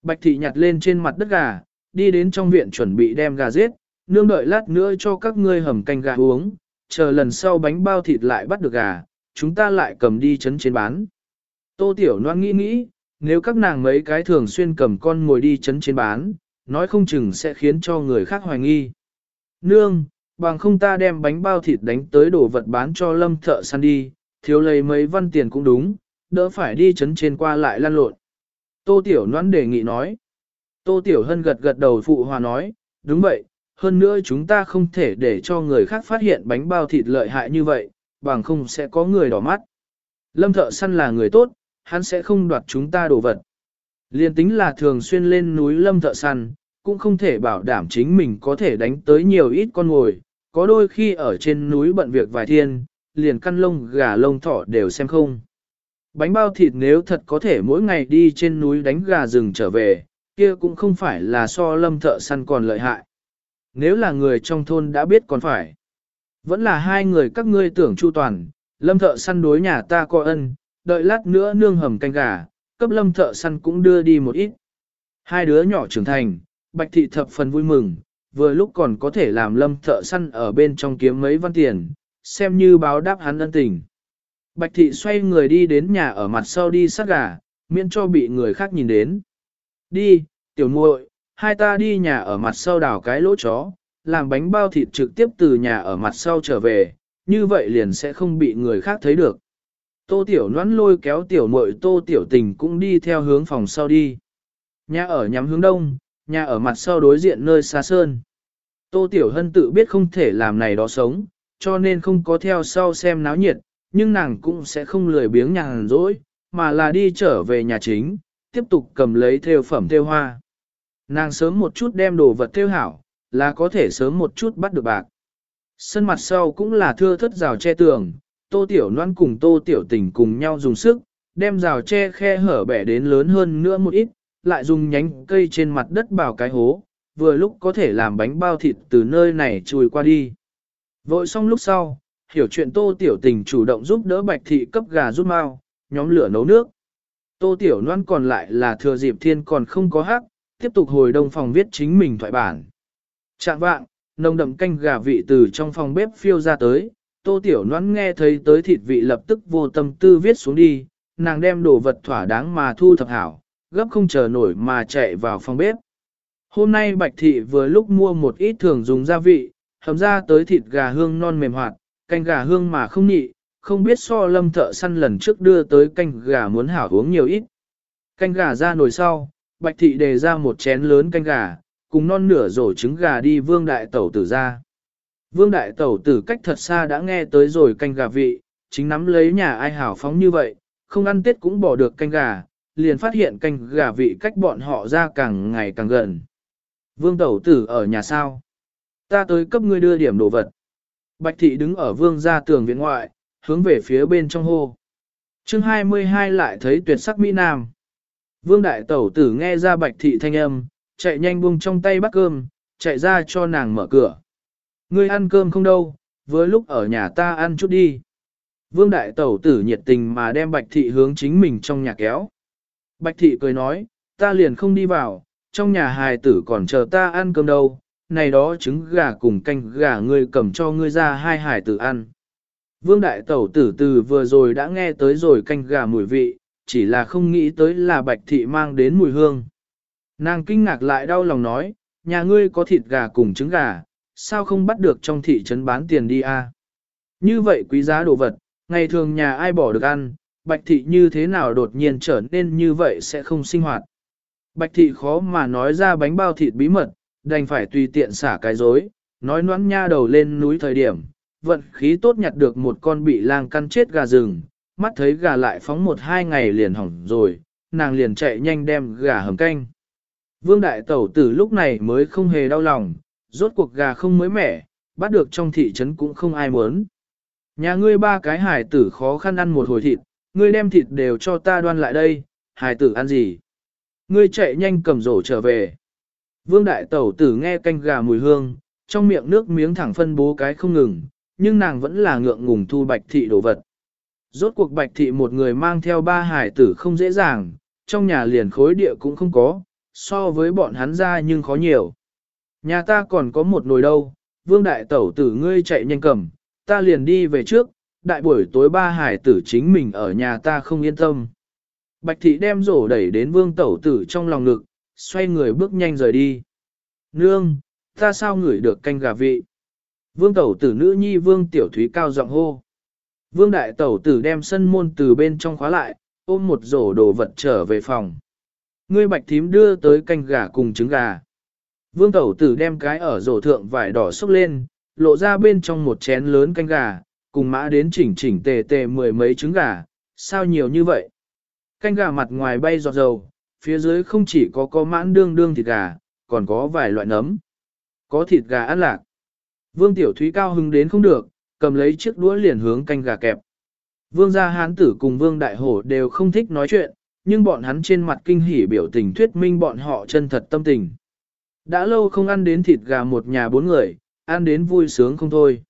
Bạch thị nhặt lên trên mặt đất gà, đi đến trong viện chuẩn bị đem gà giết, nương đợi lát nữa cho các ngươi hầm canh gà uống, chờ lần sau bánh bao thịt lại bắt được gà, chúng ta lại cầm đi chấn trên bán. Tô Tiểu Loan nghĩ nghĩ, nếu các nàng mấy cái thường xuyên cầm con ngồi đi chấn trên bán, nói không chừng sẽ khiến cho người khác hoài nghi. Nương, bằng không ta đem bánh bao thịt đánh tới đồ vật bán cho lâm thợ săn đi, thiếu lấy mấy văn tiền cũng đúng, đỡ phải đi chấn trên qua lại lăn lộn. Tô Tiểu Loan đề nghị nói. Tô Tiểu Hân gật gật đầu phụ hòa nói, đúng vậy, hơn nữa chúng ta không thể để cho người khác phát hiện bánh bao thịt lợi hại như vậy, bằng không sẽ có người đỏ mắt. Lâm thợ săn là người tốt, hắn sẽ không đoạt chúng ta đồ vật. Liên tính là thường xuyên lên núi lâm thợ săn, cũng không thể bảo đảm chính mình có thể đánh tới nhiều ít con ngồi, có đôi khi ở trên núi bận việc vài thiên, liền căn lông gà lông thỏ đều xem không. Bánh bao thịt nếu thật có thể mỗi ngày đi trên núi đánh gà rừng trở về, kia cũng không phải là so lâm thợ săn còn lợi hại. Nếu là người trong thôn đã biết còn phải. Vẫn là hai người các ngươi tưởng chu toàn, lâm thợ săn đối nhà ta có ân, đợi lát nữa nương hầm canh gà, cấp lâm thợ săn cũng đưa đi một ít. Hai đứa nhỏ trưởng thành, bạch thị thập phần vui mừng, vừa lúc còn có thể làm lâm thợ săn ở bên trong kiếm mấy văn tiền, xem như báo đáp hắn ân tình. Bạch thị xoay người đi đến nhà ở mặt sau đi sát gà, miễn cho bị người khác nhìn đến. Đi, tiểu muội, hai ta đi nhà ở mặt sau đào cái lỗ chó, làm bánh bao thịt trực tiếp từ nhà ở mặt sau trở về, như vậy liền sẽ không bị người khác thấy được. Tô Tiểu Noãn lôi kéo tiểu muội Tô Tiểu Tình cũng đi theo hướng phòng sau đi. Nhà ở nhắm hướng đông, nhà ở mặt sau đối diện nơi xa sơn. Tô Tiểu Hân tự biết không thể làm này đó sống, cho nên không có theo sau xem náo nhiệt, nhưng nàng cũng sẽ không lười biếng nhàn rỗi, mà là đi trở về nhà chính, tiếp tục cầm lấy theo phẩm theo hoa. Nàng sớm một chút đem đồ vật theo hảo, là có thể sớm một chút bắt được bạc. Sân mặt sau cũng là thưa thất rào che tường, tô tiểu noan cùng tô tiểu tình cùng nhau dùng sức, đem rào che khe hở bẻ đến lớn hơn nữa một ít, lại dùng nhánh cây trên mặt đất bảo cái hố, vừa lúc có thể làm bánh bao thịt từ nơi này chui qua đi. Vội xong lúc sau, hiểu chuyện tô tiểu tình chủ động giúp đỡ bạch thị cấp gà rút mau, nhóm lửa nấu nước. Tô tiểu noan còn lại là thừa dịp thiên còn không có hắc, tiếp tục hồi đông phòng viết chính mình thoại bản. Chạm vạng, nồng đậm canh gà vị từ trong phòng bếp phiêu ra tới, tô tiểu noãn nghe thấy tới thịt vị lập tức vô tâm tư viết xuống đi, nàng đem đồ vật thỏa đáng mà thu thập hảo, gấp không chờ nổi mà chạy vào phòng bếp, Hôm nay Bạch Thị vừa lúc mua một ít thường dùng gia vị, hầm ra tới thịt gà hương non mềm hoạt, canh gà hương mà không nhị, không biết so lâm thợ săn lần trước đưa tới canh gà muốn hảo uống nhiều ít. Canh gà ra nồi sau, Bạch Thị đề ra một chén lớn canh gà, cùng non nửa rổ trứng gà đi vương đại tẩu tử ra. Vương đại tẩu tử cách thật xa đã nghe tới rồi canh gà vị, chính nắm lấy nhà ai hảo phóng như vậy, không ăn tết cũng bỏ được canh gà, liền phát hiện canh gà vị cách bọn họ ra càng ngày càng gần. Vương tẩu tử ở nhà sao? Ta tới cấp ngươi đưa điểm đồ vật. Bạch thị đứng ở vương gia tường viện ngoại, hướng về phía bên trong hô. chương 22 lại thấy tuyệt sắc Mỹ Nam. Vương đại tẩu tử nghe ra bạch thị thanh âm, chạy nhanh buông trong tay bắt cơm, chạy ra cho nàng mở cửa. Ngươi ăn cơm không đâu, với lúc ở nhà ta ăn chút đi. Vương đại tẩu tử nhiệt tình mà đem bạch thị hướng chính mình trong nhà kéo. Bạch thị cười nói, ta liền không đi vào, trong nhà hài tử còn chờ ta ăn cơm đâu, này đó trứng gà cùng canh gà ngươi cầm cho ngươi ra hai hài tử ăn. Vương đại tẩu tử từ vừa rồi đã nghe tới rồi canh gà mùi vị, chỉ là không nghĩ tới là bạch thị mang đến mùi hương. Nàng kinh ngạc lại đau lòng nói, nhà ngươi có thịt gà cùng trứng gà, sao không bắt được trong thị trấn bán tiền đi a? Như vậy quý giá đồ vật, ngày thường nhà ai bỏ được ăn, bạch thị như thế nào đột nhiên trở nên như vậy sẽ không sinh hoạt. Bạch thị khó mà nói ra bánh bao thịt bí mật, đành phải tùy tiện xả cái dối, nói noãn nha đầu lên núi thời điểm, vận khí tốt nhặt được một con bị lang căn chết gà rừng, mắt thấy gà lại phóng một hai ngày liền hỏng rồi, nàng liền chạy nhanh đem gà hầm canh. Vương đại tẩu tử lúc này mới không hề đau lòng, rốt cuộc gà không mới mẻ, bắt được trong thị trấn cũng không ai muốn. Nhà ngươi ba cái hải tử khó khăn ăn một hồi thịt, ngươi đem thịt đều cho ta đoan lại đây, hải tử ăn gì? Ngươi chạy nhanh cầm rổ trở về. Vương đại tẩu tử nghe canh gà mùi hương, trong miệng nước miếng thẳng phân bố cái không ngừng, nhưng nàng vẫn là ngượng ngùng thu bạch thị đồ vật. Rốt cuộc bạch thị một người mang theo ba hải tử không dễ dàng, trong nhà liền khối địa cũng không có, so với bọn hắn ra nhưng khó nhiều. Nhà ta còn có một nồi đâu, vương đại tẩu tử ngươi chạy nhanh cầm, ta liền đi về trước, đại buổi tối ba hải tử chính mình ở nhà ta không yên tâm. Bạch thị đem rổ đẩy đến vương tẩu tử trong lòng ngực, xoay người bước nhanh rời đi. Nương, ta sao ngửi được canh gà vị? Vương tẩu tử nữ nhi vương tiểu thúy cao giọng hô. Vương đại tẩu tử đem sân môn từ bên trong khóa lại, ôm một rổ đồ vật trở về phòng. Ngươi bạch thím đưa tới canh gà cùng trứng gà. Vương tẩu tử đem cái ở rổ thượng vải đỏ xúc lên, lộ ra bên trong một chén lớn canh gà, cùng mã đến chỉnh chỉnh tề tề mười mấy trứng gà, sao nhiều như vậy? Canh gà mặt ngoài bay giọt dầu, phía dưới không chỉ có có mãn đương đương thịt gà, còn có vài loại nấm. Có thịt gà ăn lạc. Vương Tiểu Thúy cao hứng đến không được, cầm lấy chiếc đũa liền hướng canh gà kẹp. Vương gia hán tử cùng Vương Đại Hổ đều không thích nói chuyện, nhưng bọn hắn trên mặt kinh hỉ biểu tình thuyết minh bọn họ chân thật tâm tình. Đã lâu không ăn đến thịt gà một nhà bốn người, ăn đến vui sướng không thôi.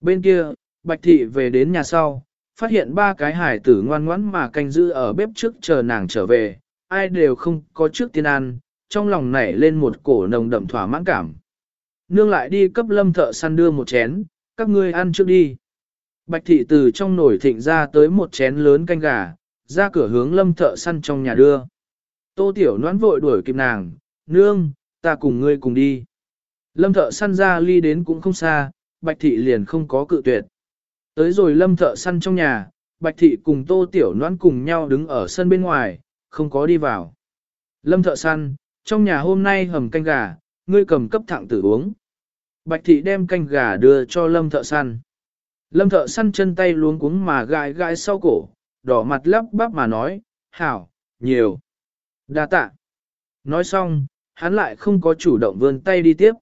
Bên kia, Bạch Thị về đến nhà sau, phát hiện ba cái hải tử ngoan ngoãn mà canh giữ ở bếp trước chờ nàng trở về, ai đều không có trước tiên ăn, trong lòng nảy lên một cổ nồng đậm thỏa mãn cảm. Nương lại đi cấp lâm thợ săn đưa một chén, các ngươi ăn trước đi. Bạch thị từ trong nồi thịnh ra tới một chén lớn canh gà, ra cửa hướng lâm thợ săn trong nhà đưa. Tô tiểu noãn vội đuổi kịp nàng, nương, ta cùng ngươi cùng đi. Lâm thợ săn ra ly đến cũng không xa, bạch thị liền không có cự tuyệt. Tới rồi lâm thợ săn trong nhà, bạch thị cùng tô tiểu noãn cùng nhau đứng ở sân bên ngoài, không có đi vào. Lâm thợ săn, trong nhà hôm nay hầm canh gà, ngươi cầm cấp thẳng tử uống. Bạch thị đem canh gà đưa cho lâm thợ săn. Lâm thợ săn chân tay luống cuống mà gãi gãi sau cổ, đỏ mặt lắp bắp mà nói, hảo, nhiều, đa tạ. Nói xong, hắn lại không có chủ động vươn tay đi tiếp.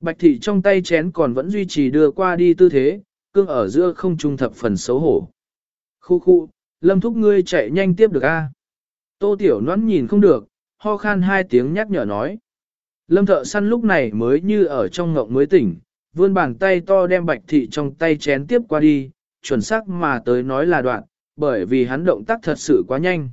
Bạch thị trong tay chén còn vẫn duy trì đưa qua đi tư thế, cương ở giữa không trung thập phần xấu hổ. Khu khu, lâm thúc ngươi chạy nhanh tiếp được a. Tô tiểu nón nhìn không được, ho khan hai tiếng nhắc nhở nói. Lâm thợ săn lúc này mới như ở trong ngộng mới tỉnh, vươn bàn tay to đem bạch thị trong tay chén tiếp qua đi, chuẩn xác mà tới nói là đoạn, bởi vì hắn động tác thật sự quá nhanh.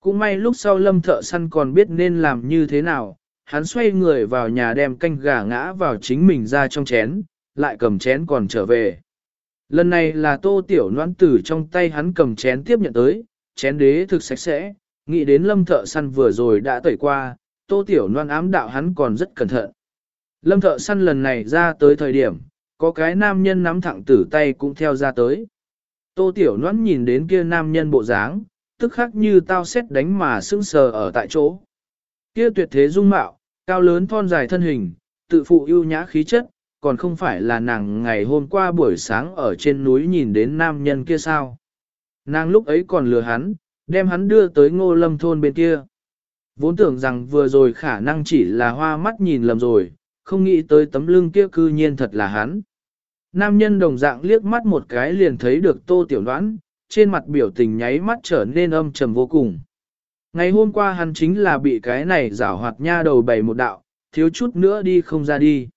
Cũng may lúc sau lâm thợ săn còn biết nên làm như thế nào, hắn xoay người vào nhà đem canh gà ngã vào chính mình ra trong chén, lại cầm chén còn trở về. Lần này là tô tiểu noãn tử trong tay hắn cầm chén tiếp nhận tới, chén đế thực sạch sẽ, nghĩ đến lâm thợ săn vừa rồi đã tẩy qua, tô tiểu loan ám đạo hắn còn rất cẩn thận. Lâm thợ săn lần này ra tới thời điểm, có cái nam nhân nắm thẳng tử tay cũng theo ra tới. Tô tiểu loan nhìn đến kia nam nhân bộ dáng, tức khắc như tao xét đánh mà sững sờ ở tại chỗ. Kia tuyệt thế dung mạo, cao lớn thon dài thân hình, tự phụ ưu nhã khí chất, còn không phải là nàng ngày hôm qua buổi sáng ở trên núi nhìn đến nam nhân kia sao. Nàng lúc ấy còn lừa hắn, đem hắn đưa tới ngô lâm thôn bên kia. Vốn tưởng rằng vừa rồi khả năng chỉ là hoa mắt nhìn lầm rồi, không nghĩ tới tấm lưng kia cư nhiên thật là hắn. Nam nhân đồng dạng liếc mắt một cái liền thấy được tô tiểu đoán, trên mặt biểu tình nháy mắt trở nên âm trầm vô cùng. Ngày hôm qua hắn chính là bị cái này giảo hoạt nha đầu bày một đạo, thiếu chút nữa đi không ra đi.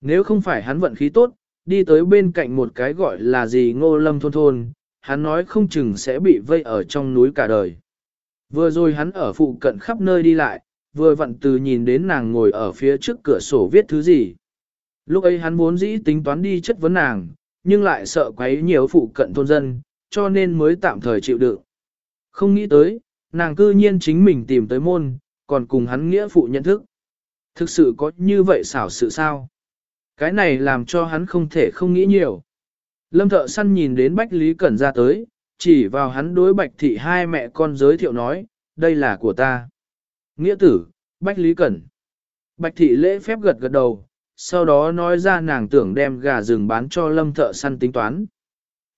Nếu không phải hắn vận khí tốt, đi tới bên cạnh một cái gọi là gì ngô lâm thôn thôn, hắn nói không chừng sẽ bị vây ở trong núi cả đời. Vừa rồi hắn ở phụ cận khắp nơi đi lại, vừa vặn từ nhìn đến nàng ngồi ở phía trước cửa sổ viết thứ gì. Lúc ấy hắn vốn dĩ tính toán đi chất vấn nàng, nhưng lại sợ quấy nhiều phụ cận thôn dân, cho nên mới tạm thời chịu đựng. Không nghĩ tới, nàng cư nhiên chính mình tìm tới môn, còn cùng hắn nghĩa phụ nhận thức. Thực sự có như vậy xảo sự sao? Cái này làm cho hắn không thể không nghĩ nhiều. Lâm thợ săn nhìn đến Bách Lý Cẩn ra tới, chỉ vào hắn đối Bạch Thị hai mẹ con giới thiệu nói, đây là của ta. Nghĩa tử, Bách Lý Cẩn. Bạch Thị lễ phép gật gật đầu, sau đó nói ra nàng tưởng đem gà rừng bán cho lâm thợ săn tính toán.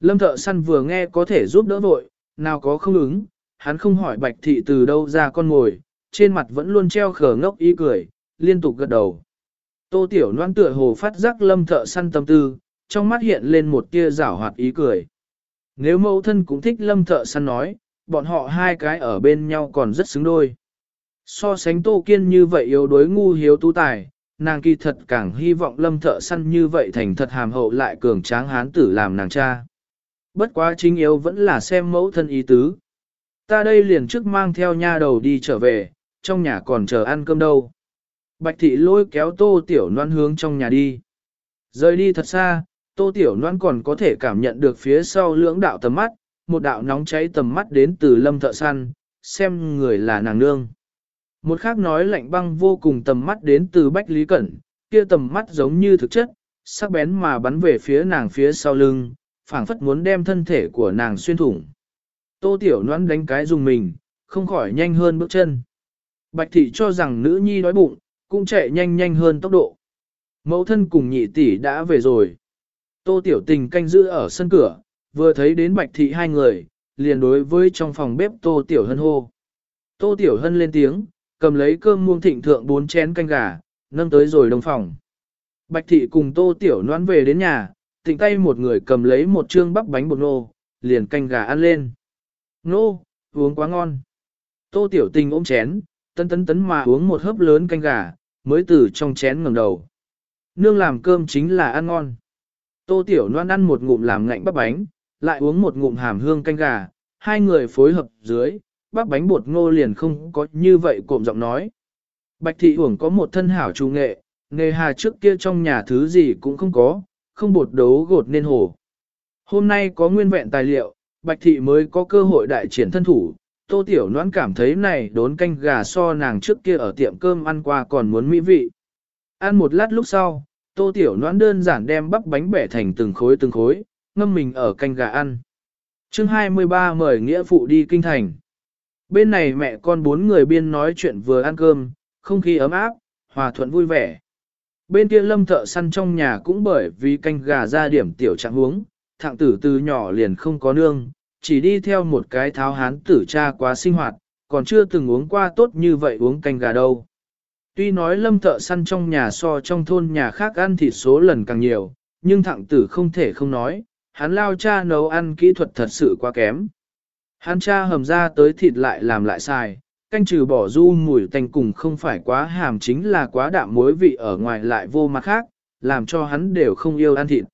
Lâm thợ săn vừa nghe có thể giúp đỡ vội, nào có không ứng, hắn không hỏi Bạch Thị từ đâu ra con ngồi, trên mặt vẫn luôn treo khờ ngốc ý cười, liên tục gật đầu. Tô Tiểu Loan tựa hồ phát giác lâm thợ săn tâm tư, trong mắt hiện lên một tia rảo hoạt ý cười. Nếu mẫu thân cũng thích lâm thợ săn nói, bọn họ hai cái ở bên nhau còn rất xứng đôi. So sánh Tô Kiên như vậy yếu đuối ngu hiếu tu tài, nàng kỳ thật càng hy vọng lâm thợ săn như vậy thành thật hàm hậu lại cường tráng hán tử làm nàng cha. Bất quá chính yếu vẫn là xem mẫu thân ý tứ. Ta đây liền trước mang theo nha đầu đi trở về, trong nhà còn chờ ăn cơm đâu. Bạch thị lôi kéo tô tiểu noan hướng trong nhà đi. Rời đi thật xa, tô tiểu noan còn có thể cảm nhận được phía sau lưỡng đạo tầm mắt, một đạo nóng cháy tầm mắt đến từ lâm thợ săn, xem người là nàng nương. Một khác nói lạnh băng vô cùng tầm mắt đến từ Bách Lý Cẩn, kia tầm mắt giống như thực chất, sắc bén mà bắn về phía nàng phía sau lưng, phảng phất muốn đem thân thể của nàng xuyên thủng. Tô Tiểu Loan đánh cái dùng mình, không khỏi nhanh hơn bước chân. Bạch thị cho rằng nữ nhi đói bụng, cũng chạy nhanh nhanh hơn tốc độ. Mẫu thân cùng nhị tỷ đã về rồi. Tô Tiểu Tình canh giữ ở sân cửa, vừa thấy đến Bạch thị hai người, liền đối với trong phòng bếp Tô Tiểu Hân hô. Tô Tiểu Hân lên tiếng, cầm lấy cơm muông thịnh thượng bốn chén canh gà, nâng tới rồi đồng phòng. Bạch thị cùng Tô Tiểu noan về đến nhà, tịnh tay một người cầm lấy một trương bắp bánh bột nô, liền canh gà ăn lên. Nô, uống quá ngon. Tô Tiểu Tình ôm chén, tấn tấn tấn mà uống một hớp lớn canh gà, mới từ trong chén ngẩng đầu. Nương làm cơm chính là ăn ngon. Tô Tiểu noan ăn một ngụm làm ngạnh bắp bánh, lại uống một ngụm hàm hương canh gà, hai người phối hợp dưới, bắp bánh bột ngô liền không có như vậy cộm giọng nói. Bạch thị hưởng có một thân hảo trù nghệ, nghề hà trước kia trong nhà thứ gì cũng không có, không bột đấu gột nên hồ. Hôm nay có nguyên vẹn tài liệu, Bạch thị mới có cơ hội đại triển thân thủ, Tô Tiểu Noãn cảm thấy này đốn canh gà so nàng trước kia ở tiệm cơm ăn qua còn muốn mỹ vị. Ăn một lát lúc sau, Tô Tiểu Noãn đơn giản đem bắp bánh bẻ thành từng khối từng khối, ngâm mình ở canh gà ăn. chương 23 mời nghĩa phụ đi kinh thành. Bên này mẹ con bốn người biên nói chuyện vừa ăn cơm, không khí ấm áp, hòa thuận vui vẻ. Bên kia lâm thợ săn trong nhà cũng bởi vì canh gà ra điểm tiểu trạng huống, thạng tử từ nhỏ liền không có nương, chỉ đi theo một cái tháo hán tử cha quá sinh hoạt, còn chưa từng uống qua tốt như vậy uống canh gà đâu. Tuy nói lâm thợ săn trong nhà so trong thôn nhà khác ăn thịt số lần càng nhiều, nhưng thạng tử không thể không nói, hắn lao cha nấu ăn kỹ thuật thật sự quá kém. Hắn cha hầm ra tới thịt lại làm lại xài, canh trừ bỏ du mùi tanh cùng không phải quá hàm chính là quá đạm muối vị ở ngoài lại vô mặt khác, làm cho hắn đều không yêu ăn thịt.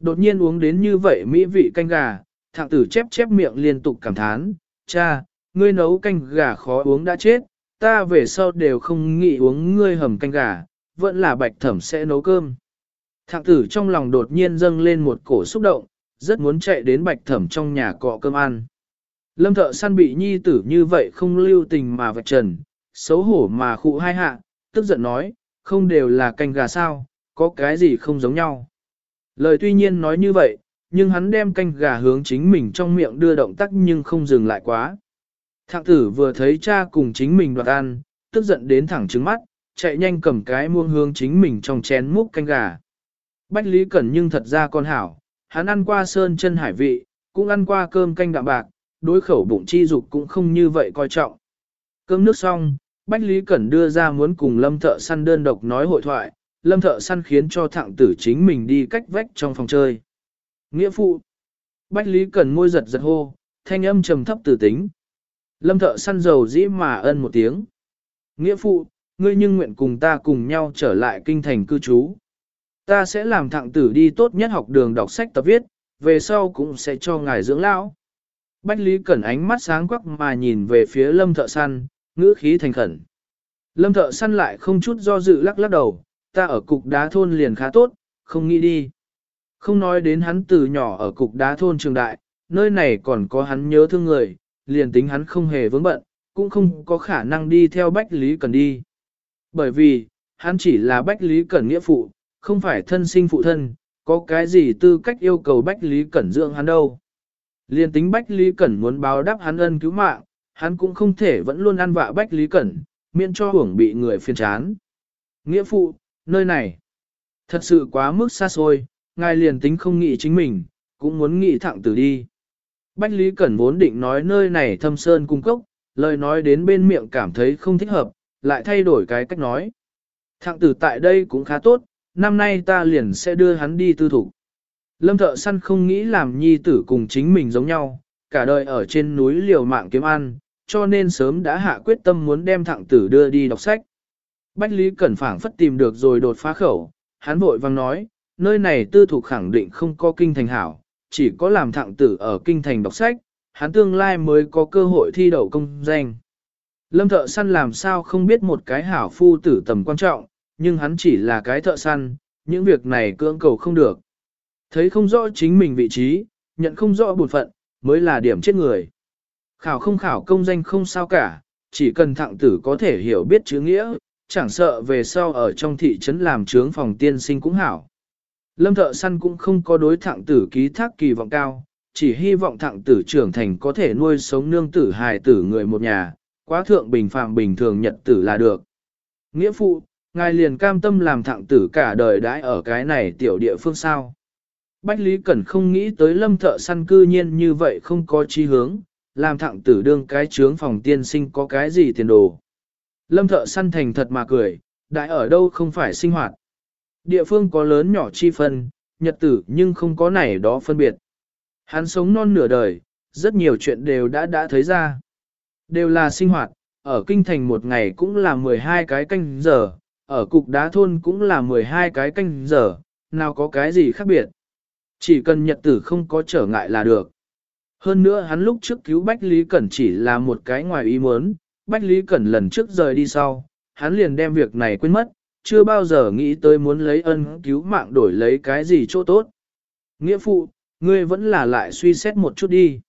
Đột nhiên uống đến như vậy mỹ vị canh gà, thạng tử chép chép miệng liên tục cảm thán, cha, ngươi nấu canh gà khó uống đã chết, ta về sau đều không nghĩ uống ngươi hầm canh gà, vẫn là bạch thẩm sẽ nấu cơm. Thạng tử trong lòng đột nhiên dâng lên một cổ xúc động, rất muốn chạy đến bạch thẩm trong nhà cọ cơm ăn. Lâm thợ săn bị nhi tử như vậy không lưu tình mà vạch trần, xấu hổ mà khụ hai hạ, tức giận nói, không đều là canh gà sao, có cái gì không giống nhau. Lời tuy nhiên nói như vậy, nhưng hắn đem canh gà hướng chính mình trong miệng đưa động tác nhưng không dừng lại quá. Thạng tử vừa thấy cha cùng chính mình đoạt ăn, tức giận đến thẳng trứng mắt, chạy nhanh cầm cái muông hướng chính mình trong chén múc canh gà. Bách Lý Cẩn nhưng thật ra con hảo, hắn ăn qua sơn chân hải vị, cũng ăn qua cơm canh đạm bạc, đối khẩu bụng chi dục cũng không như vậy coi trọng. Cơm nước xong, Bách Lý Cẩn đưa ra muốn cùng Lâm Thợ Săn đơn độc nói hội thoại, Lâm Thợ Săn khiến cho thạng tử chính mình đi cách vách trong phòng chơi. Nghĩa phụ. Bách Lý Cẩn môi giật giật hô, thanh âm trầm thấp tử tính. Lâm Thợ Săn dầu dĩ mà ân một tiếng. Nghĩa phụ, ngươi nhưng nguyện cùng ta cùng nhau trở lại kinh thành cư trú. Ta sẽ làm thạng tử đi tốt nhất học đường đọc sách tập viết, về sau cũng sẽ cho ngài dưỡng lão. Bách Lý Cẩn ánh mắt sáng quắc mà nhìn về phía lâm thợ săn, ngữ khí thành khẩn. Lâm thợ săn lại không chút do dự lắc lắc đầu, ta ở cục đá thôn liền khá tốt, không nghĩ đi. Không nói đến hắn từ nhỏ ở cục đá thôn trường đại, nơi này còn có hắn nhớ thương người, liền tính hắn không hề vướng bận, cũng không có khả năng đi theo Bách Lý Cẩn đi. Bởi vì, hắn chỉ là Bách Lý Cẩn nghĩa phụ, không phải thân sinh phụ thân, có cái gì tư cách yêu cầu Bách Lý Cẩn dưỡng hắn đâu. Liên tính Bách Lý Cẩn muốn báo đáp hắn ân cứu mạng, hắn cũng không thể vẫn luôn ăn vạ Bách Lý Cẩn, miễn cho hưởng bị người phiền chán. Nghĩa phụ, nơi này, thật sự quá mức xa xôi, ngài liền tính không nghĩ chính mình, cũng muốn nghĩ thẳng từ đi. Bách Lý Cẩn vốn định nói nơi này thâm sơn cung cốc, lời nói đến bên miệng cảm thấy không thích hợp, lại thay đổi cái cách nói. Thạng tử tại đây cũng khá tốt, năm nay ta liền sẽ đưa hắn đi tư thủ. Lâm thợ săn không nghĩ làm nhi tử cùng chính mình giống nhau, cả đời ở trên núi liều mạng kiếm ăn, cho nên sớm đã hạ quyết tâm muốn đem Thẳng tử đưa đi đọc sách. Bách Lý Cẩn phảng phất tìm được rồi đột phá khẩu, hắn vội vang nói, nơi này tư thuộc khẳng định không có kinh thành hảo, chỉ có làm Thẳng tử ở kinh thành đọc sách, hắn tương lai mới có cơ hội thi đậu công danh. Lâm thợ săn làm sao không biết một cái hảo phu tử tầm quan trọng, nhưng hắn chỉ là cái thợ săn, những việc này cưỡng cầu không được. Thấy không rõ chính mình vị trí, nhận không rõ bổn phận, mới là điểm chết người. Khảo không khảo công danh không sao cả, chỉ cần thạng tử có thể hiểu biết chữ nghĩa, chẳng sợ về sau ở trong thị trấn làm trướng phòng tiên sinh cũng hảo. Lâm thợ săn cũng không có đối thạng tử ký thác kỳ vọng cao, chỉ hy vọng thạng tử trưởng thành có thể nuôi sống nương tử hài tử người một nhà, quá thượng bình phạm bình thường nhật tử là được. Nghĩa phụ, ngài liền cam tâm làm thạng tử cả đời đãi ở cái này tiểu địa phương sao. Bách Lý Cẩn không nghĩ tới lâm thợ săn cư nhiên như vậy không có chi hướng, làm thẳng tử đương cái trướng phòng tiên sinh có cái gì tiền đồ. Lâm thợ săn thành thật mà cười, đại ở đâu không phải sinh hoạt. Địa phương có lớn nhỏ chi phân, nhật tử nhưng không có này đó phân biệt. Hắn sống non nửa đời, rất nhiều chuyện đều đã đã thấy ra. Đều là sinh hoạt, ở kinh thành một ngày cũng là 12 cái canh giờ, ở cục đá thôn cũng là 12 cái canh giờ, nào có cái gì khác biệt. Chỉ cần nhật tử không có trở ngại là được. Hơn nữa hắn lúc trước cứu Bách Lý Cẩn chỉ là một cái ngoài ý muốn, Bách Lý Cẩn lần trước rời đi sau, hắn liền đem việc này quên mất, chưa bao giờ nghĩ tới muốn lấy ân cứu mạng đổi lấy cái gì chỗ tốt. Nghĩa phụ, ngươi vẫn là lại suy xét một chút đi.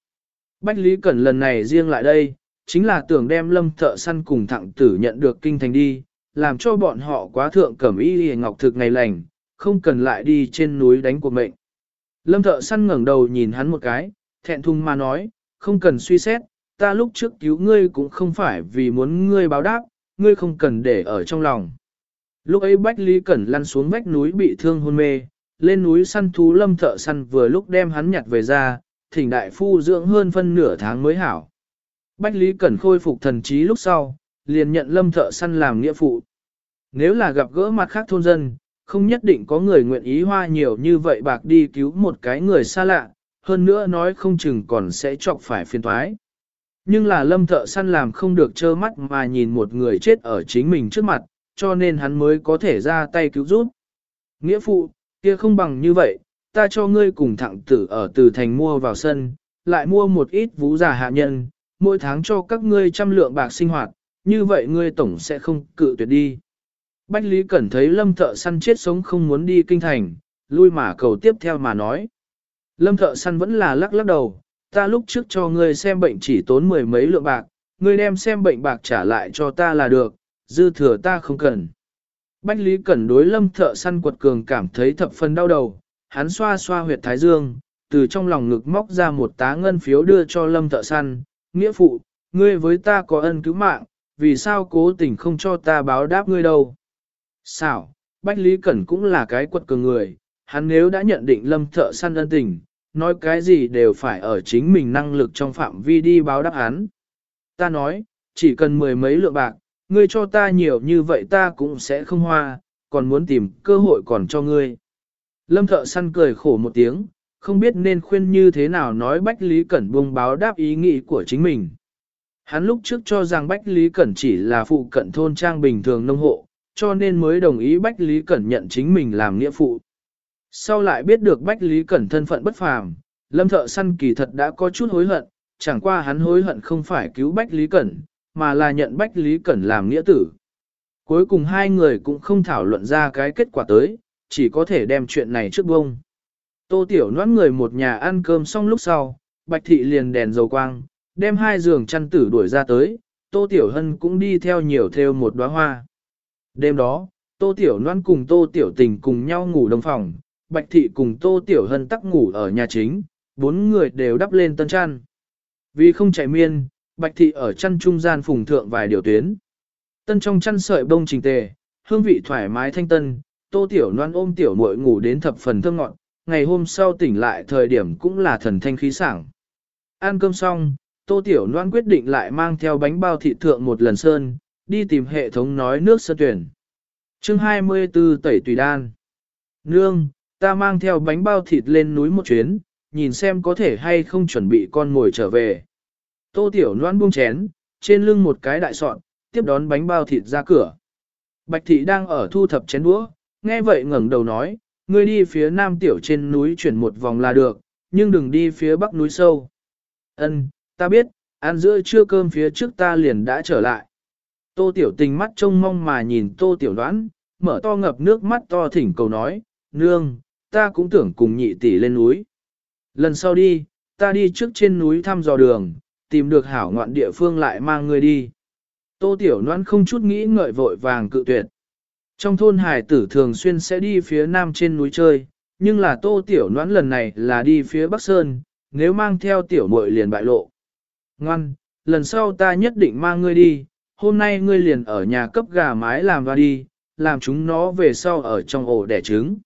Bách Lý Cẩn lần này riêng lại đây, chính là tưởng đem lâm thợ săn cùng thẳng tử nhận được kinh thành đi, làm cho bọn họ quá thượng cẩm y hề ngọc thực ngày lành, không cần lại đi trên núi đánh cuộc mệnh. Lâm thợ săn ngẩng đầu nhìn hắn một cái, thẹn thùng mà nói, không cần suy xét, ta lúc trước cứu ngươi cũng không phải vì muốn ngươi báo đáp, ngươi không cần để ở trong lòng. Lúc ấy Bách Lý Cẩn lăn xuống vách núi bị thương hôn mê, lên núi săn thú lâm thợ săn vừa lúc đem hắn nhặt về ra, thỉnh đại phu dưỡng hơn phân nửa tháng mới hảo. Bách Lý Cẩn khôi phục thần trí lúc sau, liền nhận lâm thợ săn làm nghĩa phụ. Nếu là gặp gỡ mặt khác thôn dân, không nhất định có người nguyện ý hoa nhiều như vậy bạc đi cứu một cái người xa lạ, hơn nữa nói không chừng còn sẽ chọc phải phiền thoái. Nhưng là lâm thợ săn làm không được trơ mắt mà nhìn một người chết ở chính mình trước mặt, cho nên hắn mới có thể ra tay cứu giúp. Nghĩa phụ, kia không bằng như vậy, ta cho ngươi cùng thẳng tử ở từ thành mua vào sân, lại mua một ít vũ giả hạ nhân, mỗi tháng cho các ngươi trăm lượng bạc sinh hoạt, như vậy ngươi tổng sẽ không cự tuyệt đi. Bách Lý Cẩn thấy lâm thợ săn chết sống không muốn đi kinh thành, lui mà cầu tiếp theo mà nói. Lâm thợ săn vẫn là lắc lắc đầu, ta lúc trước cho ngươi xem bệnh chỉ tốn mười mấy lượng bạc, ngươi đem xem bệnh bạc trả lại cho ta là được, dư thừa ta không cần. Bách Lý Cẩn đối lâm thợ săn quật cường cảm thấy thập phần đau đầu, hắn xoa xoa huyệt thái dương, từ trong lòng ngực móc ra một tá ngân phiếu đưa cho lâm thợ săn, nghĩa phụ, ngươi với ta có ân cứu mạng, vì sao cố tình không cho ta báo đáp ngươi đâu. Sao, Bách Lý Cẩn cũng là cái quật cường người, hắn nếu đã nhận định lâm thợ săn ân tình, nói cái gì đều phải ở chính mình năng lực trong phạm vi đi báo đáp hắn. Ta nói, chỉ cần mười mấy lượng bạc, ngươi cho ta nhiều như vậy ta cũng sẽ không hoa, còn muốn tìm cơ hội còn cho ngươi. Lâm thợ săn cười khổ một tiếng, không biết nên khuyên như thế nào nói Bách Lý Cẩn buông báo đáp ý nghĩ của chính mình. Hắn lúc trước cho rằng Bách Lý Cẩn chỉ là phụ cận thôn trang bình thường nông hộ, cho nên mới đồng ý Bách Lý Cẩn nhận chính mình làm nghĩa phụ. Sau lại biết được Bách Lý Cẩn thân phận bất phàm, Lâm Thợ Săn kỳ thật đã có chút hối hận, chẳng qua hắn hối hận không phải cứu Bách Lý Cẩn, mà là nhận Bách Lý Cẩn làm nghĩa tử. Cuối cùng hai người cũng không thảo luận ra cái kết quả tới, chỉ có thể đem chuyện này trước bông. Tô Tiểu noãn người một nhà ăn cơm xong lúc sau, Bạch Thị liền đèn dầu quang, đem hai giường chăn tử đuổi ra tới, Tô Tiểu Hân cũng đi theo nhiều theo một đóa hoa. Đêm đó, Tô Tiểu Loan cùng Tô Tiểu Tình cùng nhau ngủ đồng phòng, Bạch Thị cùng Tô Tiểu Hân tắc ngủ ở nhà chính, bốn người đều đắp lên tân chăn. Vì không chạy miên, Bạch Thị ở chăn trung gian phùng thượng vài điều tuyến. Tân trong chăn sợi bông trình tề, hương vị thoải mái thanh tân, Tô Tiểu Loan ôm Tiểu muội ngủ đến thập phần thơm ngọn, ngày hôm sau tỉnh lại thời điểm cũng là thần thanh khí sảng. Ăn cơm xong, Tô Tiểu Loan quyết định lại mang theo bánh bao thịt thượng một lần sơn, đi tìm hệ thống nói nước sơn tuyển. chương 24 tẩy tùy đan. Nương, ta mang theo bánh bao thịt lên núi một chuyến, nhìn xem có thể hay không chuẩn bị con ngồi trở về. Tô Tiểu Loan buông chén, trên lưng một cái đại sọn, tiếp đón bánh bao thịt ra cửa. Bạch thị đang ở thu thập chén đũa, nghe vậy ngẩng đầu nói, ngươi đi phía nam tiểu trên núi chuyển một vòng là được, nhưng đừng đi phía bắc núi sâu. Ân, ta biết, ăn giữa trưa cơm phía trước ta liền đã trở lại. Tô tiểu tình mắt trông mong mà nhìn tô tiểu đoán, mở to ngập nước mắt to thỉnh cầu nói, nương, ta cũng tưởng cùng nhị tỷ lên núi. Lần sau đi, ta đi trước trên núi thăm dò đường, tìm được hảo ngoạn địa phương lại mang người đi. Tô tiểu đoán không chút nghĩ ngợi vội vàng cự tuyệt. Trong thôn hải tử thường xuyên sẽ đi phía nam trên núi chơi, nhưng là tô tiểu Đoán lần này là đi phía bắc sơn, nếu mang theo tiểu muội liền bại lộ. Ngoan, lần sau ta nhất định mang ngươi đi, hôm nay ngươi liền ở nhà cấp gà mái làm ra đi, làm chúng nó về sau ở trong ổ đẻ trứng.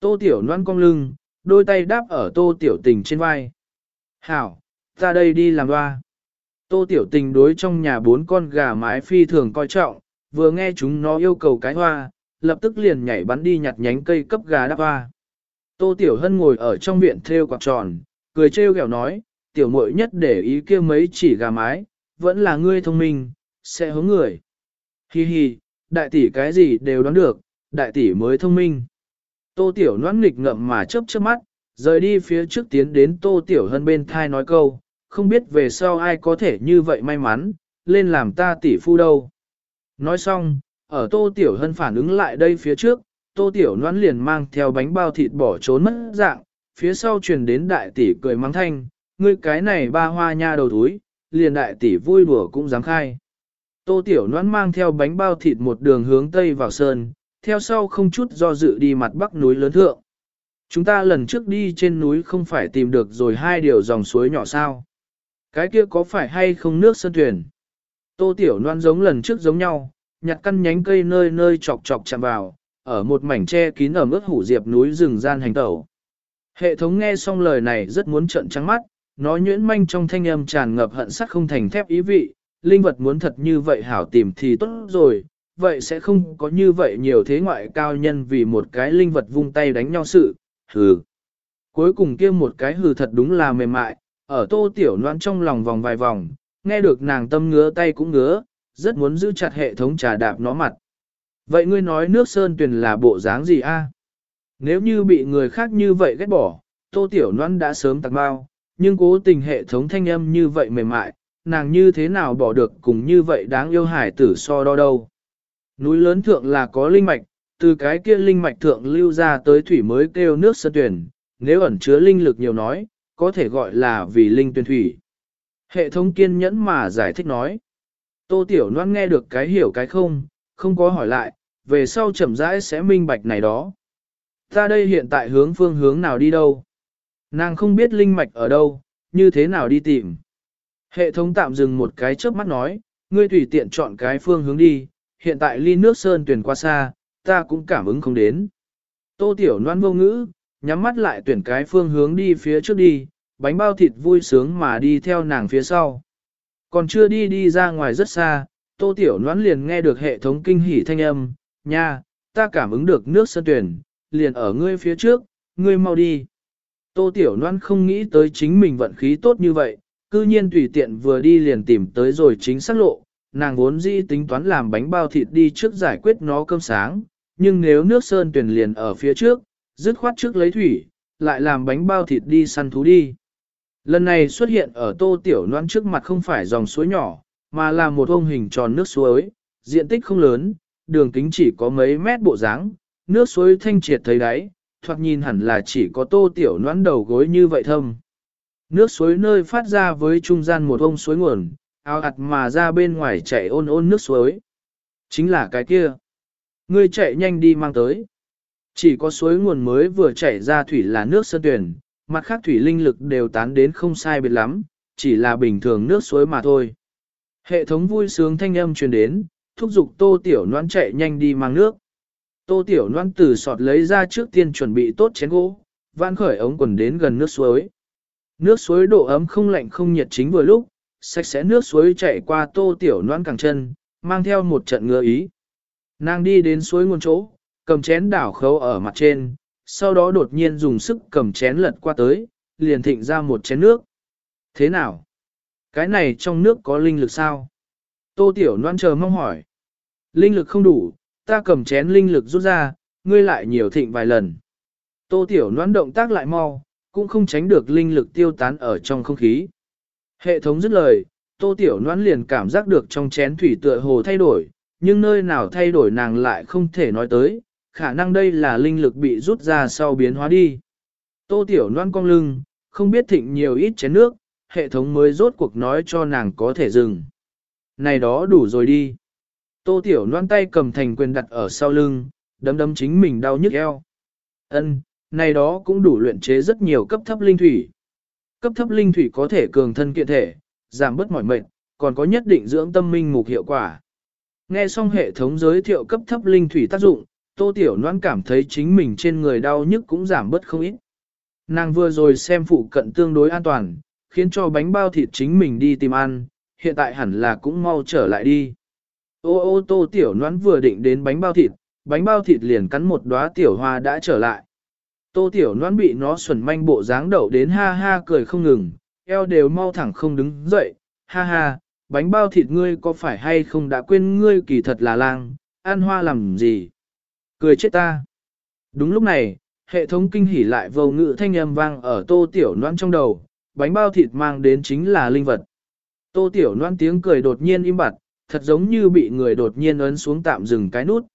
Tô tiểu Loan cong lưng, đôi tay đáp ở tô tiểu tình trên vai. Hảo, ta đây đi làm hoa. Tô tiểu tình đối trong nhà bốn con gà mái phi thường coi trọng, vừa nghe chúng nó yêu cầu cái hoa, lập tức liền nhảy bắn đi nhặt nhánh cây cấp gà đắp hoa. Tô Tiểu Hân ngồi ở trong viện theo quạt tròn, cười trêu ghẹo nói, tiểu muội nhất để ý kia mấy chỉ gà mái, vẫn là ngươi thông minh, sẽ hướng người. Hi hi, đại tỷ cái gì đều đoán được, đại tỷ mới thông minh. Tô Tiểu noãn nghịch ngậm mà chớp chớp mắt, rời đi phía trước tiến đến Tô Tiểu Hân bên thai nói câu, không biết về sau ai có thể như vậy may mắn, lên làm ta tỷ phu đâu. Nói xong, ở Tô Tiểu Hân phản ứng lại đây phía trước, Tô Tiểu Noãn liền mang theo bánh bao thịt bỏ trốn mất dạng, phía sau truyền đến đại tỷ cười mắng thanh, ngươi cái này ba hoa nha đầu túi, liền đại tỷ vui đùa cũng dám khai. Tô Tiểu Noãn mang theo bánh bao thịt một đường hướng tây vào sơn, theo sau không chút do dự đi mặt bắc núi lớn thượng. Chúng ta lần trước đi trên núi không phải tìm được rồi hai điều dòng suối nhỏ sao. Cái kia có phải hay không nước sơn thuyền? Tô Tiểu Loan giống lần trước giống nhau, nhặt căn nhánh cây nơi nơi chọc chọc chạm vào, ở một mảnh tre kín ở mức hủ diệp núi rừng gian hành tẩu. Hệ thống nghe xong lời này rất muốn trợn trắng mắt, nó nhuyễn manh trong thanh âm tràn ngập hận sắc không thành thép ý vị, linh vật muốn thật như vậy hảo tìm thì tốt rồi, vậy sẽ không có như vậy nhiều thế ngoại cao nhân vì một cái linh vật vung tay đánh nhau sự, hừ. Cuối cùng kia một cái hừ thật đúng là mềm mại, ở tô tiểu loan trong lòng vòng vài vòng, nghe được nàng tâm ngứa tay cũng ngứa, rất muốn giữ chặt hệ thống trà đạp nó mặt. Vậy ngươi nói nước sơn tuyền là bộ dáng gì a? Nếu như bị người khác như vậy ghét bỏ, tô tiểu loan đã sớm tạc bao, nhưng cố tình hệ thống thanh âm như vậy mềm mại, nàng như thế nào bỏ được cùng như vậy đáng yêu hải tử so đo đâu. Núi lớn thượng là có linh mạch, từ cái kia linh mạch thượng lưu ra tới thủy mới kêu nước sơn tuyển, nếu ẩn chứa linh lực nhiều nói, có thể gọi là vì linh tuyển thủy. Hệ thống kiên nhẫn mà giải thích nói. Tô Tiểu Loan nghe được cái hiểu cái không, không có hỏi lại, về sau chậm rãi sẽ minh bạch này đó. Ta đây hiện tại hướng phương hướng nào đi đâu? Nàng không biết linh mạch ở đâu, như thế nào đi tìm. Hệ thống tạm dừng một cái chớp mắt nói, ngươi tùy tiện chọn cái phương hướng đi, hiện tại ly nước sơn tuyển qua xa, ta cũng cảm ứng không đến. Tô Tiểu Loan vô ngữ, nhắm mắt lại tuyển cái phương hướng đi phía trước đi, bánh bao thịt vui sướng mà đi theo nàng phía sau. Còn chưa đi đi ra ngoài rất xa, Tô Tiểu Loan liền nghe được hệ thống kinh hỉ thanh âm, nha, ta cảm ứng được nước sơn tuyển, liền ở ngươi phía trước, ngươi mau đi. Tô Tiểu Loan không nghĩ tới chính mình vận khí tốt như vậy, cư nhiên tùy tiện vừa đi liền tìm tới rồi chính xác lộ, nàng vốn dĩ tính toán làm bánh bao thịt đi trước giải quyết nó cơm sáng, nhưng nếu nước sơn tuyển liền ở phía trước, dứt khoát trước lấy thủy, lại làm bánh bao thịt đi săn thú đi. Lần này xuất hiện ở tô tiểu noan trước mặt không phải dòng suối nhỏ, mà là một ông hình tròn nước suối, diện tích không lớn, đường kính chỉ có mấy mét bộ dáng, nước suối thanh triệt thấy đáy, thoạt nhìn hẳn là chỉ có tô tiểu noan đầu gối như vậy thâm. Nước suối nơi phát ra với trung gian một ông suối nguồn, ao ạt mà ra bên ngoài chạy ôn ôn nước suối. Chính là cái kia. Ngươi chạy nhanh đi mang tới. Chỉ có suối nguồn mới vừa chảy ra thủy là nước sơn tuyển, mặt khác thủy linh lực đều tán đến không sai biệt lắm, chỉ là bình thường nước suối mà thôi. Hệ thống vui sướng thanh âm truyền đến, thúc giục tô tiểu noan chạy nhanh đi mang nước. Tô tiểu noan từ sọt lấy ra trước tiên chuẩn bị tốt chén gỗ, vãn khởi ống quần đến gần nước suối. Nước suối độ ấm không lạnh không nhiệt chính vừa lúc, sạch sẽ nước suối chảy qua tô tiểu noan càng chân, mang theo một trận ngứa ý. Nàng đi đến suối nguồn chỗ, cầm chén đảo khấu ở mặt trên, sau đó đột nhiên dùng sức cầm chén lật qua tới, liền thịnh ra một chén nước. Thế nào? Cái này trong nước có linh lực sao? Tô Tiểu Loan chờ mong hỏi. Linh lực không đủ, ta cầm chén linh lực rút ra, ngươi lại nhiều thịnh vài lần. Tô Tiểu Loan động tác lại mau, cũng không tránh được linh lực tiêu tán ở trong không khí. Hệ thống dứt lời, Tô Tiểu noãn liền cảm giác được trong chén thủy tựa hồ thay đổi, nhưng nơi nào thay đổi nàng lại không thể nói tới, khả năng đây là linh lực bị rút ra sau biến hóa đi. Tô Tiểu noãn cong lưng, không biết thịnh nhiều ít chén nước, hệ thống mới rốt cuộc nói cho nàng có thể dừng. Này đó đủ rồi đi. Tô Tiểu Loan tay cầm thành quyền đặt ở sau lưng, đấm đấm chính mình đau nhức eo. Ân, này đó cũng đủ luyện chế rất nhiều cấp thấp linh thủy. Cấp thấp linh thủy có thể cường thân kiện thể, giảm bớt mỏi mệt, còn có nhất định dưỡng tâm minh mục hiệu quả. Nghe xong hệ thống giới thiệu cấp thấp linh thủy tác dụng, Tô Tiểu Loan cảm thấy chính mình trên người đau nhức cũng giảm bớt không ít. Nàng vừa rồi xem phụ cận tương đối an toàn, khiến cho bánh bao thịt chính mình đi tìm ăn, hiện tại hẳn là cũng mau trở lại đi. Ô ô Tô Tiểu Loan vừa định đến bánh bao thịt, bánh bao thịt liền cắn một đóa tiểu hoa đã trở lại. Tô Tiểu Loan bị nó xuẩn manh bộ dáng đậu đến ha ha cười không ngừng, eo đều mau thẳng không đứng dậy, ha ha, bánh bao thịt ngươi có phải hay không đã quên ngươi kỳ thật là lang, ăn hoa làm gì? Cười chết ta. Đúng lúc này, hệ thống kinh hỉ lại vô ngự thanh âm vang ở tô tiểu Loan trong đầu, bánh bao thịt mang đến chính là linh vật. Tô tiểu Loan tiếng cười đột nhiên im bặt, thật giống như bị người đột nhiên ấn xuống tạm dừng cái nút.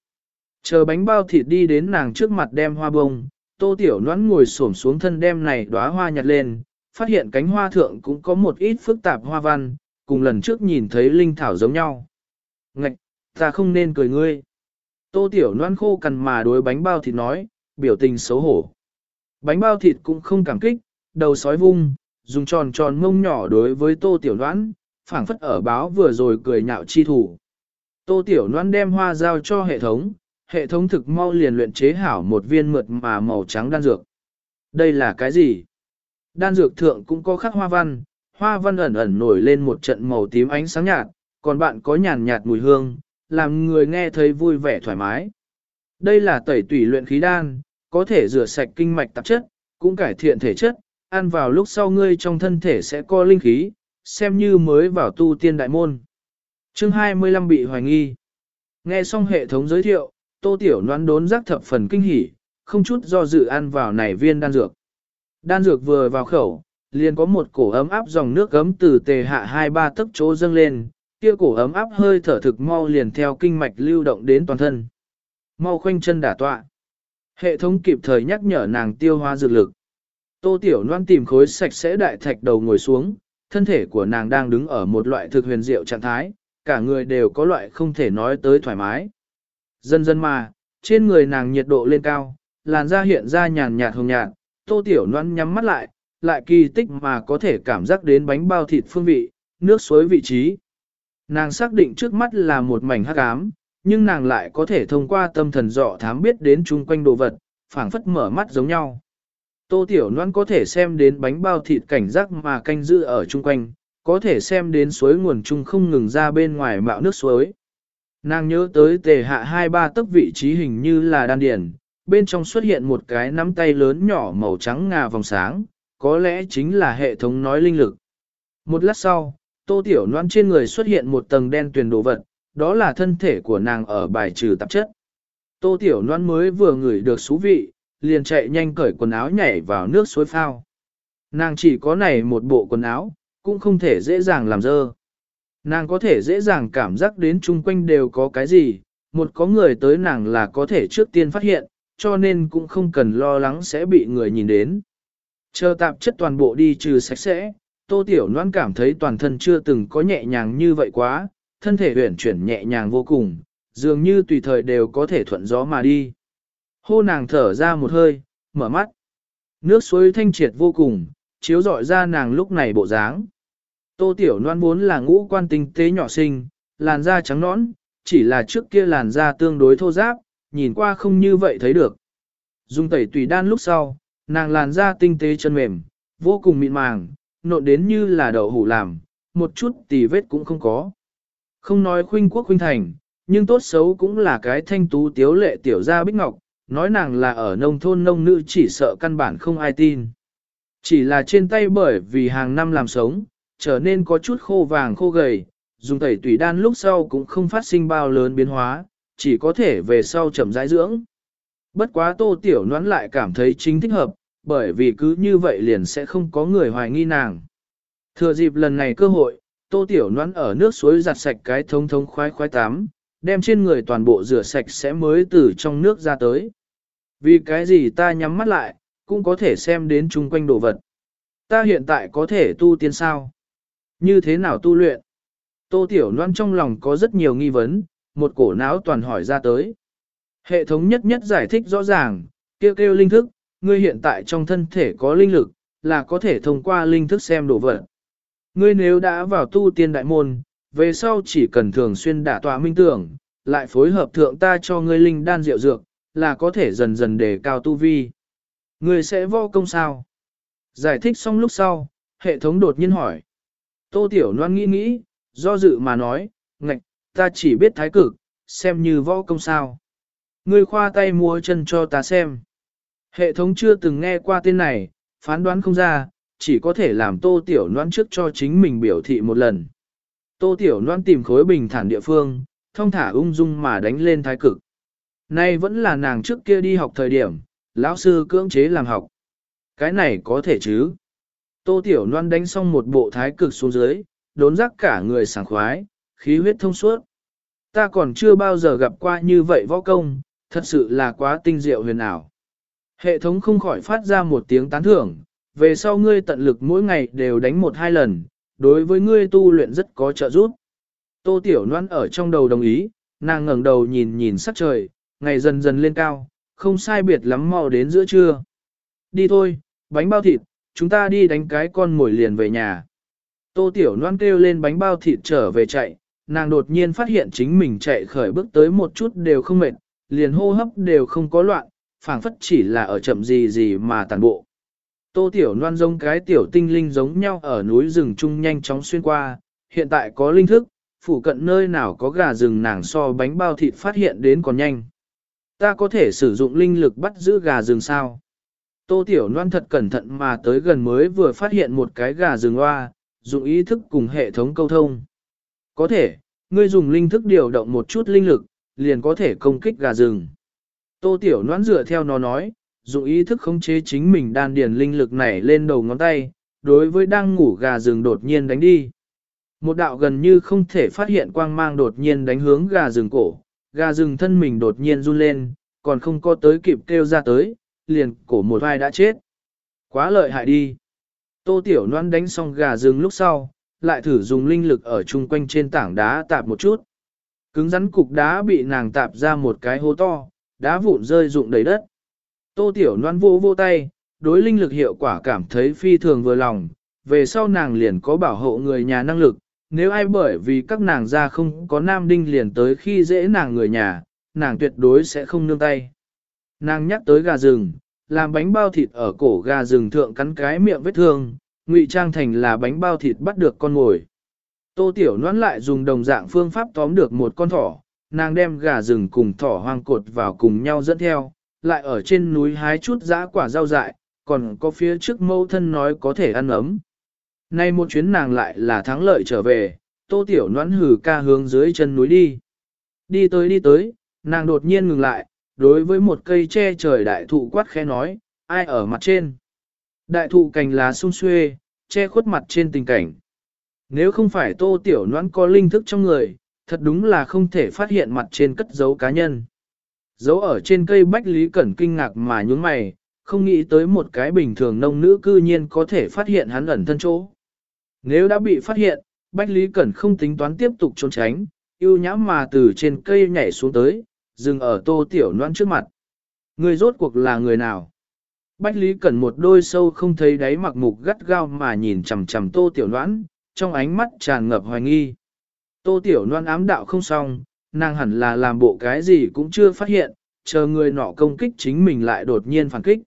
Chờ bánh bao thịt đi đến nàng trước mặt đem hoa bông, tô tiểu Noãn ngồi xổm xuống thân đem này đóa hoa nhặt lên, phát hiện cánh hoa thượng cũng có một ít phức tạp hoa văn, cùng lần trước nhìn thấy linh thảo giống nhau. Ngạch, ta không nên cười ngươi. Tô Tiểu Loan khô cằn mà đối bánh bao thịt nói, biểu tình xấu hổ. Bánh bao thịt cũng không cảm kích, đầu sói vung, dùng tròn tròn mông nhỏ đối với Tô Tiểu Loan, phảng phất ở báo vừa rồi cười nhạo chi thủ. Tô Tiểu Loan đem hoa giao cho hệ thống, hệ thống thực mau liền luyện chế hảo một viên mượt mà màu trắng đan dược. Đây là cái gì? Đan dược thượng cũng có khắc hoa văn, hoa văn ẩn ẩn nổi lên một trận màu tím ánh sáng nhạt, còn bạn có nhàn nhạt mùi hương, làm người nghe thấy vui vẻ thoải mái. Đây là tẩy tủy luyện khí đan, có thể rửa sạch kinh mạch tạp chất, cũng cải thiện thể chất, ăn vào lúc sau ngươi trong thân thể sẽ có linh khí, xem như mới vào tu tiên đại môn. Chương 25 bị hoài nghi. Nghe xong hệ thống giới thiệu, Tô Tiểu Loan đốn giác thập phần kinh hỉ, không chút do dự ăn vào này viên đan dược. Đan dược vừa vào khẩu, liền có một cổ ấm áp dòng nước gấm từ tề hạ hai ba tấc chỗ dâng lên, kia cổ ấm áp hơi thở thực mau liền theo kinh mạch lưu động đến toàn thân. Mau khoanh chân đả tọa. Hệ thống kịp thời nhắc nhở nàng tiêu hóa dược lực. Tô Tiểu Loan tìm khối sạch sẽ đại thạch đầu ngồi xuống, thân thể của nàng đang đứng ở một loại thực huyền diệu trạng thái, cả người đều có loại không thể nói tới thoải mái. Dần dần mà, trên người nàng nhiệt độ lên cao, làn da hiện ra nhàn nhạt hồng nhạt, tô tiểu noan nhắm mắt lại, lại kỳ tích mà có thể cảm giác đến bánh bao thịt phương vị, nước suối vị trí. Nàng xác định trước mắt là một mảnh hắc ám, nhưng nàng lại có thể thông qua tâm thần dọ thám biết đến chung quanh đồ vật, phảng phất mở mắt giống nhau. Tô Tiểu Loan có thể xem đến bánh bao thịt cảnh giác mà canh giữ ở chung quanh, có thể xem đến suối nguồn chung không ngừng ra bên ngoài mạo nước suối. Nàng nhớ tới tề hạ hai ba tấc vị trí hình như là đan điển, bên trong xuất hiện một cái nắm tay lớn nhỏ màu trắng ngà vòng sáng, có lẽ chính là hệ thống nói linh lực. Một lát sau, tô tiểu noan trên người xuất hiện một tầng đen tuyền đồ vật, đó là thân thể của nàng ở bài trừ tạp chất. Tô tiểu noan mới vừa ngửi được xú vị, liền chạy nhanh cởi quần áo nhảy vào nước suối phao. Nàng chỉ có này một bộ quần áo, cũng không thể dễ dàng làm dơ. Nàng có thể dễ dàng cảm giác đến chung quanh đều có cái gì, một có người tới nàng là có thể trước tiên phát hiện, cho nên cũng không cần lo lắng sẽ bị người nhìn đến. Chờ tạp chất toàn bộ đi trừ sạch sẽ, tô tiểu noan cảm thấy toàn thân chưa từng có nhẹ nhàng như vậy quá, thân thể huyển chuyển nhẹ nhàng vô cùng, dường như tùy thời đều có thể thuận gió mà đi. Hô nàng thở ra một hơi, mở mắt. Nước suối thanh triệt vô cùng, chiếu rọi ra nàng lúc này bộ dáng. Tô Tiểu Loan vốn là ngũ quan tinh tế nhỏ xinh, làn da trắng nõn, chỉ là trước kia làn da tương đối thô ráp, nhìn qua không như vậy thấy được. Dùng tẩy tùy đan lúc sau, nàng làn da tinh tế chân mềm, vô cùng mịn màng, nộn đến như là đậu hủ làm, một chút tì vết cũng không có. Không nói khuynh quốc khuynh thành, nhưng tốt xấu cũng là cái thanh tú tiếu lệ tiểu gia bích ngọc, nói nàng là ở nông thôn nông nữ chỉ sợ căn bản không ai tin. Chỉ là trên tay bởi vì hàng năm làm sống, trở nên có chút khô vàng khô gầy, dùng tẩy tùy đan lúc sau cũng không phát sinh bao lớn biến hóa, chỉ có thể về sau chậm rãi dưỡng. Bất quá tô tiểu noãn lại cảm thấy chính thích hợp, bởi vì cứ như vậy liền sẽ không có người hoài nghi nàng. Thừa dịp lần này cơ hội, tô tiểu noãn ở nước suối giặt sạch cái thông thông khoái khoái tắm, đem trên người toàn bộ rửa sạch sẽ mới từ trong nước ra tới. Vì cái gì ta nhắm mắt lại, cũng có thể xem đến chung quanh đồ vật. Ta hiện tại có thể tu tiên sao? Như thế nào tu luyện? Tô Tiểu Loan trong lòng có rất nhiều nghi vấn, một cổ não toàn hỏi ra tới. Hệ thống nhất nhất giải thích rõ ràng, kêu kêu linh thức, ngươi hiện tại trong thân thể có linh lực, là có thể thông qua linh thức xem đồ vật. Ngươi nếu đã vào tu tiên đại môn, về sau chỉ cần thường xuyên đả tọa minh tưởng, lại phối hợp thượng ta cho ngươi linh đan rượu dược, là có thể dần dần đề cao tu vi. Ngươi sẽ vô công sao? Giải thích xong lúc sau, hệ thống đột nhiên hỏi. Tô Tiểu Loan nghĩ nghĩ, do dự mà nói, ngạch, ta chỉ biết thái cực, xem như võ công sao. Ngươi khoa tay mua chân cho ta xem. Hệ thống chưa từng nghe qua tên này, phán đoán không ra, chỉ có thể làm Tô Tiểu Loan trước cho chính mình biểu thị một lần. Tô Tiểu Loan tìm khối bình thản địa phương, thông thả ung dung mà đánh lên thái cực. Nay vẫn là nàng trước kia đi học thời điểm, lão sư cưỡng chế làm học. Cái này có thể chứ. Tô Tiểu Loan đánh xong một bộ thái cực xuống dưới, đốn rắc cả người sảng khoái, khí huyết thông suốt. Ta còn chưa bao giờ gặp qua như vậy võ công, thật sự là quá tinh diệu huyền ảo. Hệ thống không khỏi phát ra một tiếng tán thưởng, về sau ngươi tận lực mỗi ngày đều đánh một hai lần, đối với ngươi tu luyện rất có trợ giúp. Tô Tiểu Loan ở trong đầu đồng ý, nàng ngẩng đầu nhìn nhìn sắc trời, ngày dần dần lên cao, không sai biệt lắm mau đến giữa trưa. Đi thôi, bánh bao thịt, chúng ta đi đánh cái con mồi liền về nhà. Tô Tiểu Loan kêu lên bánh bao thịt trở về chạy, nàng đột nhiên phát hiện chính mình chạy khởi bước tới một chút đều không mệt, liền hô hấp đều không có loạn, phảng phất chỉ là ở chậm gì gì mà tàn bộ. Tô Tiểu Loan giống cái tiểu tinh linh giống nhau ở núi rừng chung nhanh chóng xuyên qua, hiện tại có linh thức, phủ cận nơi nào có gà rừng nàng so bánh bao thịt phát hiện đến còn nhanh. Ta có thể sử dụng linh lực bắt giữ gà rừng sao? Tô Tiểu Loan thật cẩn thận mà tới gần mới vừa phát hiện một cái gà rừng hoa, dùng ý thức cùng hệ thống câu thông. Có thể, ngươi dùng linh thức điều động một chút linh lực, liền có thể công kích gà rừng. Tô Tiểu Loan dựa theo nó nói, dùng ý thức khống chế chính mình đan điền linh lực này lên đầu ngón tay, đối với đang ngủ gà rừng đột nhiên đánh đi. Một đạo gần như không thể phát hiện quang mang đột nhiên đánh hướng gà rừng cổ, gà rừng thân mình đột nhiên run lên, còn không có tới kịp kêu ra tới, liền cổ một vai đã chết. Quá lợi hại đi. Tô Tiểu Loan đánh xong gà rừng lúc sau, lại thử dùng linh lực ở chung quanh trên tảng đá tạp một chút. Cứng rắn cục đá bị nàng tạp ra một cái hố to, đá vụn rơi rụng đầy đất. Tô Tiểu Loan vô vô tay, đối linh lực hiệu quả cảm thấy phi thường vừa lòng, về sau nàng liền có bảo hộ người nhà năng lực, nếu ai bởi vì các nàng ra không có nam đinh liền tới khi dễ nàng người nhà, nàng tuyệt đối sẽ không nương tay. Nàng nhắc tới gà rừng, làm bánh bao thịt ở cổ gà rừng thượng cắn cái miệng vết thương, ngụy trang thành là bánh bao thịt bắt được con ngồi. Tô Tiểu Noãn lại dùng đồng dạng phương pháp tóm được một con thỏ, nàng đem gà rừng cùng thỏ hoang cột vào cùng nhau dẫn theo, lại ở trên núi hái chút dã quả rau dại, còn có phía trước mâu thân nói có thể ăn ấm. Nay một chuyến nàng lại là thắng lợi trở về, Tô Tiểu Noãn hử ca hướng dưới chân núi đi. Đi tới đi tới, nàng đột nhiên ngừng lại, đối với một cây che trời đại thụ quát khẽ nói, ai ở mặt trên. Đại thụ cành lá sung xuê, che khuất mặt trên tình cảnh. Nếu không phải tô tiểu noãn có linh thức trong người, thật đúng là không thể phát hiện mặt trên cất dấu cá nhân. Dấu ở trên cây bách lý cẩn kinh ngạc mà nhún mày, không nghĩ tới một cái bình thường nông nữ cư nhiên có thể phát hiện hắn ẩn thân chỗ. Nếu đã bị phát hiện, bách lý cẩn không tính toán tiếp tục trốn tránh, yêu nhã mà từ trên cây nhảy xuống tới, dừng ở tô tiểu noan trước mặt. Người rốt cuộc là người nào? Bách Lý Cẩn một đôi sâu không thấy đáy mặc mục gắt gao mà nhìn chằm chằm tô tiểu noãn, trong ánh mắt tràn ngập hoài nghi. Tô tiểu noan ám đạo không xong, nàng hẳn là làm bộ cái gì cũng chưa phát hiện, chờ người nọ công kích chính mình lại đột nhiên phản kích.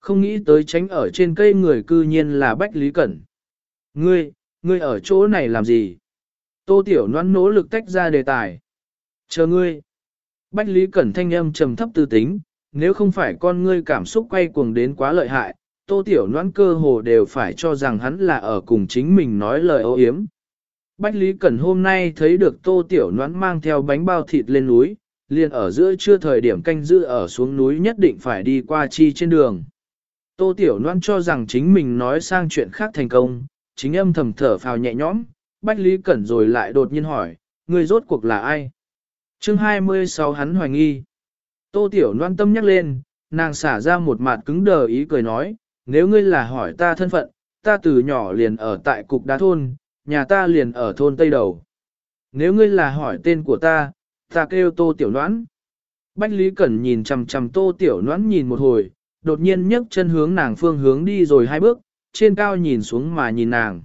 Không nghĩ tới tránh ở trên cây người cư nhiên là Bách Lý Cẩn. Ngươi, ngươi ở chỗ này làm gì? Tô tiểu noan nỗ lực tách ra đề tài. Chờ ngươi. Bách Lý Cẩn thanh âm trầm thấp tư tính, nếu không phải con ngươi cảm xúc quay cuồng đến quá lợi hại, tô tiểu noãn cơ hồ đều phải cho rằng hắn là ở cùng chính mình nói lời ô yếm. Bách Lý Cẩn hôm nay thấy được tô tiểu noãn mang theo bánh bao thịt lên núi, liền ở giữa chưa thời điểm canh giữ ở xuống núi nhất định phải đi qua chi trên đường. Tô tiểu noãn cho rằng chính mình nói sang chuyện khác thành công, chính âm thầm thở phào nhẹ nhõm, Bách Lý Cẩn rồi lại đột nhiên hỏi, người rốt cuộc là ai? Chương 26 hắn hoài nghi. Tô Tiểu Loan tâm nhắc lên, nàng xả ra một mặt cứng đờ ý cười nói, nếu ngươi là hỏi ta thân phận, ta từ nhỏ liền ở tại cục đá thôn, nhà ta liền ở thôn Tây Đầu. Nếu ngươi là hỏi tên của ta, ta kêu Tô Tiểu Loan. Bách Lý Cẩn nhìn chằm chằm Tô Tiểu Loan nhìn một hồi, đột nhiên nhấc chân hướng nàng phương hướng đi rồi hai bước, trên cao nhìn xuống mà nhìn nàng.